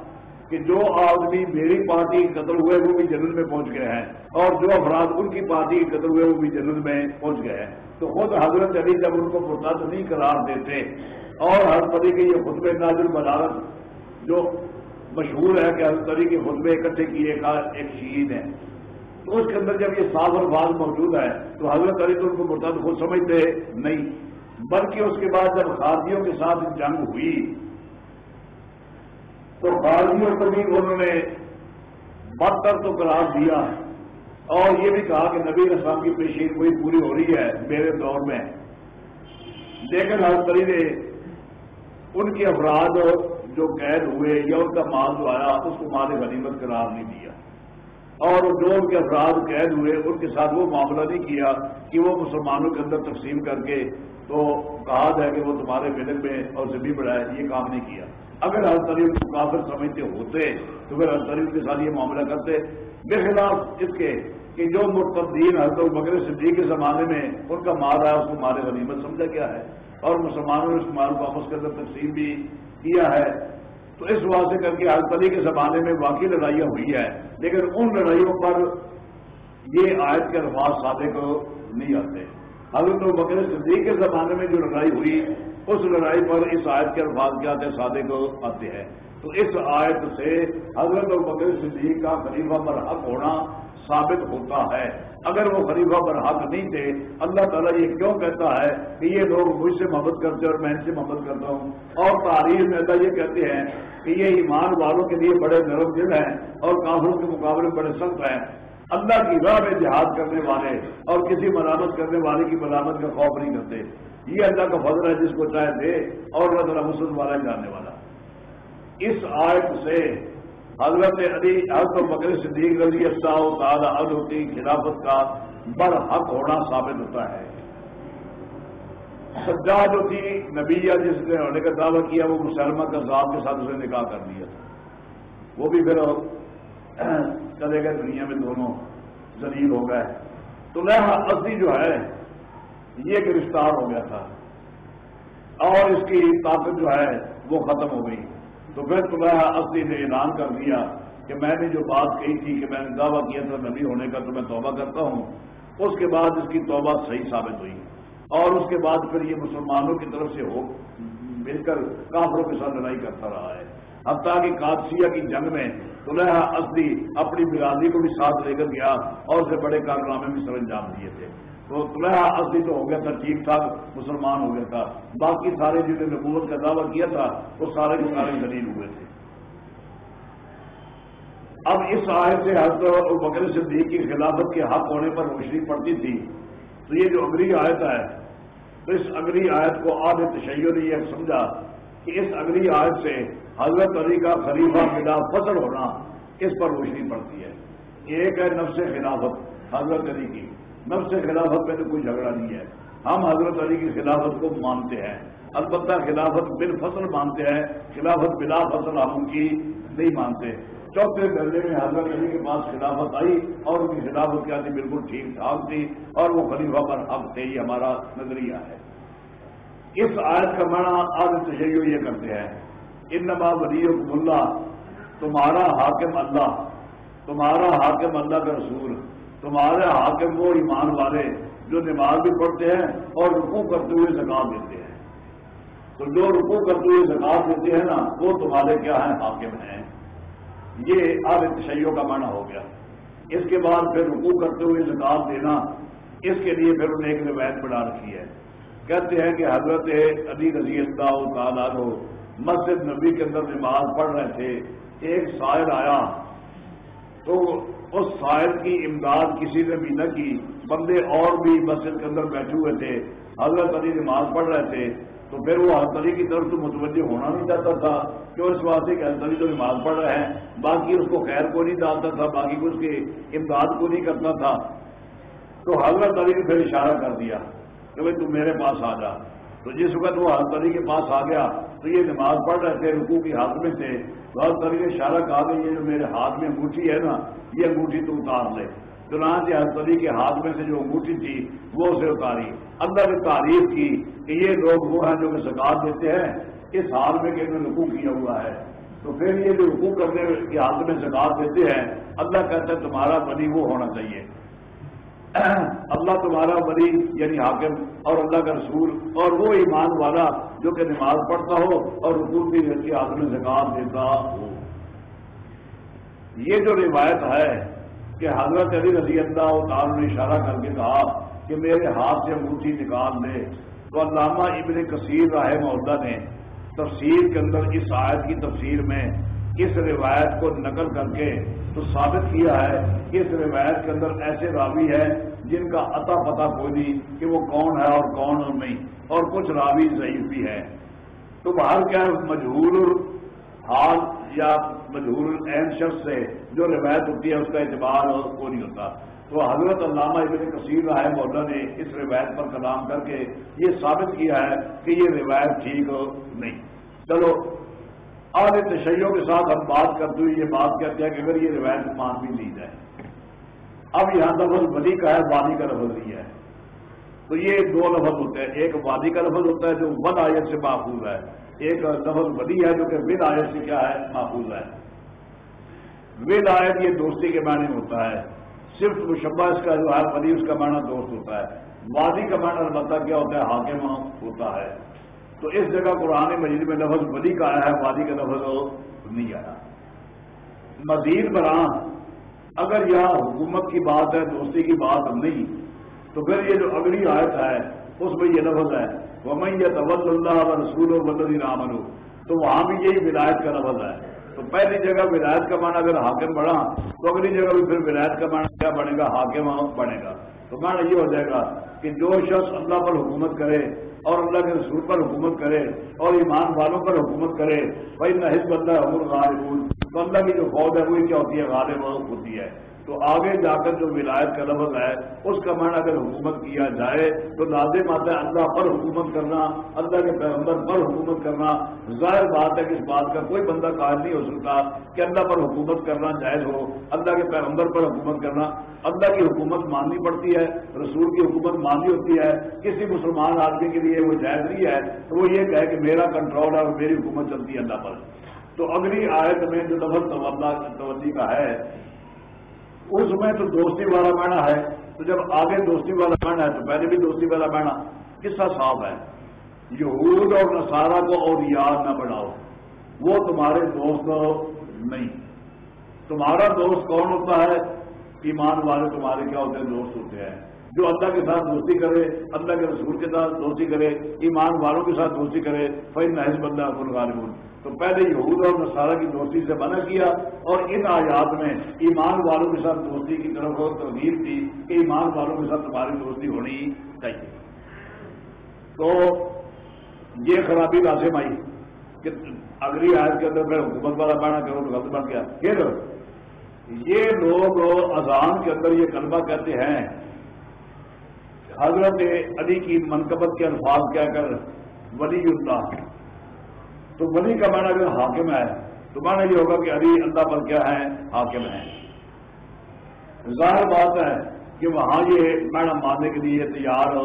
کہ جو آدمی میری پارٹی قتل ہوئے، وہ بھی جنت میں پہنچ گئے ہیں۔ اور جو افراد ان کی پارٹی قتل ہوئے، وہ بھی جنت میں پہنچ گئے ہیں۔ تو خود حضرت علی جب ان کو مرتد نہیں قرار دیتے، اور ہر پری کے یہ خطب نازل بدارت جو مشہور ہے کہ حضرت علی کے خطبے اکٹھے کیے کا ایک شہید ہے تو اس کے اندر جب یہ صاف الفاظ موجود ہے تو حضرت علی تو ان کو مرتد خود سمجھتے نہیں۔ بلکہ اس کے بعد جب خارجیوں کے ساتھ جنگ ہوئی، تو خارجیوں کو بھی انہوں نے بدتر تو قرار دیا اور یہ بھی کہا کہ نبی اسلام کی پیشین کوئی پوری ہو رہی ہے میرے دور میں۔ لیکن حضرت علی نے ان کے افراد جو قید ہوئے یا ان کا مال جو آیا، اس کو مال غنیمت قرار نہیں دیا۔ اور جو ان کے افراد قید ہوئے، ان کے ساتھ وہ معاملہ نہیں کیا کہ وہ مسلمانوں کے اندر تقسیم کر کے تو کہا جائے کہ وہ تمہارے ملک میں اور زمین بڑھائے یہ کام نہیں کیا۔ اگر ہر طریق کو کافر سمجھتے ہوتے، تو پھر ہر طریق کے ساتھ یہ معاملہ کرتے۔ بے خلاف اس کے کہ جو مرتدین حضرت بکر صدیق کے زمانے میں ان کا مال آیا، اس کو مال غنیمت سمجھا گیا ہے۔ اور مسلمانوں نے اس مال کو آپس کے اندر تقسیم بھی کیا ہے۔ تو اس واسطے کر کے علی کے زمانے میں واقعی لڑائیاں ہوئی ہے لیکن ان لڑائیوں پر یہ آیت کے الفاظ صادق نہیں آتے۔ حضرت بکر صدیق کے زمانے میں جو لڑائی ہوئی، اس لڑائی پر اس آیت کے الفاظ کیا آتے صادق آتے ہیں۔ تو اس آیت سے حضرت بکر صدیق کا خلیفہ پر حق ہونا ثابت ہوتا ہے۔ اگر وہ خلیفہ پر حق نہیں تھے، اللہ تعالیٰ یہ کیوں کہتا ہے کہ یہ لوگ مجھ سے محبت کرتے اور میں ان سے محبت کرتا ہوں؟ اور تاریخ میں اللہ یہ کہتے ہیں کہ یہ ایمان والوں کے لیے بڑے نرم دل ہیں اور کافروں کے مقابلے بڑے سخت ہیں۔ اللہ کی راہ میں جہاد کرنے والے اور کسی ملامت کرنے والے کی ملامت کا خوف نہیں کرتے۔ یہ اللہ کا فضل ہے جس کو چاہے دے اور اللہ تعالیٰ مسلم والا جاننے والا۔ اس آیت سے حضرت علی حضرت بکر صدیق رضی اللہ تعالی عنہ کی خلافت کا بر حق ہونا ثابت ہوتا ہے۔ سجا جو تھی نبیہ جس نے ہونے کا دعویٰ کیا، وہ مسلمہ کا صاحب کے ساتھ اسے نکاح کر دیا تھا۔ وہ بھی پھر چلے گئے، دنیا میں دونوں زلیل ہو گئے۔ تو لہا اصلی جو ہے، یہ گرفتار ہو گیا تھا۔ اور اس کی طاقت جو ہے، وہ ختم ہو گئی۔ تو پھر طلحہ اصلی نے اعلان کر دیا کہ میں نے جو بات کہی تھی کہ میں نے دعویٰ کیا تھا نبی ہونے کا تو میں توبہ کرتا ہوں، اس کے بعد اس کی توبہ صحیح ثابت ہوئی۔ اور اس کے بعد پھر یہ مسلمانوں کی طرف سے ہو، مل کر کافروں کے ساتھ لڑائی کرتا رہا ہے۔ اب تاکہ کادسیہ کی جنگ میں طلحہ اصلی اپنی برادری کو بھی ساتھ لے کر گیا اور اسے بڑے کارنامے بھی سر انجام دیے تھے۔ تو طلحہ اصلی تو ہو گیا تھا، ٹھیک ٹھاک مسلمان ہو گیا تھا۔ باقی سارے جنہیں نبوت کا دعویٰ کیا تھا، وہ سارے کے سارے دلیل ہوئے تھے۔ اب اس آئے سے حضرت بکر صدیق کی خلافت کے حق ہونے پر روشنی پڑتی تھی۔ تو یہ جو اگلی آیت ہے، تو اس اگلی آیت کو آب تشیع نے یہ سمجھا کہ اس اگلی آیت سے حضرت علی کا خلیفہ بلا فصل ہونا اس پر روشنی پڑتی ہے۔ ایک ہے نفس خلافت، حضرت علی کی۔ نفس خلافت میں تو کوئی جھگڑا نہیں ہے۔ ہم حضرت علی کی خلافت کو مانتے ہیں۔ البتہ خلافت بال فصل مانتے ہیں۔ خلافت بلا فصل ہم کی نہیں مانتے۔ چوتھے درجے میں حضرت علی کے پاس خلافت آئی اور ان کی خلافت کیا تھی؟ بالکل ٹھیک ٹھاک تھی اور وہ خلیفہ پر حق تھے۔ یہ ہمارا نظریہ ہے۔ اس آیت کا معنی آج تشیع یہ کرتے ہیں۔ ان نما ولی اللہ، تمہارا حاکم اللہ، تمہارا حاکم اللہ کا رسول۔ تمہارے حاکم وہ ایمان والے جو نماز بھی پڑھتے ہیں اور رکو کرتے ہوئے زکات دیتے ہیں۔ تو جو رکو کرتے ہوئے زکات دیتے ہیں نا، وہ تمہارے کیا ہیں؟ حاکم ہیں۔ یہ آب تشیعوں کا معنی ہو گیا۔ اس کے بعد پھر رکو کرتے ہوئے زکات دینا، اس کے لیے پھر انہیں ایک روایت بنا رکھی ہے۔ کہتے ہیں کہ حضرت علی رضی اللہ تعالیٰ مسجد نبی کے اندر نماز پڑھ رہے تھے۔ ایک شاعر آیا تو اس سائل کی امداد کسی نے بھی نہ کی۔ بندے اور بھی مسجد کے اندر بیٹھے ہوئے تھے، حضرت علی نماز پڑھ رہے تھے۔ تو پھر وہ حضرت علی کی طرف تو متوجہ ہونا نہیں چاہتا تھا کہ اس واسطے کہ حضرت علی تو نماز پڑھ رہے ہیں۔ باقی اس کو خیر کو نہیں ڈالتا تھا، باقی کو اس کی امداد کو نہیں کرتا تھا۔ تو حضرت علی نے پھر اشارہ کر دیا کہ بھائی تم میرے پاس آ جا۔ تو جس وقت وہ حضرت علی کے پاس آ گیا تو یہ نماز پڑھ رہے تھے رکو کی ہاتھ میں تھے۔ بہت علی نے اشارہ کہا کہ یہ جو میرے ہاتھ میں انگوٹھی ہے نا، یہ انگوٹھی تو اتار لے۔ چنانچہ حضرت علی کے ہاتھ میں سے جو انگوٹھی تھی، وہ اسے اتاری۔ اللہ نے تعریف کی کہ یہ لوگ وہ ہیں جو کہ زکات دیتے ہیں۔ اس حال میں کہ انہوں نے رکو کیا ہوا ہے۔ تو پھر یہ جو رکو کرنے کے ہاتھ میں زکات دیتے ہیں، اللہ کہتا ہے تمہارا بنی وہ ہونا چاہیے۔ اللہ تمہارا ولی یعنی حاکم، اور اللہ کا رسول، اور وہ ایمان والا جو کہ نماز پڑھتا ہو اور رسول کی کی ہاتھ میں زکات دیتا ہو۔ یہ جو روایت ہے کہ حضرت علی رضی اللہ تعالی نے اشارہ کر کے کہا کہ میرے ہاتھ سے انگوٹھی نکال دے، تو علامہ ابن کثیر راہ محدہ نے تفسیر کے اندر اس آیت کی تفسیر میں اس روایت کو نقل کر کے تو ثابت کیا ہے کہ اس روایت کے اندر ایسے راوی ہے جن کا عطا پتا کوئی نہیں کہ وہ کون ہے اور کون اور نہیں، اور کچھ راوی ضعیف بھی ہے تو باہر کیا مجہور حال یا مجہور اہم شخص سے جو روایت ہوتی ہے، اس کا اعتبار کو نہیں ہوتا۔ تو حضرت علامہ ابن کثیر رائے مولا نے اس روایت پر کلام کر کے یہ ثابت کیا ہے کہ یہ روایت ٹھیک نہیں۔ چلو آج تشیعوں کے ساتھ ہم بات کرتے ہوئے یہ بات کہتے ہیں کہ اگر یہ روایت مان بھی لی جائے، اب یہاں لفظ ولی کا ہے وادی کا لفظ نہیں ہے۔ تو یہ دو لفظ ہوتے ہیں، ایک وادی کا لفظ ہوتا ہے جو ود آیت سے محفوظ ہے، ایک لفظ ولی ہے جو کہ ود آیت سے کیا ہے محفوظ ہے۔ ود آیت یہ دوستی کے معنی میں ہوتا ہے، صرف مشبہ اس کا جو ہے، ولی اس کا معنی دوست ہوتا ہے۔ وادی کا معنی البتہ کیا ہوتا ہے حاکم ہوتا ہے۔ تو اس جگہ قرآن مجید میں لفظ ولی کا آیا ہے، وادی کا لفظ نہیں آیا۔ مزید برآں، اگر یہاں حکومت کی بات ہے، دوستی کی بات نہیں، تو پھر یہ جو اگلی آیت ہے، اس میں یہ لفظ ہے وہ میں یہ طول اللہ رسول و بدلی رامن تو وہاں بھی یہی ولایت کا لفظ ہے۔ تو پہلی جگہ ولایت کا معنی اگر حاکم بڑھا، تو اگلی جگہ بھی پھر ولایت کا معنی کیا بنے گا؟ حاکم بنے گا۔ تو معنی یہ ہو جائے گا کہ جو شخص اللہ پر حکومت کرے اور اللہ کے رسول پر حکومت کرے اور ایمان والوں پر حکومت کرے بھائی نہ حزب اللہ عمر غالب تو اللہ کی جو فوج ہے، وہی کیا ہوتی ہے، غالب ہوتی ہے۔ تو آگے جا کر جو ولایت کا لفظ ہے، اس کا معنی اگر حکومت کیا جائے، تو لازم آتا ہے اللہ پر حکومت کرنا، اللہ کے پیغمبر پر حکومت کرنا۔ ظاہر بات ہے کہ اس بات کا کوئی بندہ قائل نہیں ہو سکتا کہ اللہ پر حکومت کرنا جائز ہو، اللہ کے پیغمبر پر حکومت کرنا۔ اللہ کی حکومت ماننی پڑتی ہے، رسول کی حکومت ماننی ہوتی ہے، کسی مسلمان آدمی کے لیے وہ جائز نہیں ہے، تو وہ یہ کہے کہ میرا کنٹرول ہے اور میری حکومت چلتی ہے اللہ پر۔ تو اگلی آیت میں جو لفظ توجہ کا ہے، اس میں تو دوستی والا معنی ہے۔ تو جب آگے دوستی والا معنی ہے، تو پہلے بھی دوستی والا معنی قصہ صاف ہے؟ یہود اور نصارہ کو اور یاد نہ بڑھاؤ۔ وہ تمہارے دوست نہیں۔ تمہارا دوست کون ہوتا ہے؟ ایمان والے تمہارے کیا ہوتے ہیں؟ دوست ہوتے ہیں۔ جو اللہ کے ساتھ دوستی کرے، اللہ کے رسول کے ساتھ دوستی کرے، ایمان والوں کے ساتھ دوستی کرے فی نحض بندہ غالب تو پہلے یہود اور نصارہ کی دوستی سے منع کیا اور ان آیات میں ایمان والوں کے ساتھ دوستی کی طرف ترغیب تھی کہ ایمان والوں کے ساتھ تمہاری دوستی ہونی چاہیے۔ تو یہ خرابی لازم آئی کہ اگلی آیت کے اندر میں حکومت والا پڑھنا کروں تو غلط بن گیا۔ پھر یہ لوگ اذان کے اندر یہ کلمہ کہتے ہیں حضرت علی کی منقبت کے الفاظ کہہ کر، ولی اللہ تو ولی کا معنی اگر حاکم ہے۔ تو معنی یہ ہوگا کہ علی اللہ پر کیا ہے؟ حاکم ہے۔ ظاہر بات ہے کہ وہاں یہ معنی ماننے کے لیے تیار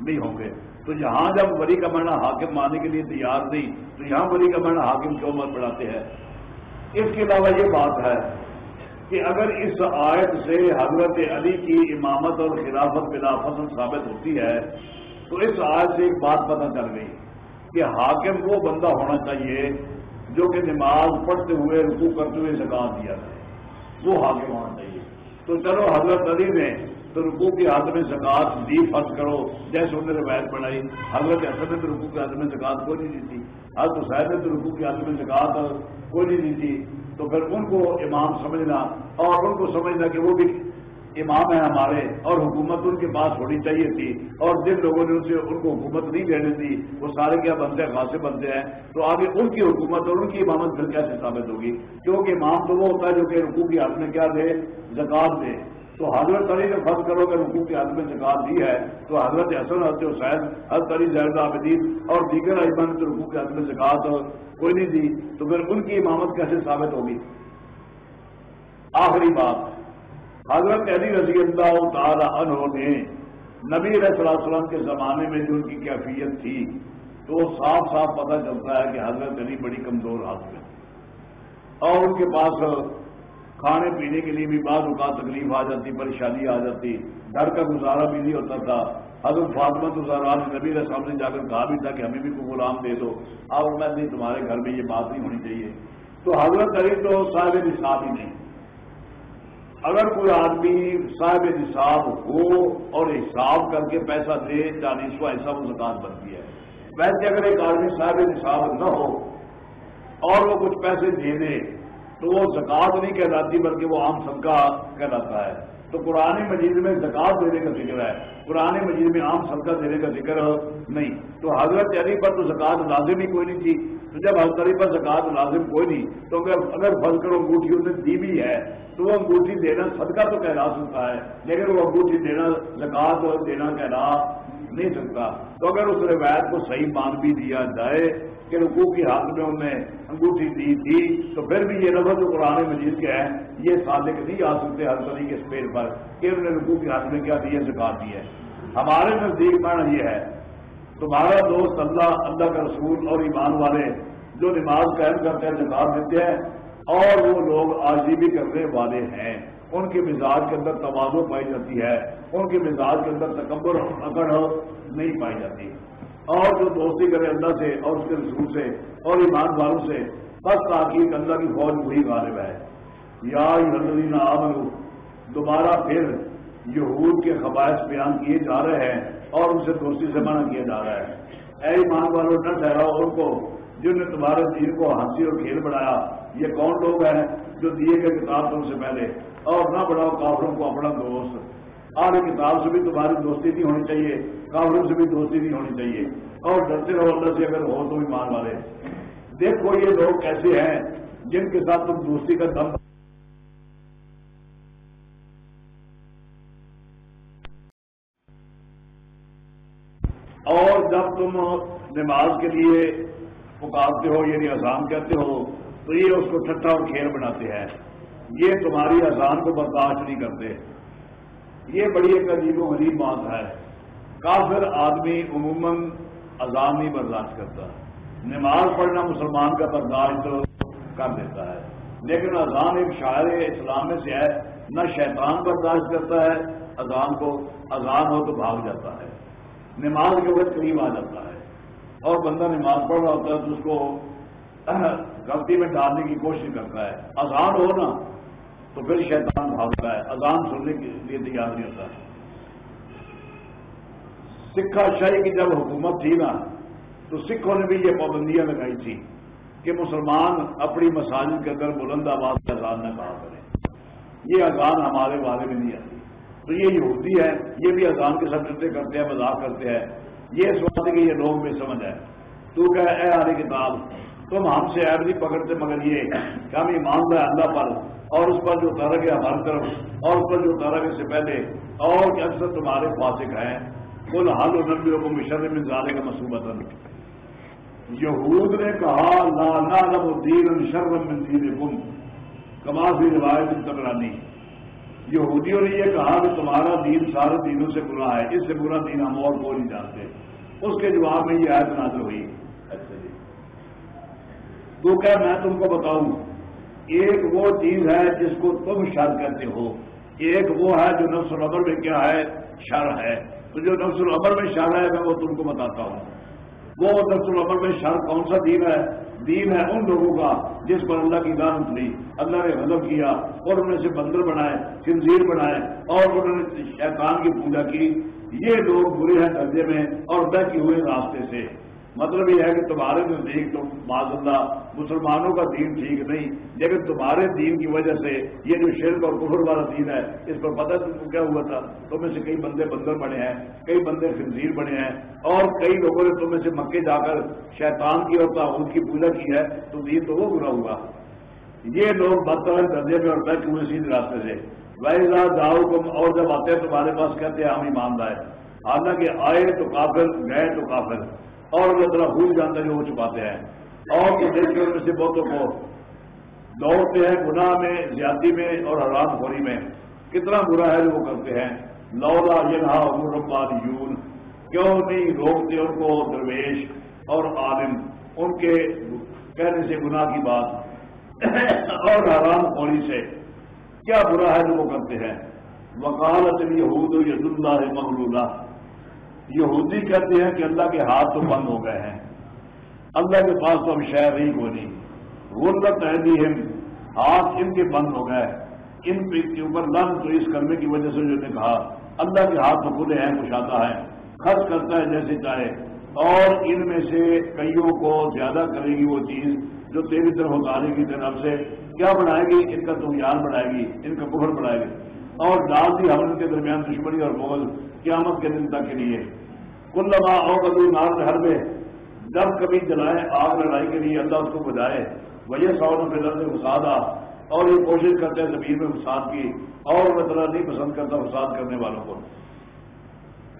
نہیں ہوں گے۔ تو یہاں جب ولی کا معنی حاکم ماننے کے لیے تیار نہیں، تو یہاں ولی کا معنی حاکم کیوں مت بڑھاتے ہیں۔ اس کے علاوہ یہ بات ہے کہ اگر اس آیت سے حضرت علی کی امامت اور خلافت بلا فصل ثابت ہوتی ہے، تو اس آیت سے ایک بات پتہ چل گئی کہ حاکم وہ بندہ ہونا چاہیے جو کہ نماز پڑھتے ہوئے رکو کرتے ہوئے زکات دیا جائے۔ وہ حاکم ہونا چاہیے۔ تو چلو حضرت علی نے تو رکو کے ہاتھ میں زکات دی، فرض کرو، جیسے انہوں نے روایت بنائی، حضرت حسن نے تو رکو کے ہاتھ میں زکات کوئی نہیں دی تھی۔ حضرت حسین نے تو رکو کے ہاتھ میں زکات کوئی نہیں دی تھی۔ تو پھر ان کو امام سمجھنا اور ان کو سمجھنا کہ وہ بھی امام ہیں ہمارے اور حکومت ان کے پاس ہونی چاہیے تھی اور جن لوگوں نے ان سے ان کو حکومت نہیں دینے تھی وہ سارے کیا بنتے ہیں؟ خاصے بنتے ہیں۔ تو آگے ان کی حکومت اور ان کی امامت پھر کیسے ثابت ہوگی؟ کیونکہ امام تو وہ ہوتا ہے جو کہ رکو کی حق میں کیا دے؟ زکات دے۔ تو حضرت علی نے فرض کرو کہ رکو کی حق میں زکات دی ہے، تو حضرت حسن، حضرت حسین، حضرت علی، زید، عابدین اور دیگر اجمان نے تو رکو کے حق زکات کوئی نہیں دی، تو پھر ان کی امامت کیسے ثابت ہوگی؟ آخری بات، حضرت علی رضی اللہ تعالی عنہ نے نبی علیہ السلام وسلم کے زمانے میں جو ان کی کیفیت تھی، تو صاف صاف پتہ چلتا ہے کہ حضرت علی بڑی کمزور حاصل ہے اور ان کے پاس کھانے پینے کے لیے بھی بعض اوقات تکلیف آ جاتی، پریشانی آ جاتی۔ گھر کا گزارا بھی نہیں ہوتا تھا۔ حضرت فاطمہ گزارا نبی علیہ السلام نے جا کر کہا بھی تھا کہ ہمیں بھی کوئی غلام دے دو۔ اور میں نہیں تمہارے گھر میں یہ بات نہیں ہونی چاہیے۔ تو حضرت علی تو صاحب نصاب ہی نہیں۔ اگر کوئی آدمی صاحب نصاب ہو اور حساب کر کے پیسہ دے چالیسواں ایسا وہ زکات بنتی ہے۔ ویسے اگر ایک آدمی صاحب نصاب نہ ہو اور وہ کچھ پیسے دے دے تو وہ زکات نہیں کہلاتی بلکہ وہ عام صدقہ کہلاتا ہے۔ تو قرآن مجید میں زکات دینے کا ذکر ہے۔ قرآن مجید میں عام صدقہ دینے کا ذکر نہیں۔ تو حضرت علی پر تو زکات لازم ہی کوئی نہیں تھی۔ تو جب حضرت علی پر زکات لازم کوئی نہیں، تو اگر اگر فض کرو انگوٹھی نے دی بھی ہے، تو وہ انگوٹھی دینا صدقہ تو کہلا سکتا ہے، لیکن وہ انگوٹھی دینا زکات دینا کہلا نہیں سکتا تو اگر اس روایت کو صحیح مان بھی دیا جائے کہ رکو کی حالت میں انہوں نے انگوٹھی دی تھی، تو پھر بھی یہ لفظ جو قرآن مجید کے ہے یہ صادق نہیں آ سکتے ہر طریقے کے اسپیل پر کہ انہوں نے رکو کی حالت میں کیا دیا سکھا دی ہے۔ ہمارے نزدیک معنی یہ ہے، تمہارا دوست اللہ اللہ کا رسول اور ایمان والے جو نماز قائم کرتے ہیں جکات دیتے ہیں اور وہ لوگ آجی بھی کرنے والے ہیں۔ ان کے مزاج کے اندر توازو پائی جاتی ہے، ان کے مزاج کے اندر تکبر اکڑ نہیں پائی جاتی۔ اور جو دوستی کرے اللہ سے، اور اس کے رسول سے، اور ایمان والوں سے، بس تاکہ اللہ کی فوج وہی غالب ہے۔ یا یادین آمن دوبارہ پھر یہود کے خبائش بیان کیے جا رہے ہیں اور ان سے دوستی سے منع کیا جا رہا ہے۔ اے ایمان والوں، نہ ٹھہراؤ ان کو جن نے تمہارے دین کو ہنسی اور کھیل بڑھایا یہ کون لوگ ہیں جو دیے گئے کتاب تم سے پہلے؟ اور نہ بڑھاؤ، کافروں کو اپنا دوست۔ آر کتاب سے بھی تمہاری دوستی نہیں ہونی چاہیے، کافروں سے بھی دوستی نہیں ہونی چاہیے۔ اور ڈرتے رہو اللہ سے، اگر ہو تو بھی مان والے۔ دیکھو یہ لوگ کیسے ہیں، جن کے ساتھ تم دوستی کا دم۔ اور جب تم نماز کے لیے پکارتے ہو یعنی اذان کہتے ہو، تو یہ اس کو ٹھٹا اور کھیل بناتے ہیں۔ یہ تمہاری اذان کو برداشت نہیں کرتے۔ یہ بڑی ایک عجیب و غریب بات ہے۔ کافر آدمی عموماً اذان نہیں برداشت کرتا۔ نماز پڑھنا مسلمان کا برداشت کر دیتا ہے۔ لیکن اذان ایک شاعر اسلام میں سے ہے، نہ شیطان برداشت کرتا ہے، اذان کو، اذان ہو تو بھاگ جاتا ہے۔ نماز کے وقت قریب آ جاتا ہے۔ اور بندہ نماز پڑھ رہا ہوتا ہے تو اس کو غلطی میں ڈالنے کی کوشش کرتا ہے۔ اذان ہو نا تو پھر شیطان بھاگتا ہے۔ اذان سننے کے لیے تیار نہیں ہوتا۔ سکھا شاہی کی جب حکومت تھی نا، تو سکھوں نے بھی یہ پابندیاں لگائی تھی کہ مسلمان اپنی مساجد کے اندر بلند آباد سے اذان نہ کہا کریں۔ یہ اذان ہمارے بارے میں نہیں آتی۔ تو یہ یہودی ہے، یہ بھی اذان کے سمجھتے کرتے ہیں، مذاق کرتے ہیں۔ یہ سوچتے کہ یہ لوگ بھی سمجھ ہے تو کہ اے آری کتاب تم ہم سے ایب نہیں پکڑتے مگر یہ کہ ہم ایمان ہے اللہ پر اور اس پر جو اتارا گیا ہماری طرف اور اس پر جو اتارا گیا سے پہلے اور کہ اکثر تمہارے فاسق ہیں کل حال و نبیوں کو مشر میں زیادہ کا مسوبت یہود نے کہا، لا نعلم دین شرم من دینکم، کما فی روایت تبرانی۔ یہودیوں نے یہ کہا کہ تمہارا دین سارے دینوں سے برا ہے، اس سے برا دین ہم اور کو نہیں جانتے۔ اس کے جواب میں یہ آیت نازل ہوئی۔ تو کیا میں تم کو بتاؤں۔ ایک وہ چیز ہے جس کو تم شر کرتے ہو۔ ایک وہ ہے جو نفس العمر میں کیا ہے؟ شر ہے۔ تو جو نفس العمر میں شر ہے میں وہ تم کو بتاتا ہوں۔ وہ نفس العمر میں شر کون سا دین ہے؟ دین ہے ان لوگوں کا جس پر اللہ کی دانت لی اللہ نے غلط کیا اور انہیں سے بندر بنائے، خنزیر بنائے اور انہوں نے شیطان کی پوجا کی۔ یہ لوگ برے ہیں درجے میں اور بہتی ہوئے راستے سے۔ مطلب یہ ہے کہ تمہارے نزدیک تو معذ اللہ، مسلمانوں کا دین ٹھیک نہیں، لیکن تمہارے دین کی وجہ سے یہ جو شرک اور کفر والا دین ہے، اس پر پتہ کیا ہوا تھا؟ تم میں سے کئی بندے بندر بنے ہیں، کئی بندے خنزیر بنے ہیں، اور کئی لوگوں نے تم میں سے مکے جا کر شیطان کی اور تعاون کی پوجا کی ہے، تو دین تو وہ برا ہوا۔ یہ لوگ بدتر درجے میں اور بیٹھ ہوئے سیدھے راستے سے۔ بھائی داؤ تم اور جب آتے ہیں تمہارے پاس کہتے ہیں ہم ایماندار حالانکہ آئے تو کافر، گئے تو کافر۔ اور اللہ تعالیٰ بھول جانتا جو وہ چھپاتے ہیں اور دیکھتے میں سے بہتوں کو دوڑتے ہیں، گناہ میں، زیادتی میں اور حرام خوری میں۔ کتنا برا ہے جو وہ کرتے ہیں۔ لولا ینہا مربان یون کیوں نہیں روکتے ان کو درویش اور عالم؟ ان کے کہنے سے گناہ کی بات اور حرام خوری سے۔ کیا برا ہے جو وہ کرتے ہیں؟ وکالت یہود ید اللہ مغلولہ۔ یہودی کہتے ہیں کہ اللہ کے ہاتھ تو بند ہو گئے ہیں۔ اللہ کے پاس تو اب شہر نہیں کو نہیں۔ غربت ہے۔ ہاتھ ان کے بند ہو گئے۔ ان کے اوپر لن تو اس کرنے کی وجہ سے جو نے کہا، اللہ کے ہاتھ تو کھلے ہیں کشاتا ہے۔ خرچ کرتا ہے جیسے چاہے۔ اور ان میں سے کئیوں کو زیادہ کرے گی وہ چیز جو تیری طرف اتارے گی طرف سے۔ کیا بڑھائے گی؟ ان کا تو یار بڑھائے گی، ان کا کفر بڑھائے گی۔ اور ڈال دی ہم کے درمیان دشمنی اور مغل قیامت کے دن تک کے لیے۔ کل لما اور کبھی نار گھر میں، جب کبھی جلائے آگ لڑائی کے لیے اللہ اس کو بجائے۔ وجہ سور میں درد فساد اور یہ کوشش کرتے ہیں زمین میں فساد کی، اور وہ طرح نہیں پسند کرتا فساد کرنے والوں کو۔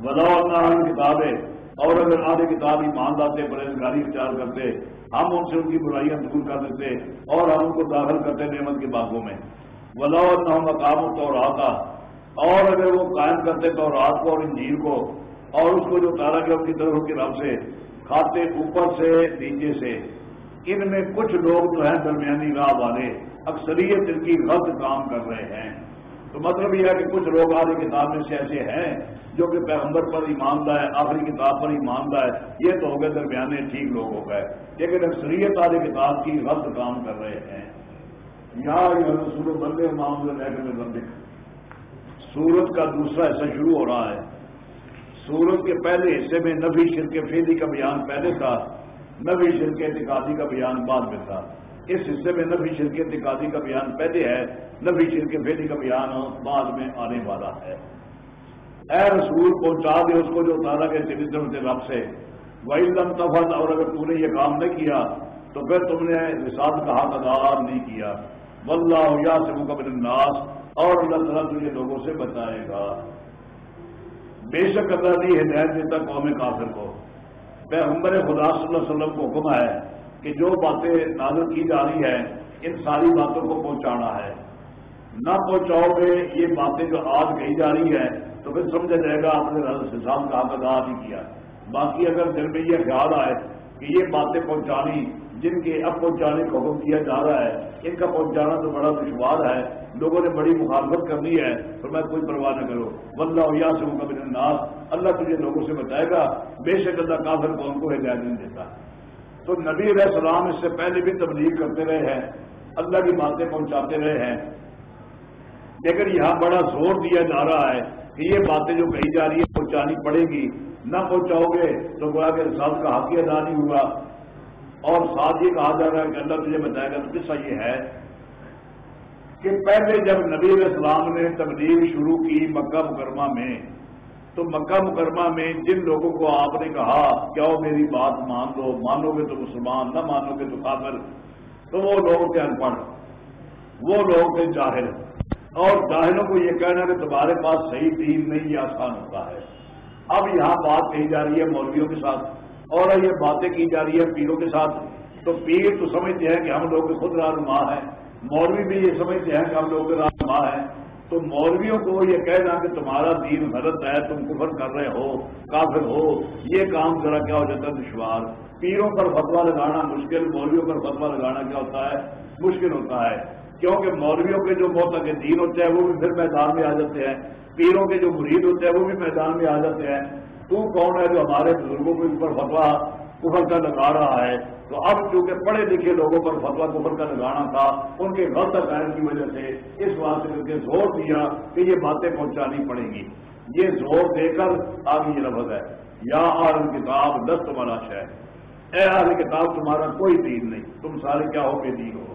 بدا اللہ کتابیں اور اگر آدھے کتاب مان لاتے، پرہیزگاری اختیار کرتے، ہم ان سے ان کی برائیاں دور کر دیتے، اور ہم ان کو داخل کرتے نعمت کے باغوں میں۔ ولا نہ مقام تو رہا اور اگر وہ قائم کرتے تو رات کو اور انجیر کو، اور اس کو جو تارا گیا کی طرف کی رب سے کھاتے اوپر سے نیچے سے، ان میں کچھ لوگ جو ہیں درمیانی راہ والے، اکثریت ان کی غلط کام کر رہے ہیں۔ تو مطلب یہ ہے کہ کچھ لوگ آدھی کتاب میں سے ایسے ہیں جو کہ پیغمبر پر ایماندہ ہے آخری کتاب پر ایماندہ ہے یہ تو ہو گئے درمیانے ٹھیک لوگ ہو گئے۔ لیکن اکثریت آدھی کتاب کی غلط کام کر رہے ہیں۔ یہاں یہ سورت بندے معاملے میں بندے سورت کا دوسرا حصہ شروع ہو رہا ہے۔ سورت کے پہلے حصے میں نبی شرک فیدی کا بیان پہلے تھا، نبی شرک اعتقادی کا بیان بعد میں تھا۔ اس حصے میں نبی شرک اعتقادی کا بیان پہلے ہے، نبی شرک فیدی کا بیان بعد میں آنے والا ہے۔ اے رسول، پہنچا دے اس کو جو تارا کے چرتر سے رب سے۔ وہی لم تفت اور اگر تم نے یہ کام نہیں کیا، تو پھر تم نے رساد کا حق ادا نہیں کیا۔ واللہ یا سے مقبل الناس اور اللہ تعالیٰ تجھے لوگوں سے بتائے گا۔ بے شک اللہ دی ہدایت دیتا قوم کافر کو۔ پیغمبر خدا صلی اللہ علیہ وسلم کو حکم ہے کہ جو باتیں نازل کی جا رہی ہیں، ان ساری باتوں کو پہنچانا ہے۔ نہ پہنچاؤ گے یہ باتیں جو آج کہی جا رہی ہیں، تو پھر سمجھا جائے گا آپ نے حساب کا ادا نہیں کیا۔ باقی اگر دل میں یہ خیال آئے کہ یہ باتیں پہنچانی جن کے اب پہنچانے کا حکم کیا جا رہا ہے، ان کا پہنچانا تو بڑا دشوار ہے۔ لوگوں نے بڑی مخالفت کرنی ہے۔ تو میں کوئی پرواہ نہ کرو۔ ولہ یا سے مقبل الناس۔ اللہ تجھے لوگوں سے بتائے گا، بے شک اللہ کافر قوم کو ہدایت نہیں دیتا۔ تو نبی علیہ السلام اس سے پہلے بھی تبلیغ کرتے رہے ہیں، اللہ کی باتیں پہنچاتے رہے ہیں۔ لیکن یہاں بڑا زور دیا جا رہا ہے کہ یہ باتیں جو کہی جا رہی ہے پہنچانی پڑے گی۔ نہ پہنچاؤ گے تو گویا کہ ساتھ کا حق ادا نہیں ہوا۔ اور ساتھ یہ کہا جا رہا ہے کہ اللہ تجھے بتائے گا تو قصہ یہ ہے کہ پہلے جب نبی علیہ السلام نے تبلیغ شروع کی مکہ مکرمہ میں، تو مکہ مکرمہ میں جن لوگوں کو آپ نے کہا کیا میری بات مان لو مانو گے تو مسلمان، نہ مانو گے تو کافر، تو وہ لوگ تھے ان پڑھ، وہ لوگ تھے جاہر اور جاہلوں کو یہ کہنا کہ تمہارے پاس صحیح دین نہیں یہ آسان ہوتا ہے۔ اب یہاں بات کہی جا رہی ہے مولویوں کے ساتھ۔ اور یہ باتیں کی جا رہی ہے پیروں کے ساتھ۔ تو پیر تو سمجھتے ہیں کہ ہم لوگ خود رہنما ہیں۔ مولوی بھی یہ سمجھتے ہیں کہ ہم لوگ رہنما ہیں۔ تو مولویوں کو یہ کہنا کہ تمہارا دین غلط ہے، تم کفر کر رہے ہو، کافر ہو، یہ کام ذرا کیا ہو جاتا ہے؟ دشوار۔ پیروں پر فتوا لگانا مشکل، مولویوں پر فتوا لگانا کیا ہوتا ہے؟ مشکل ہوتا ہے۔ کیونکہ مولویوں کے جو موت کے دین ہوتے ہیں، وہ بھی پھر میدان میں آ جاتے ہیں۔ پیروں کے جو مرید ہوتے ہیں، وہ بھی میدان میں آ جاتے ہیں۔ تو کون ہے جو ہمارے بزرگوں کے اوپر فتوا کفر کا لگا رہا ہے؟ تو اب چونکہ پڑھے لکھے لوگوں پر فتوا کفر کا لگانا تھا، ان کے غلط عقائد کی وجہ سے اس بات سے زور دیا کہ یہ باتیں پہنچانی پڑیں گی۔ یہ زور دے کر آگے یہ لفظ ہے۔ یا آر کتاب دست والا شہ اے آر کتاب، تمہارا کوئی دین نہیں۔ تم سارے کیا ہو؟ کے دین ہو۔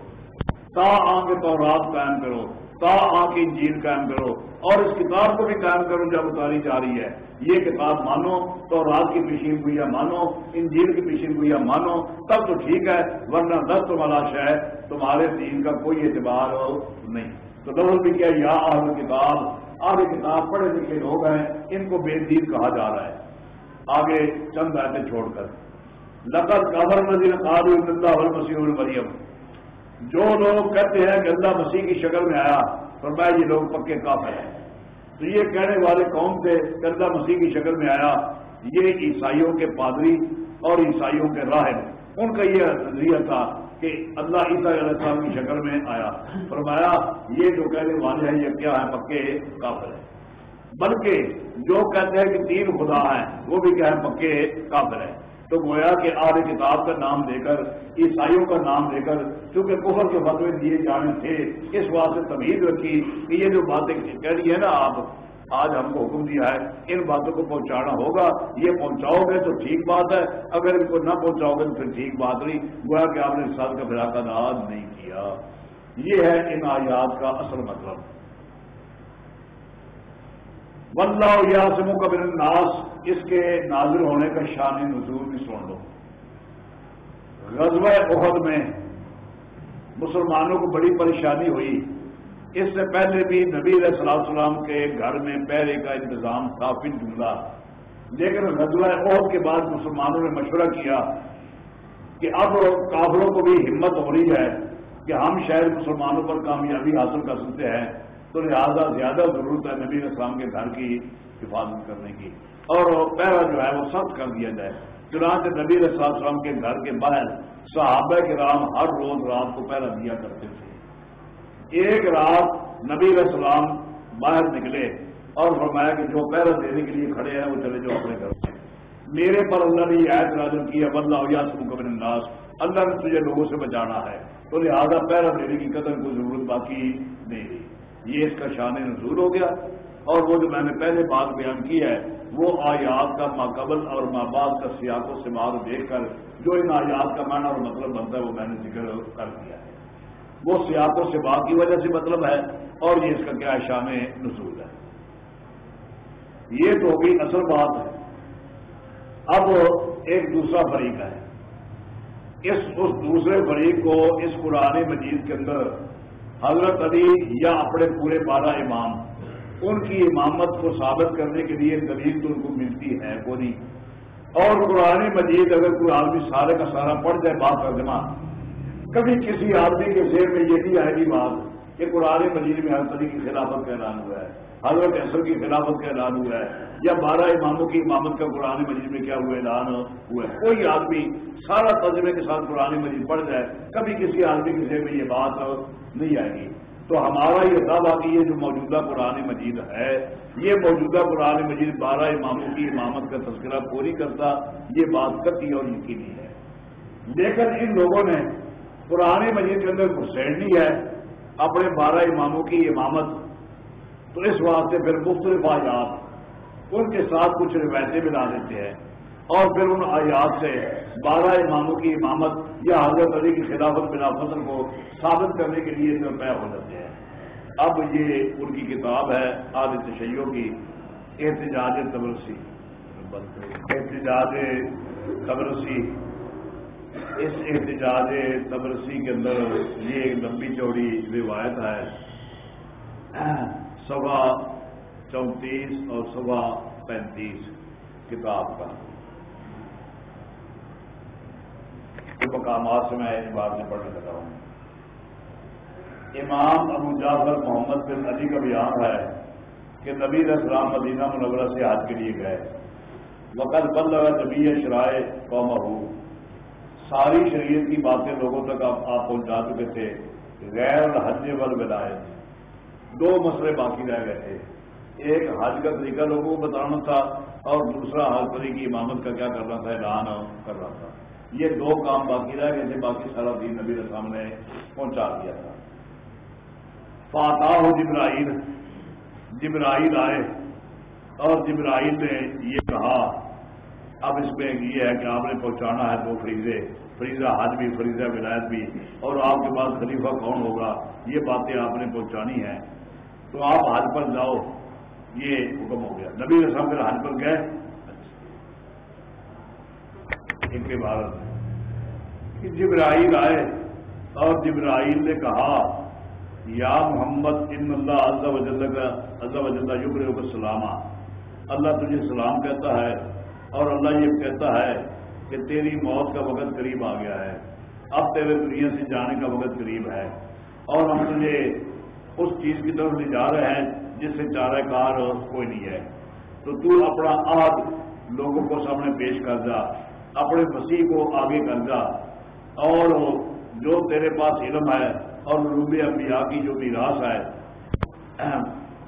تا آ کے تو رات قائم کرو۔ تا آ کے انجیل قائم کرو اور اس کتاب کو بھی قائم کرو جب اتاری جا رہی ہے۔ یہ کتاب مانو تو رات کی پیشین گویا مانو، انجیل کی پیشین گویا مانو، تب تو ٹھیک ہے، ورنہ دست والا شہ تمہارے دین کا کوئی اعتبار ہو نہیں۔ تو لفظ بھی کیا، یا آل کتاب آگے کتاب پڑھے لکھے لوگ ہیں، ان کو بے دین کہا جا رہا ہے۔ آگے چند آیتیں چھوڑ کر۔ لقت کابر نظیر قالو اللہ مسیح المریم جو لوگ کہتے ہیں کہ اللہ مسیح کی شکل میں آیا، فرمایا یہ لوگ پکے کافر ہیں۔ تو یہ کہنے والے قوم تھے کہ اللہ مسیح کی شکل میں آیا، یہ عیسائیوں کے پادری اور عیسائیوں کے راہب۔ ان کا یہ نظریہ تھا کہ اللہ عیسیٰ علیہ السلام کی شکل میں آیا۔ فرمایا، یہ جو کہنے والے ہیں، یہ کیا ہے پکے کافر ہیں۔ بلکہ جو کہتے ہیں کہ تین خدا ہیں، وہ بھی کیا ہے پکے کافر ہیں۔ تو گویا کہ آر کتاب کا نام دے کر، عیسائیوں کا نام دے کر، چونکہ کفر کے فتوے دیے جانے تھے، اس بات سے تمیز رکھی کہ یہ جو باتیں کہہ رہی ہے نا آپ، آج ہم کو حکم دیا ہے، ان باتوں کو پہنچانا ہوگا، یہ پہنچاؤ گے تو ٹھیک بات ہے، اگر ان کو نہ پہنچاؤ گے تو پھر ٹھیک بات نہیں، گویا کہ آپ نے اس سال کا فراق ناز نہیں کیا۔ یہ ہے ان آیات کا اصل مطلب۔ ولہ یا سمو کا ناس اس کے نازل ہونے کا شان نزول بھی سن لو۔ غزب عہد میں مسلمانوں کو بڑی پریشانی ہوئی۔ اس سے پہلے بھی نبی علیہ السلام السلام کے گھر میں پہلے کا انتظام کافی جملہ۔ لیکن غزوہ عہد کے بعد مسلمانوں نے مشورہ کیا کہ اب کافروں کو بھی ہمت ہو رہی ہے کہ ہم شاید مسلمانوں پر کامیابی حاصل کر سکتے ہیں۔ تو لہٰذا زیادہ ضرورت ہے نبی اسلام کے گھر کی حفاظت کرنے کی۔ اور پہلا جو ہے وہ سخت کر دیا جائے۔ چنانچہ نبی السلام کے گھر کے باہر صحابہ کے رام ہر روز رات کو پہلا دیا کرتے تھے۔ ایک رات نبی السلام باہر نکلے اور فرمایا کہ جو پہلا دینے کے لیے کھڑے ہیں وہ چلے جاؤ اپنے گھر میں میرے پر اللہ نے یہ آیت نازل کی ہے بدلا یا قبر انداز اللہ نے تجھے لوگوں سے بچانا ہے۔ تو لہٰذا پہلا دینے کی قدر کوئی ضرورت باقی نہیں۔ رہی یہ اس کا شان نزول ہو گیا۔ اور وہ جو میں نے پہلے بات بیان کی ہے، وہ آیات کا ماقبل اور ماں باپ کا سیاق و سماغ دیکھ کر جو ان آیات کا معنی اور مطلب بنتا ہے، وہ میں نے ذکر کر دیا ہے۔ وہ سیاق و سماغ کی وجہ سے مطلب ہے اور یہ اس کا کیا شان نزول ہے۔ یہ تو ہوگی اصل بات ہے۔ اب ایک دوسرا فریق ہے۔ اس اس دوسرے فریق کو اس قرآن مجید کے اندر حضرت علی یا اپنے پورے بالا امام، ان کی امامت کو ثابت کرنے کے لیے دلیل تو ان کو ملتی ہے، وہ نہیں۔ اور قرآن مجید اگر کوئی آدمی سارے کا سارا پڑھ جائے بات ترجمہ کبھی کسی آدمی کے ذہن میں یہ نہیں آئے گی بات کہ قرآن مجید میں حضرت علی کی خلافت کا اعلان ہوا ہے۔ حضرت اصل کی خلافت کا اعلان ہوا ہے، یا بارہ اماموں کی امامت کا قرآن مجید میں کیا ہوا اعلان ہوا ہے۔ کوئی آدمی سارا ترجمے کے ساتھ قرآن مجید پڑھ جائے، کبھی کسی آدمی کے ذہن میں یہ بات نہیں آئے گی۔ تو ہمارا یہ دعویٰ کہ یہ جو موجودہ قرآن مجید ہے، یہ موجودہ قرآن مجید بارہ اماموں کی امامت کا تذکرہ پوری کرتا، یہ بات کرتی اور یقینی ہے۔ لیکن ان لوگوں نے قرآن مجید کے اندر گھسینڈی ہے، اپنے بارہ اماموں کی امامت تو اس واسطے پھر مختلف آیات ان کے ساتھ کچھ روایتیں ملا دیتے ہیں۔ اور پھر ان آیات سے بارہ اماموں کی امامت یا حضرت علی کی خلافت بلا فصل کو ثابت کرنے کے لیے طے ہو جاتے ہیں۔ اب یہ ان کی کتاب ہے آد تشیعوں کی احتجاج تبرسی۔ احتجاج تبرسی۔ اس احتجاج تبرسی کے اندر یہ ایک لمبی چوڑی روایت ہے۔ سوا چونتیس اور سوا پینتیس کتاب کا مقامات سے میں اس بات سے پڑھنے لگا ہوں۔ امام ابو جعفر محمد بن علی کا بیان ہے کہ نبی اسلام مدینہ منورہ سے حج کے لیے گئے۔ وقت بند لگا نبی شرائے قوم ساری شریعت کی باتیں لوگوں تک آپ پہنچا چکے تھے۔ غیر حج ول بلائے دو مسئلے باقی رہ گئے تھے۔ ایک حج کا طریقہ لوگوں کو بتانا تھا اور دوسرا حج پری کی امامت کا کیا کرنا تھا، اعلان کرنا تھا۔ یہ دو کام باقی رہ گئے تھے، باقی سارا دین نبی رسام نے پہنچا دیا تھا۔ فاتح ہو جبرائیل جبرائیل آئے اور جبرائیل نے یہ کہا، اب اس میں یہ ہے کہ آپ نے پہنچانا ہے دو فریضے، فریضہ حج بھی، فریضہ ولایت بھی۔ اور آپ کے پاس خلیفہ کون ہوگا؟ یہ باتیں آپ نے پہنچانی ہیں۔ تو آپ حج پر جاؤ، یہ حکم ہو گیا۔ نبی رسم پھر حج پر گئے۔ ان کے بارے کہ جبرائیل آئے اور جبرائیل نے کہا، یا محمد، ان اللہ عز و جل کا، عز و یبر سلامہ اللہ تجھے سلام کہتا ہے اور اللہ یہ کہتا ہے کہ تیری موت کا وقت قریب آ گیا ہے۔ اب تیرے دنیا سے جانے کا وقت قریب ہے اور ہم تجھے اس چیز کی طرف لے جا رہے ہیں، جس سے چارہ کار کوئی نہیں ہے۔ تو تو اپنا آگ لوگوں کو سامنے پیش کر جا، اپنے مسیح کو آگے کر جا۔ اور جو تیرے پاس علم ہے اور روب انبیاء کی جو میراث ہے،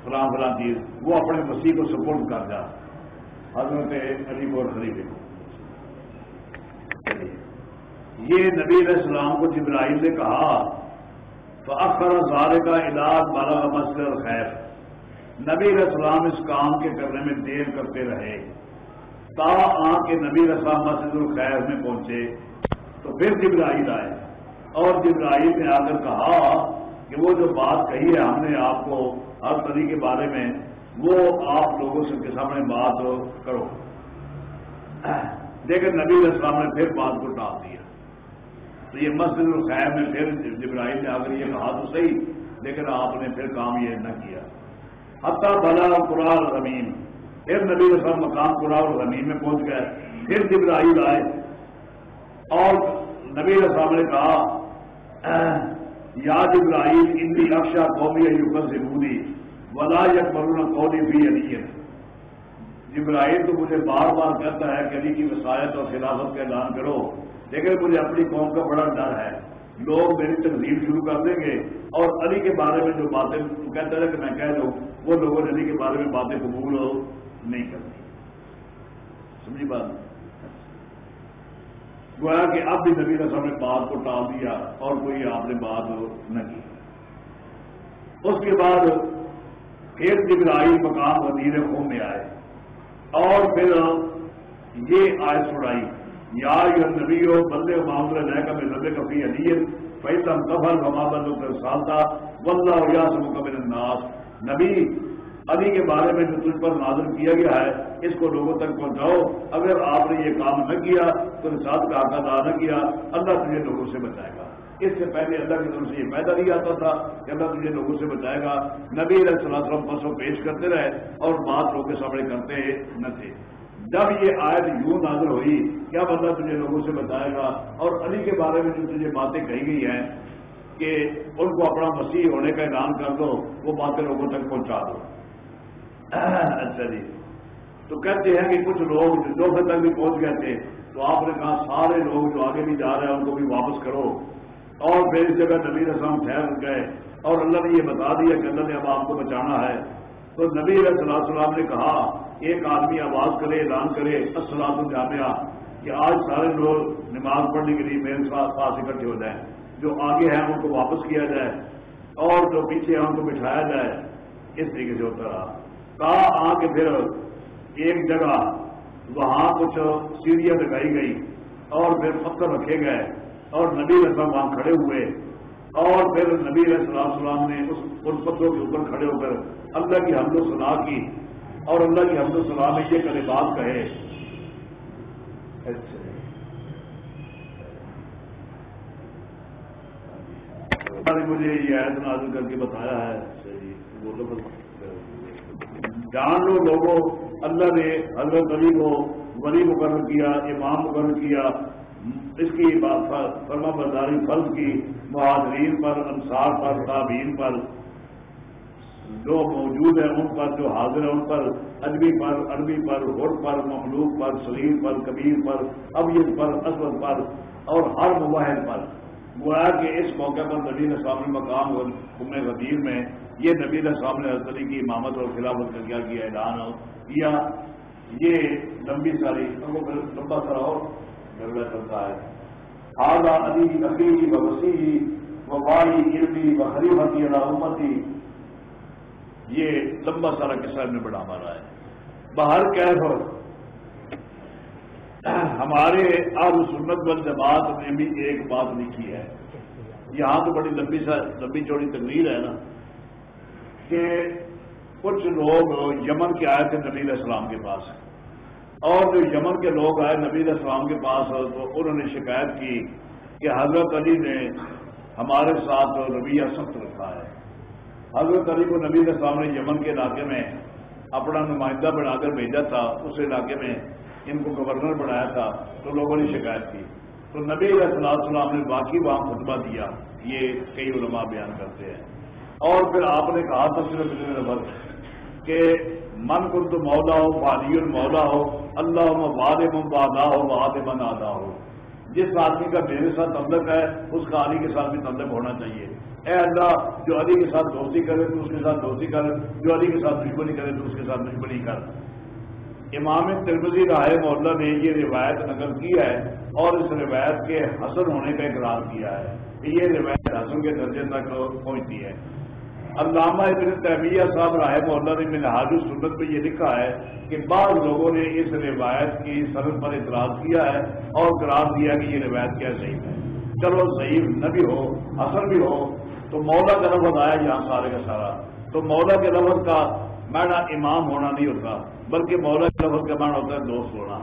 فلاں فلاں چیز، وہ اپنے مسیح کو سپورٹ کر جا۔ حضرت علی اور خریدے کو۔ یہ نبی علیہ السلام کو جبرائیل نے کہا تو اکثر سارے کا علاج بالا مسئلہ خیر نبی علیہ السلام اس کام کے کرنے میں دیر کرتے رہے۔ تا آ کے نبی رسام مسجد الخیر میں پہنچے، تو پھر جبرائیل آئے۔ اور جبرائیل نے آ کر کہا کہ وہ جو بات کہی ہے ہم نے آپ کو ہر طریقے کے بارے میں، وہ آپ لوگوں سے کے سامنے بات کرو۔ لیکن نبی السلام نے پھر بات کو ٹال دیا۔ تو یہ مسجد الخیر میں پھر جبرائیل نے آ یہ کہا تو صحیح، لیکن آپ نے پھر کام یہ نہ کیا۔ حتہ بھلا قرآن زمین پھر نبی رسم مقام پورا اور زمین میں پہنچ گئے۔ پھر جبرائیل آئے۔ اور نبی رسم نے کہا، یا جبرائیل اندی اکشا قومی یوکل سے بودی ولا یک مرون قومی بھی علی جبرائیل تو مجھے بار بار کہتا ہے کہ علی کی وسائت اور خلافت کا اعلان کرو۔ لیکن مجھے اپنی قوم کا بڑا ڈر ہے۔ لوگ میری تقریب شروع کر دیں گے اور علی کے بارے میں جو باتیں کہتے ہیں کہ میں کہہ دوں، وہ لوگوں نے علی کے بارے میں باتیں قبول نہیں کرتی سمجھی بات؟ گویا کہ اب بھی نبی رسم نے بات کو ٹال دیا اور کوئی آپ نے بات نہ کی۔ اس کے بعد پھر جبرائی مقام وزیر قوم میں آئے اور پھر یہ آئے سڑائی یا یہ نبی ہو بندے معاملہ لے کر میں لبے کفی علی فیصل کفر بما بندوں کر سالتا ولہ یا سب کبھی ناس نبی، علی کے بارے میں جو تجھ پر نازل کیا گیا ہے، اس کو لوگوں تک پہنچاؤ۔ اگر آپ نے یہ کام نہ کیا، تو ساتھ کا حق ادا نہ کیا۔ اللہ تجھے لوگوں سے بچائے گا۔ اس سے پہلے اللہ کی طرف سے یہ پیدا نہیں آتا تھا کہ اللہ تجھے لوگوں سے بچائے گا۔ نبی علیہ السلام پسوں پیش کرتے رہے اور بات لوگوں کے سامنے کرتے نہ تھے۔ جب یہ آیت یوں نازل ہوئی، کیا بندہ تجھے لوگوں سے بتائے گا؟ اور علی کے بارے میں جو تجھے باتیں کہی گئی ہیں کہ ان کو اپنا مسیح ہونے کا اعلان کر دو، وہ باتیں لوگوں تک پہنچا دو۔ اچھا جی۔ تو کہتے ہیں کہ کچھ لوگ جو تک بھی پہنچ گئے تھے، تو آپ نے کہا سارے لوگ جو آگے بھی جا رہے ہیں، ان کو بھی واپس کرو۔ اور پھر اس جگہ نبی رسام ٹھہر گئے۔ اور اللہ نے یہ بتا دیا کہ اللہ نے اب آپ کو بچانا ہے۔ تو نبی علیہ السلام نے کہا ایک آدمی آواز کرے، اعلان کرے، السلام الجامعہ کہ آج سارے لوگ نماز پڑھنے کے لیے میرے ساتھ پاس اکٹھے ہو جائیں۔ جو آگے ہیں، ان کو واپس کیا جائے اور جو پیچھے ہیں، ان کو بٹھایا جائے۔ اس طریقے سے ہوتا رہا۔ کہا، آ کے پھر ایک جگہ وہاں کچھ سیڑھیاں لگائی گئی اور پھر پتھر رکھے گئے اور نبی رسم وہاں کھڑے ہوئے اور پھر نبی علیہ السلام السلام نے اس ان پتھروں کے اوپر کھڑے ہو کر اللہ کی حمد و سنا کی۔ اور اللہ کی حمد و سنا میں یہ کرے بات کہے۔ اچھا۔ مجھے یہ عید نازل کر کے بتایا ہے۔ جان لو لوگوں، اللہ نے حضرت علی کو ولی مقرر کیا، امام مقرر کیا۔ اس کی فرما برداری فرض کی، مہاجرین پر، انصار پر تابین پر۔ جو موجود ہیں ان پر، جو حاضر ہیں ان پر ادبی پر، عربی پر غر پر، مخلوق پر سلیم پر، کبیر پر ابیت پر، اسود پر اور ہر مباحد پر۔ گویا کہ اس موقع پر نبی سامنے مقام حکم غدیر میں یہ نبی سامنے علی کی امامت اور خلافت کا کیا کیا اعلان کیا۔ یہ لمبی ساری لمبا سارا اور جھگڑا چلتا ہے۔ آگا علی عقیلی و وسیعی و والی علمی و حریفتی امتی یہ لمبا سارا قصہ میں بڑا ہمارا ہے۔ باہر کیف ہمارے آب سنت وال جماعت نے بھی ایک بات لکھی ہے۔ یہاں تو بڑی لمبی سا، لمبی چوڑی تقریر ہے نا، کہ کچھ لوگ یمن کے آئے تھے نبی علیہ السلام کے پاس۔ اور جو یمن کے لوگ آئے نبی علیہ السلام کے پاس، تو انہوں نے شکایت کی کہ حضرت علی نے ہمارے ساتھ رویہ سخت رکھا ہے۔ حضرت علی کو نبی علیہ السلام نے یمن کے علاقے میں اپنا نمائندہ بنا کر بھیجا تھا، اس علاقے میں ان کو گورنر بنایا تھا، تو لوگوں نے شکایت کی۔ تو نبی علیہ السلام نے باقی وہاں خطبہ دیا، یہ کئی علماء بیان کرتے ہیں۔ اور پھر آپ نے کہا تھا صرف کہ من کن تو مولا ہو، بادی مولا ہو اللہ واد بادا ہو واد من آدا ہو۔ جس آدمی کا میرے ساتھ تعلق ہے، اس کا علی کے ساتھ بھی تعلق ہونا چاہیے۔ اے اللہ، جو علی کے ساتھ دوستی کرے تو اس کے ساتھ دوستی کر، جو علی کے ساتھ دشمنی کرے تو اس کے ساتھ دشمنی کر۔ امام ترمزی رائے محلہ نے یہ روایت نقل کی ہے اور اس روایت کے حسن ہونے کا اقرار کیا ہے یہ روایت حسن کے درجے تک پہنچتی ہے۔ علامہ ابن تیمیہ صاحب رحم اللہ نے منہاج سنت میں یہ لکھا ہے کہ بعض لوگوں نے اس روایت کی سرد پر اعتراض کیا ہے اور قرار دیا کہ یہ روایت کیا صحیح ہے۔ چلو صحیح نہ بھی ہو اثر بھی ہو تو مولا کا لفظ آیا یہاں سارے کا سارا۔ تو مولا کے لفظ کا معنی امام ہونا نہیں ہوتا، بلکہ مولا کے لفظ کا معنی ہوتا ہے دوست ہونا۔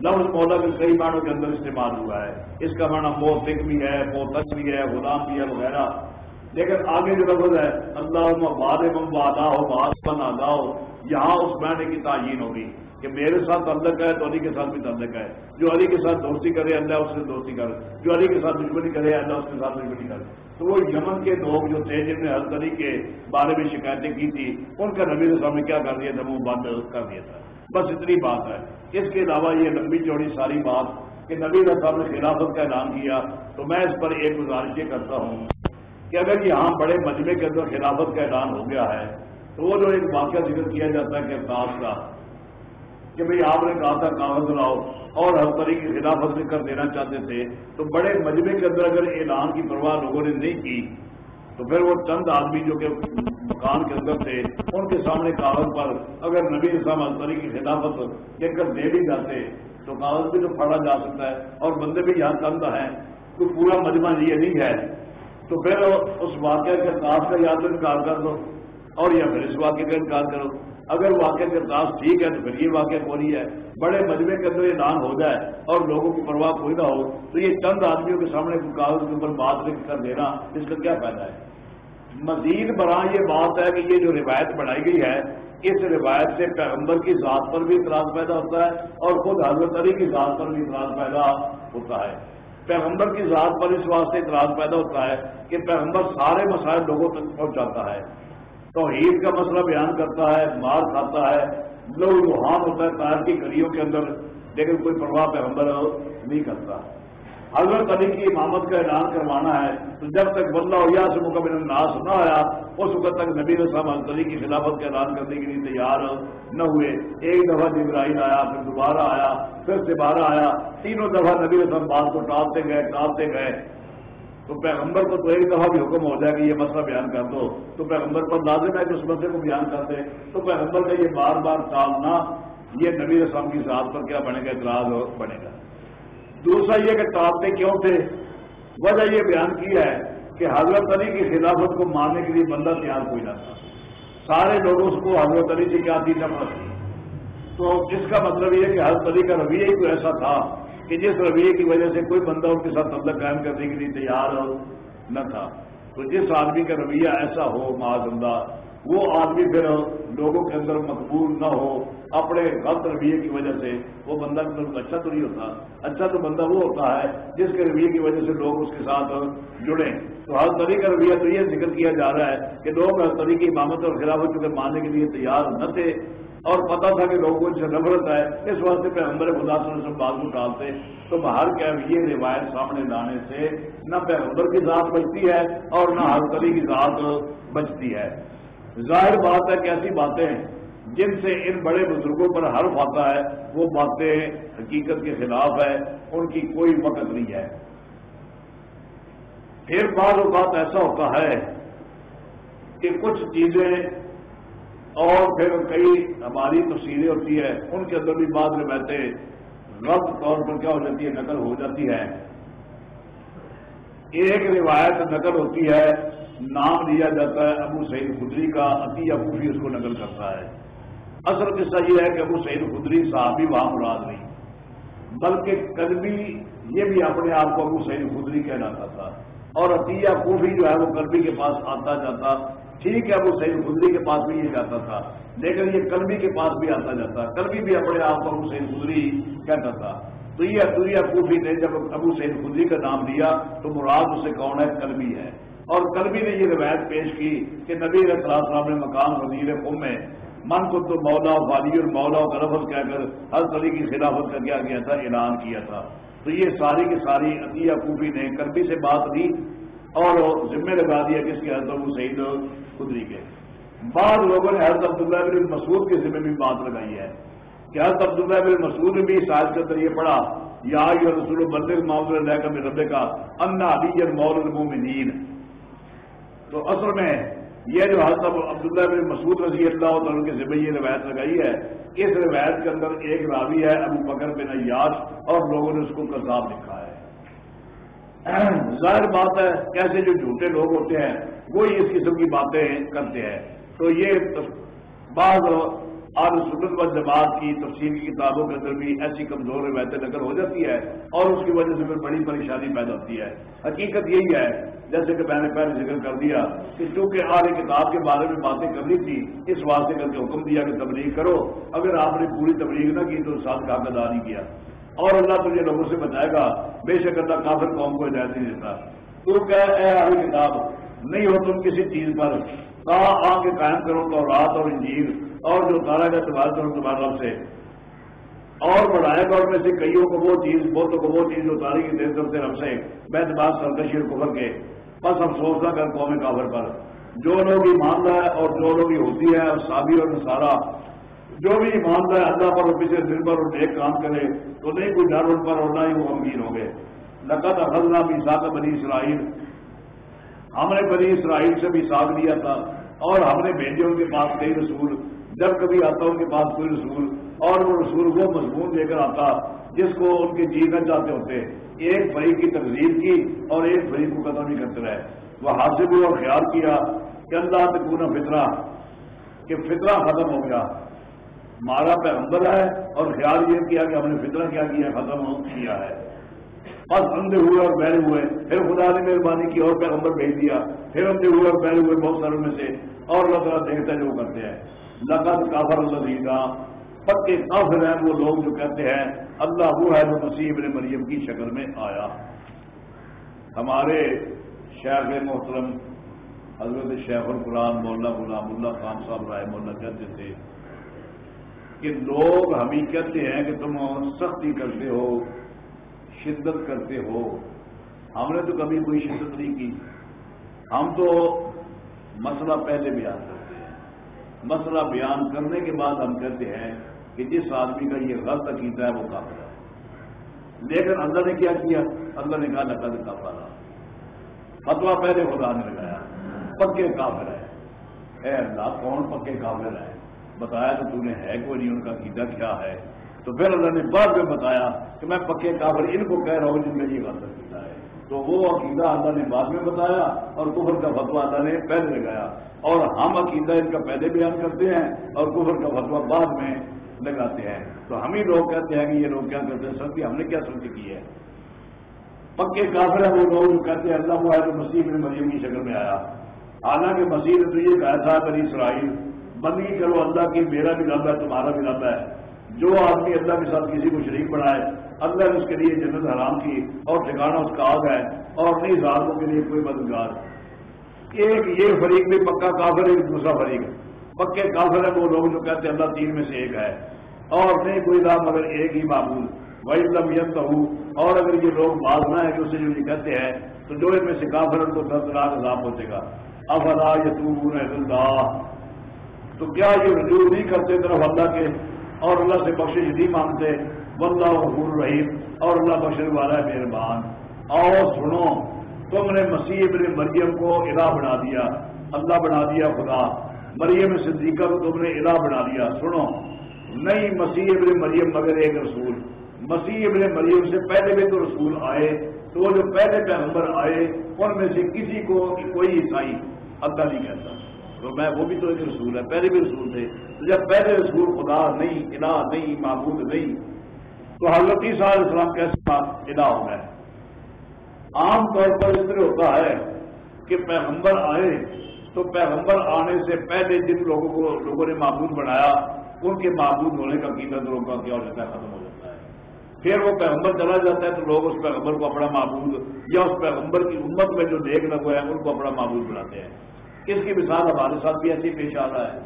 لفظ مولا کے کئی معنوں کے اندر استعمال ہوا ہے۔ اس کا معنی موتق بھی ہے موتق بھی ہے، غلام بھی ہے، وغیرہ۔ لیکن آگے جو لفظ ہے اللہ باد ادا ہو باد پن ہو یہاں اس معنی کی تعین ہوگی کہ میرے ساتھ تعلق ہے تو علی کے ساتھ بھی تعلق ہے۔ جو علی کے ساتھ دوستی کرے، اللہ اس سے دوستی کرے۔ جو علی کے ساتھ دشمنی کرے، اللہ اس کے ساتھ دشمنی کرے۔ تو وہ یمن کے لوگ جو تھے جن نے ہر کے بارے میں شکایتیں کی تھی ان کا نبی صاحب نے کیا کر دیا؟ تھا وہ بند کر دیا تھا۔ بس اتنی بات ہے۔ اس کے علاوہ یہ لمبی چوڑی ساری بات کہ نبی صاحب نے خلافت کا اعلان کیا، تو میں اس پر ایک گزارش یہ کرتا ہوں کہ اگر یہاں بڑے مجمے کے اندر خلافت کا اعلان ہو گیا ہے، تو وہ جو ایک واقعہ ذکر کیا جاتا ہے کہ کا کہ بھئی آپ نے کہا تھا کاغذ لاؤ اور ہر طریقے کی خلافت لکھ کر دینا چاہتے تھے، تو بڑے مجمے کے اندر اگر اعلان کی پرواہ لوگوں نے نہیں کی، تو پھر وہ چند آدمی جو کہ مکان کے اندر تھے، ان کے سامنے کاغذ پر اگر نبی اسلام الطری کی خلافت لکھ کر دے بھی جاتے، تو کاغذ بھی تو پڑھا جا سکتا ہے اور بندے بھی یہاں چند ہیں، تو پورا مجمع یہ نہیں ہے۔ تو پھر اس واقعہ کے تاش کا یا تو انکار کر دو اور یا پھر اس واقعے کا انکار کرو۔ اگر واقعہ کے ٹھیک ہے تو پھر یہ واقعہ کوئی ہے؟ بڑے مجمے کے اندر یہ ہو جائے اور لوگوں کی پرواہ کوئی نہ ہو، تو یہ چند آدمیوں کے سامنے کاغذ کے اوپر بات لکھ کر دینا اس کا کیا فائدہ ہے؟ مزید برآں یہ بات ہے کہ یہ جو روایت بنائی گئی ہے، اس روایت سے پیغمبر کی ذات پر بھی اعتراض پیدا ہوتا ہے اور خود حضرت علی کی ذات پر بھی اعتراض پیدا ہوتا ہے۔ پیغمبر کی ذات پر اس واسطے اعتراض پیدا ہوتا ہے کہ پیغمبر سارے مسائل لوگوں تک پہنچاتا ہے۔ تو عید کا مسئلہ بیان کرتا ہے مار کھاتا ہے، لوگ روحان ہوتا ہے تار کی کڑیوں کے اندر، لیکن کوئی پرواہ پیغمبر نہیں کرتا۔ حضرت علی کی امامت کا اعلان کروانا ہے، تو جب تک بندہ ہو یا سے مقابل ناس نہ آیا، اس وقت تک نبی صاحب حضرت علی کی خلافت کا اعلان کرنے کے لیے تیار نہ ہوئے۔ ایک دفعہ جبرائیل آیا، پھر دوبارہ آیا، پھر سے بارہ آیا، تینوں دفعہ نبی صاحب بات کو ٹالتے گئے ٹالتے گئے۔ تو پیغمبر کو تو ایک دفعہ بھی حکم ہو جائے کہ یہ مسئلہ بیان کر دو۔ تو پیغمبر پر لازم ہے کہ اس مسئلے کو بیان کرتے تو پیغمبر کا یہ بار بار ٹالنا یہ نبی رسم کی ذات پر کیا بنے گا؟ اعتراض بنے گا۔ دوسرا یہ کہ ٹاپتے کیوں تھے؟ وجہ یہ بیان کی ہے کہ حضرت علی کی خلافت کو ماننے کے لیے بندہ تیار کوئی نہ تھا۔ سارے لوگوں کو حضرت علی سے کیا تھی نفرت تھی تو جس کا مطلب یہ کہ حضرت علی کا رویہ ہی کوئی ایسا تھا۔ کہ جس رویے کی وجہ سے کوئی بندہ ان کے ساتھ تعلق قائم کرنے کے لیے تیار نہ تھا، تو جس آدمی کا رویہ ایسا ہو معذندہ وہ آدمی پھر لوگوں کے اندر مقبول نہ ہو، اپنے غلط رویے کی وجہ سے وہ بندہ اچھا تو نہیں ہوتا۔ اچھا تو بندہ وہ ہوتا ہے جس کے رویے کی وجہ سے لوگ اس کے ساتھ جڑیں۔ تو ہر طریقے کا رویہ تو یہ ذکر کیا جا رہا ہے کہ لوگ ہر طریقے کی امامت اور خلافت چونکہ ماننے کے لیے تیار نہ تھے۔ اور پتا تھا کہ لوگوں سے نفرت ہے، اس واسطے پہ ہمارے خدا صلی اللہ علیہ وسلم بازو ڈالتے تو باہر کیا یہ روایت سامنے لانے سے نہ پیغمبر کی ذات بچتی ہے اور نہ ہر طریقے کی ذات بچتی ہے۔ ظاہر بات ہے کہ ایسی باتیں جن سے ان بڑے بزرگوں پر حرف آتا ہے، وہ باتیں حقیقت کے خلاف ہے، ان کی کوئی وقت نہیں ہے۔ پھر بعض اوقات ایسا ہوتا ہے کہ کچھ چیزیں اور پھر کئی ہماری تفصیلیں ہوتی ہے ان کے اندر بھی بعض روایتیں غلط طور پر کیا ہو جاتی ہے نقل ہو جاتی ہے ایک روایت نقل ہوتی ہے، نام لیا جاتا ہے ابو سعید خدری کا، عطیہ خوفی اس کو نقل کرتا ہے۔ اصل قصہ یہ ہے کہ ابو سعید خدری صاحبی وہاں مراد نہیں، بلکہ کلبی یہ بھی اپنے آپ کو ابو سعید خدری کہلاتا تھا۔ اور عطیہ خوفی جو ہے وہ کلبی کے پاس آتا جاتا ٹھیک ہے، وہ سعید خدری کے پاس بھی یہ جاتا تھا۔ لیکن یہ کلبی کے پاس بھی آتا جاتا۔ کلبی بھی اپنے آپ کو ابو سعید خدری کہتا تھا۔ تو یہ اتوریہ خوفی نے جب ابو سعید خدری کا نام لیا، تو مراد اسے کون ہے؟ کلبی ہے۔ اور کلبی نے یہ روایت پیش کی کہ نبی علیہ السلام نے مقام وزیر قوم میں من کو تو مولا والی اور مولا کا لفظ کہہ کر ہر طرح کی خلافت کا کیا گیا تھا اعلان کیا تھا۔ تو یہ ساری کی ساری عطیہ کوفی نے کلبی سے بات دی اور ذمہ لگا دیا کس کے حضرت ابو سعید خدری کے۔ بعض لوگوں نے حضرت عبداللہ بن مسعود کے ذمہ بھی بات لگائی ہے کہ حضرت عبداللہ بن مسعود نے بھی ساز کے ذریعے پڑھا، یا رسول بلد معاوض اللہ کا رب کا انا علی مول المومنین تو اصل میں یہ جو حضرت عبداللہ بن مسعود رضی اللہ تعالیٰ کے ذمہ یہ روایت لگائی ہے، اس روایت کے اندر ایک راوی ہے، ابو بکر بن ایاش اور لوگوں نے اس کو کذاب لکھا ہے۔ ظاہر بات ہے، کیسے جو جھوٹے لوگ ہوتے ہیں، وہی اس قسم کی باتیں کرتے ہیں۔ تو یہ بعض اور سنت و جماعت کی تفصیل کی کتابوں کے اندر بھی ایسی کمزور روایتیں نقل ہو جاتی ہے اور اس کی وجہ سے پھر بڑی پریشانی پیدا ہوتی ہے۔ حقیقت یہی ہے، جیسے کہ میں نے پہلے ذکر کر دیا کہ چونکہ آر کتاب کے بارے میں باتیں کرنی تھی، اس واسطے کر کے حکم دیا کہ تبلیغ کرو۔ اگر آپ نے پوری تبلیغ نہ کی تو ساتھ کا ادا نہیں کیا۔ اور اللہ تجھے لوگوں سے بچائے گا، بے شک اللہ کافر قوم کو ہدایت نہیں دیتا۔ تو کہ اے آر کتاب، نہیں ہو تم کسی چیز پر۔ کہاں آ کے قائم کرو تو رات اور انجیر اور جو اتارا گیا تمہارے طرف تمہارے رب سے۔ اور بڑھائے گا اور میں سے کئیوں کو وہ چیز بہتوں کو وہ چیز اتاری کی دیر طرف سے رب سے میں بات سرکشی اور کفر کے۔ بس ہم سوچنا کر قوم کافر پر۔ جو لوگ ایمان رہا ہے اور جو لوگ ہوتی ہے اور سابی اور نسارا جو بھی ایمان رہا ہے اللہ پر اور پچھلے دن پر اور نیک کام کرے، تو نہیں کوئی ڈر ان پر اور نہ ہی وہ امیر ہوں گے۔ لقت اخذنا بھی ساک بنی اسرائیل۔ ہم نے بنی اسرائیل سے بھی ساتھ لیا تھا اور ہم نے بھیجے ان کے پاس کئی رسول۔ جب کبھی آتا ان کے پاس کوئی رسول، اور وہ رسول وہ مضمون لے کر آتا جس کو ان کے جی نہ چاہتے ہوتے۔ ایک فریق کی تقزیب کی اور ایک فریق کو قدم نہیں کرتے رہے۔ وہ حاصل اور خیال کیا کہ اللہ تک پورا فطرہ کہ فطرہ ختم ہو گیا۔ مارا پیغمبر ہے اور خیال یہ کیا کہ ہم نے فطرہ کیا کیا ختم کیا ہے۔ بس اندھے ہوئے اور بیٹھے ہوئے۔ پھر خدا نے مہربانی کی اور پیغمبر بھیج دیا۔ پھر اندھے ہوئے اور بیٹھے ہوئے بہت ساروں میں سے۔ اور اللہ تعالیٰ دیکھتا ہے جو کرتے ہیں۔ لقد کافر لذیذہ پکے کافر ہیں وہ لوگ جو کہتے ہیں، اللہ وہ ہے جو مسیح ابن مریم کی شکل میں آیا۔ ہمارے شیخ محترم حضرت شیخ القرآن مولانا غلام اللہ خان صاحب رائے مولانا کہتے تھے کہ لوگ ہمیں کہتے ہیں کہ تم سختی کرتے ہو، شدت کرتے ہو۔ ہم نے تو کبھی کوئی شدت نہیں کی۔ ہم تو مسئلہ پہلے بیان کرتے ہیں۔ مسئلہ بیان کرنے کے بعد ہم کہتے ہیں کہ جس آدمی کا یہ غلط عقیدہ ہے وہ کافر ہے۔ لیکن اللہ نے کیا کیا؟ اللہ نے کہا نقد کا پارا فتوا پہلے خدا نے لگایا، پکے کافر ہے اے اللہ، کون پکے کافر ہے بتایا تو تو نے ہے کوئی نہیں؟ ان کا عقیدہ کیا ہے؟ تو پھر اللہ نے بعد میں بتایا کہ میں پکے کافر ان کو کہہ رہا ہوں جن میں یہ غلط عقیدہ ہے۔ تو وہ عقیدہ اللہ نے بعد میں بتایا اور کفر کا فتوا اللہ نے پہلے لگایا۔ اور ہم عقیدہ ان کا پہلے بیان کرتے ہیں اور کفر کا فتوا بعد میں لگاتے ہیں۔ تو ہم ہی لوگ کہتے ہیں کہ یہ لوگ کیا کرتے ہیں؟ سردی ہم نے کیا سردی کی ہے؟ پکے کافر ہے وہ لوگ جو کہتے ہیں اللہ وہ ہے تو مسیح نے مریم کی شکل میں آیا۔ حالانکہ مسیح نے تو یہ کہا تھا بنی اسرائیل۔ بندگی کرو اللہ کی، میرا بھی رب ہے، تمہارا بھی رب ہے۔ جو آدمی اللہ کے ساتھ کسی کو شریک بنائے، اللہ نے اس کے لیے جنت حرام کی اور ٹھکانا اس کا آگ ہے اور نہیں، ظالموں کے لیے کوئی مددگار ایک یہ فریق بھی پکا کافر ایک دوسرا فریق پکے کافر ہے وہ لوگ جو کہتے ہیں اللہ تین میں سے ایک ہے۔ اور نہیں، کوئی رام مگر ایک ہی معبول وہی لم ید اور اگر یہ لوگ باز نہ ہے جو اسے جو یہ کہتے ہیں، تو جو ان میں سے کافر ان کو دس لاکھ عذاب پہنچے گا۔ اب اللہ یتوبون اللہ تو کیا یہ رجوع نہیں کرتے طرف اللہ کے اور اللہ سے بخش نہیں مانگتے؟ بندہ غفور رحیم اور اللہ بخش والا ہے مہربان۔ اور سنو، تم نے مسیح ابن مریم کو الہ بنا دیا۔ اللہ بنا دیا خدا۔ مریم صدیقہ کو تم نے الہ بنا دیا۔ سنو، نہیں مسیح ابن مریم مگر ایک رسول۔ مسیح ابن مریم سے پہلے بھی تو رسول آئے، تو وہ جو پہلے پیغمبر آئے، ان میں سے کسی کو کوئی عیسائی اللہ نہیں کہتا۔ تو میں وہ بھی تو ایک رسول ہے، پہلے بھی رسول تھے۔ تو جب پہلے رسول خدا نہیں، الہ نہیں، معبود نہیں، تو حضرت عیسیٰ علیہ السلام کیسے الہ ہو گئے؟ عام طور پر اس طرح ہوتا ہے کہ پیغمبر آئے تو پیغمبر آنے سے پہلے جن لوگوں کو، لوگوں نے معبود بنایا، ان کے معبود ہونے کا قیمت لوگوں کا کیا ہو جاتا ہے، ختم ہو جاتا ہے۔ پھر وہ پیغمبر چلا جاتا ہے تو لوگ اس پیغمبر کو اپنا معبود یا اس پیغمبر کی امت میں جو دیکھ لگو ہے، ان کو اپنا معبود بناتے ہیں۔ اس کی مثال ہمارے ساتھ بھی ایسی پیش آ رہا ہے؟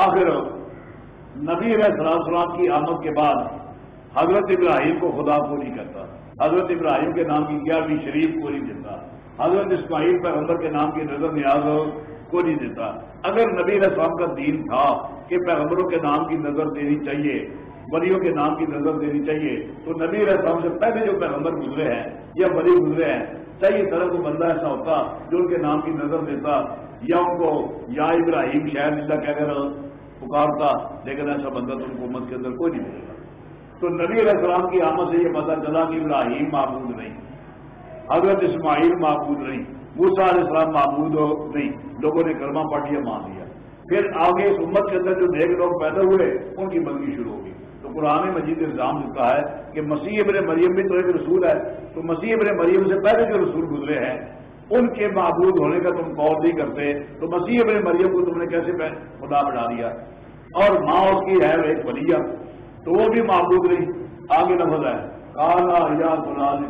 آخر نبی علیہ السلام سلام کی آمد کے بعد حضرت ابراہیم کو خدا کو نہیں کرتا، حضرت ابراہیم کے نام کی گیارہویں شریف کو نہیں دیتا، حضرت اسماعیل پیغمبر کے نام کی نظر نیاز کو نہیں دیتا۔ اگر نبی علیہ السلام کا دین تھا کہ پیغمبروں کے نام کی نظر دینی چاہیے، ولیوں کے نام کی نظر دینی چاہیے، تو نبی علیہ السلام سے پہلے جو پیغمبر گزرے ہیں یا ولی گزرے ہیں، چاہیے طرح کو بندہ ایسا ہوتا جو ان کے نام کی نظر دیتا۔ یا ان کو یا ابراہیم شہر اللہ کہہ کر پکارتا، لیکن ایسا بندہ تو حکومت کے اندر کوئی نہیں ملے گا۔ تو نبی علیہ السلام کی آمد سے یہ پتا چلا کہ ابراہیم معبود نہیں، حضرت اسماعیل معبود نہیں موسا علیہ السلام معبود ہو نہیں، لوگوں نے کرما پاٹیا مان لیا۔ پھر آگے اس امت کے اندر جو نیک لوگ پیدا ہوئے، ان کی بندگی شروع ہوگی تو قرآن مجید الزام دیتا ہے کہ مسیح ابن مریم بھی تو ایک رسول ہے۔ تو مسیح ابن مریم سے پہلے جو رسول گزرے ہیں ان کے معبود ہونے کا تم قول نہیں کرتے، تو مسیح ابن مریم کو تم نے کیسے خدا بنا دیا؟ اور ماں اس کی ہے ایک ولیہ تو وہ بھی معبود نہیں۔ آگے لفظ ہے کالا یا گلال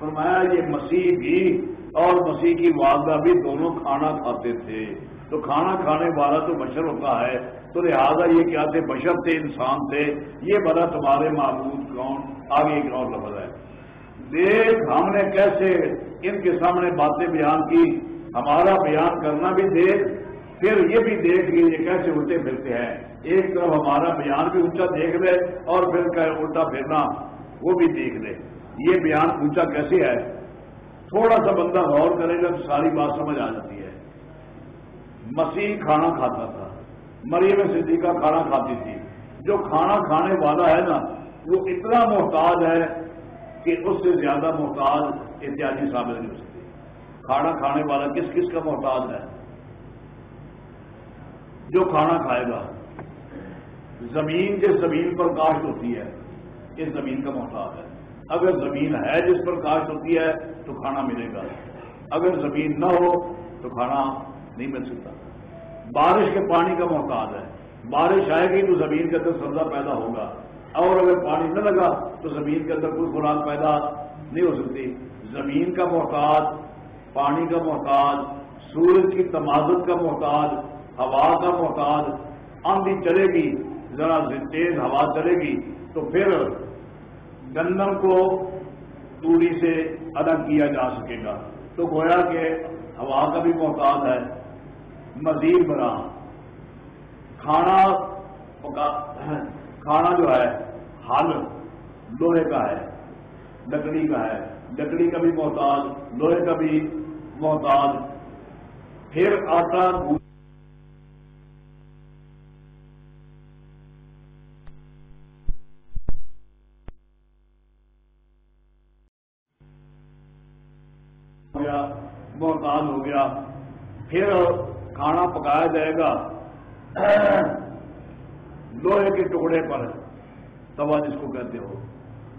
فرمایا یہ مسیح بھی اور مسیح کی والدہ بھی دونوں کھانا کھاتے تھے۔ تو کھانا کھانے والا تو بشر ہوتا ہے، تو لہٰذا یہ کیا تھے؟ بشر تھے، انسان تھے۔ یہ بڑا تمہارے معبود کون؟ آگے ایک اور لفظ ہے۔ دیکھ ہم نے کیسے ان کے سامنے باتیں بیان کی، ہمارا بیان کرنا بھی دیکھ، پھر یہ بھی دیکھ لیے یہ کیسے الٹے پھرتے ہیں۔ ایک طرف ہمارا بیان بھی اونچا دیکھ لے اور پھر الٹا پھرنا وہ بھی دیکھ لے۔ یہ بیان اونچا کیسے ہے؟ تھوڑا سا بندہ غور کرے گا تو ساری بات سمجھ آ جاتی ہے۔ مسیح کھانا کھاتا تھا۔ مریم صدیقہ کھانا کھاتی تھی۔ جو کھانا کھانے والا ہے نا، وہ اتنا محتاج ہے کہ اس سے زیادہ محتاج احتیاطی ثابت نہیں ہو سکتی۔ کھانا کھانے والا کس کس کا محتاج ہے؟ جو کھانا کھائے گا۔ زمین جس زمین پر کاشت ہوتی ہے، اس زمین کا محتاج ہے۔ اگر زمین ہے جس پر کاشت ہوتی ہے، تو کھانا ملے گا۔ اگر زمین نہ ہو، تو کھانا نہیں مل سکتا۔ بارش کے پانی کا محتاج ہے۔ بارش آئے گی تو زمین کے اندر سبزہ پیدا ہوگا۔ اور اگر پانی نہ لگا، تو زمین کے اندر کوئی خوراک پیدا نہیں ہو سکتی۔ زمین کا محتاج، پانی کا محتاج، سورج کی تمازت کا محتاج، ہوا کا محتاج، آندھی چلے گی، ذرا تیز ہوا چلے گی، تو پھر گندم کو توڑی سے الگ کیا جا سکے گا۔ تو گویا کہ ہوا کا بھی محتاج ہے، مزید بنا۔ کھانا کھانا جو ہے، حل، لوہے کا ہے، لکڑی کا ہے۔ لکڑی کا بھی محتاج، لوہے کا بھی محتاج۔ پھر آٹا محتاج ہو گیا۔ پھر کھانا پکایا جائے گا۔ لوہے کے ٹکڑے پر، توا جس کو کہتے ہو۔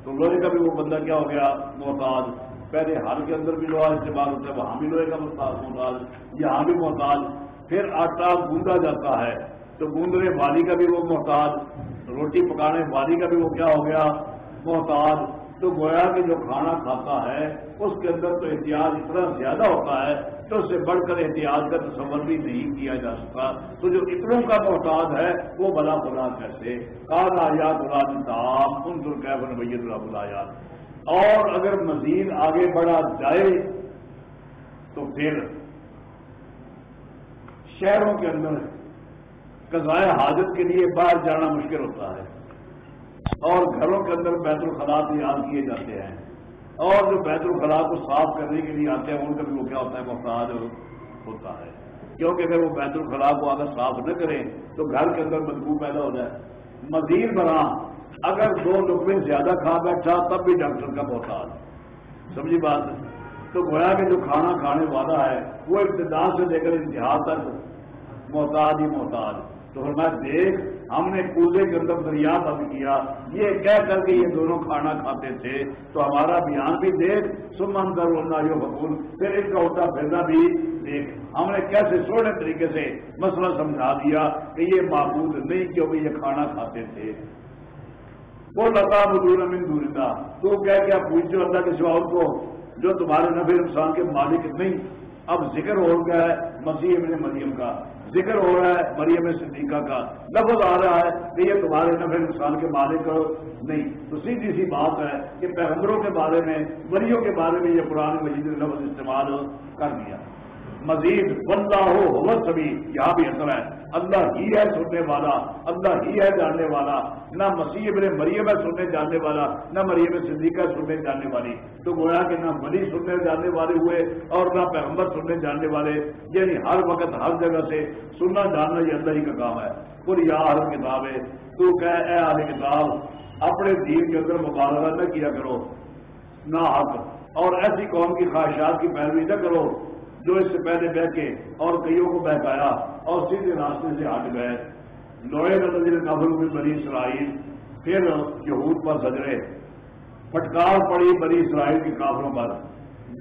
تو لوہے کا بھی وہ بندہ کیا ہو گیا؟ محتاج پہلے حال کے اندر بھی لوہا استعمال ہوتا ہے وہاں بھی لوہے کا محتاج محتاج یہاں بھی محتاج پھر آٹا گوندا جاتا ہے۔ تو گوندنے والی کا بھی وہ محتاج روٹی پکانے والی کا بھی وہ کیا ہو گیا؟ محتاج تو گویا کہ جو کھانا کھاتا ہے اس کے اندر تو احتیاط اتنا زیادہ ہوتا ہے تو اس سے بڑھ کر احتیاط کا تصور بھی نہیں کیا جا سکتا۔ تو جو اتنوں کا محتاج ہے، وہ بلا بلا کیسے؟ کالا یاد اللہ ان بن بید اللہ بلا اور اگر مزید آگے بڑھا جائے، تو پھر شہروں کے اندر قضائے حاجت کے لیے باہر جانا مشکل ہوتا ہے۔ اور گھروں کے اندر بیت الخلاء تیار کیے جاتے ہیں۔ اور جو بیت الخلاء کو صاف کرنے کے لیے آتے ہیں، ان کا بھی وہ کیا ہوتا ہے محتاج ہوتا ہے۔ کیونکہ اگر وہ بیت الخلاء کو اگر صاف نہ کریں، تو گھر کے اندر بدبو پیدا ہو جائے۔ مزید بنا، اگر دو لقمے زیادہ کھا بیٹھا، تب بھی ڈاکٹر کا محتاج۔ سمجھی بات؟ تو گویا کہ جو کھانا کھانے والا ہے، وہ ابتدا سے لے کر انتہا تک محتاج ہی محتاج۔ تو میں دیکھ ہم نے کوزے کے اندر دریا بند کیا، یہ کہہ کر کے یہ دونوں کھانا کھاتے تھے۔ تو ہمارا بیان بھی دیکھ سمن کر رونا یو حکوم پھر ان کا اٹھا پھرنا بھی دیکھ۔ ہم نے کیسے سونے طریقے سے مسئلہ سمجھا دیا کہ یہ معبود نہیں کیونکہ یہ کھانا کھاتے تھے۔ وہ لتا مدور امن دورتا تو کہہ کیا پوچھو اللہ کے سوا کو جو تمہارے نفے نقصان کے مالک نہیں۔ اب ذکر ہو گیا ہے، مسیح ابن مریم کا۔ ذکر ہو رہا ہے مریم صدیقہ کا۔ لفظ آ رہا ہے کہ یہ تمہارے نفع نقصان کے مالک نہیں، تو سیدھی سی بات ہے کہ پیغمبروں کے بارے میں مریوں کے بارے میں یہ پرانے مجید لفظ استعمال کر دیا۔ مزید بندہ ہو ہوت سبھی یہاں بھی اثر ہے؟ اللہ ہی ہے سننے والا، اللہ ہی ہے جاننے والا۔ نہ مسیح ابن مریم ہے سننے جاننے والا، نہ مریم صدیقہ سننے جاننے والی۔ تو گویا کہ نہ مری سننے جاننے والے ہوئے اور نہ پیغمبر سننے جاننے والے۔ یعنی ہر وقت، ہر جگہ سے سننا جاننا یہ اللہ ہی کا کام ہے۔ پوری ہر کتاب ہے تو کہ اے آل کتاب، اپنے دین کے اندر مبالغہ نہ کیا کرو، نہ حق۔ اور ایسی قوم کی خواہشات کی پیروی نہ کرو۔ جو اس سے پہلے بہ کے اور کئیوں کو بہکایا اور سیدھے راستے سے ہٹ گئے۔ لوہے نظر قبل میں بنی اسرائیل، پھر یہود پر سجرے پھٹکار پڑی بنی اسرائیل کے کافروں پر۔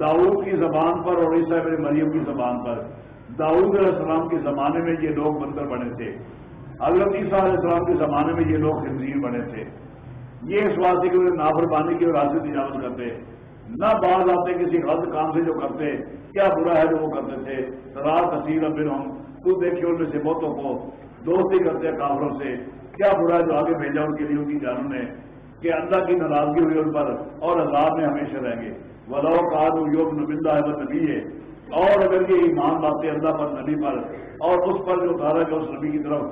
داؤد کی زبان پر اور عیسیٰ ابن مریم کی زبان پر۔ داؤد علیہ السلام کے زمانے میں یہ لوگ بندر بنے تھے۔ حضرت عیسیٰ علیہ السلام کے زمانے میں یہ لوگ خنزیر بنے تھے۔ یہ اس واسطے کہ نافربانی کی راستہ تجاوت کرتے۔ نہ باز آتے کسی غلط کام سے جو کرتے، کیا برا ہے جو وہ کرتے تھے؟ رات حسین بن ہم۔ تو دیکھیے ان میں سے بہتوں کو دوستی کرتے کافروں سے۔ کیا برا ہے جو آگے بھیجا ان کے لیے؟ ان کی جانوں نے کہ اللہ کی ناراضگی ہوئی ان پر اور عذاب میں ہمیشہ رہیں گے۔ ولو کاد یوگ نبندہ ہے نبی ہے اور اگر یہ ایمان لاتے اللہ پر، نبی پر، اور اس پر جو اتارا گیا اس نبی کی طرف،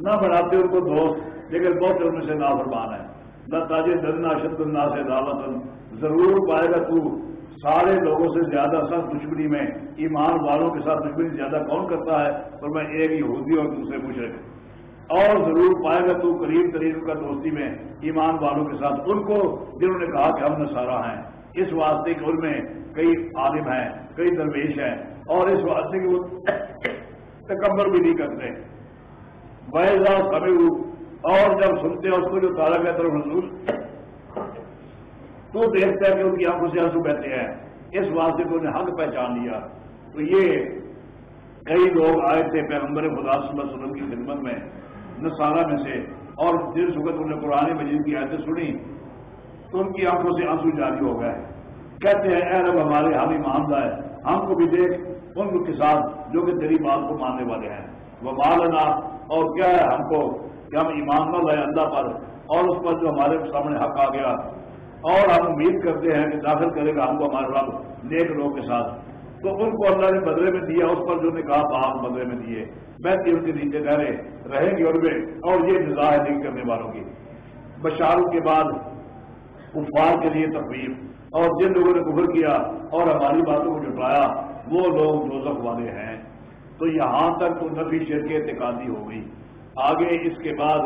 نہ بناتے ان کو دوست، لیکن بہت ان میں سے نافرمان ہے نہ تاجر درنا شد اللہ سے دعوت ضرور پائے گا تو سارے لوگوں سے زیادہ سخت دشمنی میں، ایمان والوں کے ساتھ دشمنی زیادہ کون کرتا ہے؟ اور میں ایک یہودی اور دوسرے مشرق۔ اور ضرور پائے گا تو قریب ترین کا دوستی میں ایمان والوں کے ساتھ۔ ان کو جنہوں نے کہا کہ ہم نسارا ہیں۔ اس واسطے کہ ان میں کئی عالم ہیں، کئی درویش ہیں۔ اور اس واسطے کہ وہ تکبر بھی نہیں کرتے۔ بحض سمے اور جب سنتے ہیں، اس کو جو تارا کہتے ہیں حضور تو دیکھتا ہے کہ ان کی آنکھوں سے آنسو بہتے ہیں۔ اس واسطے کو انہیں حق پہچان لیا۔ تو یہ کئی لوگ آئے تھے پیغمبر خدا صلی اللہ علیہ وسلم کی خدمت میں نسارا میں سے۔ اور جس وقت انہوں نے قرآن مجید کی آیتیں سنی، تو ان کی آنکھوں سے آنسو جاری ہو گئے۔ کہتے ہیں، اے رب، ہمارے حامی مانتا ہے ہم کو بھی دیکھ، ان کے ساتھ جو کہ تیری بات کو ماننے والے ہیں۔ وہ مالنا اور کیا ہے ہم کو کہ ہم ایمان نہ لائے اللہ پر۔ اور اس پر جو ہمارے سامنے حق آ گیا اور ہم امید کرتے ہیں کہ داخل کرے گا ہم کو ہمارے رب نیک لوگ کے ساتھ۔ تو ان کو اللہ نے بدلے میں دیا، اس پر جو نے کہا باہر بدلے میں دیے۔ میں ان کے نیچے گہرے رہیں گے ان میں، اور یہ نظا ہے نہیں کرنے والوں کی۔ بشاروں کے بعد کفار کے لیے تقریب اور جن لوگوں نے کفر کیا اور ہماری باتوں کو جٹایا وہ لوگ دوزخ والے ہیں۔ تو یہاں تک تو نفی شیر کے اعتقادی ہو گئی۔ آگے اس کے بعد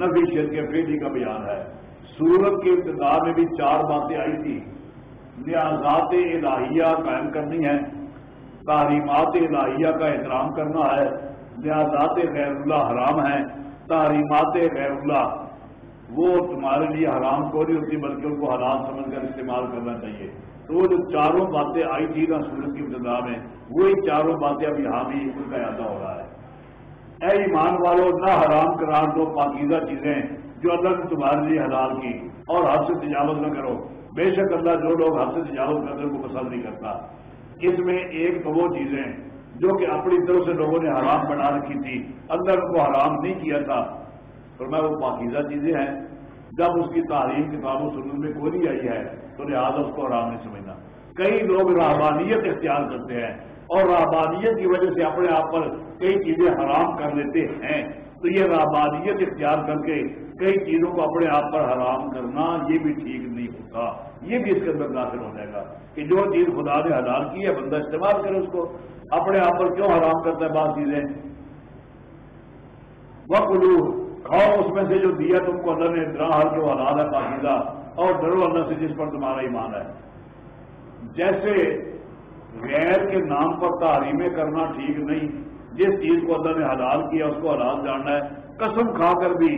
نفی شیر کے فیڈی کا بیان ہے۔ سورت کے ابتدا میں بھی چار باتیں آئی تھی۔ نیازات الہیہ قائم کرنی ہے تعلیمات الہیہ کا احترام کرنا ہے، نیازات غیر اللہ حرام ہیں تعلیمات غیر اللہ وہ تمہارے لیے حرام کو نہیں ہوتی، بلکہ ان کو حرام سمجھ کر استعمال کرنا چاہیے۔ تو وہ جو چاروں باتیں آئی تھی نا سورت کی ابتدا میں، وہی چاروں باتیں اب یہاں بھی ان کا یادہ ہو رہا ہے۔ اے ایمان والوں نہ حرام کران دو، پاکیزہ چیزیں۔ جو اللہ نے تمہارے لیے حلال کی اور حد سے تجاوت نہ کرو۔ بے شک اللہ جو لوگ حد سے تجاوت کرتے کو پسند نہیں کرتا۔ اس میں ایک تو وہ چیزیں جو کہ اپنی طرف سے لوگوں نے حرام بنا رکھی تھی۔ اندر کو حرام نہیں کیا تھا۔ اور میں وہ پاکیزہ چیزیں ہیں۔ جب اس کی تعلیم کتاب و سنت میں کوئی آئی ہے، تو لہٰذا اس کو حرام نہیں سمجھنا۔ کئی لوگ رحبانیت اختیار کرتے ہیں اور رحبانیت کی وجہ سے اپنے آپ پر کئی چیزیں حرام کر لیتے ہیں۔ تو یہ رحبانیت اختیار کر کے کئی چیزوں کو اپنے آپ پر حرام کرنا یہ بھی ٹھیک نہیں ہوتا۔ یہ بھی اس کے اندر داخل ہو جائے گا کہ جو چیز خدا نے حلال کی ہے، بندہ استعمال کرے اس کو۔ اپنے آپ پر کیوں حرام کرتا ہے بعض چیزیں؟ وقلو کھاؤ اس میں سے جو دیا تم کو اللہ نے حال جو حلال ہے، پاکیزہ، اور ڈرو اللہ سے جس پر تمہارا ایمان ہے۔ جیسے غیر کے نام پر تعلیمیں کرنا ٹھیک نہیں، جس چیز کو اللہ نے حلال کیا، اس کو حلال جاننا ہے، قسم کھا کر بھی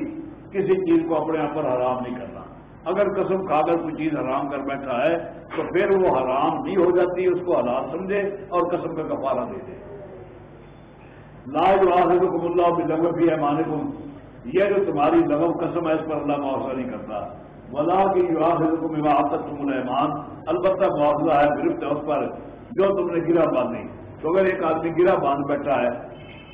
کسی چیز کو اپنے آپ پر حرام نہیں کرنا۔ اگر قسم کھا کر کوئی چیز حرام کر بیٹھا ہے، تو پھر وہ حرام نہیں ہو جاتی، اس کو حلال سمجھے اور قسم کا کفارہ دے دے۔ لا جو حکم اللہ بھی لغب بھی ہے مانکم یہ جو تمہاری لغو قسم ہے، اس پر اللہ معاوضہ نہیں کرتا۔ ولا کی جو حکم عبادت تم المان البتہ معاوضہ ہے گرفت ہے اس پر، جو تم نے گرا باندھی تو اگر ایک آدمی گرا باندھ بیٹھا ہے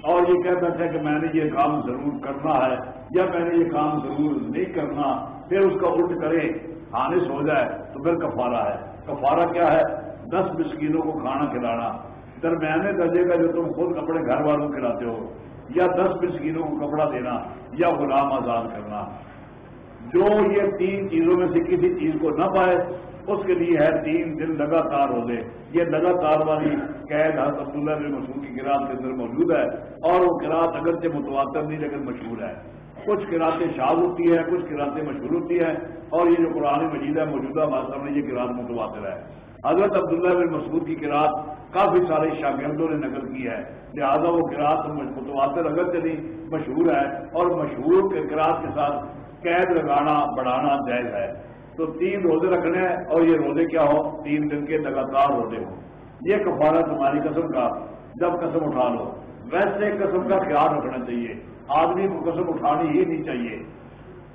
اور یہ کہہ بیٹھا کہ میں نے یہ کام ضرور کرنا ہے۔ یا میں نے یہ کام ضرور نہیں کرنا، پھر اس کا الٹ کرے خانص ہو جائے تو پھر کفارہ ہے۔ کفارہ کیا ہے؟ دس مسکینوں کو کھانا کھلانا۔ درمیانے درجے کا جو تم خود کپڑے گھر والوں کھلاتے ہو، یا دس مسکینوں کو کپڑا دینا، یا غلام آزاد کرنا۔ جو یہ تین چیزوں میں سے کسی چیز کو نہ پائے، اس کے لیے ہے تین دن لگاتار ہو دے یہ لگاتار والی قید حضرت عبداللہ بن مسعود کی گراط کے اندر موجود ہے، اور وہ گراط اگرچہ متواتر نہیں، لیکن مشہور ہے۔ کچھ کراطیں شاد ہوتی ہیں، کچھ کراطیں مشہور ہوتی ہیں اور یہ جو قرآن مجید ہے، موجودہ بادشاہ میں یہ کراط متواتر ہے۔ حضرت عبداللہ بن مسعود کی کراط کافی سارے شاگردوں نے نقل کی ہے۔ لہٰذا وہ کراط متواتر اگرچہ نہیں، مشہور ہے اور مشہور کے کراط کے ساتھ قید لگانا، بڑھانا جائز ہے۔ تو تین روزے رکھنے ہیں اور یہ روزے کیا ہو تین دن کے لگاتار روزے ہو یہ کفارہ تمہاری قسم کا، جب قسم اٹھا لو۔ ویسے قسم کا خیال رکھنا چاہیے۔ آدمی کو قسم اٹھانی ہی نہیں چاہیے۔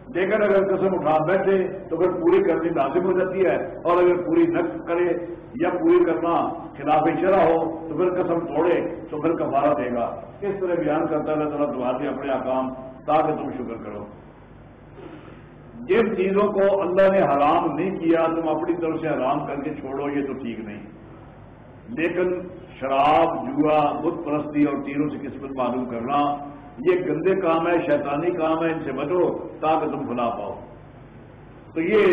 لیکن اگر قسم اٹھا بیٹھے تو پھر پوری کرنی لازم ہو جاتی ہے۔ اور اگر پوری نہ کرے یا پوری کرنا خلاف شرح ہو تو پھر قسم توڑے تو پھر کفارہ دے گا۔ اس طرح بیان کرتا ہے اللہ تعالیٰ تمہارے اپنے آکام تاکہ تم شکر کرو۔ جن چیزوں کو اللہ نے حرام نہیں کیا، تم اپنی طرف سے حرام کر کے چھوڑو، یہ تو ٹھیک نہیں۔ لیکن شراب، جوا، بت پرستی اور تینوں سے قسمت معلوم کرنا یہ گندے کام ہے، شیطانی کام ہے، ان سے بچو تاکہ تم بھلا پاؤ۔ تو یہ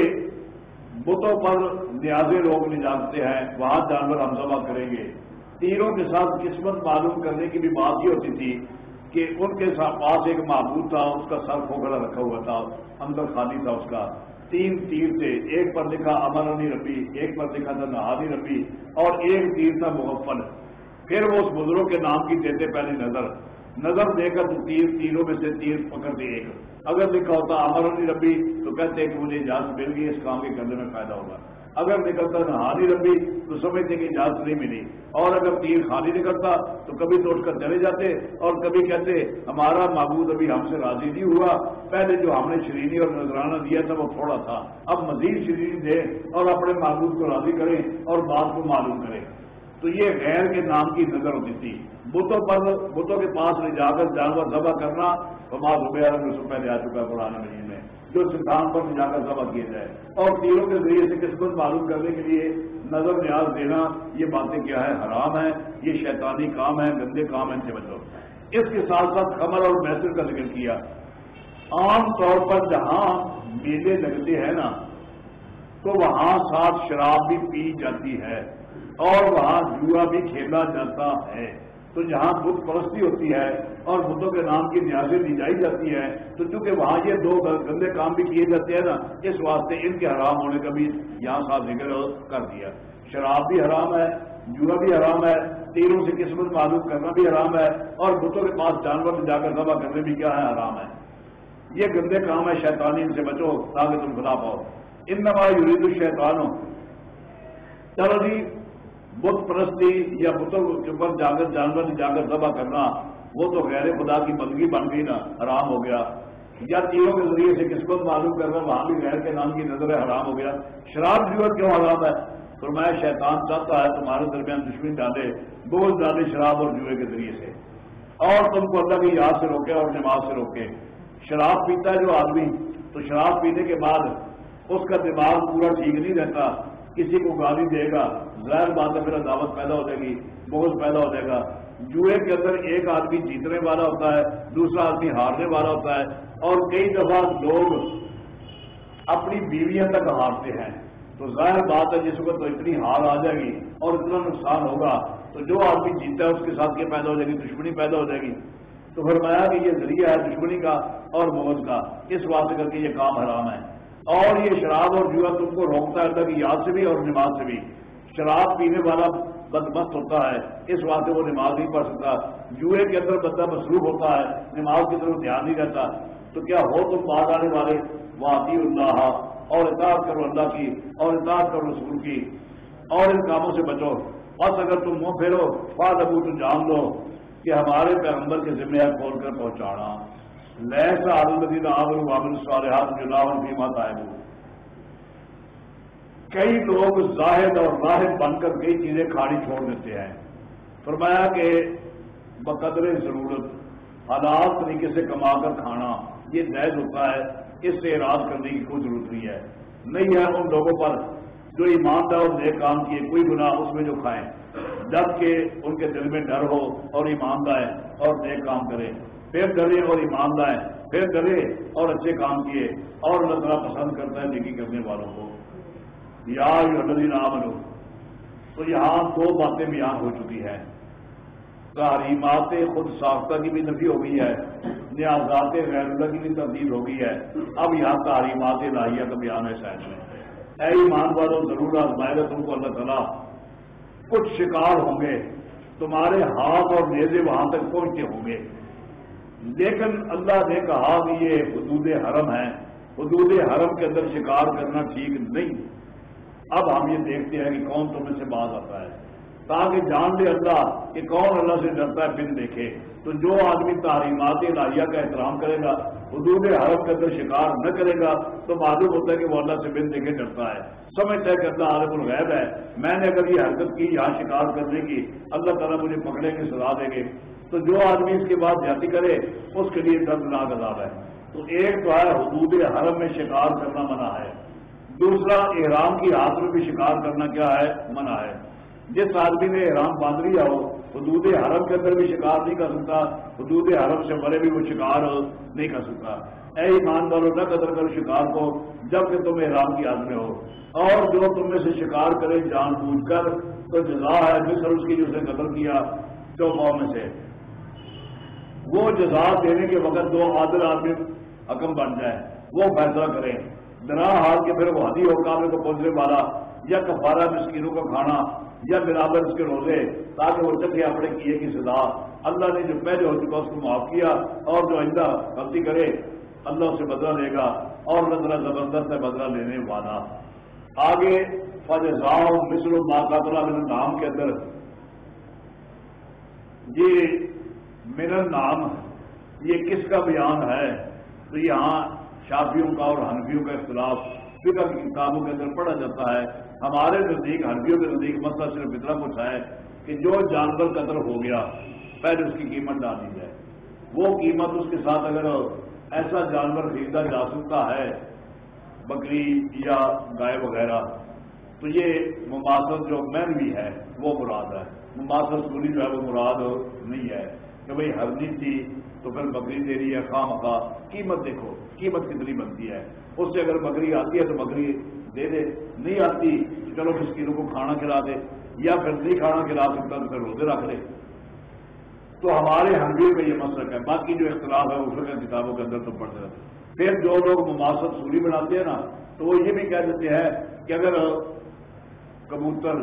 بتوں پر نیازے لوگ نہیں جانتے ہیں، وہاں جانور ہم جمع کریں گے۔ تینوں کے ساتھ قسمت معلوم کرنے کی بھی بات یہ ہوتی تھی کہ ان کے پاس ایک معبود تھا، اس کا سر کھوکھڑا رکھا ہوا تھا، اندر خالی تھا اس کا۔ تین تیر تھے، ایک پر لکھا امر علی ربی، ایک پر لکھا تھا نہادی ربی، اور ایک تیر تھا مغفل۔ پھر وہ اس بزرگ کے نام کی دیتے پہلی نظر۔ نظر دے کر تو تیر تیروں میں سے تیر پکڑتے ایک۔ اگر لکھا ہوتا امر علی ربی تو کہتے کہ مجھے اجازت مل گئی، اس کام کے کرنے میں فائدہ ہوگا۔ اگر نکلتا نہانی لمبی تو سمجھتے کہ اجازت نہیں ملی۔ اور اگر تیر خالی نکلتا تو کبھی تو اٹھ کر چلے جاتے اور کبھی کہتے ہمارا معبود ابھی ہم سے راضی نہیں ہوا۔ پہلے جو ہم نے شرینی اور نذرانہ دیا تھا وہ تھوڑا تھا۔ اب مزید شرینی دے اور اپنے معبود کو راضی کریں اور بات کو معلوم کریں۔ تو یہ غیر کے نام کی نظر ہوتی تھی۔ بتوں پر بتوں کے پاس لے جا کر جانور ذبح کرنا تو بعض روپیہ سے پہلے آ چکا ہے پرانے مہینے میں، جو سلطان پر جا کر ذبح کیا جائے اور تیروں کے ذریعے سے قسمت معلوم کرنے کے لیے نظر نیاز دینا، یہ باتیں کیا ہے حرام ہے یہ شیطانی کام ہے گندے کام ہے ان سے بچو۔ اس کے ساتھ ساتھ کمر اور محسر کا ذکر کیا۔ عام طور پر جہاں میلے لگتے ہیں نا، تو وہاں ساتھ شراب بھی پی جاتی ہے۔ اور وہاں جوا بھی کھیلا جاتا ہے۔ تو جہاں بت پرستی ہوتی ہے اور بتوں کے نام کی نیازیں دی جائی جاتی ہے تو چونکہ وہاں یہ دو گندے کام بھی کیے جاتے ہیں نا، اس واسطے ان کے حرام ہونے کا بھی یہاں ساتھ ذکر کر دیا۔ شراب بھی حرام ہے جوا بھی حرام ہے، تیروں سے قسمت معلوم کرنا بھی حرام ہے، اور بتوں کے پاس جانور جا کر ذبح کرنے بھی کیا ہے، حرام ہے۔ یہ گندے کام ہے شیطانی ان سے بچو، تاکہ تم خلاف آؤ ان نما یورید الشیطان۔ چلو جی بت پرستی یا بتوں کے اوپر جاگر جانور جاگر ذبح کرنا، وہ تو غیر خدا کی بندگی بن گئی نا، حرام ہو گیا۔ یا تیروں کے ذریعے سے قسمت معلوم کرنا، وہاں بھی غیر کے نام کی نظر ہے، حرام ہو گیا۔ شراب جیور کیوں حرام ہے؟ تو میں شیطان چاہتا ہے تمہارے درمیان دشمن ڈالے بوجھ ڈالے شراب اور جوئے کے ذریعے سے۔ اور تم کو اللہ کی یاد سے روکے اور نماز سے روکے۔ شراب پیتا ہے جو آدمی، تو شراب پینے کے بعد اس کا دماغ پورا ٹھیک نہیں رہتا، کسی کو گالی دے گا۔ ظاہر بات ہے پھر دعوت پیدا ہو جائے گی بوجھ پیدا ہو جائے گا۔ جوئے کے اندر ایک آدمی جیتنے والا ہوتا ہے، دوسرا آدمی ہارنے والا ہوتا ہے، اور کئی دفعہ لوگ اپنی بیویاں تک ہارتے ہیں۔ تو ظاہر بات ہے، جس وقت تو اتنی ہار آ جائے گی اور اتنا نقصان ہوگا، تو جو آدمی جیتا ہے، اس کے ساتھ کیا پیدا ہو جائے گی، دشمنی پیدا ہو جائے گی۔ تو فرمایا کہ یہ ذریعہ ہے دشمنی کا اور موت کا، اس واسطے کر کے یہ کام حرام ہے۔ اور یہ شراب اور جوا تم کو روکتا ہے اللہ یاد سے بھی اور نماز سے بھی۔ شراب پینے والا بدمست ہوتا ہے، اس واسطے وہ نماز نہیں پڑھ سکتا۔ جوئے کے اندر بندہ مصروف ہوتا ہے، نماز کی طرف دھیان نہیں رہتا تو کیا ہو تم بعد آنے والے؟ واقعی اللہ، اور اطاعت کرو اللہ کی، اور اطاعت کرو رسول کی۔ اور ان کاموں سے بچو۔ بس اگر تم منہ پھیرو، بعد ابو تو جان لو کہ ہمارے پیغمبر کے ذمہ کھول کر پہنچانا۔ لیسا عالمدین عامر وامر صالحات جناب کی مات آئے کئی لوگ زاہد اور راہد بن کر کئی چیزیں کھاڑی چھوڑ دیتے ہیں۔ فرمایا کہ بقدر ضرورت حالات طریقے سے کما کر کھانا، یہ جائز ہوتا ہے، اس سے اراض کرنے کی کوئی ضرورت نہیں ہے۔ نہیں ہے ان لوگوں پر جو ایماندار اور نئے کام کیے، کوئی گناہ اس میں جو کھائیں۔ جبکہ ان کے دل میں ڈر ہو اور ایماندار اور نئے کام کریں۔ پھر ڈرے اور ایمان لائے پھر ڈرے اور اچھے کام کیے اور اللہ تعالیٰ پسند کرتا ہے نیکی کرنے والوں کو۔ یا ندی نام تو یہاں دو باتیں بیان ہو چکی ہیں۔ تعلیمات خود ساختہ کی بھی نفی ہو گئی ہے، نیازات غیر اللہ کی بھی تبدیل ہو گئی ہے۔ اب یہاں تعلیمات لاہیہ کا بیان ہے شاید میں۔ اے ایمان والوں ضرور آزمائے تم کو اللہ تعالیٰ۔ کچھ شکار ہوں گے، تمہارے ہاتھ اور نیزے وہاں تک پہنچتے ہوں گے۔ لیکن اللہ نے کہا کہ یہ حدود حرم ہے حدود حرم کے اندر شکار کرنا ٹھیک نہیں۔ اب ہم یہ دیکھتے ہیں کہ کون تمہیں سے باز آتا ہے۔ تاکہ جان لے اللہ کہ کون اللہ سے ڈرتا ہے، بن دیکھے۔ تو جو آدمی تعلیمات الہیہ کا احترام کرے گا، حدود حرم کے اندر شکار نہ کرے گا، تو معلوم ہوتا ہے کہ وہ اللہ سے بن دیکھے ڈرتا ہے۔ سمجھتا ہے کہ اللہ عالم الغیب ہے۔ میں نے اگر یہ حرکت کی یہاں شکار کرنے کی، اللہ تعالیٰ مجھے پکڑے کے سزا دیں گے۔ تو جو آدمی اس کے بعد جاتی کرے، اس کے لیے دردناک عذاب ہے۔ تو ایک تو ہے حدود حرم میں شکار کرنا منع ہے۔ دوسرا، احرام کی ہاتھ میں بھی شکار کرنا کیا ہے؟ منع ہے۔ جس آدمی نے احرام باندھ لیا ہو، حدود حرم کے اندر بھی شکار نہیں کر سکتا، حدود حرم سے بڑے بھی وہ شکار نہیں کر سکتا۔ اے ایمان نہ قدر کرو شکار کو، جبکہ تم احرام کی حالت میں ہو۔ اور جو تم میں سے شکار کرے جان بوجھ کر، تو جزا ہے مصر اس کی جو اسے قتل کیا تو میں سے۔ وہ جزا دینے کے وقت دو عادل آدمی حکم بن جائے وہ فیصلہ کریں۔ بنا حال کے پھر وہ حدی کام کو پہنچنے والا یا کفارہ مسکینوں کا کھانا یا برابر اس کے روزے تاکہ وہ چکے اپنے کیے کی سزا۔ اللہ نے جو پہلے ہو چکا اس کو معاف کیا اور جو آئندہ غلطی کرے، اللہ اسے بدلہ لے گا اور اللہ زبردست ہے بدلہ لینے والا۔ آگے فجاؤ مصر ماقاتلہ میرے نام کے اندر۔ یہ میرا نام یہ کس کا بیان ہے؟ تو یہاں شافیوں کا اور ہنفیوں کا اختلاف فکر کی کتابوں کے اندر پڑھا جاتا ہے۔ ہمارے نزدیک ہنفیوں کے نزدیک مسئلہ صرف اتنا کچھ ہے کہ جو جانور قدر ہو گیا، پہلے اس کی قیمت ڈال دی جائے۔ وہ قیمت اس کے ساتھ اگر ایسا جانور خریدا جا سکتا ہے، بکری یا گائے وغیرہ، تو یہ مماثل جو مین بھی ہے، وہ مراد ہے۔ مماثل سوری جو ہے، وہ مراد نہیں ہے کہ بھائی ہرنی تھی تو پھر بکری دے رہی ہے، خواہ مخواہ قیمت دیکھو، قیمت کتنی بنتی ہے۔ اس سے اگر بکری آتی ہے تو بکری دے دے، نہیں آتی تو چلو کس کلو کو کھانا کھلا دے، یا پھر نہیں کھانا کھلا سکتا تو پھر روزے رکھ لے۔ تو ہمارے ہنگیر کا یہ مسئلہ ہے۔ باقی جو اختلاف ہے، اس میں کتابوں کے اندر تو پڑھتے رہتے پھر جو لوگ مماثل سوری بناتے ہیں نا، تو وہ یہ بھی کہہ دیتے ہیں کہ اگر کبوتر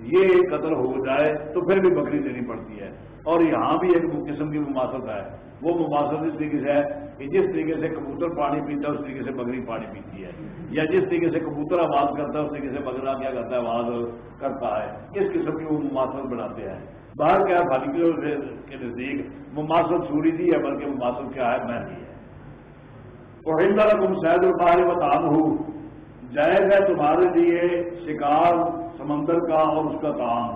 یہ قتل ہو جائے تو پھر بھی بکری دینی پڑتی ہے۔ اور یہاں بھی ایک قسم کی مماثت ہے۔ وہ مماثت اس طریقے سے ہے کہ جس طریقے سے کبوتر پانی پیتا ہے، اس طریقے سے بکری پانی پیتی ہے۔ یا جس طریقے سے کبوتر آواز کرتا ہے، اس طریقے سے بکرا کیا کرتا ہے آواز کرتا ہے۔ اس قسم کی وہ مماثت بناتے ہیں۔ باہر کیا بھالی کے نزدیک مماثت سوری دی ہے، بلکہ مماثت کیا ہے میں نہیں ہے۔ تو تم شاید الباہر بتان ہوں جائز ہے تمہارے لیے شکار سمندر کا اور اس کا کام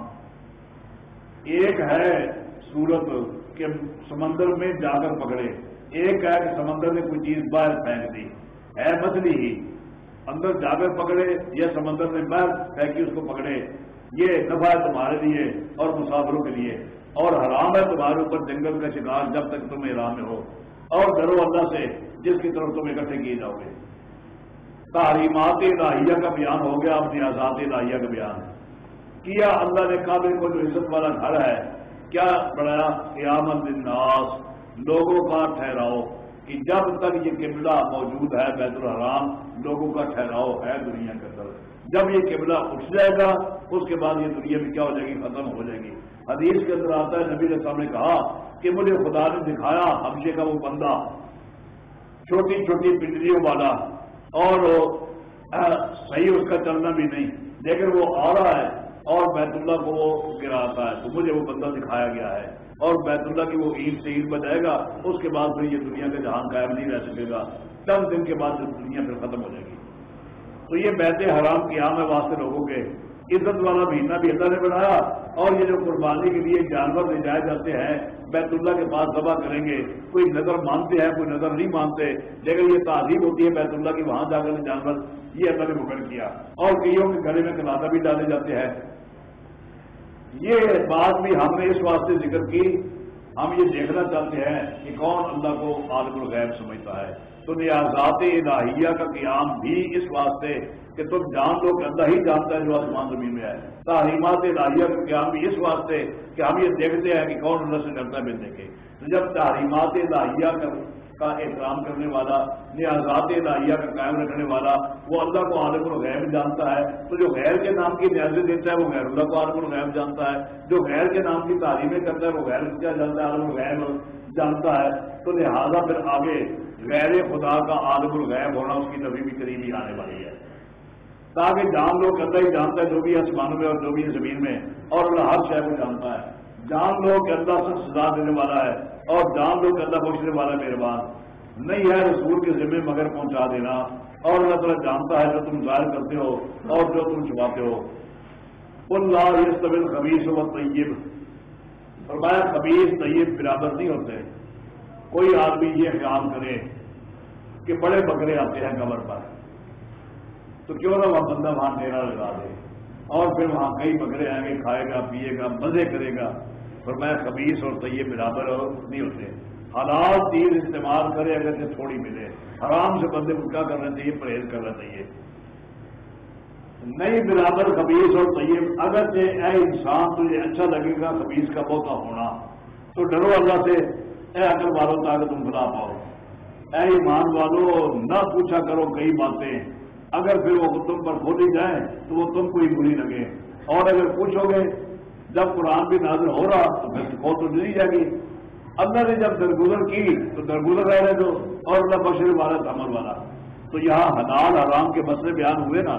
ایک ہے صورت کہ سمندر میں جا کر پکڑے۔ ایک ہے کہ سمندر میں کوئی چیز باہر پھینک دی۔ ہے مچھلی ہی۔ اندر جا کر پکڑے یا سمندر میں باہر پھینکی اس کو پکڑے۔ یہ نفع ہے تمہارے لیے اور مسافروں کے لیے۔ اور حرام ہے تمہارے اوپر جنگل کا شکار جب تک تم ایران میں ہو۔ اور ڈرو اللہ سے جس کی طرف تم اکٹھے کیے جاؤ گے۔ تعلیمات الہیہ کا بیان ہو گیا، اپنی آزاد الہیہ کا بیان۔ کیا اللہ نے قابل کو جو عزت والا گھر ہے کیا بڑھایا قیامت الناس لوگوں کا ٹھہراؤ، کہ جب تک یہ قبلہ موجود ہے بیت الحرام، لوگوں کا ٹھہراؤ ہے دنیا کے اندر۔ جب یہ قبلہ اٹھ جائے گا، اس کے بعد یہ دنیا میں کیا ہو جائے گی؟ ختم ہو جائے گی۔ حدیث کے اندر آتا ہے، نبی السلام نے کہا کہ مجھے خدا نے دکھایا حمشے کا وہ بندہ، چھوٹی چھوٹی پنڈلیوں والا، اور صحیح اس کا چلنا بھی نہیں، لیکن وہ آ رہا ہے۔ اور بیت اللہ کو وہ گراتا ہے۔ تو مجھے وہ بندہ دکھایا گیا ہے۔ اور بیت اللہ کی وہ عید سے عید بجائے گا۔ اس کے بعد پھر یہ دنیا کا جہان قائم نہیں رہ سکے گا۔ چند دن کے بعد دنیا پھر ختم ہو جائے گی۔ تو یہ بیت حرام کی عام ہے واسطے لوگوں کے۔ عزت والا مہینہ بھی اللہ نے بنایا۔ اور یہ جو قربانی کے لیے جانور لے جائے جاتے ہیں، بیت اللہ کے پاس دبا کریں گے۔ کوئی نظر مانتے ہیں، کوئی نظر نہیں مانتے۔ لیکن یہ تعظیم ہوتی ہے بیت اللہ کی وہاں جا کر جانور۔ یہ اللہ نے مکر کیا۔ اور کئیوں کے گلے میں کلادہ بھی ڈالے جاتے ہیں۔ یہ بات بھی ہم نے اس واسطے ذکر کی، ہم یہ دیکھنا چاہتے ہیں کہ کون اللہ کو عالم الغیب سمجھتا ہے۔ تو نیازات الہیہ کا قیام بھی اس واسطے کہ تم جان لو کہ اللہ ہی جانتا ہے جو آسمان زمین میں ہے۔ تعلیمات الہیہ کا قیام بھی اس واسطے کہ ہم یہ دیکھتے ہیں کہ کون اللہ سے ڈرتا ہے ملنے کے۔ جب تعلیمات الہیہ کا کا احترام کرنے والا نیازات الہیہ کا قائم رکھنے والا، وہ اللہ کو عالم الغیب جانتا ہے۔ تو جو غیر کے نام کی نیازیں دیتا ہے، وہ غیر اللہ کو عالم الغیب جانتا ہے۔ جو غیر کے نام کی تعلیمیں کرتا ہے، وہ غیر کیا جانتا ہے، عالم الغیب جانتا ہے۔ تو لہٰذا پھر آگے غیر خدا کا عالم الغیب ہونا اس کی نبی بھی قریبی آنے والی ہے۔ تاکہ جان لو کہ اللہ ہی جانتا ہے، جو بھی آسمانوں میں اور جو بھی زمین میں، اور اللہ ہر شہر کو جانتا ہے۔ جان لو کہ اللہ سے سزا دینے والا ہے اور جان لو کہ اللہ بخشنے والا مہربان۔ نہیں ہے رسول کے ذمے مگر پہنچا دینا۔ اور اللہ تعالیٰ جانتا ہے جو تم ظاہر کرتے ہو اور جو تم چھپاتے ہو۔ اللہ یہ طبیل خبیص و طیب فرمایا خبیص طیب برابر نہیں ہوتے۔ کوئی آدمی یہ خیال کرے کہ بڑے بکرے آتے ہیں کمر پر۔ تو کیوں نہ وہاں بندہ وہاں ڈیرا لگا دے۔ اور پھر وہاں کئی بکرے آئیں گے، کھائے گا، پیے گا، مزے کرے گا۔ پر میں خبیص اور طیب برابر نہیں ہوتے۔ حالات تیر استعمال کرے اگر سے تھوڑی ملے۔ آرام سے بندے کو کیا کرنا چاہیے پرہیز کرنا چاہیے نہیں برابر خبیص اور طیب، اگر سے اے انسان تجھے اچھا لگے گا خبیص کا بہت ہونا، تو ڈرو اللہ سے۔ اے عقل والوں تاکہ تم بلا پاؤ اے ایمان والو، نہ پوچھا کرو کئی باتیں۔ اگر پھر وہ تم پر کھولی جائیں تو وہ تم کو ہی بری لگے۔ اور اگر پوچھو گے جب قرآن بھی نازل ہو رہا تو پھر کھو تو نہیں جائے گی۔ اللہ نے جب درگزر کی تو درگزر رہ رہے تو اور اللہ بشر والا تمر والا۔ تو یہاں حلال آرام کے مسئلے بیان ہوئے نا۔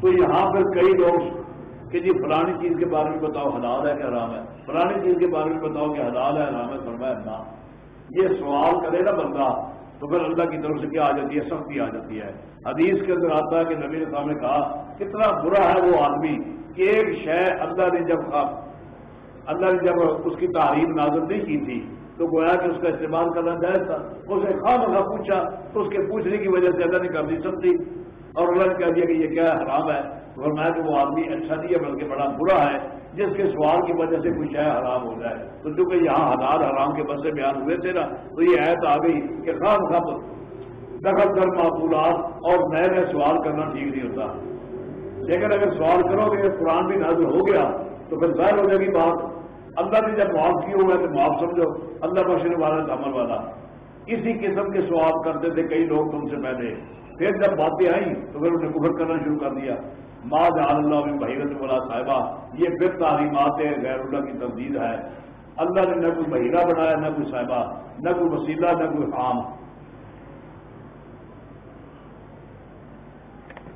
تو یہاں پھر کئی لوگ کہ جی فلانی چیز کے بارے میں بتاؤ حلال ہے کہ حرام ہے۔ فلانی چیز کے بارے میں بتاؤ کہ حلال ہے، حرام ہے، فرمایا نہ۔ یہ سوال کرے نا بندہ، تو پھر اللہ کی طرف سے کیا آ جاتی ہے؟ سختی آ جاتی ہے۔ حدیث کے اندر آتا ہے کہ نبی نے سامنے کہا، کتنا برا ہے وہ آدمی۔ ایک شے اللہ نے جب اللہ نے جب اس کی تعریف نازل نہیں کی تھی، تو گویا کہ اس کا استعمال کرنا جائز تھا۔ اس نے خواہ مخواہ پوچھا، تو اس کے پوچھنے کی وجہ سے اللہ نے کر دی سکتی اور اللہ نے کہہ دیا کہ یہ کیا حرام ہے؟ اور میں کہ وہ آدمی اچھا نہیں ہے، بلکہ بڑا برا ہے، جس کے سوال کی وجہ سے کچھ ہے حرام ہو جائے۔ تو چونکہ یہاں حلال حرام کے بس بیان ہوئے تھے نا، تو یہ ایت آ گئی کہ خام خب دخل کر معقولات اور نئے نئے سوال کرنا ٹھیک نہیں ہوتا۔ لیکن اگر سوال کرو گے قرآن بھی نازل ہو گیا، تو پھر ظاہر ہو جائے گی بات، اللہ نے جب معاف کی ہوا ہے تو معاف سمجھو، اللہ بشر والا عمل والا۔ اسی قسم کے سوال کرتے تھے کئی لوگ تم سے پہلے۔ پھر جب باتیں آئیں، تو پھر انہیں کفر کرنا شروع کر دیا۔ ماں جان اللہ میں بحیرت والا صاحبہ یہ پھر تعلیمات غیر اللہ کی تبدیل ہے۔ اللہ نے نہ کوئی بحیرہ بنایا، نہ کوئی صاحبہ، نہ کوئی وسیلہ، نہ کوئی عام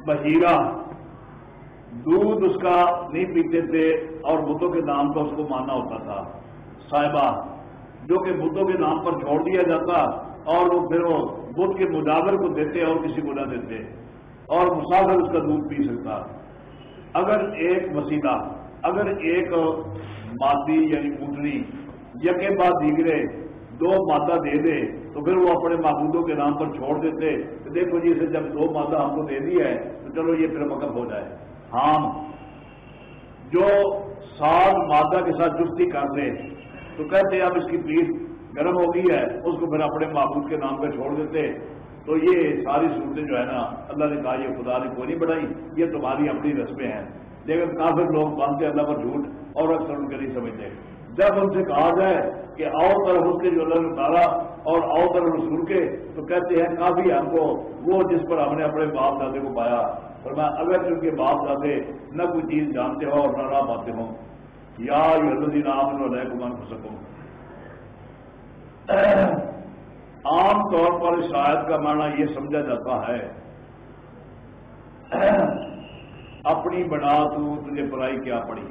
بحیرہ دودھ اس کا نہیں پیتے تھے اور بتوں کے نام پر اس کو ماننا ہوتا تھا۔ صاحبہ، جو کہ بتوں کے نام پر چھوڑ دیا جاتا اور وہ پھر وہ بدھ کے مجاور کو دیتے اور کسی کو نہ دیتے اور مسافر اس کا دودھ پی سکتا۔ اگر ایک وسیلہ، اگر ایک مادی یعنی پوٹنی یقے بعد دیگرے دو مادہ دے دے، تو پھر وہ اپنے محبودوں کے نام پر چھوڑ دیتے تو دیکھو جی اسے جب دو مادہ ہم کو دے دی ہے، تو چلو یہ پھر وقف ہو جائے۔ ہاں جو سات مادہ کے ساتھ جفتی کر دے تو کہتے ہیں اب اس کی پیٹ گرم ہو گئی ہے، اس کو پھر اپنے محبوب کے نام پہ چھوڑ دیتے۔ تو یہ ساری صورتیں جو ہے نا، اللہ نے کہا یہ خدا نے کوئی نہیں بڑھائی یہ تمہاری اپنی رسمیں ہیں۔ لیکن کافی لوگ مانتے اللہ پر جھوٹ اور اکثر ان کے نہیں سمجھتے۔ جب ان سے کہا جائے کہ آؤ طرف اس کے جو اللہ نے اتارا اور آؤ طرف رسول کے، تو کہتے ہیں کافی ہم کو وہ جس پر ہم نے اپنے باپ دادے کو پایا۔ اور میں اگر ان کے باپ دادے، نہ کوئی چیز جانتے ہو اور نہ راہ پاتے ہوں یا یہ نام کو من سکوں عام طور پر اس آیت کا معنی یہ سمجھا جاتا ہے، اپنی بنا تو تجھے برائی کیا پڑی،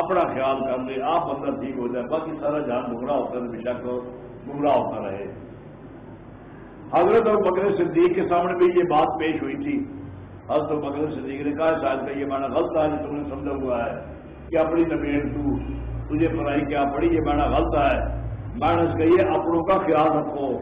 اپنا خیال کر لے، آپ اندر ٹھیک ہو جائے، باقی سارا جان گمراہ ہوتا ہے، بے شک گمراہ ہوتا رہے۔ حضرت اور بکر صدیق کے سامنے بھی یہ بات پیش ہوئی تھی۔ حضرت اور بکر صدیق نے کہا شاید کا یہ معنی غلط ہے تم نے سمجھا ہوا ہے کہ اپنی نبیڑ تو تجھے برائی کیا پڑی؟ یہ معنی غلط ہے۔ مائنس کہیے اپنوں کا خیال رکھو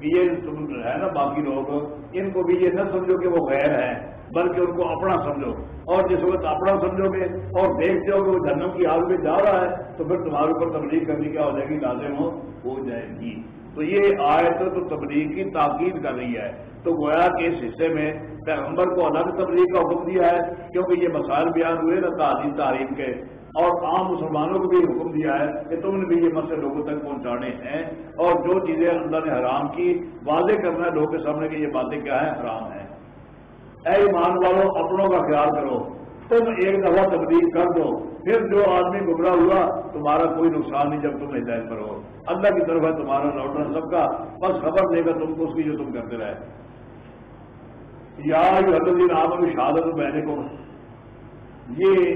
کہ یہ تم ہے نا باقی لوگ، ان کو بھی یہ نہ سمجھو کہ وہ غیر ہے بلکہ ان کو اپنا سمجھو۔ اور جس وقت اپنا سمجھو گے اور دیکھتے ہو کہ وہ جنم کی حال میں جا رہا ہے، تو پھر تمہارے اوپر تبلیغ کرنی کیا ہو جائے گی لازم ہو ہو جائے گی۔ تو یہ آیت تو تبلیغ کی تاکید کر رہی ہے۔ تو گویا کہ اس حصے میں پیغمبر کو الگ تبلیغ کا حکم دیا ہے، کیونکہ یہ مسائل بیان ہوئے نا تعلیم تعریف کے۔ اور عام مسلمانوں کو بھی حکم دیا ہے کہ تم نے بھی یہ مسئلے لوگوں تک پہنچانے ہیں۔ اور جو چیزیں اللہ نے حرام کی، واضح کرنا ہے لوگوں کے سامنے کہ یہ باتیں کیا ہیں، حرام ہیں۔ اے ایمان والوں اپنوں کا خیال کرو۔ تم ایک دفعہ تبدیل کر دو، پھر جو آدمی گمراہ ہوا، تمہارا کوئی نقصان نہیں جب تم ہدایت پر ہو۔ اللہ کی طرف ہے تمہارا لوٹنا سب کا، بس خبر دے گا تم کو اس کی جو تم کرتے رہے۔ یا حضرت عام شہادت بہنے کو یہ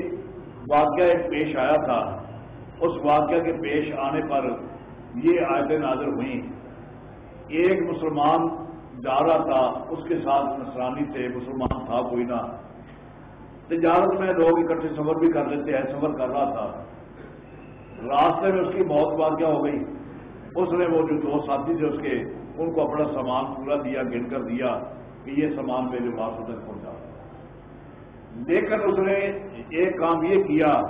واقعہ ایک پیش آیا تھا. اس واقعہ کے پیش آنے پر یہ آیتیں نازر ہوئیں. ایک مسلمان جا رہا تھا، اس کے ساتھ نسرانی تھے، مسلمان تھا کوئی نہ. تجارت میں لوگ اکٹھے سفر بھی کر لیتے ہیں سفر کر رہا تھا. راستے میں اس کی بہت واقعہ ہو گئی. اس نے وہ جو دو ساتھی تھے اس کے، ان کو اپنا سامان پورا دیا، گن کر دیا. کہ یہ سامان میرے پاس تک پہنچا لیکن اس نے ایک کام یہ کیا،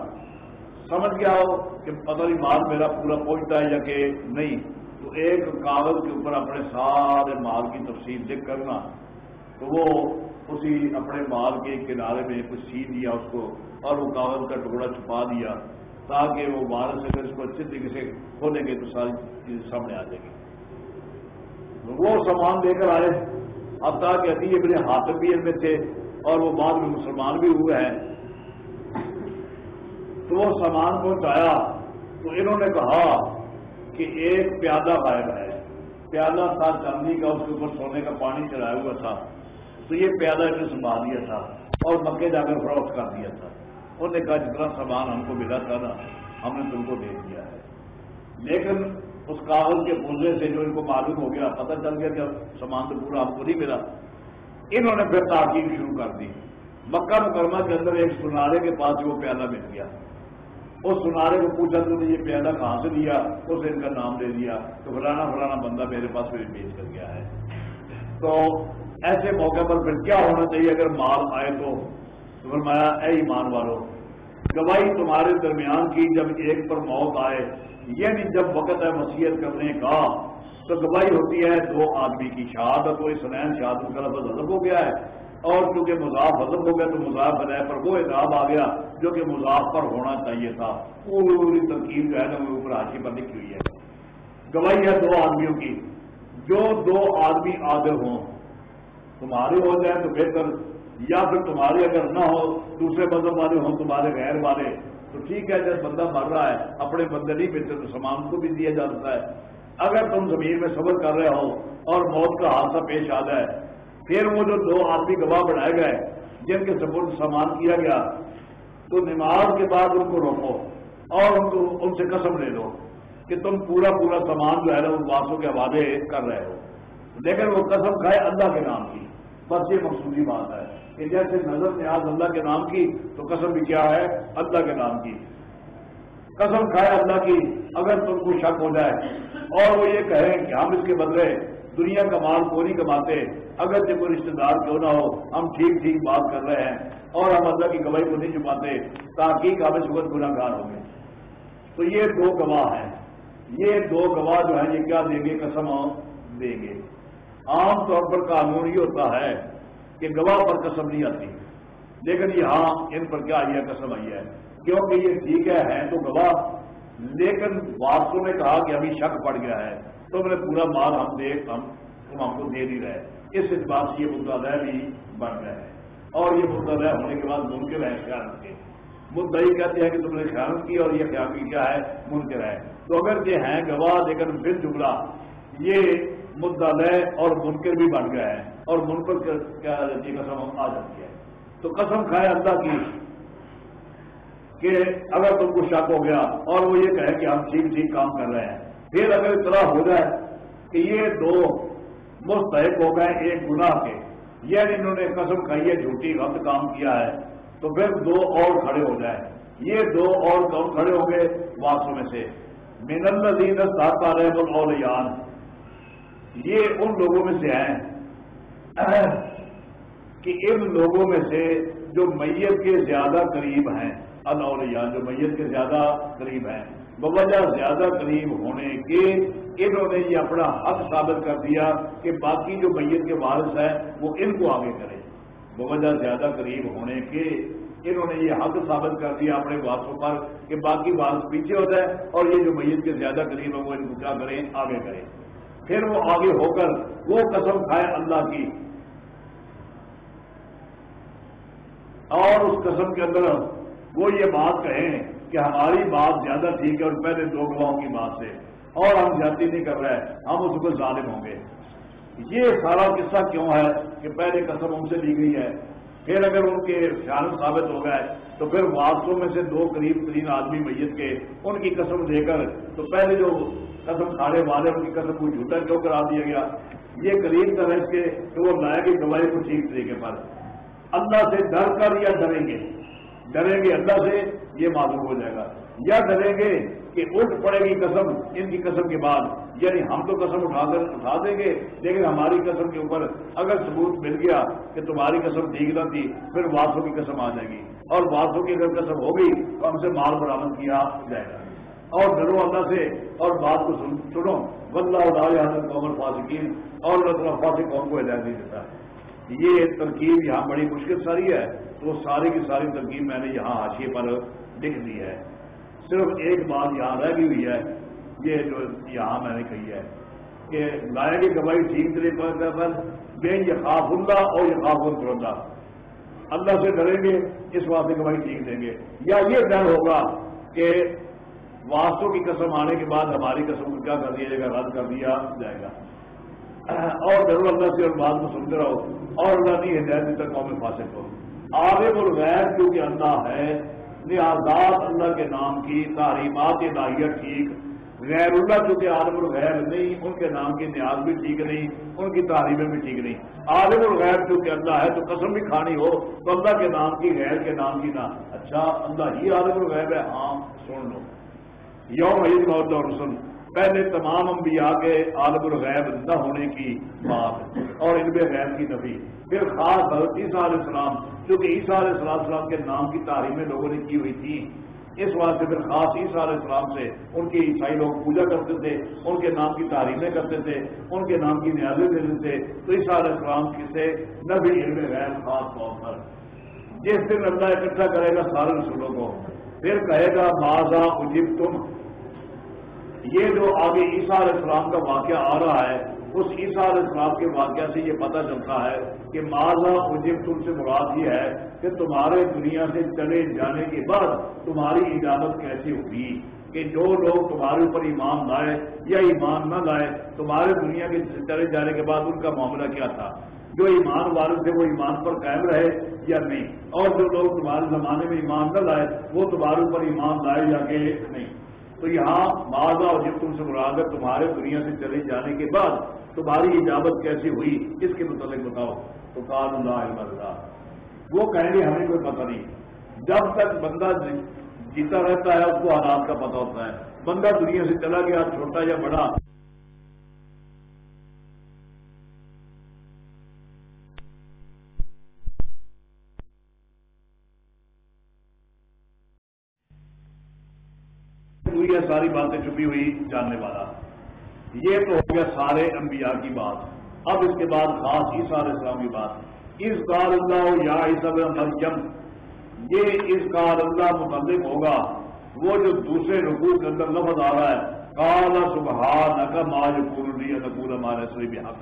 سمجھ گیا ہو کہ پتہ نہیں مال میرا پورا پہنچتا ہے یا کہ نہیں۔ تو ایک کاغذ کے اوپر اپنے سارے مال کی تفصیل لکھ کرنا تو وہ اسی اپنے مال کے کنارے میں کچھ سی دیا اس کو اور وہ کاغذ کا ٹکڑا چھپا دیا تاکہ وہ بارہ سے اگر اس کو اچھے طریقے سے کھولیں گے تو ساری چیزیں سامنے آ جائے گی۔ وہ سامان لے کر آئے۔ اب تاکہ ابھی اپنے ہاتھ بھی ان میں تھے اور وہ بعد میں مسلمان بھی ہوئے ہیں۔ تو وہ سامان پہنچایا۔ تو انہوں نے کہا کہ ایک پیادہ غائب ہے۔ پیادہ تھا چاندی کا، اس کے اوپر سونے کا پانی چڑھایا ہوا تھا۔ تو یہ پیادہ نے سنبھال دیا تھا اور مکے جا کر فروخت کر دیا تھا۔ انہوں نے کہا جتنا سامان ہم کو ملا تھا نا، ہم نے تم کو دے دیا ہے۔ لیکن اس کاغذ کے پلزے سے جو ان کو معلوم ہو گیا، پتہ چل گیا کہ سامان تو پورا ہم کو نہیں ملا۔ انہوں نے پھر تاکیب شروع کر دی۔ مکہ مکرمہ کے اندر ایک سنارے کے پاس وہ پیالہ مل گیا۔ اس سنارے کو پوچھا تو نے یہ پیالہ کہاں سے دیا اس ان کا نام دے دیا تو فلانا فلانا بندہ میرے پاس میرے بیچ کر گیا ہے۔ تو ایسے موقع پر پھر کیا ہونا چاہیے؟ اگر مال آئے تو فرمایا، اے ایمان والو، گواہی تمہارے درمیان کی جب ایک پر موت آئے یعنی جب وقت ہے وسیعت کرنے کا، تو گواہی ہوتی ہے دو آدمی کی شہادت وہ سنین شہادت کا لفظ ادب ہو گیا ہے۔ اور کیونکہ مضاف ادب ہو گیا تو مضاف بنائے پر وہ اعتاب آ گیا جو کہ مضاف پر ہونا چاہیے تھا۔ پوری ترکیب جو ہے نا وہ اوپر حاشی پر لکھی ہوئی ہے۔ گواہی ہے دو آدمیوں کی۔ جو دو آدمی عادل ہوں، تمہارے ہو جائے تو بہتر، یا پھر تمہارے اگر نہ ہو، دوسرے مذہب والے ہوں، تمہارے غیر والے۔ تو ٹھیک ہے، جب بندہ مر رہا ہے، اپنے بندے نہیں ملتے تو سامان کو بھی دیا جا سکتا ہے۔ اگر تم زمین میں صبر کر رہے ہو اور موت کا حادثہ پیش آ جائے، پھر وہ جو دو آدمی گواہ بڑھائے گئے، جن کے سپورٹ سامان کیا گیا، تو نماز کے بعد ان کو روکو اور ان کو، ان سے قسم لے لو کہ تم پورا پورا سامان جو ہے نا، ان باسوں کے حوالے کر رہے ہو۔ لیکن وہ قسم کھائے اللہ کے نام کی۔ بس یہ مقصودی بات ہے۔ کہ جیسے نظر نیاز اللہ کے نام کی تو قسم بھی کیا ہے اللہ کے نام کی۔ قسم کھائے اللہ کی اگر تم کو شک ہو جائے۔ اور وہ یہ کہیں کہ ہم اس کے بدلے دنیا کا مال کو نہیں کماتے۔ اگر جب کوئی رشتے دار کیوں نہ ہو، ہم ٹھیک ٹھیک بات کر رہے ہیں اور ہم اللہ کی گواہی کو نہیں چھپاتے تاکہ ہم اس گناہ گار ہوں گے۔ تو یہ دو گواہ ہیں۔ یہ دو گواہ جو ہیں، یہ کیا دیں گے؟ قسم دیں گے۔ عام طور پر قانون یہ ہوتا ہے۔ کہ گواہ پر قسم نہیں آتی۔ لیکن یہاں ان پر کیا آئی ہے قسم آئی ہے؟ کیونکہ یہ ٹھیک ہے، ہیں تو گواہ۔ لیکن واسطوں نے کہا کہ ابھی شک پڑ گیا ہے۔ تو میں پورا مال ہم دے، ہم تم ہم کو دے نہیں رہے۔ اس اعتبار سے یہ مدعا بھی بن رہا ہے۔ اور یہ مدعا ہونے کے بعد ممکن ہے خیال کے۔ مدعی کہتے ہیں کہ تم نے خیال کی اور یہ خیال کی کیا ہے، منکر ہے۔ تو اگر یہ ہیں گواہ، لیکن پھر جملہ، یہ مدعا لے اور منکر بھی بن گیا ہے اور منکر کیا جاتی قسم آ جاتی ہے تو قسم کھائے اللہ کی کہ اگر تم کو شک ہو گیا اور وہ یہ کہے کہ ہم ٹھیک ٹھیک کام کر رہے ہیں، پھر اگر اطلاع ہو جائے کہ یہ دو مستحق ہو گئے ایک گناہ کے یعنی انہوں نے قسم کھائی ہے، جھوٹی غلط کام کیا ہے، تو پھر دو اور کھڑے ہو جائے یہ دو اور کون کھڑے ہوں گے؟ واسو میں سے۔ مین الدین ساتا رحم الاولیان یہ ان لوگوں میں سے ہیں کہ ان لوگوں میں سے جو میت کے زیادہ قریب ہیں الاولیان جو میت کے زیادہ قریب ہیں، بوجہ زیادہ قریب ہونے کے انہوں نے یہ اپنا حق ثابت کر دیا کہ باقی جو میت کے وارث ہیں، وہ ان کو آگے کرے بوجہ زیادہ قریب ہونے کے انہوں نے یہ حق ثابت کر دیا اپنے وارثوں پر کہ باقی وارث پیچھے ہو جائے اور یہ جو میت کے زیادہ قریب ہیں، وہ ان کو کیا کریں؟ آگے کریں۔ پھر وہ آگے ہو کر وہ قسم کھائے اللہ کی۔ اور اس قسم کے اندر وہ یہ بات کہیں کہ ہماری بات زیادہ ٹھیک ہے اور پہلے دو گواہوں کی بات سے۔ اور ہم زیادتی نہیں کر رہے، ہم اس کو ظالم ہوں گے۔ یہ سارا قصہ کیوں ہے کہ پہلے قسم ان سے لی گئی ہے؟ پھر اگر ان کے خیال ثابت ہو گئے، تو پھر واسطوں میں سے دو قریب ترین آدمی میت کے ان کی قسم دے کر، تو پہلے جو قسم کھانے والے ان کی قسم کو جھوٹا کیوں کرا دیا گیا؟ یہ قریب طرح کے کہ وہ لائے گی گواہی کو ٹھیک طریقے پر۔ اللہ سے ڈر کر یا ڈریں گے؟ ڈریں گے اللہ سے، یہ معلوم ہو جائے گا۔ یا ڈریں گے کہ اٹھ پڑے گی قسم، ان کی قسم کے بعد۔ یعنی ہم تو قسم اٹھا کر اٹھا دیں گے، لیکن ہماری قسم کے اوپر اگر ثبوت مل گیا کہ تمہاری قسم ٹھیک نہ تھی، پھر واسوں کی قسم آ جائے گی۔ اور واسوں کی اگر قسم ہوگی تو ہم سے مال برامد کیا جائے گا۔ اور ڈرو اللہ سے، اور بات کو سنو۔ بدلا اٹھا قوم فاسقین اور اللہ تعالیٰ فاسق قوم کو ہدایت نہیں دیتا۔ یہ ترکیب یہاں بڑی مشکل ساری ہے، تو ساری کی ساری ترکیب میں نے یہاں حاشیے پر لکھ دی ہے۔ صرف ایک بات یہاں رہ بھی ہوئی ہے، یہ جو یہاں میں نے کہی ہے کہ لائے گی گواہی ٹھیک طریقے پر بے یہ خواب اللہ اور یہ خواب اللہ اللہ سے ڈریں گے، اس واسطے گواہی ٹھیک دیں گے۔ یا یہ ڈر ہوگا کہ واسطوں کی قسم آنے کے بعد ہماری قسم کو کیا کر دیا جائے گا، رد کر دیا جائے گا۔ اور ڈرو اللہ سے اور بات کو سنتے رہو۔ اور اللہ نہیں ہدایت تک قوم فاصل کرو عالم الغیر کیونکہ اللہ ہے لہذات اللہ کے نام کی تعلیمات الہیہ ٹھیک۔ غیر اللہ چونکہ عالم الغیر نہیں، ان کے نام کی نیاز بھی ٹھیک نہیں، ان کی تعلیمیں بھی ٹھیک نہیں۔ عالم الغیر چونکہ اللہ ہے، تو قسم بھی کھانی ہو، تو اللہ کے نام کی، غیر کے نام کی نہ۔ اچھا اللہ ہی عالم الغیب ہے ہاں سن لو۔ یوم عید محدود رسن پہلے تمام انبیاء کے عالم الغیب نہ ہونے کی بات اور ان میں غیب کی نفی پھر خاص حضرت عیسیٰ علیہ السلام کیونکہ عیسیٰ علیہ السلام السلام کے نام کی تعریفیں لوگوں نے کی ہوئی تھی، اس واسطے پھر خاص عیسیٰ علیہ السلام سے ان کے عیسائی لوگ پوجا کرتے تھے، ان کے نام کی تعریفیں کرتے تھے، ان کے نام کی نیازیں دیتے تھے۔ تو عیسیٰ علیہ السلام کی سے نبی علم غیر خاص طور پر۔ جس دن اللہ اکٹھا کرے گا سارے رسولوں کو، پھر کہے گا ماضا اجب تم یہ جو آگے عیسیٰ علیہ السلام کا واقعہ آ رہا ہے، اس عیسیٰ علیہ السلام کے واقعہ سے یہ پتہ چلتا ہے کہ ماضا اجب تم سے مراد یہ ہے کہ تمہارے دنیا سے چلے جانے کے بعد تمہاری اجازت کیسے ہوگی؟ کہ جو لوگ تمہارے اوپر ایمان لائے یا ایمان نہ لائے، تمہارے دنیا کے چلے جانے کے بعد ان کا معاملہ کیا تھا؟ جو ایمان والے تھے وہ ایمان پر قائم رہے یا نہیں؟ اور جو لوگ تمہارے زمانے میں ایمان نہ لائے، وہ تمہارے اوپر ایمان لائے یا کہ نہیں؟ تو یہاں معاذہ اور جب تم سے مراد ہے، تمہارے دنیا سے چلے جانے کے بعد تمہاری اجازت کیسی ہوئی، اس کے متعلق بتاؤ۔ تو کال اللہ اللہ وہ کہیں گے، ہمیں کوئی پتہ نہیں۔ جب تک بندہ جی- جیتا رہتا ہے، اس کو حالات کا پتہ ہوتا ہے۔ بندہ دنیا سے چلا گیا، چھوٹا یا بڑا ہوئی ہے ساری باتیں چھپی ہوئی جاننے والا۔ یہ تو ہو گیا سارے انبیاء کی بات۔ اب اس کے بعد خاص عیسیٰ علیہ السلام کی بات۔ اس کار اللہ یا عیسب مریم۔ یہ اس کار اللہ متعلق ہوگا۔ وہ جو دوسرے رکوع کے اندر لفظ آ رہا ہے۔ کالا سبحان کا ماج پورنی نقول ہمارے سوئی بحق۔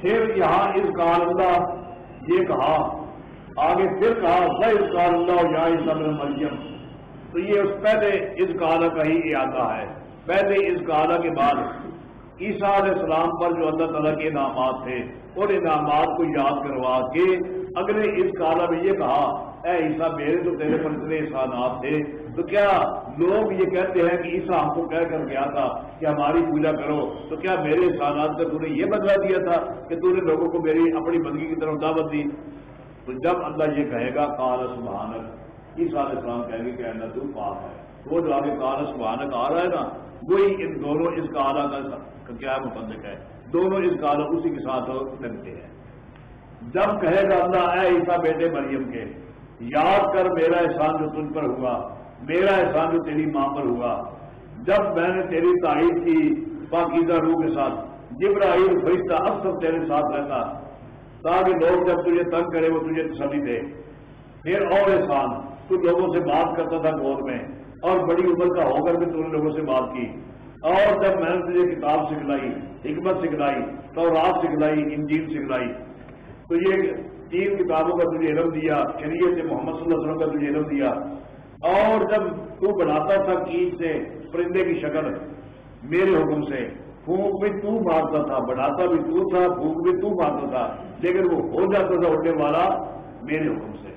پھر یہاں اس کار اللہ یہ کہا۔ آگے پھر کہا سر اس کار اللہ یا عیسب مریم۔ تو یہ اس پہلے اس کالا کا ہی اعادہ ہے۔ پہلے اس کالا کے بعد عیسیٰ علیہ السلام پر جو اللہ تعالیٰ کے انعامات تھے اور انعامات کو یاد کروا کے اگلے اس کالا میں یہ کہا، اے عیسیٰ، میرے تو تیرے پر اتنے احسانات تھے۔ تو کیا لوگ یہ کہتے ہیں کہ عیسیٰ ہم کو کہہ کر گیا تھا کہ ہماری پوجا کرو؟ تو کیا میرے احسانات کا تو نے یہ بدلا دیا تھا کہ تو نے لوگوں کو میری اپنی بندگی کی طرف دعوت دی؟ تو جب اللہ یہ کہے گا کال سبحانک عیسیٰ علیہ السلام کہیں گے کہ اللہ تو پاک ہے۔ وہ جو آگے کالا سبحانک آ رہا ہے نا، وہی ان دونوں اس کالا کا کیا متعلق ہے۔ دونوں اس کالا اسی کے ساتھ لگتے ہیں۔ جب کہے گا اللہ، اے عیسیٰ بیٹے مریم کے، یاد کر میرا احسان جو تجھ پر ہوا، میرا احسان جو تیری ماں پر ہوا۔ جب میں نے تیری تعریف کی پاکیزہ روح کے ساتھ جبراہیل فرشتہ اب سب تیرے ساتھ رہتا، تاکہ لوگ جب تجھے تنگ کرے، وہ تجھے تسلی دے۔ پھر اور احسان تو لوگوں سے بات کرتا تھا گور میں، اور بڑی عمر کا ہو کر بھی تو لوگوں سے بات کی۔ اور جب میں نے تجھے کتاب سکھلائی، حکمت سکھلائی تو رات سکھلائی، انجیل سکھلائی، تو یہ تین کتابوں کا تجھے علم دیا، شریعت محمد صلی اللہ علیہ وسلم کا تجھے علم دیا۔ اور جب تو بناتا تھا کیٹ سے، پرندے کی شکل، میرے حکم سے، پھونک بھی تو مارتا تھا بناتا بھی تو تھا، پھونک بھی تو مارتا تھا، لیکن وہ ہو جاتا تھا اڑنے والا میرے حکم سے۔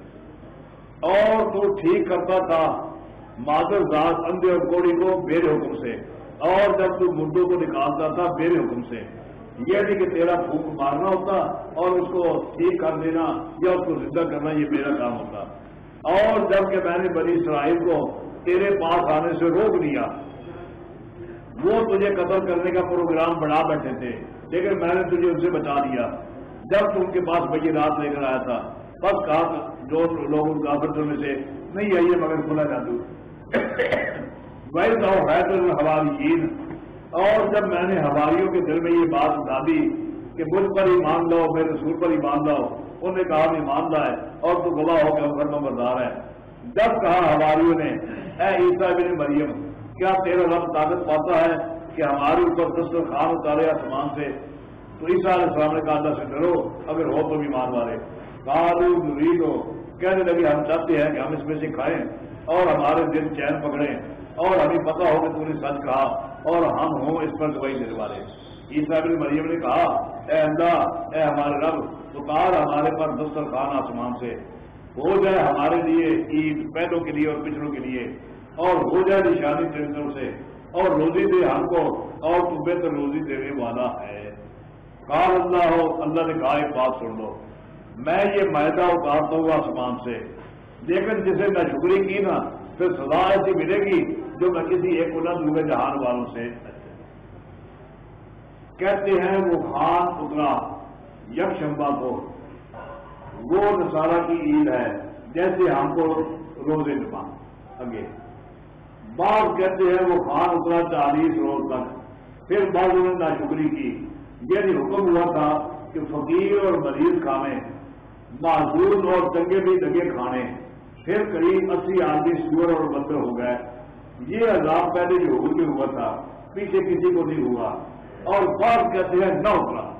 اور تو ٹھیک کرتا تھا۔ مادر ذات اندھے اور کوڑی کو میرے حکم سے۔ اور جب تو مردوں کو نکالتا تھا میرے حکم سے۔ یہ نہیں کہ تیرا پھونک مارنا ہوتا اور اس کو ٹھیک کر دینا یا اس کو زندہ کرنا، یہ میرا کام ہوتا۔ اور جبکہ میں نے بنی اسرائیل کو تیرے پاس آنے سے روک دیا وہ تجھے قتل کرنے کا پروگرام بڑھا بیٹھے تھے۔ لیکن میں نے تجھے ان سے بچا دیا جب تم کے پاس بھائی رات لے کر آیا تھا، بس کہا جو لوگ ان کافروں میں سے نہیں آئیے مگر کھلا جادو۔ ویل ہے تو ہماری اور جب میں نے ہماریوں کے دل میں یہ بات بتا دی کہ مجھ پر ہی مان لو میرے سور پر ہی مان لو انہوں نے کہا نہیں مانتا ہے اور تو گواہ ہو کے فرما بردار ہے جب کہا ہماریوں نے، اے عیسیٰ بن مریم، کیا تیرا رب طاقت پاتا ہے کہ ہمارے اوپر دستر خان اتارے آسمان سے؟ تو عیسیٰ علیہ السلام نے کہا، اللہ سے ڈرو، اگر ہو تو بھی مان والے۔ کالو مرید ہو کہنے لگے، ہم چاہتے ہیں کہ ہم اس میں سے کھائیں اور ہمارے دل چین پکڑیں اور ہمیں پتا ہو کہ تم نے سچ کہا اور ہم ہوں اس پر گواہی دینے والے۔ عیسا بن مریم نے کہا، اے اللہ، اے ہمارے رب پکار ہمارے پر دسترخوان آسمان سے۔ ہو جائے ہمارے لیے عید پہلوں کے لیے اور پچھڑوں کے لیے۔ اور ہو جائے نشانی طریقوں سے۔ اور روزی دے ہم کو، اور تو بہتر روزی دینے والا ہے۔ کار اللہ ہو، اللہ نے کہا، ایک بات سن لو۔ میں یہ معدہ اتارتا ہوں آسمان سے۔ لیکن جسے میں شکری کی نا، پھر سزا ایسی ملے گی جو میں کسی ایک کو دوں جہان والوں سے۔ کہتے ہیں وہ خان اترا یک شمبا کو۔ وہ نسارا کی عید ہے، جیسے ہم کو روزے نما۔ اگے بعض کہتے ہیں وہ خان اترا چالیس روز تک۔ پھر بعض انہوں نے ناشکری کی۔ یہ حکم ہوا تھا کہ فقیر اور مریض کھانے معذور اور چنگے بھی دگے کھانے۔ پھر قریب اسی آدمی سور اور بندر ہو گئے۔ یہ عذاب پہلے جو حکم میں ہوا تھا، پیچھے کسی کو نہیں ہوا۔ اور بعض کہتے ہیں نہ اترا۔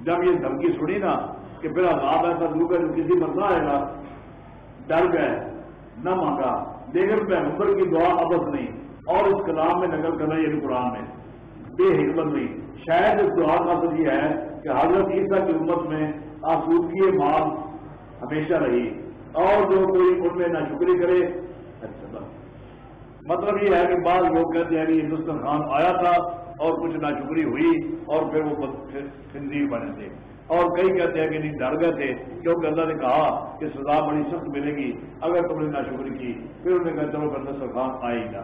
جب یہ دھمکی سنی نا کہ پھر عذاب ایسا دوں گا کسی پر نہ آئے گا، ڈر گئے نہ مانگا۔ لیکن پیغمبر کی دعا ابد نہیں۔ اور اس کلام میں نقل کرنا یہ قرآن میں۔ بے حکمت نہیں۔ شاید اس دعا کا مطلب یہ ہے کہ حضرت عیسیٰ کی امت میں آسودگی مال ہمیشہ رہی۔ اور جو کوئی ان میں نہ شکری کرے اچھا مطلب یہ ہے کہ بعض لوگ کہتے ہیں کہ ہندوستان خان آیا تھا اور کچھ نہ شکری ہوئی اور پھر وہ خندی بنے تھے۔ اور کئی کہتے ہیں کہ نہیں، ڈر گئے تھے۔ کیونکہ اللہ نے کہا کہ سزا بڑی سخت ملے گی۔ اگر تم نے نہ شکری کی، پھر انہوں نے کہا چلو ہندوستان خان آئے گا۔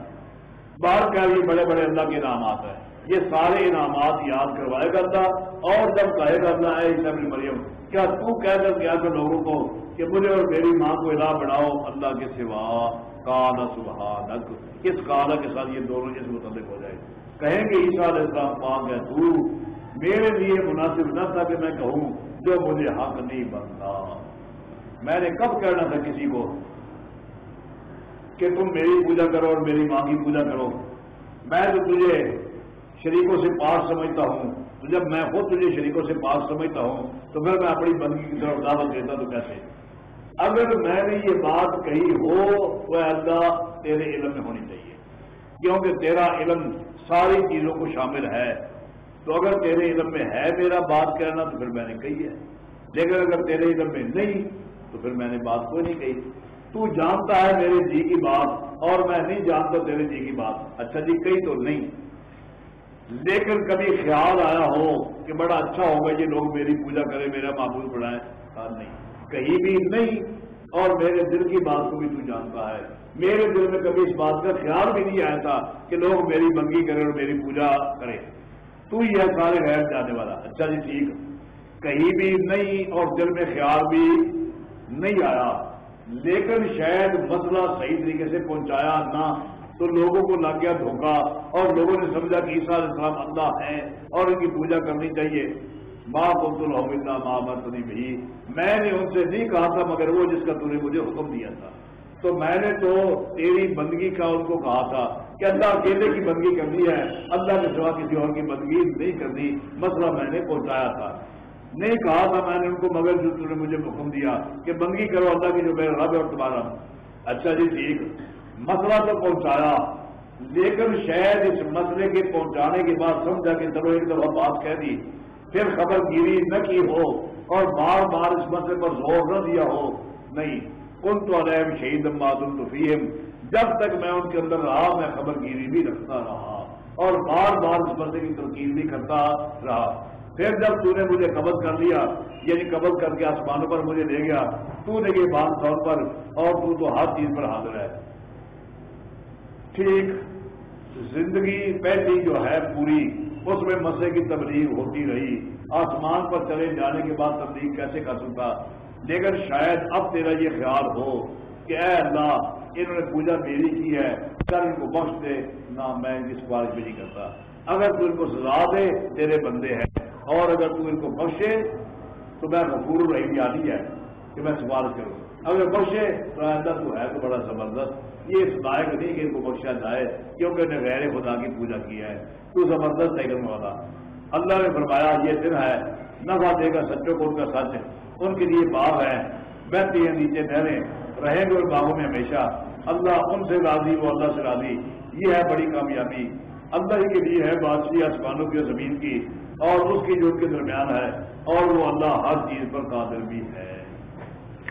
باہر کیا یہ بڑے بڑے اللہ کے انعامات ہیں۔ یہ سارے انعامات یاد کروائے کرتا اور جب کہے کرنا ہے اپنی مریم، کیا تو کہہ کر کیا کر لوگوں کو کہ مجھے اور میری ماں کو الہ بڑھاؤ اللہ کے سوا؟ کالا سبحانک۔ کس کالا کے ساتھ یہ دونوں اس متعلق ہو جائے۔ کہیں گے، عیسیٰ علیہ السلام پاک ہے تو میرے لیے مناسب نہ تھا کہ میں کہوں جو مجھے حق نہیں بنتا۔ میں نے کب کہنا تھا کسی کو کہ تم میری پوجا کرو اور میری ماں کی پوجا کرو؟ میں تو تجھے شریکوں سے پاس سمجھتا ہوں، تو جب میں خود تجھے شریکوں سے پاس سمجھتا ہوں، تو پھر میں اپنی بندگی کی طرف دعوت دیتا تو کیسے؟ اگر میں نے یہ بات کہی ہو تو اللہ تیرے علم میں ہونی چاہیے۔ کیونکہ تیرا علم ساری چیزوں کو شامل ہے۔ تو اگر تیرے علم میں ہے میرا بات کہنا، تو پھر میں نے کہی ہے۔ لیکن اگر تیرے علم میں نہیں، تو پھر میں نے بات کوئی نہیں کہی۔ تو جانتا ہے میرے جی کی بات اور میں نہیں جانتا تیرے جی کی بات۔ اچھا جی کئی تو نہیں۔ لیکن کبھی خیال آیا ہو کہ بڑا اچھا ہوگا یہ لوگ میری پوجا کریں، میرا معمول بڑھائیں کہا نہیں۔ کہیں بھی نہیں۔ اور میرے دل کی بات کو بھی تو جانتا ہے۔ میرے دل میں کبھی اس بات کا خیال بھی نہیں آیا تھا کہ لوگ میری منگی کریں اور میری پوجا کریں۔ تو یہ سارے غیر جانے والا۔ اچھا جی ٹھیک۔ کہیں بھی نہیں اور دل میں خیال بھی نہیں آیا۔ لیکن شاید مسئلہ صحیح طریقے سے پہنچایا نہ تو لوگوں کو لگ گیا دھوکا اور لوگوں نے سمجھا کہ عیسیٰ علیہ السلام اللہ ہے اور ان کی پوجا کرنی چاہیے۔ ماں بول تو اللہ ماں بھی میں نے ان سے نہیں کہا تھا مگر وہ جس کا تم نے مجھے حکم دیا تھا۔ تو میں نے تو تیری بندگی کا ان کو کہا تھا کہ اللہ اکیلے کی بندگی کرنی ہے۔ اللہ کے سوا کسی اور کی بندگی نہیں کرنی۔ مسئلہ میں نے پہنچایا تھا۔ نہیں کہا تھا میں نے ان کو، مگر جو تم نے مجھے حکم دیا کہ بندگی کرو اللہ کی جو میرا رب ہے اور تمہارا۔ اچھا جی ٹھیک۔ مسئلہ تو پہنچایا، لیکن شاید اس مسئلے کے پہنچانے کے بعد سمجھا کہ چلو ایک دفعہ بات کہہ دی، پھر خبر گیری نہ کی ہو اور بار بار اس مسئلے پر زور نہ دیا ہو۔ نہیں کن تو علیم شہید معذم الفیم جب تک میں ان کے اندر رہا، میں خبر گیری بھی رکھتا رہا اور بار بار اس مسئلے کی ترکیب بھی کرتا رہا۔ پھر جب تو نے مجھے قبض کر لیا یعنی قبض کر کے آسمانوں پر مجھے لے گیا، تو نے یہ بات طور پر اور تو تو ہر چیز پر حاضر ہے۔ ٹھیک زندگی پہلی جو ہے پوری، اس میں مسئلے کی تبلیغ ہوتی رہی۔ آسمان پر چلے جانے کے بعد تبلیغ کیسے کر سکتا لیکن شاید اب تیرا یہ خیال ہو کہ اے اللہ، انہوں نے پوجا میری کی ہے کل ان کو بخش دے، نہ میں اس بارش میں نہیں کرتا۔ اگر تو ان کو سزا دے، تیرے بندے ہیں۔ اور اگر تو ان کو بخشے، تو میں غفور رہی یعنی یادی ہے کہ میں سفارش کروں۔ اگر بخشے تو تو ہے تو بڑا زبردست۔ یہ اس لائق نہیں کہ ان کو بخشا جائے، کیونکہ انہیں غیر خدا کی پوجا کی ہے۔ تو زبردست ہے والا۔ اللہ نے فرمایا، یہ دن ہے، نفع دے گا، سچوں کو ان کا سچ ان کے لیے باغ ہے بہتی ہیں، نیچے نہریں رہیں گے اور باغوں میں ہمیشہ۔ اللہ ان سے راضی، وہ اللہ سے راضی۔ یہ ہے بڑی کامیابی۔ اللہ ہی کے لیے ہے بادشاہ آسمانوں کی زمین کی۔ اور اس کی جو کے درمیان ہے، اور وہ اللہ ہر چیز پر قادر بھی ہے۔